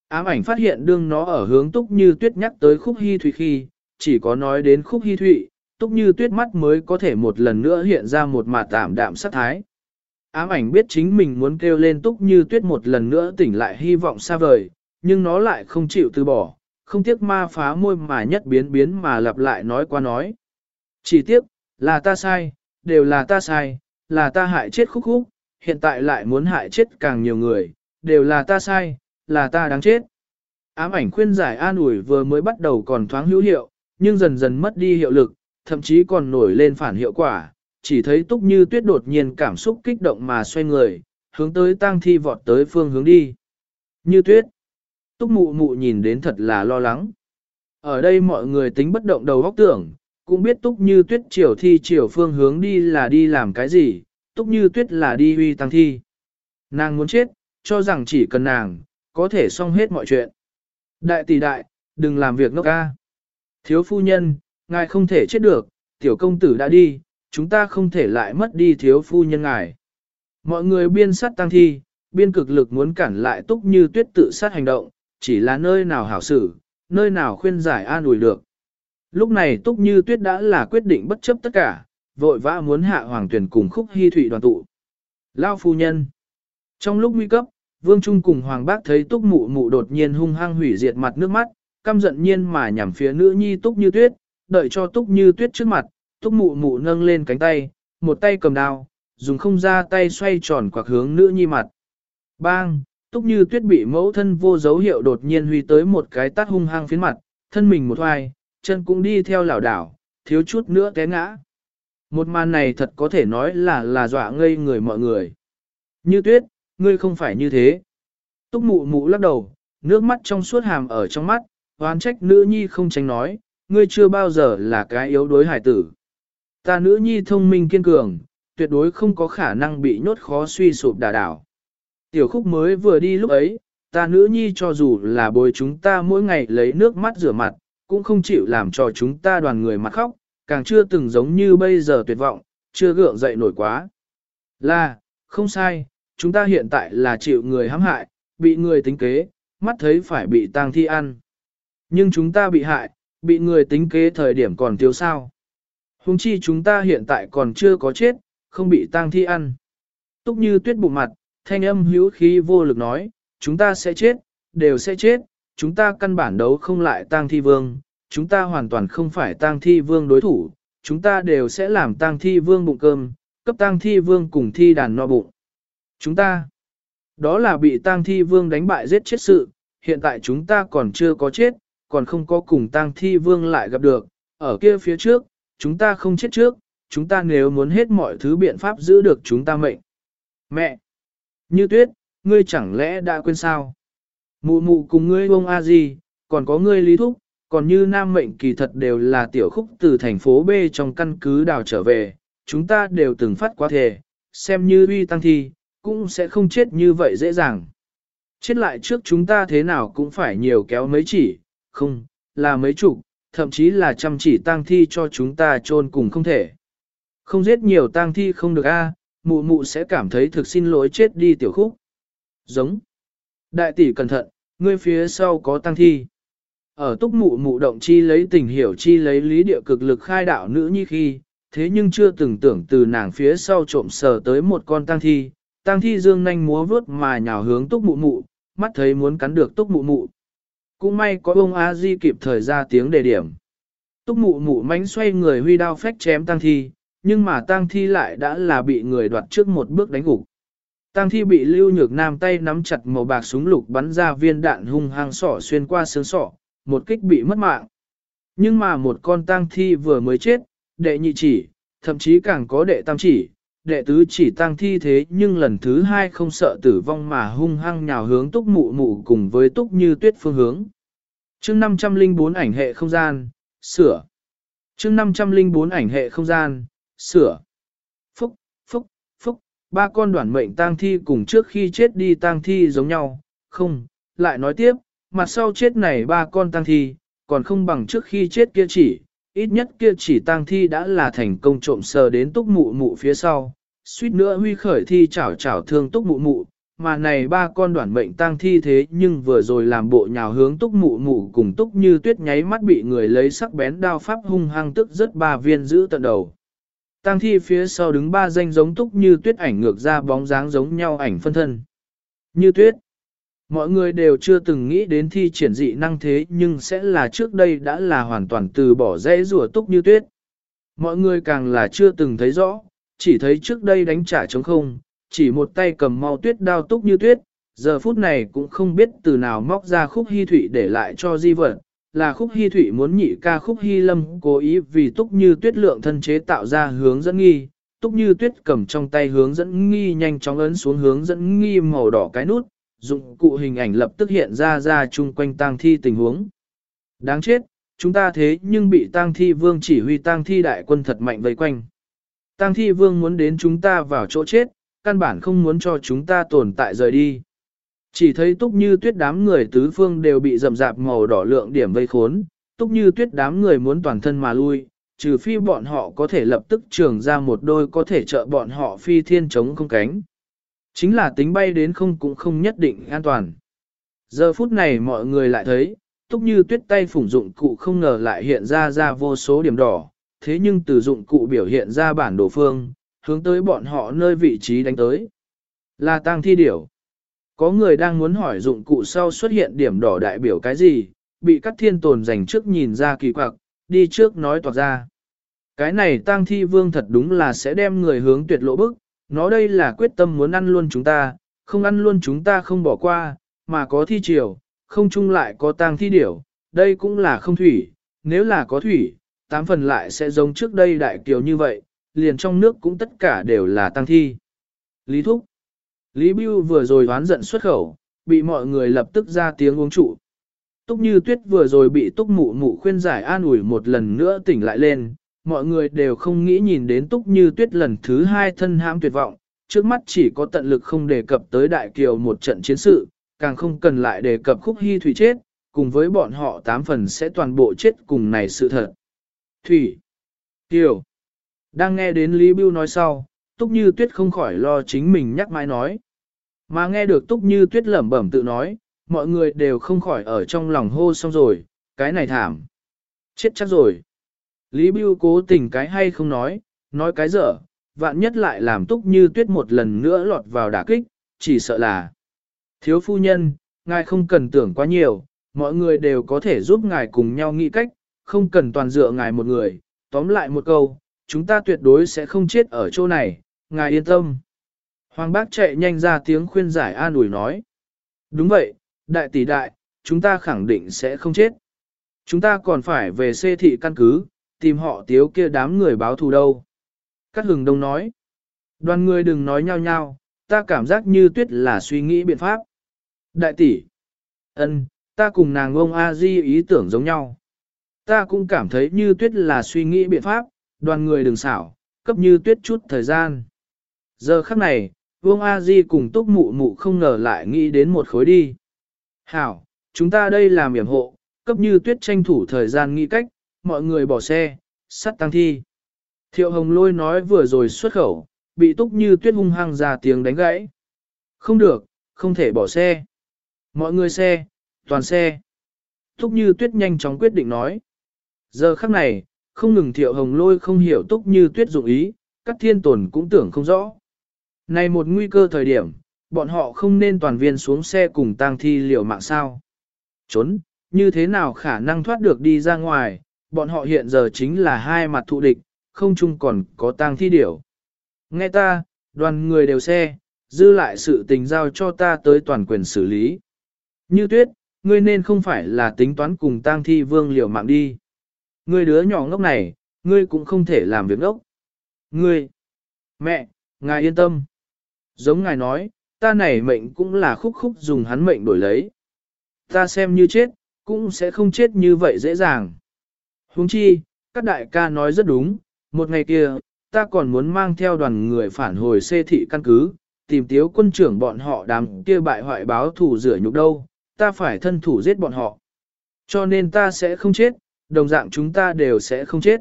Ám ảnh phát hiện đương nó ở hướng túc như tuyết nhắc tới khúc hy thủy khi, chỉ có nói đến khúc hy thụy túc như tuyết mắt mới có thể một lần nữa hiện ra một mặt tạm đạm sát thái. Ám ảnh biết chính mình muốn kêu lên túc như tuyết một lần nữa tỉnh lại hy vọng xa vời, nhưng nó lại không chịu từ bỏ, không tiếc ma phá môi mà nhất biến biến mà lặp lại nói qua nói. Chỉ tiếc, là ta sai, đều là ta sai, là ta hại chết khúc khúc, hiện tại lại muốn hại chết càng nhiều người, đều là ta sai, là ta đáng chết. Ám ảnh khuyên giải an ủi vừa mới bắt đầu còn thoáng hữu hiệu, nhưng dần dần mất đi hiệu lực, thậm chí còn nổi lên phản hiệu quả, chỉ thấy túc như tuyết đột nhiên cảm xúc kích động mà xoay người, hướng tới tang thi vọt tới phương hướng đi. Như tuyết. Túc mụ mụ nhìn đến thật là lo lắng. Ở đây mọi người tính bất động đầu góc tưởng, cũng biết túc như tuyết triều thi triều phương hướng đi là đi làm cái gì, túc như tuyết là đi huy tăng thi. Nàng muốn chết, cho rằng chỉ cần nàng, có thể xong hết mọi chuyện. Đại tỷ đại, đừng làm việc ngốc ca. Thiếu phu nhân, ngài không thể chết được, tiểu công tử đã đi, chúng ta không thể lại mất đi thiếu phu nhân ngài. Mọi người biên sát tăng thi, biên cực lực muốn cản lại túc như tuyết tự sát hành động, chỉ là nơi nào hảo xử, nơi nào khuyên giải an ủi được. Lúc này túc như tuyết đã là quyết định bất chấp tất cả, vội vã muốn hạ hoàng tuyển cùng khúc hy thủy đoàn tụ. Lao phu nhân. Trong lúc nguy cấp, Vương Trung cùng Hoàng Bác thấy túc mụ mụ đột nhiên hung hăng hủy diệt mặt nước mắt, căm giận nhiên mà nhằm phía nữ nhi túc như tuyết, đợi cho túc như tuyết trước mặt, túc mụ mụ nâng lên cánh tay, một tay cầm đao, dùng không ra tay xoay tròn quạc hướng nữ nhi mặt. Bang, túc như tuyết bị mẫu thân vô dấu hiệu đột nhiên huy tới một cái tát hung hăng phiến mặt, thân mình một hoài, chân cũng đi theo lảo đảo, thiếu chút nữa té ngã. Một màn này thật có thể nói là là dọa ngây người mọi người. Như tuyết, ngươi không phải như thế. Túc mụ mụ lắc đầu, nước mắt trong suốt hàm ở trong mắt, hoán trách nữ nhi không tránh nói, ngươi chưa bao giờ là cái yếu đối hải tử. Ta nữ nhi thông minh kiên cường, tuyệt đối không có khả năng bị nhốt khó suy sụp đà đảo. Tiểu khúc mới vừa đi lúc ấy, ta nữ nhi cho dù là bồi chúng ta mỗi ngày lấy nước mắt rửa mặt, cũng không chịu làm cho chúng ta đoàn người mặt khóc, càng chưa từng giống như bây giờ tuyệt vọng, chưa gượng dậy nổi quá. Là, không sai, chúng ta hiện tại là chịu người hãm hại, bị người tính kế, mắt thấy phải bị tang thi ăn. Nhưng chúng ta bị hại, bị người tính kế thời điểm còn thiếu sao. Hùng chi chúng ta hiện tại còn chưa có chết, không bị tang thi ăn. Túc như tuyết bụng mặt, thanh âm hữu khí vô lực nói, chúng ta sẽ chết, đều sẽ chết, chúng ta căn bản đấu không lại tang thi vương, chúng ta hoàn toàn không phải tang thi vương đối thủ, chúng ta đều sẽ làm tang thi vương bụng cơm, cấp tang thi vương cùng thi đàn no bụng. Chúng ta, đó là bị tang thi vương đánh bại giết chết sự, hiện tại chúng ta còn chưa có chết, còn không có cùng tang thi vương lại gặp được, ở kia phía trước, chúng ta không chết trước, chúng ta nếu muốn hết mọi thứ biện pháp giữ được chúng ta mệnh. Mẹ! Như tuyết, ngươi chẳng lẽ đã quên sao? Mụ mụ cùng ngươi bông a gì, còn có ngươi lý thúc, còn như nam mệnh kỳ thật đều là tiểu khúc từ thành phố B trong căn cứ đào trở về, chúng ta đều từng phát quá thể, xem như uy tăng thi, cũng sẽ không chết như vậy dễ dàng. Chết lại trước chúng ta thế nào cũng phải nhiều kéo mấy chỉ, không, là mấy chục, thậm chí là trăm chỉ tang thi cho chúng ta chôn cùng không thể. Không giết nhiều tang thi không được a, mụ mụ sẽ cảm thấy thực xin lỗi chết đi tiểu khúc. Giống. Đại tỷ cẩn thận, ngươi phía sau có tang thi. Ở túc mụ mụ động chi lấy tình hiểu chi lấy lý địa cực lực khai đạo nữ nhi khi, thế nhưng chưa từng tưởng từ nàng phía sau trộm sờ tới một con tang thi, tang thi dương nhanh múa vướt mà nhào hướng túc mụ mụ, mắt thấy muốn cắn được túc mụ mụ. Cũng may có ông A Di kịp thời ra tiếng đề điểm. Túc mụ mụ mánh xoay người huy đao phách chém tang thi, nhưng mà tang thi lại đã là bị người đoạt trước một bước đánh gục. Tang thi bị lưu nhược nam tay nắm chặt màu bạc súng lục bắn ra viên đạn hung hăng sỏ xuyên qua xương sọ, một kích bị mất mạng. Nhưng mà một con tang thi vừa mới chết, đệ nhị chỉ, thậm chí càng có đệ tam chỉ, đệ tứ chỉ tang thi thế nhưng lần thứ hai không sợ tử vong mà hung hăng nhào hướng túc mụ mụ cùng với túc như tuyết phương hướng. chương 504 ảnh hệ không gian, sửa. chương 504 ảnh hệ không gian, sửa. Phúc, phúc, phúc, ba con đoạn mệnh tang thi cùng trước khi chết đi tang thi giống nhau, không, lại nói tiếp, mặt sau chết này ba con tang thi, còn không bằng trước khi chết kia chỉ, ít nhất kia chỉ tang thi đã là thành công trộm sờ đến túc mụ mụ phía sau, suýt nữa huy khởi thi chảo chảo thương túc mụ mụ, mà này ba con đoạn mệnh tang thi thế nhưng vừa rồi làm bộ nhào hướng túc mụ mụ cùng túc như tuyết nháy mắt bị người lấy sắc bén đao pháp hung hăng tức rất ba viên giữ tận đầu. Tang thi phía sau đứng ba danh giống túc như tuyết ảnh ngược ra bóng dáng giống nhau ảnh phân thân. Như tuyết. Mọi người đều chưa từng nghĩ đến thi triển dị năng thế nhưng sẽ là trước đây đã là hoàn toàn từ bỏ dễ rùa túc như tuyết. Mọi người càng là chưa từng thấy rõ, chỉ thấy trước đây đánh trả trống không, chỉ một tay cầm mau tuyết đao túc như tuyết, giờ phút này cũng không biết từ nào móc ra khúc hy thủy để lại cho di vật, là khúc hy thủy muốn nhị ca khúc hy lâm cố ý vì túc như tuyết lượng thân chế tạo ra hướng dẫn nghi, túc như tuyết cầm trong tay hướng dẫn nghi nhanh chóng ấn xuống hướng dẫn nghi màu đỏ cái nút, dụng cụ hình ảnh lập tức hiện ra ra chung quanh tang thi tình huống. Đáng chết, chúng ta thế nhưng bị tang thi vương chỉ huy tang thi đại quân thật mạnh vây quanh. Tang thi vương muốn đến chúng ta vào chỗ chết, căn bản không muốn cho chúng ta tồn tại rời đi. Chỉ thấy túc như tuyết đám người tứ phương đều bị rầm rạp màu đỏ lượng điểm vây khốn, túc như tuyết đám người muốn toàn thân mà lui, trừ phi bọn họ có thể lập tức trường ra một đôi có thể trợ bọn họ phi thiên chống không cánh. Chính là tính bay đến không cũng không nhất định an toàn. Giờ phút này mọi người lại thấy, túc như tuyết tay phủng dụng cụ không ngờ lại hiện ra ra vô số điểm đỏ, thế nhưng từ dụng cụ biểu hiện ra bản đồ phương, hướng tới bọn họ nơi vị trí đánh tới. Là tang thi điểu. Có người đang muốn hỏi dụng cụ sau xuất hiện điểm đỏ đại biểu cái gì, bị các thiên tồn dành trước nhìn ra kỳ quặc, đi trước nói toạc ra. Cái này tang thi vương thật đúng là sẽ đem người hướng tuyệt lộ bức, nó đây là quyết tâm muốn ăn luôn chúng ta, không ăn luôn chúng ta không bỏ qua, mà có thi triều, không chung lại có tang thi điểu, đây cũng là không thủy, nếu là có thủy, tám phần lại sẽ giống trước đây đại kiều như vậy, liền trong nước cũng tất cả đều là tang thi. Lý Thúc Lý Bưu vừa rồi đoán giận xuất khẩu, bị mọi người lập tức ra tiếng uống trụ. Túc như tuyết vừa rồi bị túc mụ mụ khuyên giải an ủi một lần nữa tỉnh lại lên, mọi người đều không nghĩ nhìn đến túc như tuyết lần thứ hai thân hãm tuyệt vọng, trước mắt chỉ có tận lực không đề cập tới đại kiều một trận chiến sự, càng không cần lại đề cập khúc hy thủy chết, cùng với bọn họ tám phần sẽ toàn bộ chết cùng này sự thật. Thủy, Kiều, đang nghe đến Lý Bưu nói sau, Túc Như Tuyết không khỏi lo chính mình nhắc mãi nói. Mà nghe được Túc Như Tuyết lẩm bẩm tự nói, mọi người đều không khỏi ở trong lòng hô xong rồi, cái này thảm. Chết chắc rồi. Lý Bưu cố tình cái hay không nói, nói cái dở, vạn nhất lại làm Túc Như Tuyết một lần nữa lọt vào đả kích, chỉ sợ là. Thiếu phu nhân, ngài không cần tưởng quá nhiều, mọi người đều có thể giúp ngài cùng nhau nghĩ cách, không cần toàn dựa ngài một người, tóm lại một câu, chúng ta tuyệt đối sẽ không chết ở chỗ này, ngài yên tâm. Hoàng bác chạy nhanh ra tiếng khuyên giải an ủi nói. Đúng vậy, đại tỷ đại, chúng ta khẳng định sẽ không chết. Chúng ta còn phải về xê thị căn cứ, tìm họ tiếu kia đám người báo thù đâu. Cát hừng đông nói. Đoàn người đừng nói nhau nhau, ta cảm giác như tuyết là suy nghĩ biện pháp. Đại tỷ, ân, ta cùng nàng ông A Di ý tưởng giống nhau. Ta cũng cảm thấy như tuyết là suy nghĩ biện pháp, đoàn người đừng xảo, cấp như tuyết chút thời gian. Giờ khắc này, Vương A Di cùng Túc Mụ Mụ không ngờ lại nghĩ đến một khối đi. Hảo, chúng ta đây làm yểm hộ, cấp như tuyết tranh thủ thời gian nghĩ cách, mọi người bỏ xe, sắt tăng thi. Thiệu Hồng Lôi nói vừa rồi xuất khẩu, bị Túc như tuyết hung hăng ra tiếng đánh gãy. Không được, không thể bỏ xe. Mọi người xe, toàn xe. Túc như tuyết nhanh chóng quyết định nói. Giờ khắc này, không ngừng thiệu hồng lôi không hiểu túc như tuyết dụng ý, các thiên tồn cũng tưởng không rõ. Này một nguy cơ thời điểm, bọn họ không nên toàn viên xuống xe cùng tang thi liều mạng sao. Trốn, như thế nào khả năng thoát được đi ra ngoài, bọn họ hiện giờ chính là hai mặt thụ địch, không chung còn có tang thi điểu. Nghe ta, đoàn người đều xe, dư lại sự tình giao cho ta tới toàn quyền xử lý. Như tuyết, ngươi nên không phải là tính toán cùng tang thi vương liều mạng đi. Ngươi đứa nhỏ ngốc này, ngươi cũng không thể làm việc ngốc. Ngươi, mẹ, ngài yên tâm. Giống ngài nói, ta này mệnh cũng là khúc khúc dùng hắn mệnh đổi lấy. Ta xem như chết, cũng sẽ không chết như vậy dễ dàng. Huống chi, các đại ca nói rất đúng, một ngày kia, ta còn muốn mang theo đoàn người phản hồi xê thị căn cứ, tìm tiếu quân trưởng bọn họ đám kia bại hoại báo thủ rửa nhục đâu, ta phải thân thủ giết bọn họ. Cho nên ta sẽ không chết, đồng dạng chúng ta đều sẽ không chết.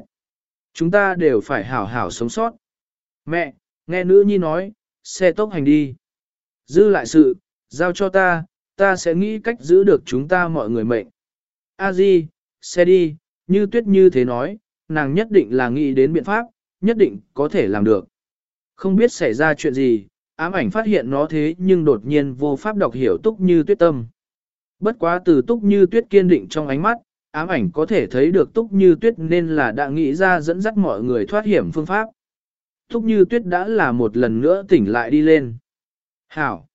Chúng ta đều phải hảo hảo sống sót. Mẹ, nghe nữ nhi nói, xe tốc hành đi. Dư lại sự, giao cho ta, ta sẽ nghĩ cách giữ được chúng ta mọi người mệnh. A Di, xe đi, như tuyết như thế nói, nàng nhất định là nghĩ đến biện pháp, nhất định có thể làm được. Không biết xảy ra chuyện gì, ám ảnh phát hiện nó thế nhưng đột nhiên vô pháp đọc hiểu túc như tuyết tâm. Bất quá từ túc như tuyết kiên định trong ánh mắt, ám ảnh có thể thấy được túc như tuyết nên là đã nghĩ ra dẫn dắt mọi người thoát hiểm phương pháp. Túc như tuyết đã là một lần nữa tỉnh lại đi lên. Hảo!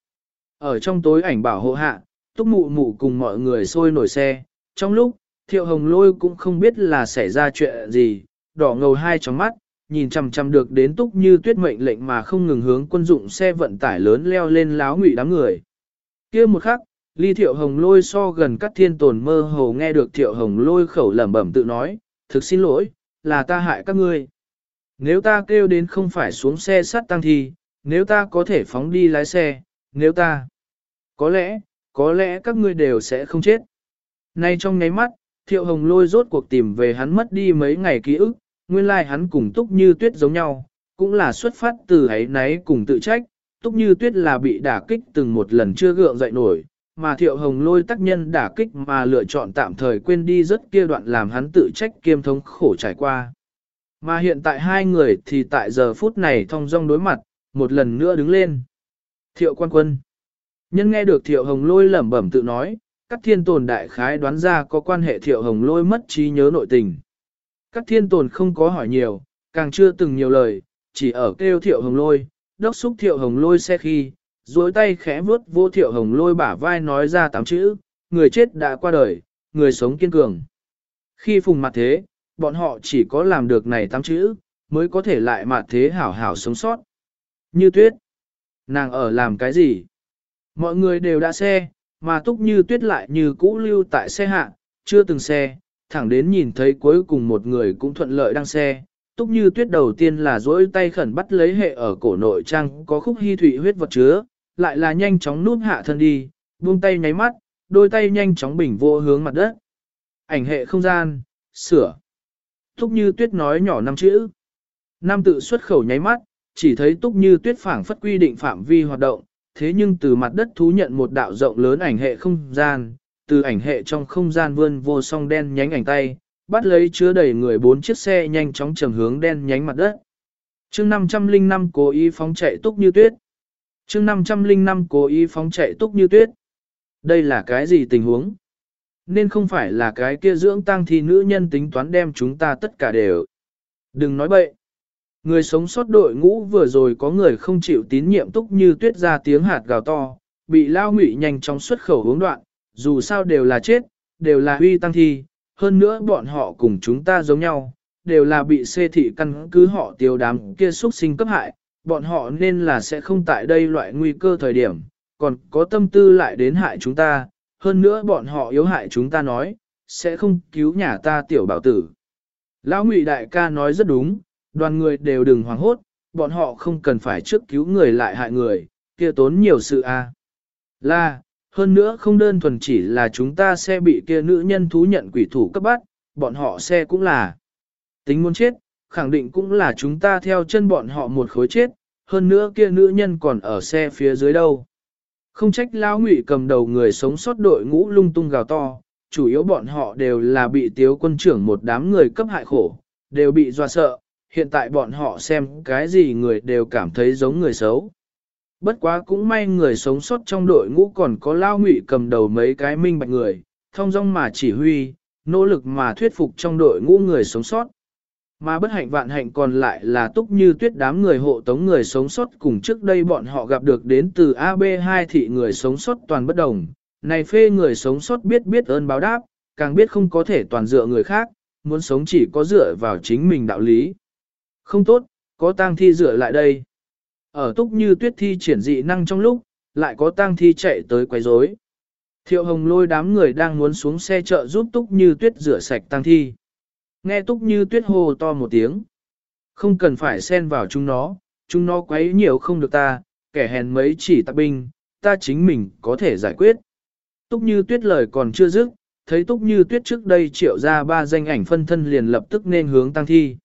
Ở trong tối ảnh bảo hộ hạ, túc mụ mụ cùng mọi người sôi nổi xe. Trong lúc, thiệu hồng lôi cũng không biết là xảy ra chuyện gì, đỏ ngầu hai trong mắt, nhìn chằm chằm được đến túc như tuyết mệnh lệnh mà không ngừng hướng quân dụng xe vận tải lớn leo lên láo ngụy đám người. kia một khắc, ly thiệu hồng lôi so gần các thiên tồn mơ hồ nghe được thiệu hồng lôi khẩu lẩm bẩm tự nói, thực xin lỗi, là ta hại các ngươi. Nếu ta kêu đến không phải xuống xe sắt tăng thi, nếu ta có thể phóng đi lái xe, nếu ta, có lẽ, có lẽ các ngươi đều sẽ không chết. Nay trong nháy mắt, thiệu hồng lôi rốt cuộc tìm về hắn mất đi mấy ngày ký ức, nguyên lai like hắn cùng túc như tuyết giống nhau, cũng là xuất phát từ ấy náy cùng tự trách, túc như tuyết là bị đả kích từng một lần chưa gượng dậy nổi, mà thiệu hồng lôi tác nhân đả kích mà lựa chọn tạm thời quên đi rất kia đoạn làm hắn tự trách kiêm thống khổ trải qua. Mà hiện tại hai người thì tại giờ phút này thong dong đối mặt, một lần nữa đứng lên. Thiệu quan quân. Nhân nghe được thiệu hồng lôi lẩm bẩm tự nói, các thiên tồn đại khái đoán ra có quan hệ thiệu hồng lôi mất trí nhớ nội tình. Các thiên tồn không có hỏi nhiều, càng chưa từng nhiều lời, chỉ ở kêu thiệu hồng lôi, đốc xúc thiệu hồng lôi xe khi, duỗi tay khẽ vuốt vô thiệu hồng lôi bả vai nói ra tám chữ, người chết đã qua đời, người sống kiên cường. Khi phùng mặt thế, bọn họ chỉ có làm được này tám chữ, mới có thể lại mặt thế hảo hảo sống sót. Như tuyết, nàng ở làm cái gì? Mọi người đều đã xe, mà túc như tuyết lại như cũ lưu tại xe hạ, chưa từng xe, thẳng đến nhìn thấy cuối cùng một người cũng thuận lợi đăng xe. Túc như tuyết đầu tiên là duỗi tay khẩn bắt lấy hệ ở cổ nội trang có khúc hy thủy huyết vật chứa, lại là nhanh chóng núp hạ thân đi, buông tay nháy mắt, đôi tay nhanh chóng bình vô hướng mặt đất. Ảnh hệ không gian, sửa. Túc như tuyết nói nhỏ năm chữ. Nam tự xuất khẩu nháy mắt, chỉ thấy túc như tuyết phảng phất quy định phạm vi hoạt động, thế nhưng từ mặt đất thú nhận một đạo rộng lớn ảnh hệ không gian, từ ảnh hệ trong không gian vươn vô song đen nhánh ảnh tay, bắt lấy chứa đầy người bốn chiếc xe nhanh chóng trầm hướng đen nhánh mặt đất. chương 505 cố ý phóng chạy túc như tuyết chương 505 cố ý phóng chạy túc như tuyết. Đây là cái gì tình huống? Nên không phải là cái kia dưỡng tăng thì nữ nhân tính toán đem chúng ta tất cả đều. Đừng nói bậy. Người sống sót đội ngũ vừa rồi có người không chịu tín nhiệm túc như tuyết ra tiếng hạt gào to, bị lao ngụy nhanh chóng xuất khẩu hướng đoạn, dù sao đều là chết, đều là huy tăng thi, hơn nữa bọn họ cùng chúng ta giống nhau, đều là bị xê thị căn cứ họ tiêu đám kia xuất sinh cấp hại, bọn họ nên là sẽ không tại đây loại nguy cơ thời điểm, còn có tâm tư lại đến hại chúng ta, hơn nữa bọn họ yếu hại chúng ta nói, sẽ không cứu nhà ta tiểu bảo tử. Lão Ngụy đại ca nói rất đúng, đoàn người đều đừng hoảng hốt, bọn họ không cần phải trước cứu người lại hại người, kia tốn nhiều sự a. À. Là, hơn nữa không đơn thuần chỉ là chúng ta sẽ bị kia nữ nhân thú nhận quỷ thủ cấp bắt, bọn họ xe cũng là. Tính muốn chết, khẳng định cũng là chúng ta theo chân bọn họ một khối chết, hơn nữa kia nữ nhân còn ở xe phía dưới đâu. Không trách lão ngụy cầm đầu người sống sót đội ngũ lung tung gào to, chủ yếu bọn họ đều là bị tiếu quân trưởng một đám người cấp hại khổ, đều bị doa sợ, hiện tại bọn họ xem cái gì người đều cảm thấy giống người xấu. Bất quá cũng may người sống sót trong đội ngũ còn có lao ngụy cầm đầu mấy cái minh bạch người, thông dong mà chỉ huy, nỗ lực mà thuyết phục trong đội ngũ người sống sót. Mà bất hạnh vạn hạnh còn lại là túc như tuyết đám người hộ tống người sống sót cùng trước đây bọn họ gặp được đến từ AB2 thị người sống sót toàn bất đồng. Này phê người sống sót biết biết ơn báo đáp, càng biết không có thể toàn dựa người khác, muốn sống chỉ có dựa vào chính mình đạo lý. Không tốt, có tang thi rửa lại đây. Ở túc như tuyết thi triển dị năng trong lúc, lại có tang thi chạy tới quấy rối. Thiệu hồng lôi đám người đang muốn xuống xe chợ giúp túc như tuyết rửa sạch tang thi. Nghe túc như tuyết hô to một tiếng. Không cần phải xen vào chúng nó, chúng nó quấy nhiều không được ta, kẻ hèn mấy chỉ tạp binh, ta chính mình có thể giải quyết. Túc như tuyết lời còn chưa dứt, thấy túc như tuyết trước đây triệu ra ba danh ảnh phân thân liền lập tức nên hướng tăng thi.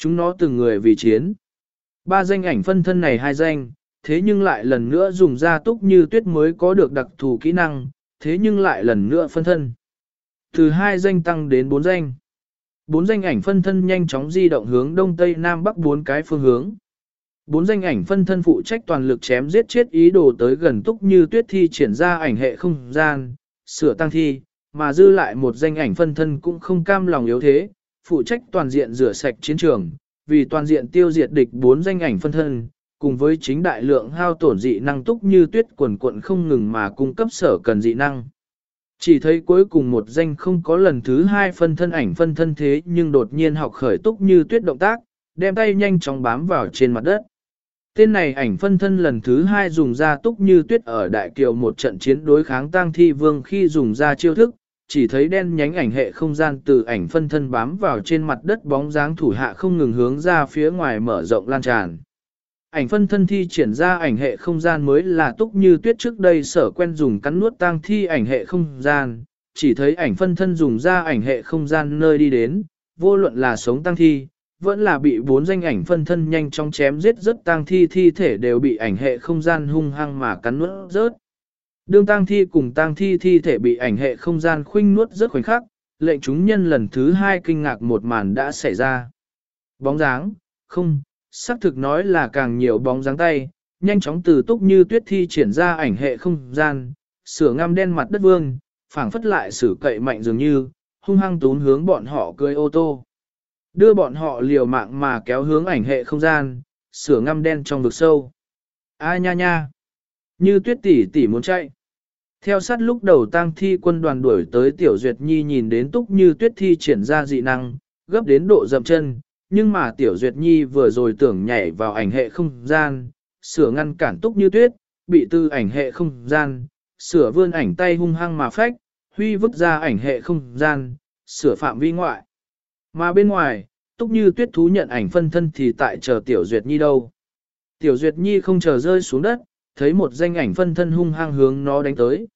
Chúng nó từng người vì chiến. Ba danh ảnh phân thân này hai danh, thế nhưng lại lần nữa dùng ra túc như tuyết mới có được đặc thù kỹ năng, thế nhưng lại lần nữa phân thân. Từ hai danh tăng đến bốn danh. Bốn danh ảnh phân thân nhanh chóng di động hướng đông tây nam bắc bốn cái phương hướng. Bốn danh ảnh phân thân phụ trách toàn lực chém giết chết ý đồ tới gần túc như tuyết thi triển ra ảnh hệ không gian, sửa tăng thi, mà dư lại một danh ảnh phân thân cũng không cam lòng yếu thế, phụ trách toàn diện rửa sạch chiến trường, vì toàn diện tiêu diệt địch bốn danh ảnh phân thân, cùng với chính đại lượng hao tổn dị năng túc như tuyết quần quận không ngừng mà cung cấp sở cần dị năng. Chỉ thấy cuối cùng một danh không có lần thứ hai phân thân ảnh phân thân thế nhưng đột nhiên học khởi túc như tuyết động tác, đem tay nhanh chóng bám vào trên mặt đất. Tên này ảnh phân thân lần thứ hai dùng ra túc như tuyết ở đại kiều một trận chiến đối kháng tang thi vương khi dùng ra chiêu thức, chỉ thấy đen nhánh ảnh hệ không gian từ ảnh phân thân bám vào trên mặt đất bóng dáng thủ hạ không ngừng hướng ra phía ngoài mở rộng lan tràn. Ảnh phân thân thi triển ra ảnh hệ không gian mới là túc như tuyết trước đây sở quen dùng cắn nuốt tang thi ảnh hệ không gian, chỉ thấy ảnh phân thân dùng ra ảnh hệ không gian nơi đi đến, vô luận là sống tang thi, vẫn là bị bốn danh ảnh phân thân nhanh chóng chém giết rất tang thi thi thể đều bị ảnh hệ không gian hung hăng mà cắn nuốt rớt. Đương tang thi cùng tang thi thi thể bị ảnh hệ không gian khuynh nuốt rất khoảnh khắc, lệnh chúng nhân lần thứ hai kinh ngạc một màn đã xảy ra. Bóng dáng, không, xác thực nói là càng nhiều bóng dáng tay, nhanh chóng từ túc như tuyết thi triển ra ảnh hệ không gian, sửa ngăm đen mặt đất vương, phảng phất lại sử cậy mạnh dường như, hung hăng tún hướng bọn họ cưới ô tô. Đưa bọn họ liều mạng mà kéo hướng ảnh hệ không gian, sửa ngăm đen trong vực sâu. A nha nha! Như tuyết tỷ tỷ muốn chạy. Theo sát lúc đầu tang thi quân đoàn đuổi tới Tiểu Duyệt Nhi nhìn đến túc như tuyết thi triển ra dị năng, gấp đến độ dậm chân, nhưng mà Tiểu Duyệt Nhi vừa rồi tưởng nhảy vào ảnh hệ không gian, sửa ngăn cản túc như tuyết, bị tư ảnh hệ không gian, sửa vươn ảnh tay hung hăng mà phách, huy vứt ra ảnh hệ không gian, sửa phạm vi ngoại. Mà bên ngoài, túc như tuyết thú nhận ảnh phân thân thì tại chờ Tiểu Duyệt Nhi đâu. Tiểu Duyệt Nhi không chờ rơi xuống đất, thấy một danh ảnh phân thân hung hăng hướng nó đánh tới.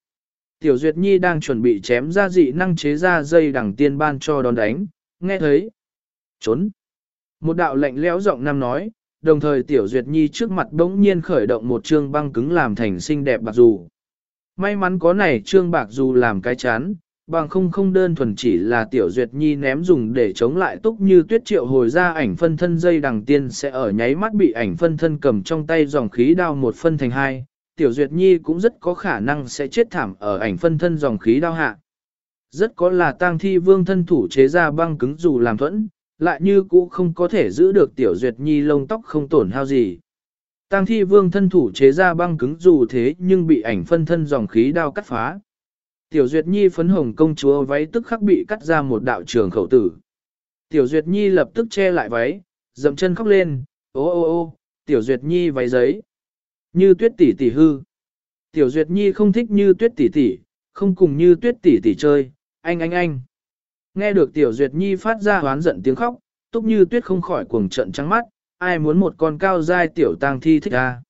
Tiểu Duyệt Nhi đang chuẩn bị chém ra dị năng chế ra dây đằng tiên ban cho đón đánh, nghe thấy. Trốn. Một đạo lạnh lẽo giọng nam nói, đồng thời Tiểu Duyệt Nhi trước mặt đống nhiên khởi động một trương băng cứng làm thành xinh đẹp bạc dù. May mắn có này trương bạc dù làm cái chán, bằng không không đơn thuần chỉ là Tiểu Duyệt Nhi ném dùng để chống lại túc như tuyết triệu hồi ra ảnh phân thân dây đằng tiên sẽ ở nháy mắt bị ảnh phân thân cầm trong tay dòng khí đao một phân thành hai. Tiểu Duyệt Nhi cũng rất có khả năng sẽ chết thảm ở ảnh phân thân dòng khí đao hạ. Rất có là tang thi vương thân thủ chế ra băng cứng dù làm thuẫn, lại như cũ không có thể giữ được tiểu duyệt nhi lông tóc không tổn hao gì. Tăng thi vương thân thủ chế ra băng cứng dù thế nhưng bị ảnh phân thân dòng khí đao cắt phá. Tiểu duyệt nhi phấn hồng công chúa váy tức khắc bị cắt ra một đạo trường khẩu tử. Tiểu duyệt nhi lập tức che lại váy, dậm chân khóc lên, ô ô ô, tiểu duyệt nhi váy giấy. Như tuyết tỷ tỷ hư. Tiểu duyệt nhi không thích như tuyết tỷ tỷ, không cùng như tuyết tỷ tỷ chơi, anh anh anh. Nghe được tiểu duyệt nhi phát ra hoán giận tiếng khóc, túc như tuyết không khỏi cuồng trận trắng mắt, ai muốn một con cao dai tiểu tang thi thích ra.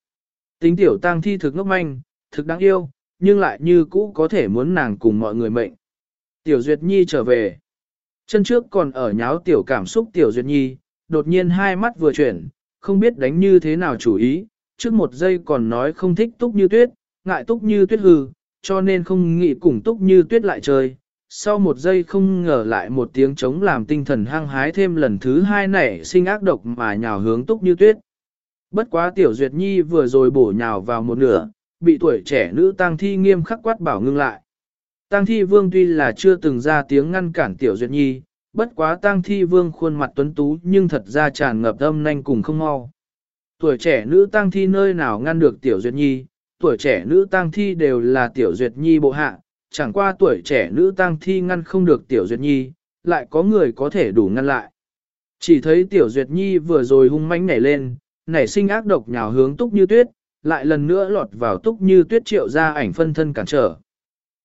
Tính tiểu tang thi thực ngốc manh, thực đáng yêu, nhưng lại như cũ có thể muốn nàng cùng mọi người mệnh. Tiểu duyệt nhi trở về. Chân trước còn ở nháo tiểu cảm xúc tiểu duyệt nhi, đột nhiên hai mắt vừa chuyển, không biết đánh như thế nào chủ ý, trước một giây còn nói không thích túc như tuyết, ngại túc như tuyết hư, cho nên không nghĩ cùng túc như tuyết lại chơi. Sau một giây không ngờ lại một tiếng chống làm tinh thần hăng hái thêm lần thứ hai nảy sinh ác độc mà nhào hướng túc như tuyết. Bất quá tiểu duyệt nhi vừa rồi bổ nhào vào một nửa, bị tuổi trẻ nữ tang thi nghiêm khắc quát bảo ngưng lại. Tang thi vương tuy là chưa từng ra tiếng ngăn cản tiểu duyệt nhi, bất quá tang thi vương khuôn mặt tuấn tú nhưng thật ra tràn ngập âm nanh cùng không mau. Tuổi trẻ nữ tang thi nơi nào ngăn được tiểu duyệt nhi, tuổi trẻ nữ tang thi đều là tiểu duyệt nhi bộ hạ, chẳng qua tuổi trẻ nữ tang thi ngăn không được tiểu duyệt nhi, lại có người có thể đủ ngăn lại. Chỉ thấy tiểu duyệt nhi vừa rồi hung mãnh nảy lên, nảy sinh ác độc nhào hướng túc như tuyết, lại lần nữa lọt vào túc như tuyết triệu ra ảnh phân thân cản trở.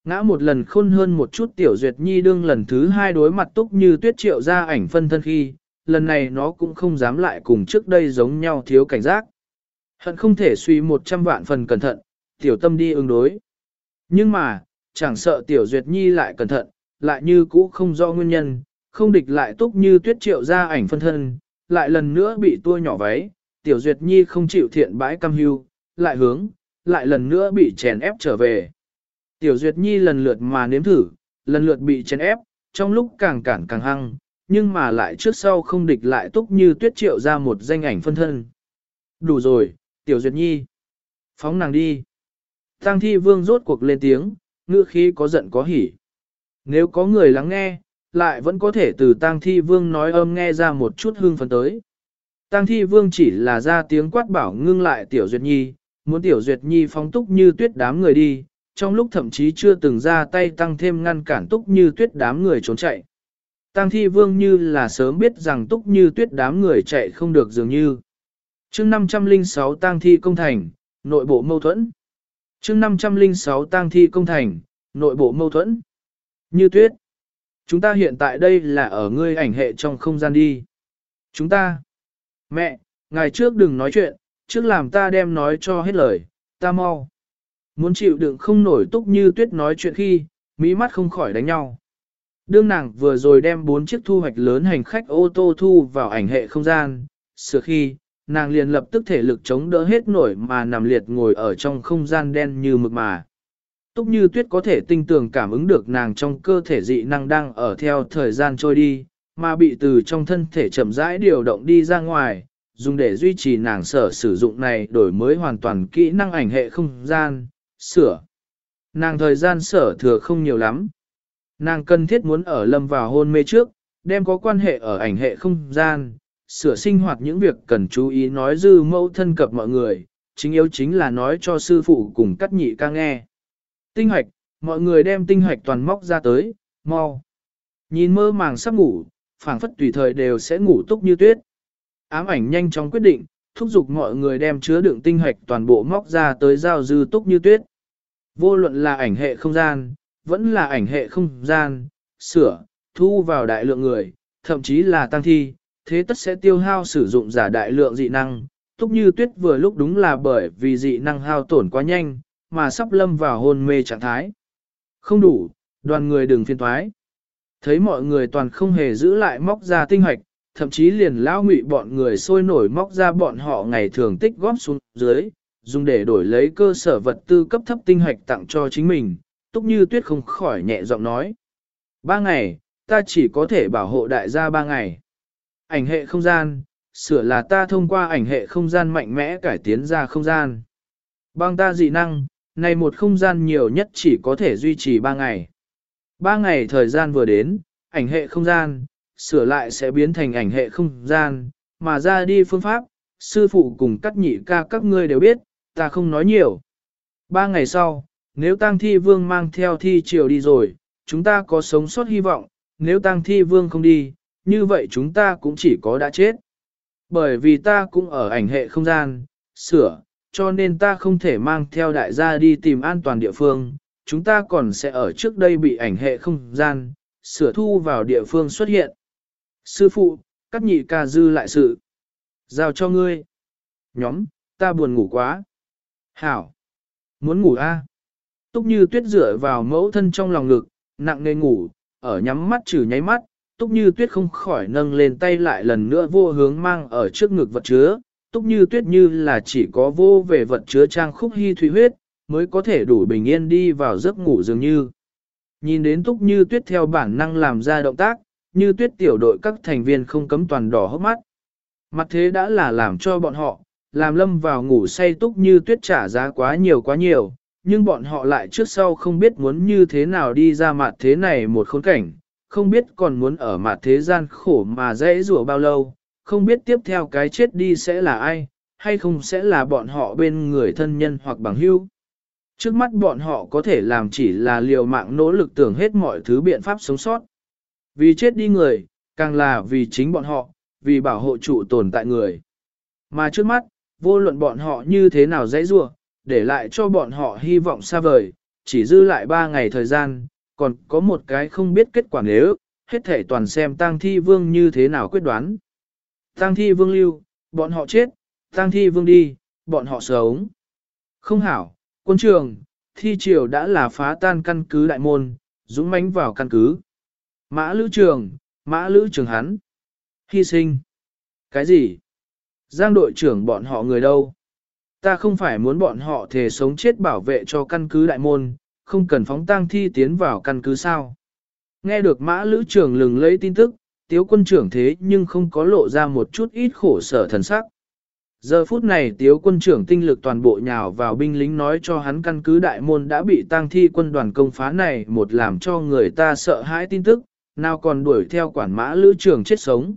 Ngã một lần khôn hơn một chút tiểu duyệt nhi đương lần thứ hai đối mặt túc như tuyết triệu ra ảnh phân thân khi, lần này nó cũng không dám lại cùng trước đây giống nhau thiếu cảnh giác. Hận không thể suy một trăm vạn phần cẩn thận, tiểu tâm đi ứng đối. Nhưng mà, chẳng sợ tiểu duyệt nhi lại cẩn thận, lại như cũ không do nguyên nhân, không địch lại túc như tuyết triệu ra ảnh phân thân, lại lần nữa bị tua nhỏ váy, tiểu duyệt nhi không chịu thiện bãi cam hưu, lại hướng, lại lần nữa bị chèn ép trở về. Tiểu duyệt nhi lần lượt mà nếm thử, lần lượt bị chèn ép, trong lúc càng cản càng hăng, nhưng mà lại trước sau không địch lại túc như tuyết triệu ra một danh ảnh phân thân. Đủ rồi, tiểu duyệt nhi. Phóng nàng đi. Tăng thi vương rốt cuộc lên tiếng, ngữ khí có giận có hỉ. Nếu có người lắng nghe, lại vẫn có thể từ Tang thi vương nói âm nghe ra một chút hương phấn tới. Tăng thi vương chỉ là ra tiếng quát bảo ngưng lại tiểu duyệt nhi, muốn tiểu duyệt nhi phóng túc như tuyết đám người đi, trong lúc thậm chí chưa từng ra tay tăng thêm ngăn cản túc như tuyết đám người trốn chạy. Tăng thi vương như là sớm biết rằng túc như tuyết đám người chạy không được dường như. chương 506 tăng thi công thành, nội bộ mâu thuẫn chương 506 tăng thi công thành, nội bộ mâu thuẫn. Như tuyết. Chúng ta hiện tại đây là ở ngươi ảnh hệ trong không gian đi. Chúng ta. Mẹ, ngày trước đừng nói chuyện, trước làm ta đem nói cho hết lời, ta mau. Muốn chịu đựng không nổi túc như tuyết nói chuyện khi, mỹ mắt không khỏi đánh nhau. Đương nàng vừa rồi đem bốn chiếc thu hoạch lớn hành khách ô tô thu vào ảnh hệ không gian, sửa khi, nàng liền lập tức thể lực chống đỡ hết nổi mà nằm liệt ngồi ở trong không gian đen như mực mà. Túc như tuyết có thể tinh tường cảm ứng được nàng trong cơ thể dị năng đang ở theo thời gian trôi đi, mà bị từ trong thân thể chậm rãi điều động đi ra ngoài, dùng để duy trì nàng sở sử dụng này đổi mới hoàn toàn kỹ năng ảnh hệ không gian, sửa. Nàng thời gian sở thừa không nhiều lắm. Nàng cần thiết muốn ở lâm vào hôn mê trước, đem có quan hệ ở ảnh hệ không gian, sửa sinh hoạt những việc cần chú ý nói dư mẫu thân cập mọi người, chính yếu chính là nói cho sư phụ cùng cắt nhị ca nghe. Tinh hoạch, mọi người đem tinh hoạch toàn móc ra tới, mau. Nhìn mơ màng sắp ngủ, phảng phất tùy thời đều sẽ ngủ túc như tuyết. Ám ảnh nhanh chóng quyết định, thúc giục mọi người đem chứa đựng tinh hoạch toàn bộ móc ra tới giao dư túc như tuyết. Vô luận là ảnh hệ không gian, vẫn là ảnh hệ không gian, sửa, thu vào đại lượng người, thậm chí là tăng thi, thế tất sẽ tiêu hao sử dụng giả đại lượng dị năng. Túc như tuyết vừa lúc đúng là bởi vì dị năng hao tổn quá nhanh, mà sắp lâm vào hôn mê trạng thái. Không đủ, đoàn người đừng phiên thoái. Thấy mọi người toàn không hề giữ lại móc ra tinh hoạch, thậm chí liền lao ngụy bọn người sôi nổi móc ra bọn họ ngày thường tích góp xuống dưới, dùng để đổi lấy cơ sở vật tư cấp thấp tinh hoạch tặng cho chính mình. Túc như tuyết không khỏi nhẹ giọng nói. Ba ngày, ta chỉ có thể bảo hộ đại gia ba ngày ảnh hệ không gian, sửa là ta thông qua ảnh hệ không gian mạnh mẽ cải tiến ra không gian. Bằng ta dị năng, này một không gian nhiều nhất chỉ có thể duy trì ba ngày. ba ngày thời gian vừa đến, ảnh hệ không gian, sửa lại sẽ biến thành ảnh hệ không gian, mà ra đi phương pháp, sư phụ cùng các nhị ca các ngươi đều biết, ta không nói nhiều. Ba ngày sau, nếu tang thi vương mang theo thi triều đi rồi, chúng ta có sống sót hy vọng, nếu tang thi vương không đi, như vậy chúng ta cũng chỉ có đã chết. Bởi vì ta cũng ở ảnh hệ không gian, sửa, cho nên ta không thể mang theo đại gia đi tìm an toàn địa phương, chúng ta còn sẽ ở trước đây bị ảnh hệ không gian, sửa thu vào địa phương xuất hiện. Sư phụ, các nhị ca dư lại sự. Giao cho ngươi. Nhóm, ta buồn ngủ quá. Hảo. Muốn ngủ a? À? Túc như tuyết rửa vào mẫu thân trong lòng ngực, nặng nề ngủ, ở nhắm mắt trừ nháy mắt, túc như tuyết không khỏi nâng lên tay lại lần nữa vô hướng mang ở trước ngực vật chứa. Túc như tuyết như là chỉ có vô về vật chứa trang khúc hy thủy huyết, mới có thể đủ bình yên đi vào giấc ngủ dường như. Nhìn đến túc như tuyết theo bản năng làm ra động tác, như tuyết tiểu đội các thành viên không cấm toàn đỏ hốc mắt. Mặt thế đã là làm cho bọn họ, làm lâm vào ngủ say túc như tuyết trả giá quá nhiều quá nhiều, nhưng bọn họ lại trước sau không biết muốn như thế nào đi ra mặt thế này một khốn cảnh, không biết còn muốn ở mặt thế gian khổ mà dễ rủa bao lâu, không biết tiếp theo cái chết đi sẽ là ai, hay không sẽ là bọn họ bên người thân nhân hoặc bằng hữu. Trước mắt bọn họ có thể làm chỉ là liều mạng nỗ lực tưởng hết mọi thứ biện pháp sống sót. Vì chết đi người, càng là vì chính bọn họ, vì bảo hộ trụ tồn tại người. Mà trước mắt, vô luận bọn họ như thế nào dễ rua, để lại cho bọn họ hy vọng xa vời, chỉ dư lại ba ngày thời gian, còn có một cái không biết kết quả nếu, hết thể toàn xem tang thi vương như thế nào quyết đoán. Tang thi vương lưu, bọn họ chết, tang thi vương đi, bọn họ sống. Không hảo, quân trường, thi triều đã là phá tan căn cứ đại môn, dũng mãnh vào căn cứ. Mã lữ trường, mã lữ trường hắn. Hy sinh. Cái gì? Giang đội trưởng bọn họ người đâu? Ta không phải muốn bọn họ thể sống chết bảo vệ cho căn cứ đại môn, không cần phóng tang thi tiến vào căn cứ sao. Nghe được mã lữ trưởng lừng lấy tin tức, tiếu quân trưởng thế nhưng không có lộ ra một chút ít khổ sở thần sắc. Giờ phút này tiếu quân trưởng tinh lực toàn bộ nhào vào binh lính nói cho hắn căn cứ đại môn đã bị tang thi quân đoàn công phá này một làm cho người ta sợ hãi tin tức, nào còn đuổi theo quản mã lữ trưởng chết sống.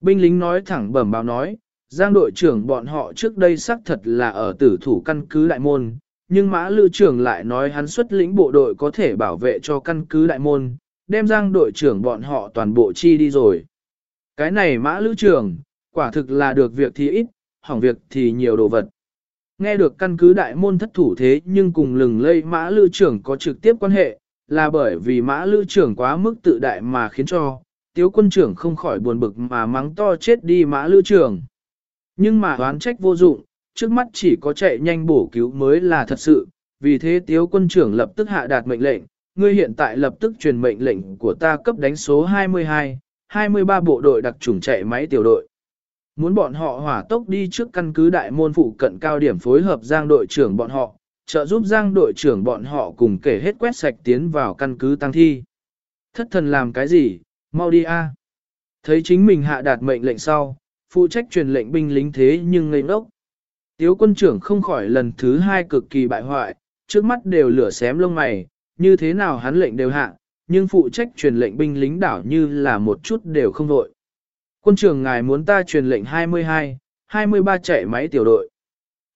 Binh lính nói thẳng bẩm báo nói, Giang đội trưởng bọn họ trước đây xác thật là ở tử thủ căn cứ đại môn, nhưng mã lữ trưởng lại nói hắn xuất lĩnh bộ đội có thể bảo vệ cho căn cứ đại môn, đem giang đội trưởng bọn họ toàn bộ chi đi rồi. Cái này mã lữ trưởng, quả thực là được việc thì ít, hỏng việc thì nhiều đồ vật. Nghe được căn cứ đại môn thất thủ thế nhưng cùng lừng lây mã lữ trưởng có trực tiếp quan hệ, là bởi vì mã lữ trưởng quá mức tự đại mà khiến cho, tiếu quân trưởng không khỏi buồn bực mà mắng to chết đi mã lữ trưởng. Nhưng mà oán trách vô dụng, trước mắt chỉ có chạy nhanh bổ cứu mới là thật sự, vì thế tiếu quân trưởng lập tức hạ đạt mệnh lệnh, ngươi hiện tại lập tức truyền mệnh lệnh của ta cấp đánh số 22, 23 bộ đội đặc trùng chạy máy tiểu đội. Muốn bọn họ hỏa tốc đi trước căn cứ đại môn phụ cận cao điểm phối hợp giang đội trưởng bọn họ, trợ giúp giang đội trưởng bọn họ cùng kể hết quét sạch tiến vào căn cứ tăng thi. Thất thần làm cái gì, mau đi a. Thấy chính mình hạ đạt mệnh lệnh sau, phụ trách truyền lệnh binh lính thế nhưng ngây ngốc. Tiếu quân trưởng không khỏi lần thứ hai cực kỳ bại hoại, trước mắt đều lửa xém lông mày, như thế nào hắn lệnh đều hạ, nhưng phụ trách truyền lệnh binh lính đảo như là một chút đều không đội. Quân trưởng ngài muốn ta truyền lệnh 22, 23 chạy máy tiểu đội.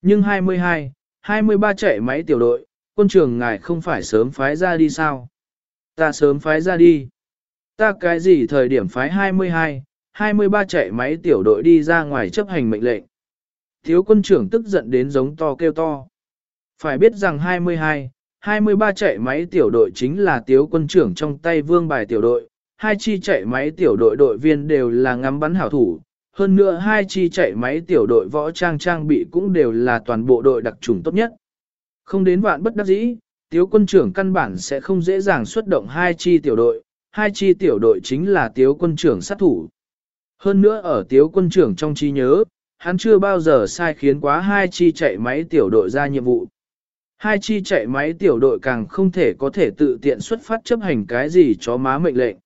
Nhưng 22, 23 chạy máy tiểu đội, quân trưởng ngài không phải sớm phái ra đi sao? Ta sớm phái ra đi. Ta cái gì thời điểm phái 22, 23 chạy máy tiểu đội đi ra ngoài chấp hành mệnh lệnh. Thiếu quân trưởng tức giận đến giống to kêu to. Phải biết rằng 22, 23 chạy máy tiểu đội chính là tiếu quân trưởng trong tay vương bài tiểu đội, hai chi chạy máy tiểu đội đội viên đều là ngắm bắn hảo thủ, hơn nữa hai chi chạy máy tiểu đội võ trang trang bị cũng đều là toàn bộ đội đặc trùng tốt nhất. Không đến vạn bất đắc dĩ, tiếu quân trưởng căn bản sẽ không dễ dàng xuất động hai chi tiểu đội, hai chi tiểu đội chính là tiếu quân trưởng sát thủ. Hơn nữa ở tiếu quân trưởng trong trí nhớ, hắn chưa bao giờ sai khiến quá hai chi chạy máy tiểu đội ra nhiệm vụ. Hai chi chạy máy tiểu đội càng không thể có thể tự tiện xuất phát chấp hành cái gì cho má mệnh lệnh.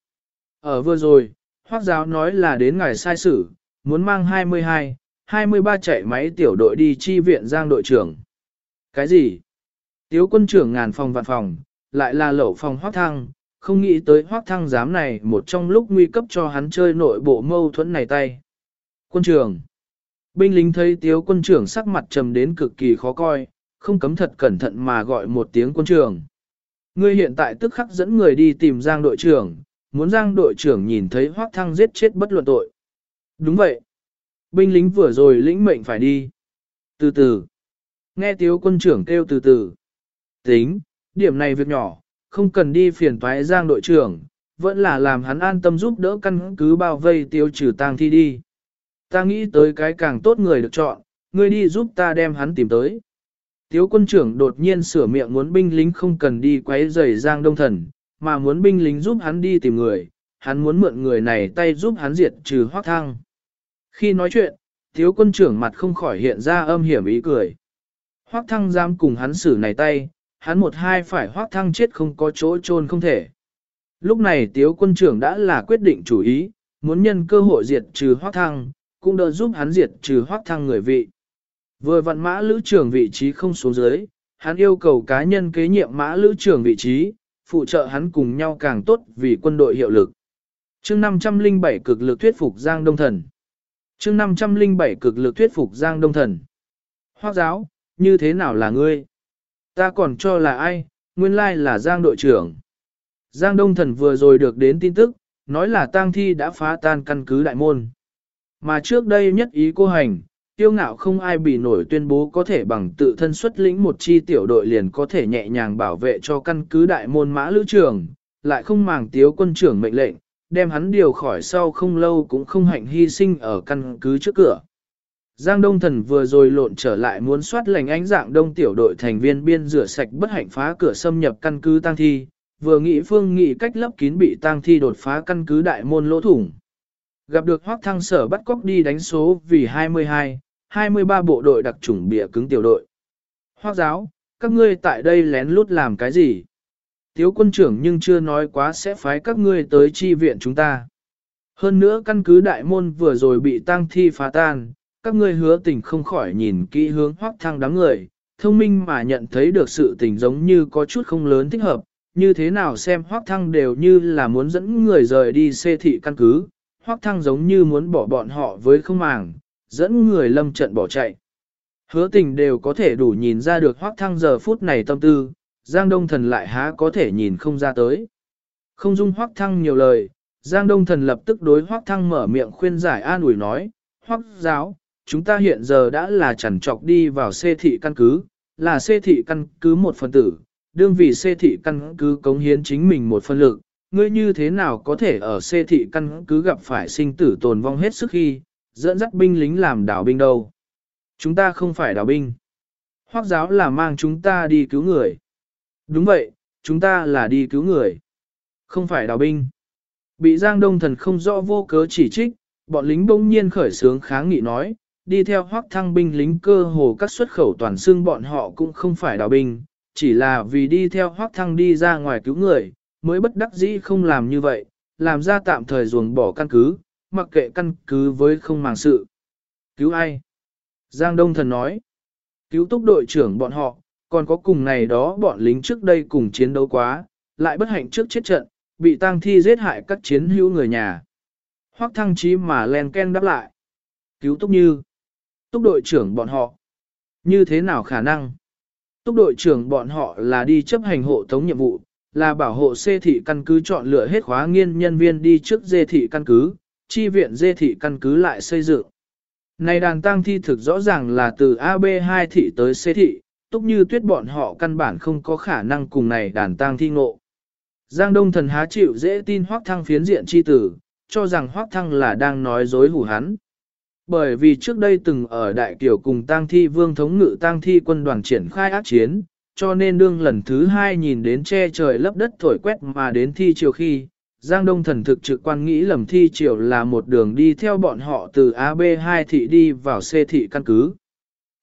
Ở vừa rồi, Hoác giáo nói là đến ngày sai sử, muốn mang 22, 23 chạy máy tiểu đội đi chi viện giang đội trưởng. Cái gì? Tiếu quân trưởng ngàn phòng vạn phòng, lại là lẩu phòng hoác thăng, không nghĩ tới hoác thăng giám này một trong lúc nguy cấp cho hắn chơi nội bộ mâu thuẫn này tay. Quân trưởng Binh lính thấy tiếu quân trưởng sắc mặt trầm đến cực kỳ khó coi, không cấm thật cẩn thận mà gọi một tiếng quân trưởng. Ngươi hiện tại tức khắc dẫn người đi tìm Giang đội trưởng, muốn Giang đội trưởng nhìn thấy Hoắc Thăng giết chết bất luận tội. Đúng vậy. Binh lính vừa rồi lĩnh mệnh phải đi. Từ từ. Nghe tiếu quân trưởng kêu từ từ. Tính, điểm này việc nhỏ, không cần đi phiền toái Giang đội trưởng, vẫn là làm hắn an tâm giúp đỡ căn cứ bao vây tiêu trừ tang thi đi. Ta nghĩ tới cái càng tốt người được chọn, ngươi đi giúp ta đem hắn tìm tới. Tiếu quân trưởng đột nhiên sửa miệng muốn binh lính không cần đi quấy rầy Giang Đông Thần, mà muốn binh lính giúp hắn đi tìm người, hắn muốn mượn người này tay giúp hắn diệt trừ hoác thăng. Khi nói chuyện, thiếu quân trưởng mặt không khỏi hiện ra âm hiểm ý cười. Hoác thăng dám cùng hắn xử này tay, hắn một hai phải hoác thăng chết không có chỗ chôn không thể. Lúc này tiếu quân trưởng đã là quyết định chủ ý, muốn nhân cơ hội diệt trừ hoác thăng, cũng đỡ giúp hắn diệt trừ hoác thăng người vị. Vừa vặn mã lữ trưởng vị trí không xuống dưới, hắn yêu cầu cá nhân kế nhiệm mã lữ trưởng vị trí, phụ trợ hắn cùng nhau càng tốt vì quân đội hiệu lực. chương 507 cực lực thuyết phục Giang Đông Thần chương 507 cực lực thuyết phục Giang Đông Thần. Hoác giáo, như thế nào là ngươi? Ta còn cho là ai, nguyên lai là Giang đội trưởng. Giang Đông Thần vừa rồi được đến tin tức, nói là tang thi đã phá tan căn cứ đại môn. Mà trước đây nhất ý cô hành, tiêu ngạo không ai bị nổi tuyên bố có thể bằng tự thân xuất lĩnh một chi tiểu đội liền có thể nhẹ nhàng bảo vệ cho căn cứ đại môn mã lữ trường, lại không màng tiếu quân trưởng mệnh lệnh, đem hắn điều khỏi sau không lâu cũng không hạnh hy sinh ở căn cứ trước cửa. Giang Đông Thần vừa rồi lộn trở lại muốn soát lành ánh dạng đông tiểu đội thành viên biên rửa sạch bất hạnh phá cửa xâm nhập căn cứ tăng thi, vừa nghĩ phương nghị cách lấp kín bị tăng thi đột phá căn cứ đại môn lỗ thủng. Gặp được hoác thăng sở bắt cóc đi đánh số vì 22, 23 bộ đội đặc chủng bịa cứng tiểu đội. Hoác giáo, các ngươi tại đây lén lút làm cái gì? Tiếu quân trưởng nhưng chưa nói quá sẽ phái các ngươi tới chi viện chúng ta. Hơn nữa căn cứ đại môn vừa rồi bị tang thi phá tan, các ngươi hứa tình không khỏi nhìn kỹ hướng hoác thăng đám người, thông minh mà nhận thấy được sự tình giống như có chút không lớn thích hợp, như thế nào xem hoác thăng đều như là muốn dẫn người rời đi xê thị căn cứ, hoác thăng giống như muốn bỏ bọn họ với không màng, dẫn người lâm trận bỏ chạy. Hứa tình đều có thể đủ nhìn ra được hoác thăng giờ phút này tâm tư, Giang Đông Thần lại há có thể nhìn không ra tới. Không dung Hoắc thăng nhiều lời, Giang Đông Thần lập tức đối Hoắc thăng mở miệng khuyên giải an ủi nói, Hoắc giáo, chúng ta hiện giờ đã là chẳng trọc đi vào xê thị căn cứ, là xê thị căn cứ một phần tử, đương vì xê thị căn cứ cống hiến chính mình một phần lực, ngươi như thế nào có thể ở xê thị căn cứ gặp phải sinh tử tồn vong hết sức khi, dẫn dắt binh lính làm đảo binh đâu. Chúng ta không phải đảo binh. Hoác giáo là mang chúng ta đi cứu người. Đúng vậy, chúng ta là đi cứu người. Không phải đào binh. Bị Giang Đông Thần không rõ vô cớ chỉ trích, bọn lính bỗng nhiên khởi sướng kháng nghị nói, đi theo hoác thăng binh lính cơ hồ các xuất khẩu toàn xương bọn họ cũng không phải đào binh, chỉ là vì đi theo hoác thăng đi ra ngoài cứu người, mới bất đắc dĩ không làm như vậy, làm ra tạm thời ruồng bỏ căn cứ, mặc kệ căn cứ với không màng sự. Cứu ai? Giang Đông Thần nói. Cứu túc đội trưởng bọn họ, còn có cùng này đó bọn lính trước đây cùng chiến đấu quá, lại bất hạnh trước chết trận, bị tang thi giết hại các chiến hữu người nhà. Hoắc thăng chí mà len ken đáp lại. Cứu túc như. Túc đội trưởng bọn họ. Như thế nào khả năng? Túc đội trưởng bọn họ là đi chấp hành hộ tống nhiệm vụ, là bảo hộ xê thị căn cứ chọn lựa hết khóa nghiên nhân viên đi trước dê thị căn cứ, chi viện dê thị căn cứ lại xây dựng. Này đàn tăng thi thực rõ ràng là từ AB2 thị tới C thị, túc như tuyết bọn họ căn bản không có khả năng cùng này đàn tang thi ngộ. Giang Đông Thần há chịu dễ tin Hoắc Thăng phiến diện chi tử, cho rằng Hoắc Thăng là đang nói dối hủ hắn. Bởi vì trước đây từng ở Đại Kiều cùng Tang Thi Vương thống ngự Tang Thi quân đoàn triển khai ác chiến, cho nên đương lần thứ hai nhìn đến che trời lấp đất thổi quét mà đến thi chiều khi, Giang Đông Thần thực trực quan nghĩ lầm thi triều là một đường đi theo bọn họ từ AB2 thị đi vào C thị căn cứ.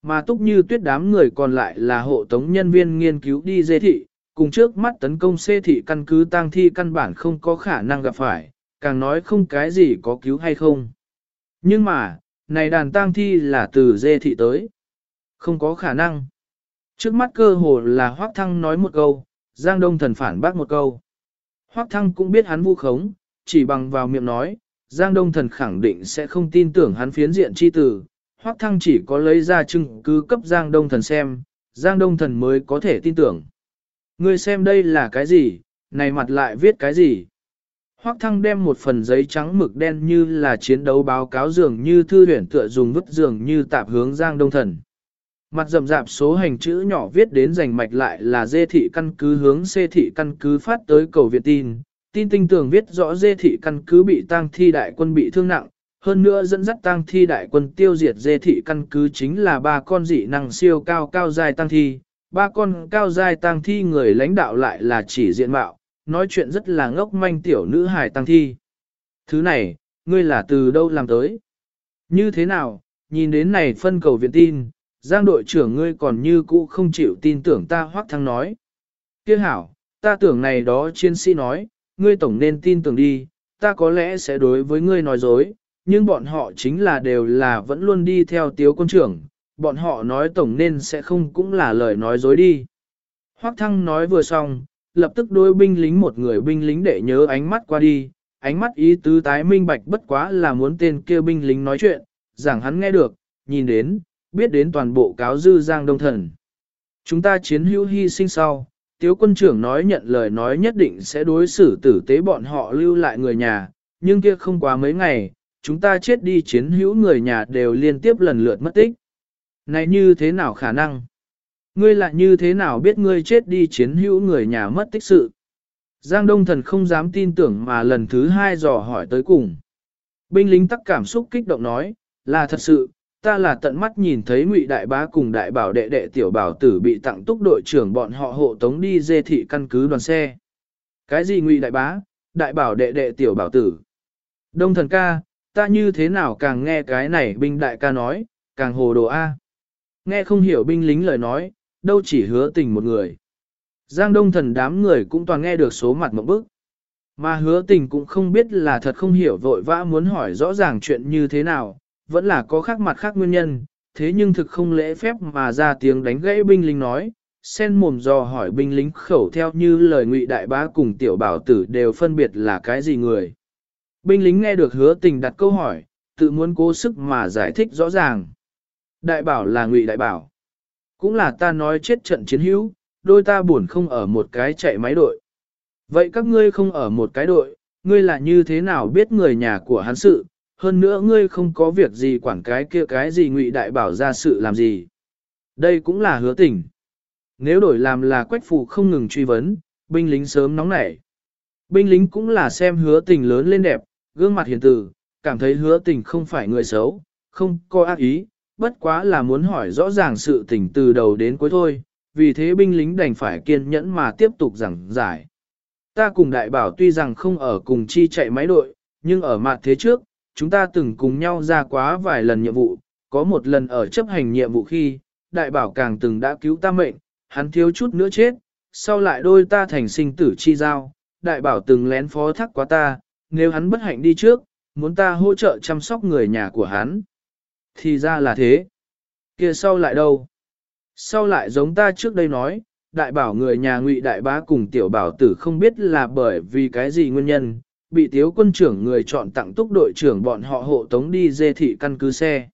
Mà túc như tuyết đám người còn lại là hộ tống nhân viên nghiên cứu đi dê thị, cùng trước mắt tấn công xê thị căn cứ tang thi căn bản không có khả năng gặp phải, càng nói không cái gì có cứu hay không. Nhưng mà, này đàn tang thi là từ dê thị tới. Không có khả năng. Trước mắt cơ hồ là Hoác Thăng nói một câu, Giang Đông Thần phản bác một câu. Hoắc Thăng cũng biết hắn vu khống, chỉ bằng vào miệng nói, Giang Đông Thần khẳng định sẽ không tin tưởng hắn phiến diện chi tử. Hoắc Thăng chỉ có lấy ra chứng cứ cấp Giang Đông Thần xem, Giang Đông Thần mới có thể tin tưởng. Ngươi xem đây là cái gì, này mặt lại viết cái gì? Hoắc Thăng đem một phần giấy trắng mực đen như là chiến đấu báo cáo dường như thư huyền tựa dùng vứt dường như tạp hướng Giang Đông Thần. Mặt rậm rạp số hành chữ nhỏ viết đến rành mạch lại là dê thị căn cứ hướng xê thị căn cứ phát tới cầu viện tin. Tin tinh tường viết rõ dê thị căn cứ bị tang thi đại quân bị thương nặng, hơn nữa dẫn dắt tang thi đại quân tiêu diệt dê thị căn cứ chính là ba con dị năng siêu cao cao dài tang thi. Ba con cao dài tang thi người lãnh đạo lại là chỉ diện mạo, nói chuyện rất là ngốc manh tiểu nữ hài tang thi. Thứ này, ngươi là từ đâu làm tới? Như thế nào, nhìn đến này phân cầu viện tin, Giang đội trưởng ngươi còn như cũ không chịu tin tưởng ta hoác thăng nói. Kiếc hảo, ta tưởng này đó chiến sĩ nói, ngươi tổng nên tin tưởng đi, ta có lẽ sẽ đối với ngươi nói dối, nhưng bọn họ chính là đều là vẫn luôn đi theo tiếu quân trưởng, bọn họ nói tổng nên sẽ không cũng là lời nói dối đi. Hoác thăng nói vừa xong, lập tức đôi binh lính một người binh lính để nhớ ánh mắt qua đi, ánh mắt ý tứ tái minh bạch bất quá là muốn tên kia binh lính nói chuyện, rằng hắn nghe được, nhìn đến, biết đến toàn bộ cáo dư giang đông thần. Chúng ta chiến hữu hy sinh sau, tiếu quân trưởng nói nhận lời nói nhất định sẽ đối xử tử tế bọn họ lưu lại người nhà, nhưng kia không quá mấy ngày, chúng ta chết đi chiến hữu người nhà đều liên tiếp lần lượt mất tích. Này như thế nào khả năng? Ngươi lại như thế nào biết ngươi chết đi chiến hữu người nhà mất tích sự? Giang Đông Thần không dám tin tưởng mà lần thứ hai dò hỏi tới cùng. Binh lính tắc cảm xúc kích động nói, là thật sự, ta là tận mắt nhìn thấy ngụy đại bá cùng đại bảo đệ đệ tiểu bảo tử bị tặng túc đội trưởng bọn họ hộ tống đi dê thị căn cứ đoàn xe. Cái gì ngụy đại bá, đại bảo đệ đệ tiểu bảo tử? Đông thần ca, ta như thế nào càng nghe cái này binh đại ca nói, càng hồ đồ A. Nghe không hiểu binh lính lời nói, đâu chỉ hứa tình một người. Giang đông thần đám người cũng toàn nghe được số mặt một bức. Mà hứa tình cũng không biết là thật không hiểu vội vã muốn hỏi rõ ràng chuyện như thế nào, vẫn là có khác mặt khác nguyên nhân, thế nhưng thực không lễ phép mà ra tiếng đánh gãy binh lính nói, sen mồm dò hỏi binh lính khẩu theo như lời ngụy đại bá cùng tiểu bảo tử đều phân biệt là cái gì người. Binh lính nghe được hứa tình đặt câu hỏi, tự muốn cố sức mà giải thích rõ ràng. Đại bảo là ngụy đại bảo. Cũng là ta nói chết trận chiến hữu, đôi ta buồn không ở một cái chạy máy đội. Vậy các ngươi không ở một cái đội, ngươi là như thế nào biết người nhà của hắn sự, hơn nữa ngươi không có việc gì quản cái kia cái gì ngụy đại bảo ra sự làm gì. Đây cũng là hứa tình. Nếu đổi làm là quách phù không ngừng truy vấn, binh lính sớm nóng nảy. Binh lính cũng là xem hứa tình lớn lên đẹp, gương mặt hiền từ, cảm thấy hứa tình không phải người xấu, không có ác ý, bất quá là muốn hỏi rõ ràng sự tình từ đầu đến cuối thôi, vì thế binh lính đành phải kiên nhẫn mà tiếp tục giảng giải. Ta cùng đại bảo tuy rằng không ở cùng chi chạy máy đội, nhưng ở mặt thế trước, chúng ta từng cùng nhau ra quá vài lần nhiệm vụ, có một lần ở chấp hành nhiệm vụ khi, đại bảo càng từng đã cứu ta mệnh, hắn thiếu chút nữa chết, sau lại đôi ta thành sinh tử chi giao, đại bảo từng lén phó thác quá ta, nếu hắn bất hạnh đi trước, muốn ta hỗ trợ chăm sóc người nhà của hắn. Thì ra là thế. kia sau lại đâu? Sau lại giống ta trước đây nói, đại bảo người nhà ngụy đại bá cùng tiểu bảo tử không biết là bởi vì cái gì nguyên nhân, bị tiếu quân trưởng người chọn tặng túc đội trưởng bọn họ hộ tống đi dê thị căn cứ xe.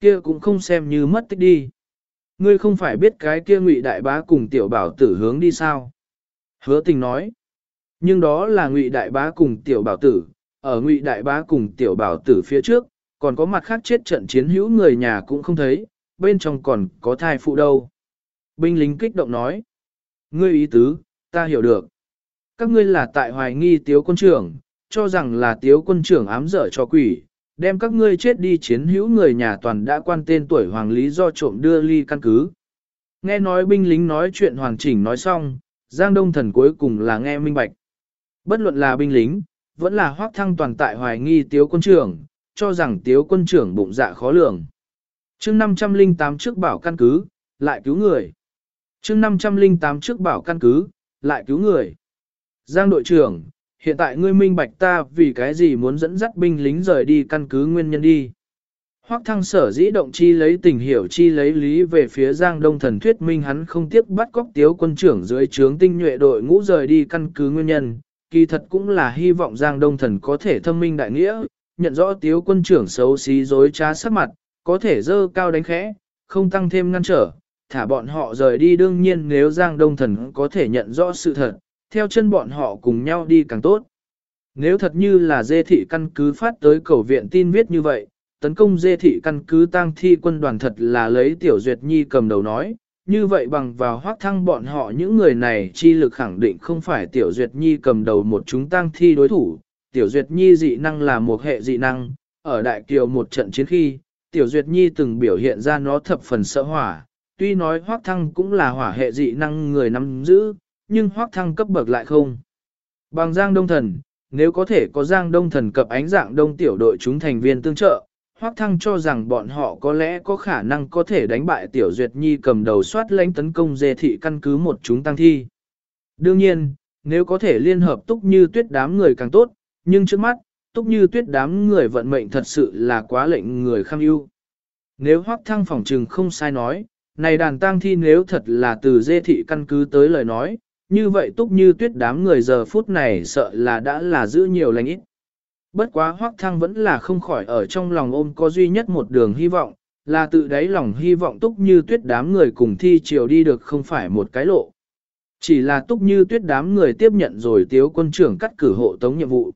Kia cũng không xem như mất tích đi. Ngươi không phải biết cái kia ngụy đại bá cùng tiểu bảo tử hướng đi sao? Hứa tình nói. Nhưng đó là ngụy đại bá cùng tiểu bảo tử, ở ngụy đại bá cùng tiểu bảo tử phía trước, còn có mặt khác chết trận chiến hữu người nhà cũng không thấy, bên trong còn có thai phụ đâu. Binh lính kích động nói. Ngươi ý tứ, ta hiểu được. Các ngươi là tại hoài nghi tiếu quân trưởng, cho rằng là tiếu quân trưởng ám dở cho quỷ, đem các ngươi chết đi chiến hữu người nhà toàn đã quan tên tuổi hoàng lý do trộm đưa ly căn cứ. Nghe nói binh lính nói chuyện hoàn chỉnh nói xong, Giang Đông Thần cuối cùng là nghe minh bạch. Bất luận là binh lính, vẫn là hoác thăng toàn tại hoài nghi tiếu quân trưởng, cho rằng tiếu quân trưởng bụng dạ khó lường. chương 508 trước bảo căn cứ, lại cứu người. chương 508 trước bảo căn cứ, lại cứu người. Giang đội trưởng, hiện tại ngươi minh bạch ta vì cái gì muốn dẫn dắt binh lính rời đi căn cứ nguyên nhân đi. Hoắc thăng sở dĩ động chi lấy tình hiểu chi lấy lý về phía Giang Đông thần thuyết minh hắn không tiếc bắt cóc tiếu quân trưởng dưới trướng tinh nhuệ đội ngũ rời đi căn cứ nguyên nhân, kỳ thật cũng là hy vọng Giang Đông Thần có thể thâm minh đại nghĩa, nhận rõ tiếu quân trưởng xấu xí dối trá sắc mặt, có thể dơ cao đánh khẽ, không tăng thêm ngăn trở, thả bọn họ rời đi đương nhiên nếu Giang Đông Thần có thể nhận rõ sự thật, theo chân bọn họ cùng nhau đi càng tốt. Nếu thật như là dê thị căn cứ phát tới cầu viện tin viết như vậy, tấn công dê thị căn cứ tang thi quân đoàn thật là lấy tiểu duyệt nhi cầm đầu nói, như vậy bằng vào hoác thăng bọn họ những người này chi lực khẳng định không phải tiểu duyệt nhi cầm đầu một chúng tăng thi đối thủ, tiểu duyệt nhi dị năng là một hệ dị năng, ở đại kiều một trận chiến khi, tiểu duyệt nhi từng biểu hiện ra nó thập phần sợ hỏa, tuy nói hoác thăng cũng là hỏa hệ dị năng người nắm giữ, nhưng hoác thăng cấp bậc lại không. Bằng giang đông thần, nếu có thể có giang đông thần cập ánh dạng đông tiểu đội chúng thành viên tương trợ, Hoắc Thăng cho rằng bọn họ có lẽ có khả năng có thể đánh bại Tiểu Duyệt Nhi cầm đầu soát lãnh tấn công dê thị căn cứ một chúng tăng thi. Đương nhiên, nếu có thể liên hợp túc như tuyết đám người càng tốt, nhưng trước mắt, túc như tuyết đám người vận mệnh thật sự là quá lệnh người kham ưu. Nếu Hoắc Thăng phỏng trừng không sai nói, này đàn tang thi nếu thật là từ dê thị căn cứ tới lời nói, như vậy túc như tuyết đám người giờ phút này sợ là đã là giữ nhiều lành ít. Bất quá Hoắc Thăng vẫn là không khỏi ở trong lòng ôm có duy nhất một đường hy vọng, là tự đáy lòng hy vọng túc như tuyết đám người cùng thi chiều đi được không phải một cái lộ. Chỉ là túc như tuyết đám người tiếp nhận rồi tiếu quân trưởng cắt cử hộ tống nhiệm vụ.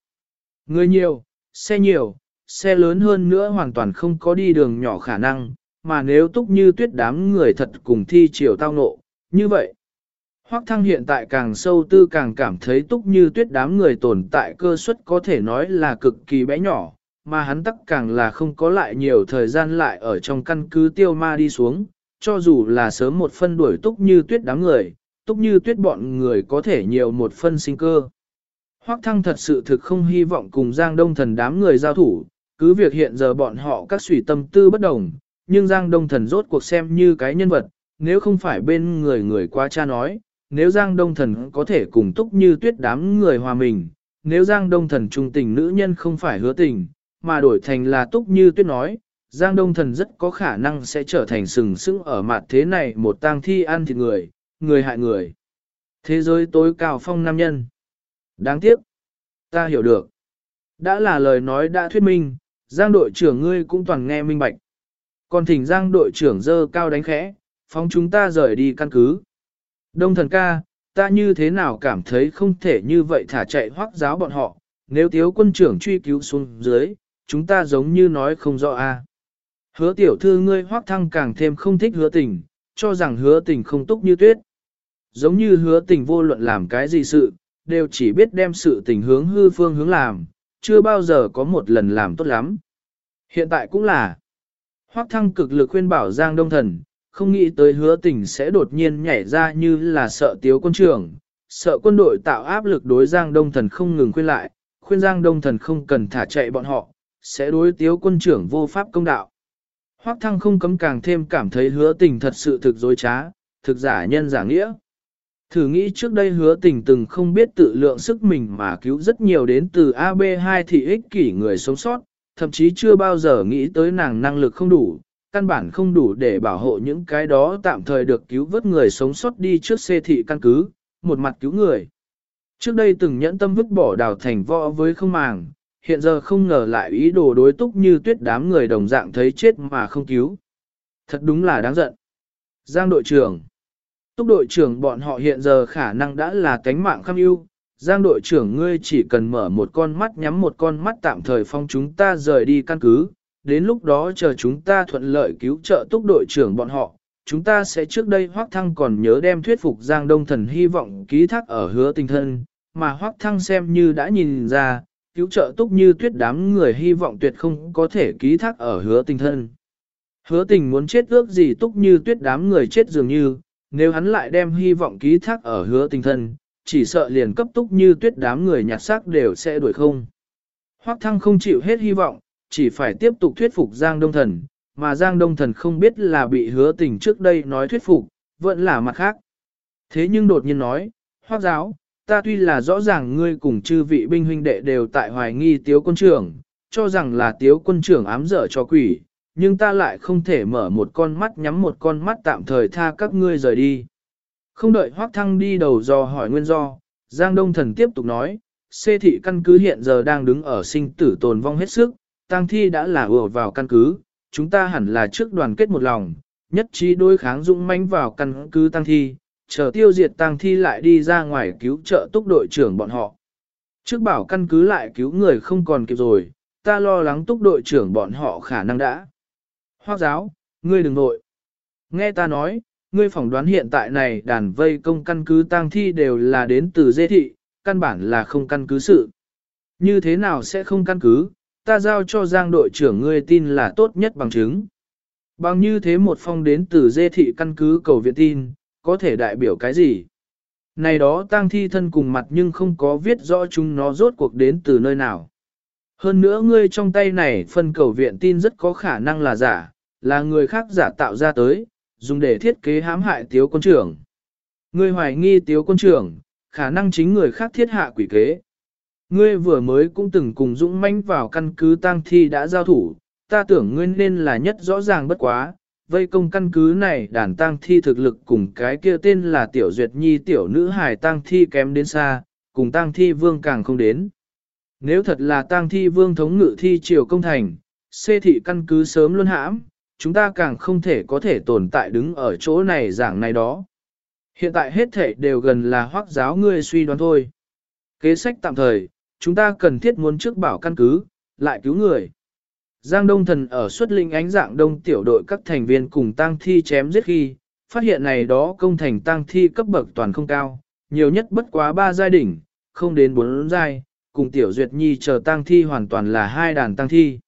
Người nhiều, xe nhiều, xe lớn hơn nữa hoàn toàn không có đi đường nhỏ khả năng, mà nếu túc như tuyết đám người thật cùng thi chiều tao nộ, như vậy. Hoắc thăng hiện tại càng sâu tư càng cảm thấy túc như tuyết đám người tồn tại cơ suất có thể nói là cực kỳ bé nhỏ, mà hắn tắc càng là không có lại nhiều thời gian lại ở trong căn cứ tiêu ma đi xuống, cho dù là sớm một phân đuổi túc như tuyết đám người, túc như tuyết bọn người có thể nhiều một phân sinh cơ. Hoắc thăng thật sự thực không hy vọng cùng Giang Đông Thần đám người giao thủ, cứ việc hiện giờ bọn họ các suy tâm tư bất đồng, nhưng Giang Đông Thần rốt cuộc xem như cái nhân vật, nếu không phải bên người người qua cha nói, nếu Giang Đông Thần có thể cùng túc như tuyết đám người hòa mình, nếu Giang Đông Thần trung tình nữ nhân không phải hứa tình, mà đổi thành là túc như tuyết nói, Giang Đông Thần rất có khả năng sẽ trở thành sừng sững ở mặt thế này một tang thi ăn thịt người, người hại người. Thế giới tối cao phong nam nhân. Đáng tiếc. Ta hiểu được. Đã là lời nói đã thuyết minh, Giang đội trưởng ngươi cũng toàn nghe minh bạch. Còn thỉnh Giang đội trưởng dơ cao đánh khẽ, phóng chúng ta rời đi căn cứ. Đông thần ca, ta như thế nào cảm thấy không thể như vậy thả chạy hoác giáo bọn họ, nếu thiếu quân trưởng truy cứu xuống dưới, chúng ta giống như nói không rõ a. Hứa tiểu thư ngươi hoác thăng càng thêm không thích hứa tình, cho rằng hứa tình không túc như tuyết. Giống như hứa tình vô luận làm cái gì sự, đều chỉ biết đem sự tình hướng hư phương hướng làm, chưa bao giờ có một lần làm tốt lắm. Hiện tại cũng là, hoác thăng cực lực khuyên bảo Giang Đông Thần, không nghĩ tới hứa tình sẽ đột nhiên nhảy ra như là sợ tiếu quân trưởng, sợ quân đội tạo áp lực đối Giang Đông Thần không ngừng khuyên lại, khuyên Giang Đông Thần không cần thả chạy bọn họ, sẽ đối tiếu quân trưởng vô pháp công đạo. Hoắc Thăng không cấm càng thêm cảm thấy hứa tình thật sự thực dối trá, thực giả nhân giả nghĩa. Thử nghĩ trước đây hứa tình từng không biết tự lượng sức mình mà cứu rất nhiều đến từ AB2 thị ích kỷ người sống sót, thậm chí chưa bao giờ nghĩ tới nàng năng lực không đủ, căn bản không đủ để bảo hộ những cái đó tạm thời được cứu vớt người sống sót đi trước xê thị căn cứ, một mặt cứu người. Trước đây từng nhẫn tâm vứt bỏ đào thành võ với không màng, hiện giờ không ngờ lại ý đồ đối túc như tuyết đám người đồng dạng thấy chết mà không cứu. Thật đúng là đáng giận. Giang đội trưởng Túc đội trưởng bọn họ hiện giờ khả năng đã là cánh mạng khăm ưu. Giang đội trưởng ngươi chỉ cần mở một con mắt nhắm một con mắt tạm thời phong chúng ta rời đi căn cứ, đến lúc đó chờ chúng ta thuận lợi cứu trợ túc đội trưởng bọn họ, chúng ta sẽ trước đây Hoác Thăng còn nhớ đem thuyết phục Giang Đông Thần hy vọng ký thác ở hứa Tình thân, mà Hoác Thăng xem như đã nhìn ra, cứu trợ túc như tuyết đám người hy vọng tuyệt không có thể ký thác ở hứa Tình thân. Hứa tình muốn chết ước gì túc như tuyết đám người chết dường như, nếu hắn lại đem hy vọng ký thác ở hứa Tình thân, chỉ sợ liền cấp túc như tuyết đám người nhặt xác đều sẽ đuổi không. Hoác Thăng không chịu hết hy vọng, chỉ phải tiếp tục thuyết phục Giang Đông Thần, mà Giang Đông Thần không biết là bị hứa tình trước đây nói thuyết phục, vẫn là mặt khác. Thế nhưng đột nhiên nói, hoác giáo, ta tuy là rõ ràng ngươi cùng chư vị binh huynh đệ đều tại hoài nghi tiếu quân trưởng, cho rằng là tiếu quân trưởng ám dở cho quỷ, nhưng ta lại không thể mở một con mắt nhắm một con mắt tạm thời tha các ngươi rời đi. Không đợi hoác thăng đi đầu do hỏi nguyên do, Giang Đông Thần tiếp tục nói, xê thị căn cứ hiện giờ đang đứng ở sinh tử tồn vong hết sức, tang thi đã là ùa vào căn cứ, chúng ta hẳn là trước đoàn kết một lòng, nhất trí đối kháng dũng mãnh vào căn cứ tang thi, chờ tiêu diệt tang thi lại đi ra ngoài cứu trợ túc đội trưởng bọn họ. Trước bảo căn cứ lại cứu người không còn kịp rồi, ta lo lắng túc đội trưởng bọn họ khả năng đã. Hoác giáo, ngươi đừng nội. Nghe ta nói, ngươi phỏng đoán hiện tại này đàn vây công căn cứ tang thi đều là đến từ dê thị, căn bản là không căn cứ sự. Như thế nào sẽ không căn cứ, ta giao cho giang đội trưởng ngươi tin là tốt nhất bằng chứng. Bằng như thế một phong đến từ dê thị căn cứ cầu viện tin, có thể đại biểu cái gì? Này đó tang thi thân cùng mặt nhưng không có viết rõ chúng nó rốt cuộc đến từ nơi nào. Hơn nữa ngươi trong tay này phân cầu viện tin rất có khả năng là giả, là người khác giả tạo ra tới, dùng để thiết kế hãm hại tiếu quân trưởng. Ngươi hoài nghi tiếu quân trưởng, khả năng chính người khác thiết hạ quỷ kế. Ngươi vừa mới cũng từng cùng dũng manh vào căn cứ tang thi đã giao thủ, ta tưởng ngươi nên là nhất rõ ràng bất quá, vây công căn cứ này đàn tang thi thực lực cùng cái kia tên là tiểu duyệt nhi tiểu nữ hài tang thi kém đến xa, cùng tang thi vương càng không đến. Nếu thật là tang thi vương thống ngự thi triều công thành, xê thị căn cứ sớm luôn hãm, chúng ta càng không thể có thể tồn tại đứng ở chỗ này giảng này đó. Hiện tại hết thể đều gần là hoác giáo ngươi suy đoán thôi. Kế sách tạm thời, chúng ta cần thiết muốn trước bảo căn cứ, lại cứu người. Giang Đông Thần ở xuất linh ánh dạng đông tiểu đội các thành viên cùng tang thi chém giết khi, phát hiện này đó công thành tang thi cấp bậc toàn không cao, nhiều nhất bất quá ba giai đỉnh, không đến bốn giai, cùng tiểu duyệt nhi chờ tang thi hoàn toàn là hai đàn tang thi.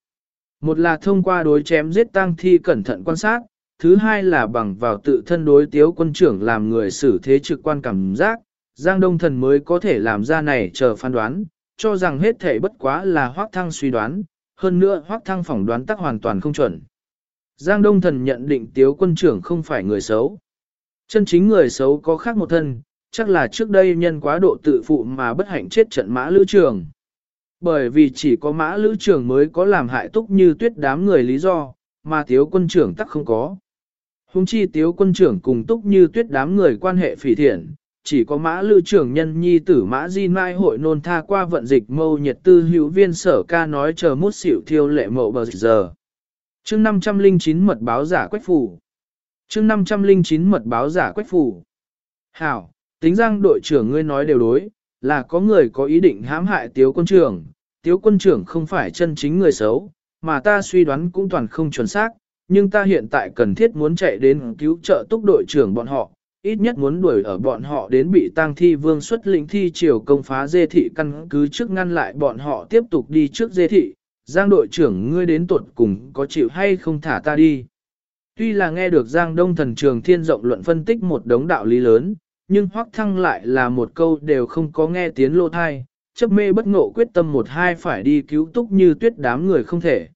Một là thông qua đối chém giết tang thi cẩn thận quan sát, thứ hai là bằng vào tự thân đối tiếu quân trưởng làm người xử thế trực quan cảm giác, Giang Đông Thần mới có thể làm ra này chờ phán đoán, cho rằng hết thể bất quá là hoác thăng suy đoán, hơn nữa hoác thăng phỏng đoán tắc hoàn toàn không chuẩn. Giang Đông Thần nhận định tiếu quân trưởng không phải người xấu. Chân chính người xấu có khác một thân, chắc là trước đây nhân quá độ tự phụ mà bất hạnh chết trận mã lữ trường. Bởi vì chỉ có mã lữ trường mới có làm hại túc như tuyết đám người lý do, mà tiếu quân trưởng tắc không có. Hùng chi tiếu quân trưởng cùng túc như tuyết đám người quan hệ phỉ thiện, chỉ có mã lữ trưởng nhân nhi tử mã di mai hội nôn tha qua vận dịch mâu nhiệt tư hữu viên sở ca nói chờ mút xỉu thiêu lệ mậu bờ giờ. chương 509 mật báo giả quách phủ. chương 509 mật báo giả quách phủ. Hảo, tính rằng đội trưởng ngươi nói đều đối, là có người có ý định hãm hại tiếu quân trưởng, tiếu quân trưởng không phải chân chính người xấu, mà ta suy đoán cũng toàn không chuẩn xác, nhưng ta hiện tại cần thiết muốn chạy đến cứu trợ túc đội trưởng bọn họ, ít nhất muốn đuổi ở bọn họ đến bị tang thi vương xuất lĩnh thi triều công phá dê thị căn cứ trước ngăn lại bọn họ tiếp tục đi trước dê thị, Giang đội trưởng ngươi đến tuột cùng có chịu hay không thả ta đi. Tuy là nghe được Giang Đông Thần Trường Thiên rộng luận phân tích một đống đạo lý lớn, nhưng Hoắc Thăng lại là một câu đều không có nghe tiếng lô thai, chấp mê bất ngộ quyết tâm một hai phải đi cứu túc như tuyết đám người không thể.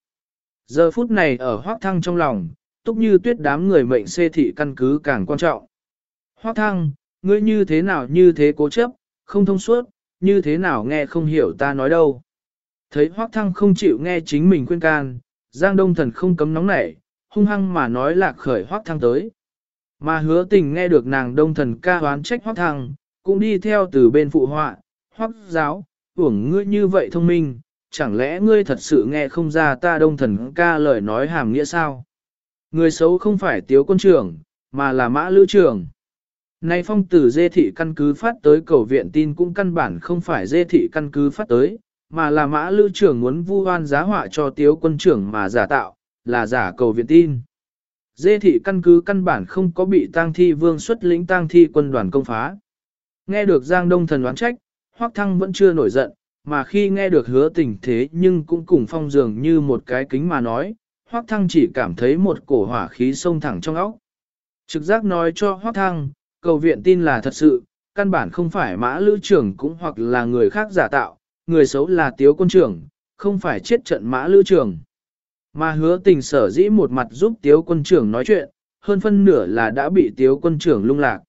Giờ phút này ở Hoắc Thăng trong lòng, túc như tuyết đám người mệnh xê thị căn cứ càng quan trọng. Hoác thăng, ngươi như thế nào như thế cố chấp, không thông suốt, như thế nào nghe không hiểu ta nói đâu. Thấy Hoác thăng không chịu nghe chính mình khuyên can, Giang Đông Thần không cấm nóng nảy, hung hăng mà nói lạc khởi Hoác thăng tới. Mà hứa tình nghe được nàng Đông Thần ca hoán trách Hoác thăng, cũng đi theo từ bên phụ họa, Hoác giáo, uổng ngươi như vậy thông minh, chẳng lẽ ngươi thật sự nghe không ra ta Đông Thần ca lời nói hàm nghĩa sao? Người xấu không phải tiếu quân trưởng, mà là mã lữ trưởng. Nay phong tử dê thị căn cứ phát tới cầu viện tin cũng căn bản không phải dê thị căn cứ phát tới, mà là mã lưu trưởng muốn vu oan giá họa cho tiếu quân trưởng mà giả tạo, là giả cầu viện tin. Dê thị căn cứ căn bản không có bị tang thi vương xuất lĩnh tang thi quân đoàn công phá. Nghe được Giang Đông thần đoán trách, Hoắc Thăng vẫn chưa nổi giận, mà khi nghe được hứa tình thế nhưng cũng cùng phong dường như một cái kính mà nói, Hoắc Thăng chỉ cảm thấy một cổ hỏa khí sông thẳng trong óc. Trực giác nói cho Hoắc Thăng, cầu viện tin là thật sự, căn bản không phải mã lữ trưởng cũng hoặc là người khác giả tạo, người xấu là tiếu quân trưởng, không phải chết trận mã lữ trưởng. Mà hứa tình sở dĩ một mặt giúp tiếu quân trưởng nói chuyện, hơn phân nửa là đã bị tiếu quân trưởng lung lạc.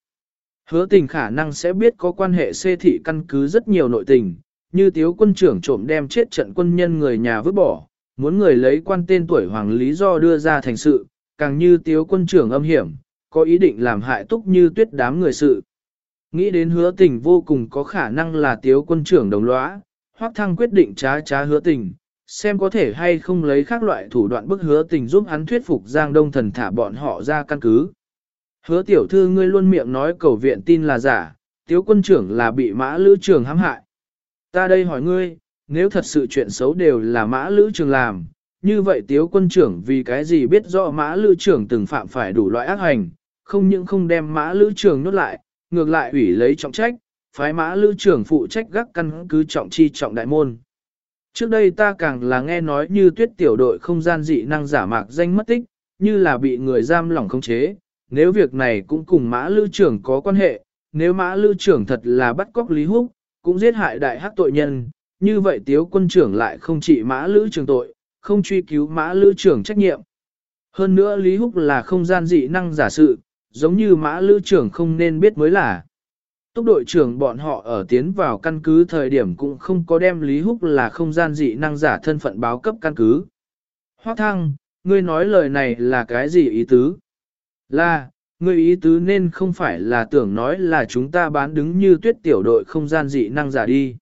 Hứa tình khả năng sẽ biết có quan hệ xê thị căn cứ rất nhiều nội tình, như tiếu quân trưởng trộm đem chết trận quân nhân người nhà vứt bỏ, muốn người lấy quan tên tuổi hoàng lý do đưa ra thành sự, càng như tiếu quân trưởng âm hiểm, có ý định làm hại túc như tuyết đám người sự. Nghĩ đến hứa tình vô cùng có khả năng là tiếu quân trưởng đồng lõa, Hoắc Thăng quyết định trá trá hứa tình, xem có thể hay không lấy khác loại thủ đoạn bức hứa tình giúp hắn thuyết phục Giang Đông Thần thả bọn họ ra căn cứ. Hứa tiểu thư ngươi luôn miệng nói cầu viện tin là giả, tiếu quân trưởng là bị mã lữ trường hãm hại. Ta đây hỏi ngươi, nếu thật sự chuyện xấu đều là mã lữ trường làm, như vậy tiếu quân trưởng vì cái gì biết rõ mã lữ trường từng phạm phải đủ loại ác hành, không những không đem mã lữ trường nhốt lại, ngược lại ủy lấy trọng trách, phái mã lữ trường phụ trách gác căn cứ trọng chi trọng đại môn. Trước đây ta càng là nghe nói như tuyết tiểu đội không gian dị năng giả mạc danh mất tích, như là bị người giam lỏng khống chế, nếu việc này cũng cùng mã lữ trưởng có quan hệ, nếu mã lữ trưởng thật là bắt cóc Lý Húc, cũng giết hại đại hắc tội nhân, như vậy tiếu quân trưởng lại không trị mã lữ trưởng tội, không truy cứu mã lữ trưởng trách nhiệm. Hơn nữa Lý Húc là không gian dị năng giả sự, giống như mã lữ trưởng không nên biết mới là. Túc đội trưởng bọn họ ở tiến vào căn cứ thời điểm cũng không có đem Lý Húc là không gian dị năng giả thân phận báo cấp căn cứ. Hoác thăng, ngươi nói lời này là cái gì ý tứ? Là, ngươi ý tứ nên không phải là tưởng nói là chúng ta bán đứng như tuyết tiểu đội không gian dị năng giả đi.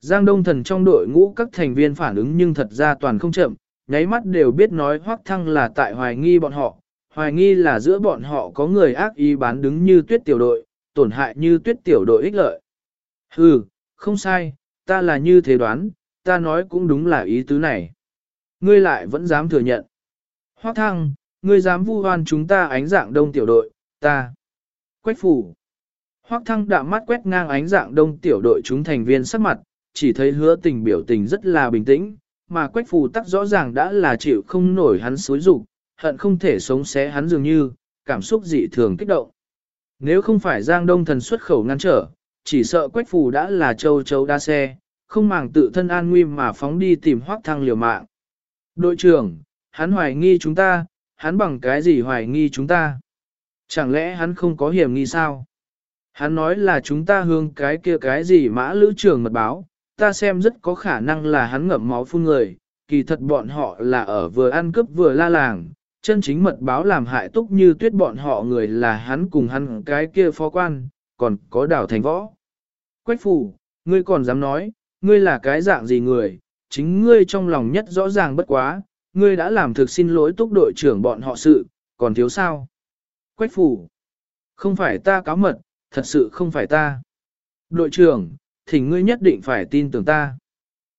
Giang Đông Thần trong đội ngũ các thành viên phản ứng nhưng thật ra toàn không chậm, nháy mắt đều biết nói hoác thăng là tại hoài nghi bọn họ, hoài nghi là giữa bọn họ có người ác ý bán đứng như tuyết tiểu đội, tổn hại như tuyết tiểu đội ích lợi. Hừ, không sai, ta là như thế đoán, ta nói cũng đúng là ý tứ này. Ngươi lại vẫn dám thừa nhận. Hoác thăng, ngươi dám vu oan chúng ta ánh dạng đông tiểu đội, ta. Quách phủ. Hoác thăng đạm mắt quét ngang ánh dạng đông tiểu đội chúng thành viên sắc mặt, chỉ thấy hứa tình biểu tình rất là bình tĩnh, mà quách phủ tắc rõ ràng đã là chịu không nổi hắn xối rụng, hận không thể sống xé hắn dường như, cảm xúc dị thường kích động. Nếu không phải Giang Đông thần xuất khẩu ngăn trở, chỉ sợ quách phủ đã là châu châu đa xe, không màng tự thân an nguy mà phóng đi tìm hoác thăng liều mạng. Đội trưởng, hắn hoài nghi chúng ta, hắn bằng cái gì hoài nghi chúng ta? Chẳng lẽ hắn không có hiểm nghi sao? Hắn nói là chúng ta hướng cái kia cái gì mã lữ trưởng mật báo, ta xem rất có khả năng là hắn ngậm máu phun người, kỳ thật bọn họ là ở vừa ăn cướp vừa la làng, chân chính mật báo làm hại túc như tuyết bọn họ người là hắn cùng hắn cái kia phó quan, còn có đảo thành võ. Quách phủ, ngươi còn dám nói, ngươi là cái dạng gì người, chính ngươi trong lòng nhất rõ ràng bất quá, ngươi đã làm thực xin lỗi túc đội trưởng bọn họ sự, còn thiếu sao? Quách phủ, không phải ta cáo mật, thật sự không phải ta. Đội trưởng, thì ngươi nhất định phải tin tưởng ta.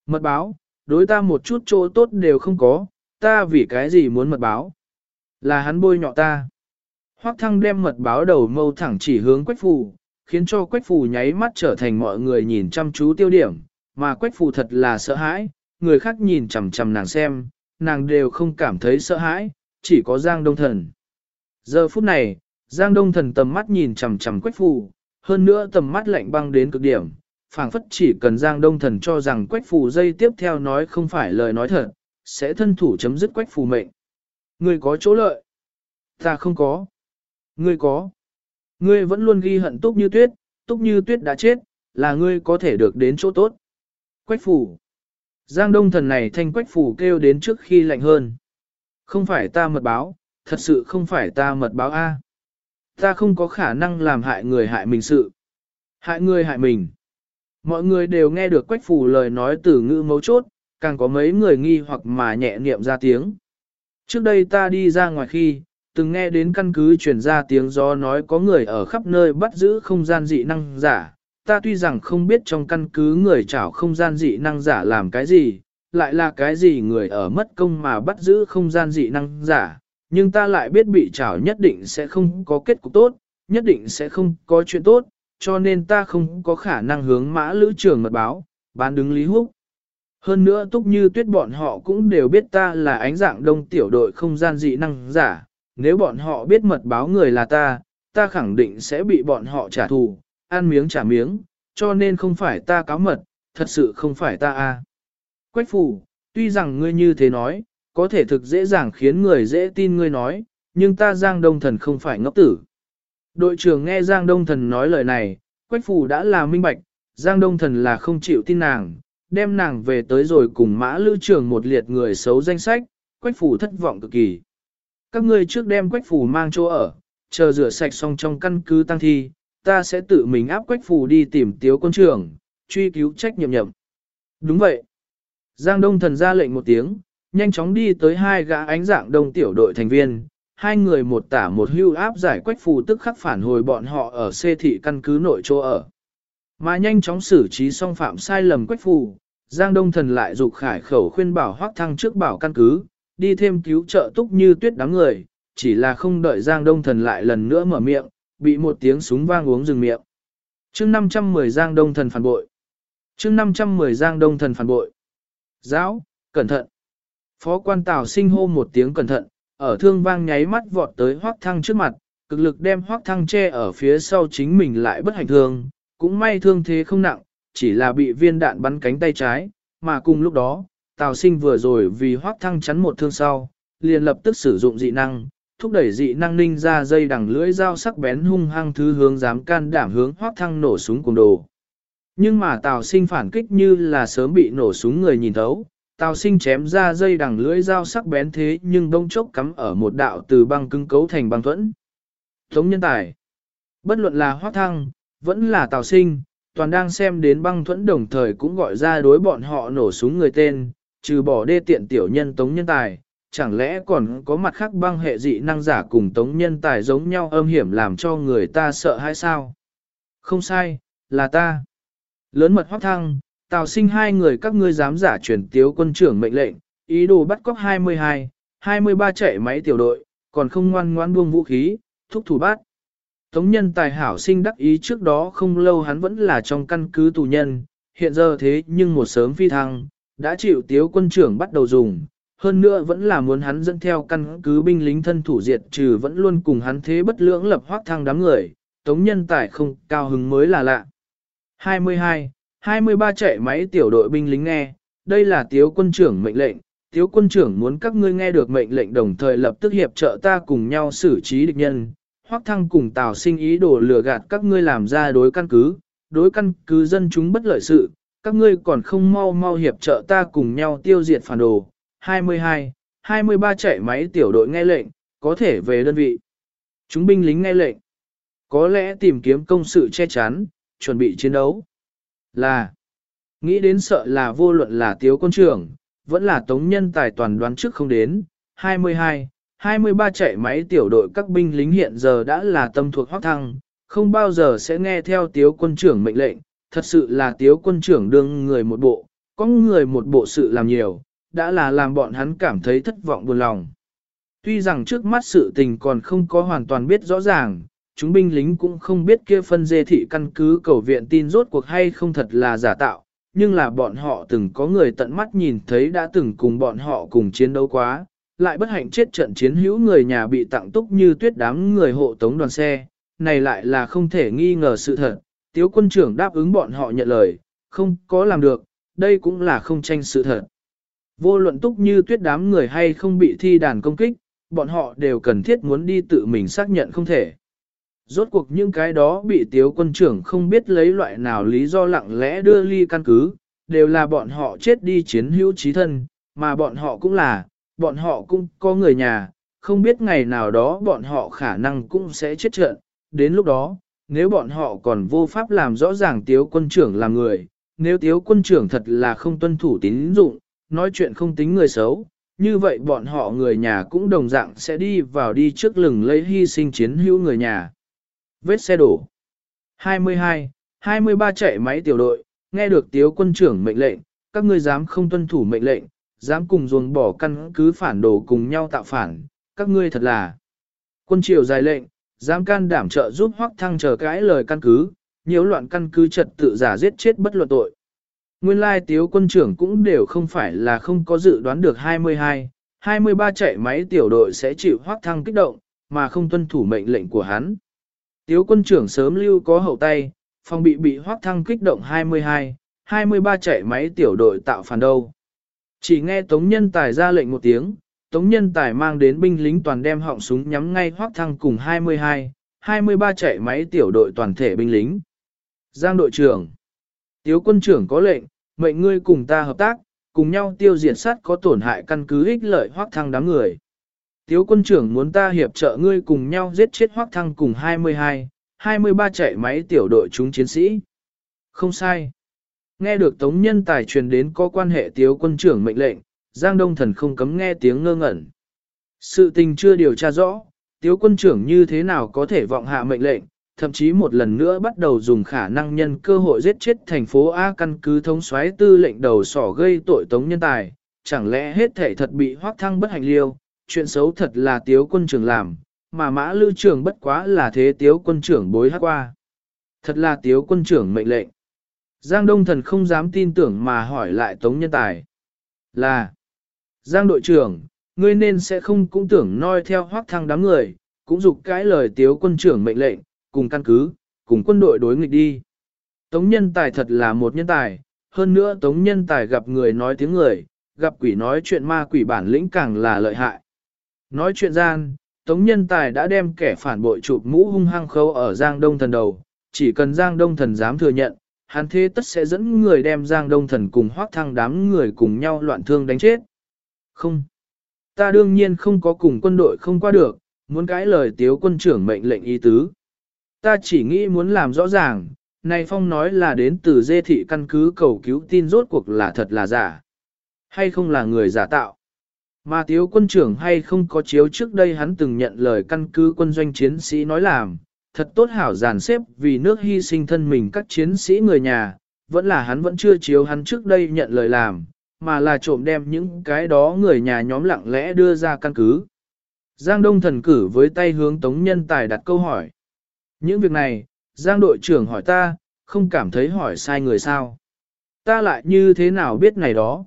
Mật báo, đối ta một chút chỗ tốt đều không có, ta vì cái gì muốn mật báo? Là hắn bôi nhọ ta. Hoắc thăng đem mật báo đầu mâu thẳng chỉ hướng quách phù, khiến cho quách phù nháy mắt trở thành mọi người nhìn chăm chú tiêu điểm, mà quách phù thật là sợ hãi, người khác nhìn chằm chằm nàng xem, nàng đều không cảm thấy sợ hãi, chỉ có Giang Đông Thần. Giờ phút này, Giang Đông Thần tầm mắt nhìn chằm chằm quách phù, hơn nữa tầm mắt lạnh băng đến cực điểm, phảng phất chỉ cần Giang Đông Thần cho rằng quách phù dây tiếp theo nói không phải lời nói thật, sẽ thân thủ chấm dứt quách phù mệnh. Ngươi có chỗ lợi. Ta không có. Ngươi có. Ngươi vẫn luôn ghi hận túc như tuyết, túc như tuyết đã chết, là ngươi có thể được đến chỗ tốt. Quách phủ. Giang đông thần này thanh quách phủ kêu đến trước khi lạnh hơn. Không phải ta mật báo, thật sự không phải ta mật báo A. Ta không có khả năng làm hại người hại mình sự. Hại người hại mình. Mọi người đều nghe được quách phủ lời nói từ ngữ mấu chốt, càng có mấy người nghi hoặc mà nhẹ niệm ra tiếng. Trước đây ta đi ra ngoài khi, từng nghe đến căn cứ truyền ra tiếng gió nói có người ở khắp nơi bắt giữ không gian dị năng giả. Ta tuy rằng không biết trong căn cứ người chảo không gian dị năng giả làm cái gì, lại là cái gì người ở mất công mà bắt giữ không gian dị năng giả, nhưng ta lại biết bị chảo nhất định sẽ không có kết cục tốt, nhất định sẽ không có chuyện tốt, cho nên ta không có khả năng hướng mã lữ trường mật báo, bán đứng Lý Húc. Hơn nữa túc như tuyết bọn họ cũng đều biết ta là ánh dạng đông tiểu đội không gian dị năng giả, nếu bọn họ biết mật báo người là ta, ta khẳng định sẽ bị bọn họ trả thù, ăn miếng trả miếng, cho nên không phải ta cáo mật, thật sự không phải ta a. Quách phủ, tuy rằng ngươi như thế nói, có thể thực dễ dàng khiến người dễ tin ngươi nói, nhưng ta Giang Đông Thần không phải ngốc tử. Đội trưởng nghe Giang Đông Thần nói lời này, Quách phủ đã là minh bạch, Giang Đông Thần là không chịu tin nàng, đem nàng về tới rồi cùng mã lưu trưởng một liệt người xấu danh sách, quách phủ thất vọng cực kỳ. Các ngươi trước đem quách phủ mang chỗ ở, chờ rửa sạch xong trong căn cứ tăng thi, ta sẽ tự mình áp quách phủ đi tìm tiếu quân trưởng, truy cứu trách nhiệm nhậm. Đúng vậy. Giang Đông Thần ra lệnh một tiếng, nhanh chóng đi tới hai gã ánh dạng đông tiểu đội thành viên, hai người một tả một hưu áp giải quách phù tức khắc phản hồi bọn họ ở xê thị căn cứ nội chỗ ở. Mà nhanh chóng xử trí xong phạm sai lầm quách phù, Giang Đông Thần lại dục khải khẩu khuyên bảo hoác thăng trước bảo căn cứ, đi thêm cứu trợ túc như tuyết đám người, chỉ là không đợi Giang Đông Thần lại lần nữa mở miệng, bị một tiếng súng vang uống dừng miệng. chương 510 Giang Đông Thần phản bội. chương 510 Giang Đông Thần phản bội. Giáo, cẩn thận. Phó quan tào sinh hô một tiếng cẩn thận, ở thương vang nháy mắt vọt tới hoác thăng trước mặt, cực lực đem hoác thăng che ở phía sau chính mình lại bất hạnh thương, cũng may thương thế không nặng, chỉ là bị viên đạn bắn cánh tay trái, mà cùng lúc đó, tào sinh vừa rồi vì hoác thăng chắn một thương sau, liền lập tức sử dụng dị năng, thúc đẩy dị năng ninh ra dây đằng lưỡi dao sắc bén hung hăng thứ hướng dám can đảm hướng hoác thăng nổ súng cùng đồ. Nhưng mà tào sinh phản kích như là sớm bị nổ súng người nhìn thấu, Tào sinh chém ra dây đằng lưỡi dao sắc bén thế nhưng đông chốc cắm ở một đạo từ băng cứng cấu thành băng thuẫn. Tống nhân tài. Bất luận là hoác thăng, vẫn là tào sinh, toàn đang xem đến băng thuẫn đồng thời cũng gọi ra đối bọn họ nổ súng người tên, trừ bỏ đê tiện tiểu nhân tống nhân tài. Chẳng lẽ còn có mặt khác băng hệ dị năng giả cùng tống nhân tài giống nhau âm hiểm làm cho người ta sợ hay sao? Không sai, là ta. Lớn mật hoác thăng, Tào sinh hai người các ngươi dám giả truyền tiếu quân trưởng mệnh lệnh, ý đồ bắt cóc 22, 23 chạy máy tiểu đội, còn không ngoan ngoan buông vũ khí, thúc thủ bắt. Tống nhân tài hảo sinh đắc ý trước đó không lâu hắn vẫn là trong căn cứ tù nhân, hiện giờ thế nhưng một sớm phi thăng, đã chịu tiếu quân trưởng bắt đầu dùng, hơn nữa vẫn là muốn hắn dẫn theo căn cứ binh lính thân thủ diệt trừ vẫn luôn cùng hắn thế bất lưỡng lập hoác thăng đám người, tống nhân tài không cao hứng mới là lạ. 22. 23 chạy máy tiểu đội binh lính nghe, đây là tiếu quân trưởng mệnh lệnh, tiếu quân trưởng muốn các ngươi nghe được mệnh lệnh đồng thời lập tức hiệp trợ ta cùng nhau xử trí địch nhân hoác thăng cùng tào sinh ý đồ lừa gạt các ngươi làm ra đối căn cứ, đối căn cứ dân chúng bất lợi sự, các ngươi còn không mau mau hiệp trợ ta cùng nhau tiêu diệt phản đồ. 22, 23 chạy máy tiểu đội nghe lệnh, có thể về đơn vị. Chúng binh lính nghe lệnh. Có lẽ tìm kiếm công sự che chắn, chuẩn bị chiến đấu. Là, nghĩ đến sợ là vô luận là tiếu quân trưởng, vẫn là tống nhân tài toàn đoán trước không đến, 22, 23 chạy máy tiểu đội các binh lính hiện giờ đã là tâm thuộc hoác thăng, không bao giờ sẽ nghe theo tiếu quân trưởng mệnh lệnh, thật sự là tiếu quân trưởng đương người một bộ, có người một bộ sự làm nhiều, đã là làm bọn hắn cảm thấy thất vọng buồn lòng. Tuy rằng trước mắt sự tình còn không có hoàn toàn biết rõ ràng, chúng binh lính cũng không biết kia phân dê thị căn cứ cầu viện tin rốt cuộc hay không thật là giả tạo, nhưng là bọn họ từng có người tận mắt nhìn thấy đã từng cùng bọn họ cùng chiến đấu quá, lại bất hạnh chết trận chiến hữu người nhà bị tặng túc như tuyết đám người hộ tống đoàn xe, này lại là không thể nghi ngờ sự thật, tiếu quân trưởng đáp ứng bọn họ nhận lời, không có làm được, đây cũng là không tranh sự thật. Vô luận túc như tuyết đám người hay không bị thi đàn công kích, bọn họ đều cần thiết muốn đi tự mình xác nhận không thể. Rốt cuộc những cái đó bị tiếu quân trưởng không biết lấy loại nào lý do lặng lẽ đưa ly căn cứ, đều là bọn họ chết đi chiến hữu trí thân, mà bọn họ cũng là, bọn họ cũng có người nhà, không biết ngày nào đó bọn họ khả năng cũng sẽ chết trận. Đến lúc đó, nếu bọn họ còn vô pháp làm rõ ràng tiếu quân trưởng là người, nếu tiếu quân trưởng thật là không tuân thủ tín dụng, nói chuyện không tính người xấu, như vậy bọn họ người nhà cũng đồng dạng sẽ đi vào đi trước lừng lấy hy sinh chiến hữu người nhà. Vết xe đổ. 22, 23 chạy máy tiểu đội, nghe được tiếu quân trưởng mệnh lệnh, các ngươi dám không tuân thủ mệnh lệnh, dám cùng ruồng bỏ căn cứ phản đồ cùng nhau tạo phản, các ngươi thật là. Quân triều dài lệnh, dám can đảm trợ giúp hoắc thăng chờ cãi lời căn cứ, nhiễu loạn căn cứ trật tự giả giết chết bất luận tội. Nguyên lai tiếu quân trưởng cũng đều không phải là không có dự đoán được 22, 23 chạy máy tiểu đội sẽ chịu hoắc thăng kích động, mà không tuân thủ mệnh lệnh của hắn. Tiếu quân trưởng sớm lưu có hậu tay, phòng bị bị hoác thăng kích động 22, 23 chạy máy tiểu đội tạo phản đâu. Chỉ nghe Tống Nhân Tài ra lệnh một tiếng, Tống Nhân Tài mang đến binh lính toàn đem họng súng nhắm ngay hoác thăng cùng 22, 23 chạy máy tiểu đội toàn thể binh lính. Giang đội trưởng, Tiếu quân trưởng có lệnh, mệnh ngươi cùng ta hợp tác, cùng nhau tiêu diệt sát có tổn hại căn cứ ích lợi hoác thăng đám người. Tiếu quân trưởng muốn ta hiệp trợ ngươi cùng nhau giết chết hoác thăng cùng 22, 23 chạy máy tiểu đội chúng chiến sĩ. Không sai. Nghe được Tống Nhân Tài truyền đến có quan hệ tiếu quân trưởng mệnh lệnh, Giang Đông Thần không cấm nghe tiếng ngơ ngẩn. Sự tình chưa điều tra rõ, tiếu quân trưởng như thế nào có thể vọng hạ mệnh lệnh, thậm chí một lần nữa bắt đầu dùng khả năng nhân cơ hội giết chết thành phố A căn cứ thống soái tư lệnh đầu sỏ gây tội Tống Nhân Tài, chẳng lẽ hết thể thật bị hoác thăng bất hạnh liêu, chuyện xấu thật là tiếu quân trưởng làm, mà mã lưu trưởng bất quá là thế tiếu quân trưởng bối hát qua. Thật là tiếu quân trưởng mệnh lệnh. Giang Đông Thần không dám tin tưởng mà hỏi lại Tống Nhân Tài. Là, Giang đội trưởng, ngươi nên sẽ không cũng tưởng noi theo hoác thăng đám người, cũng dục cái lời tiếu quân trưởng mệnh lệnh, cùng căn cứ, cùng quân đội đối nghịch đi. Tống Nhân Tài thật là một nhân tài, hơn nữa Tống Nhân Tài gặp người nói tiếng người, gặp quỷ nói chuyện ma quỷ bản lĩnh càng là lợi hại. Nói chuyện gian, Tống Nhân Tài đã đem kẻ phản bội chụp mũ hung hăng khâu ở Giang Đông Thần đầu, chỉ cần Giang Đông Thần dám thừa nhận, hắn thế tất sẽ dẫn người đem Giang Đông Thần cùng hoác thăng đám người cùng nhau loạn thương đánh chết. Không. Ta đương nhiên không có cùng quân đội không qua được, muốn cãi lời tiếu quân trưởng mệnh lệnh y tứ. Ta chỉ nghĩ muốn làm rõ ràng, này Phong nói là đến từ dê thị căn cứ cầu cứu tin rốt cuộc là thật là giả. Hay không là người giả tạo. Mà tiếu quân trưởng hay không có chiếu trước đây hắn từng nhận lời căn cứ quân doanh chiến sĩ nói làm, thật tốt hảo giàn xếp vì nước hy sinh thân mình các chiến sĩ người nhà, vẫn là hắn vẫn chưa chiếu hắn trước đây nhận lời làm, mà là trộm đem những cái đó người nhà nhóm lặng lẽ đưa ra căn cứ. Giang Đông thần cử với tay hướng Tống Nhân Tài đặt câu hỏi. Những việc này, Giang đội trưởng hỏi ta, không cảm thấy hỏi sai người sao. Ta lại như thế nào biết này đó?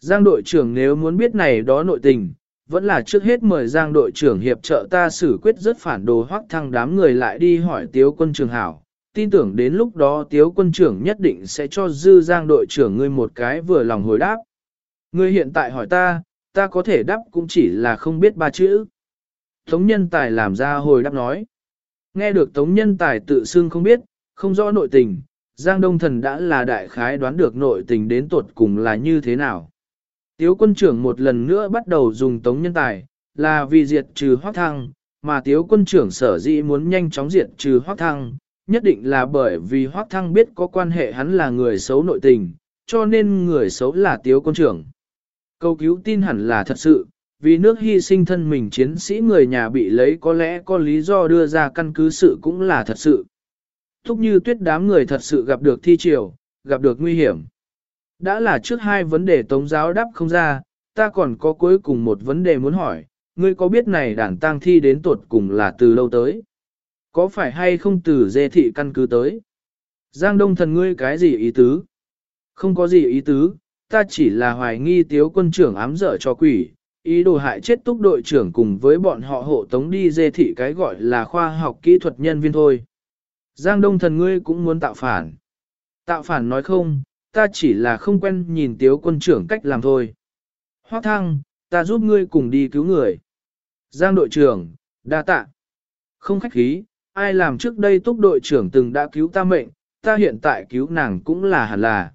Giang đội trưởng nếu muốn biết này đó nội tình, vẫn là trước hết mời Giang đội trưởng hiệp trợ ta xử quyết rất phản đồ hoắc thăng đám người lại đi hỏi tiếu quân trường hảo. Tin tưởng đến lúc đó tiếu quân trưởng nhất định sẽ cho dư Giang đội trưởng ngươi một cái vừa lòng hồi đáp. Ngươi hiện tại hỏi ta, ta có thể đáp cũng chỉ là không biết ba chữ. Tống nhân tài làm ra hồi đáp nói. Nghe được tống nhân tài tự xưng không biết, không rõ nội tình, Giang Đông Thần đã là đại khái đoán được nội tình đến tuột cùng là như thế nào. Tiếu quân trưởng một lần nữa bắt đầu dùng tống nhân tài, là vì diệt trừ hoác thăng, mà tiếu quân trưởng sở dĩ muốn nhanh chóng diệt trừ hoác thăng, nhất định là bởi vì hoác thăng biết có quan hệ hắn là người xấu nội tình, cho nên người xấu là tiếu quân trưởng. Câu cứu tin hẳn là thật sự, vì nước hy sinh thân mình chiến sĩ người nhà bị lấy có lẽ có lý do đưa ra căn cứ sự cũng là thật sự. Thúc như tuyết đám người thật sự gặp được thi triều, gặp được nguy hiểm. Đã là trước hai vấn đề tống giáo đáp không ra, ta còn có cuối cùng một vấn đề muốn hỏi, ngươi có biết này đàn tang thi đến tuột cùng là từ lâu tới? Có phải hay không từ dê thị căn cứ tới? Giang Đông thần ngươi cái gì ý tứ? Không có gì ý tứ, ta chỉ là hoài nghi tiếu quân trưởng ám dở cho quỷ, ý đồ hại chết túc đội trưởng cùng với bọn họ hộ tống đi dê thị cái gọi là khoa học kỹ thuật nhân viên thôi. Giang Đông thần ngươi cũng muốn tạo phản. Tạo phản nói không, ta chỉ là không quen nhìn tiếu quân trưởng cách làm thôi. Hoác thăng, ta giúp ngươi cùng đi cứu người. Giang đội trưởng, đa tạ. Không khách khí, ai làm trước đây túc đội trưởng từng đã cứu ta mệnh, ta hiện tại cứu nàng cũng là hẳn là.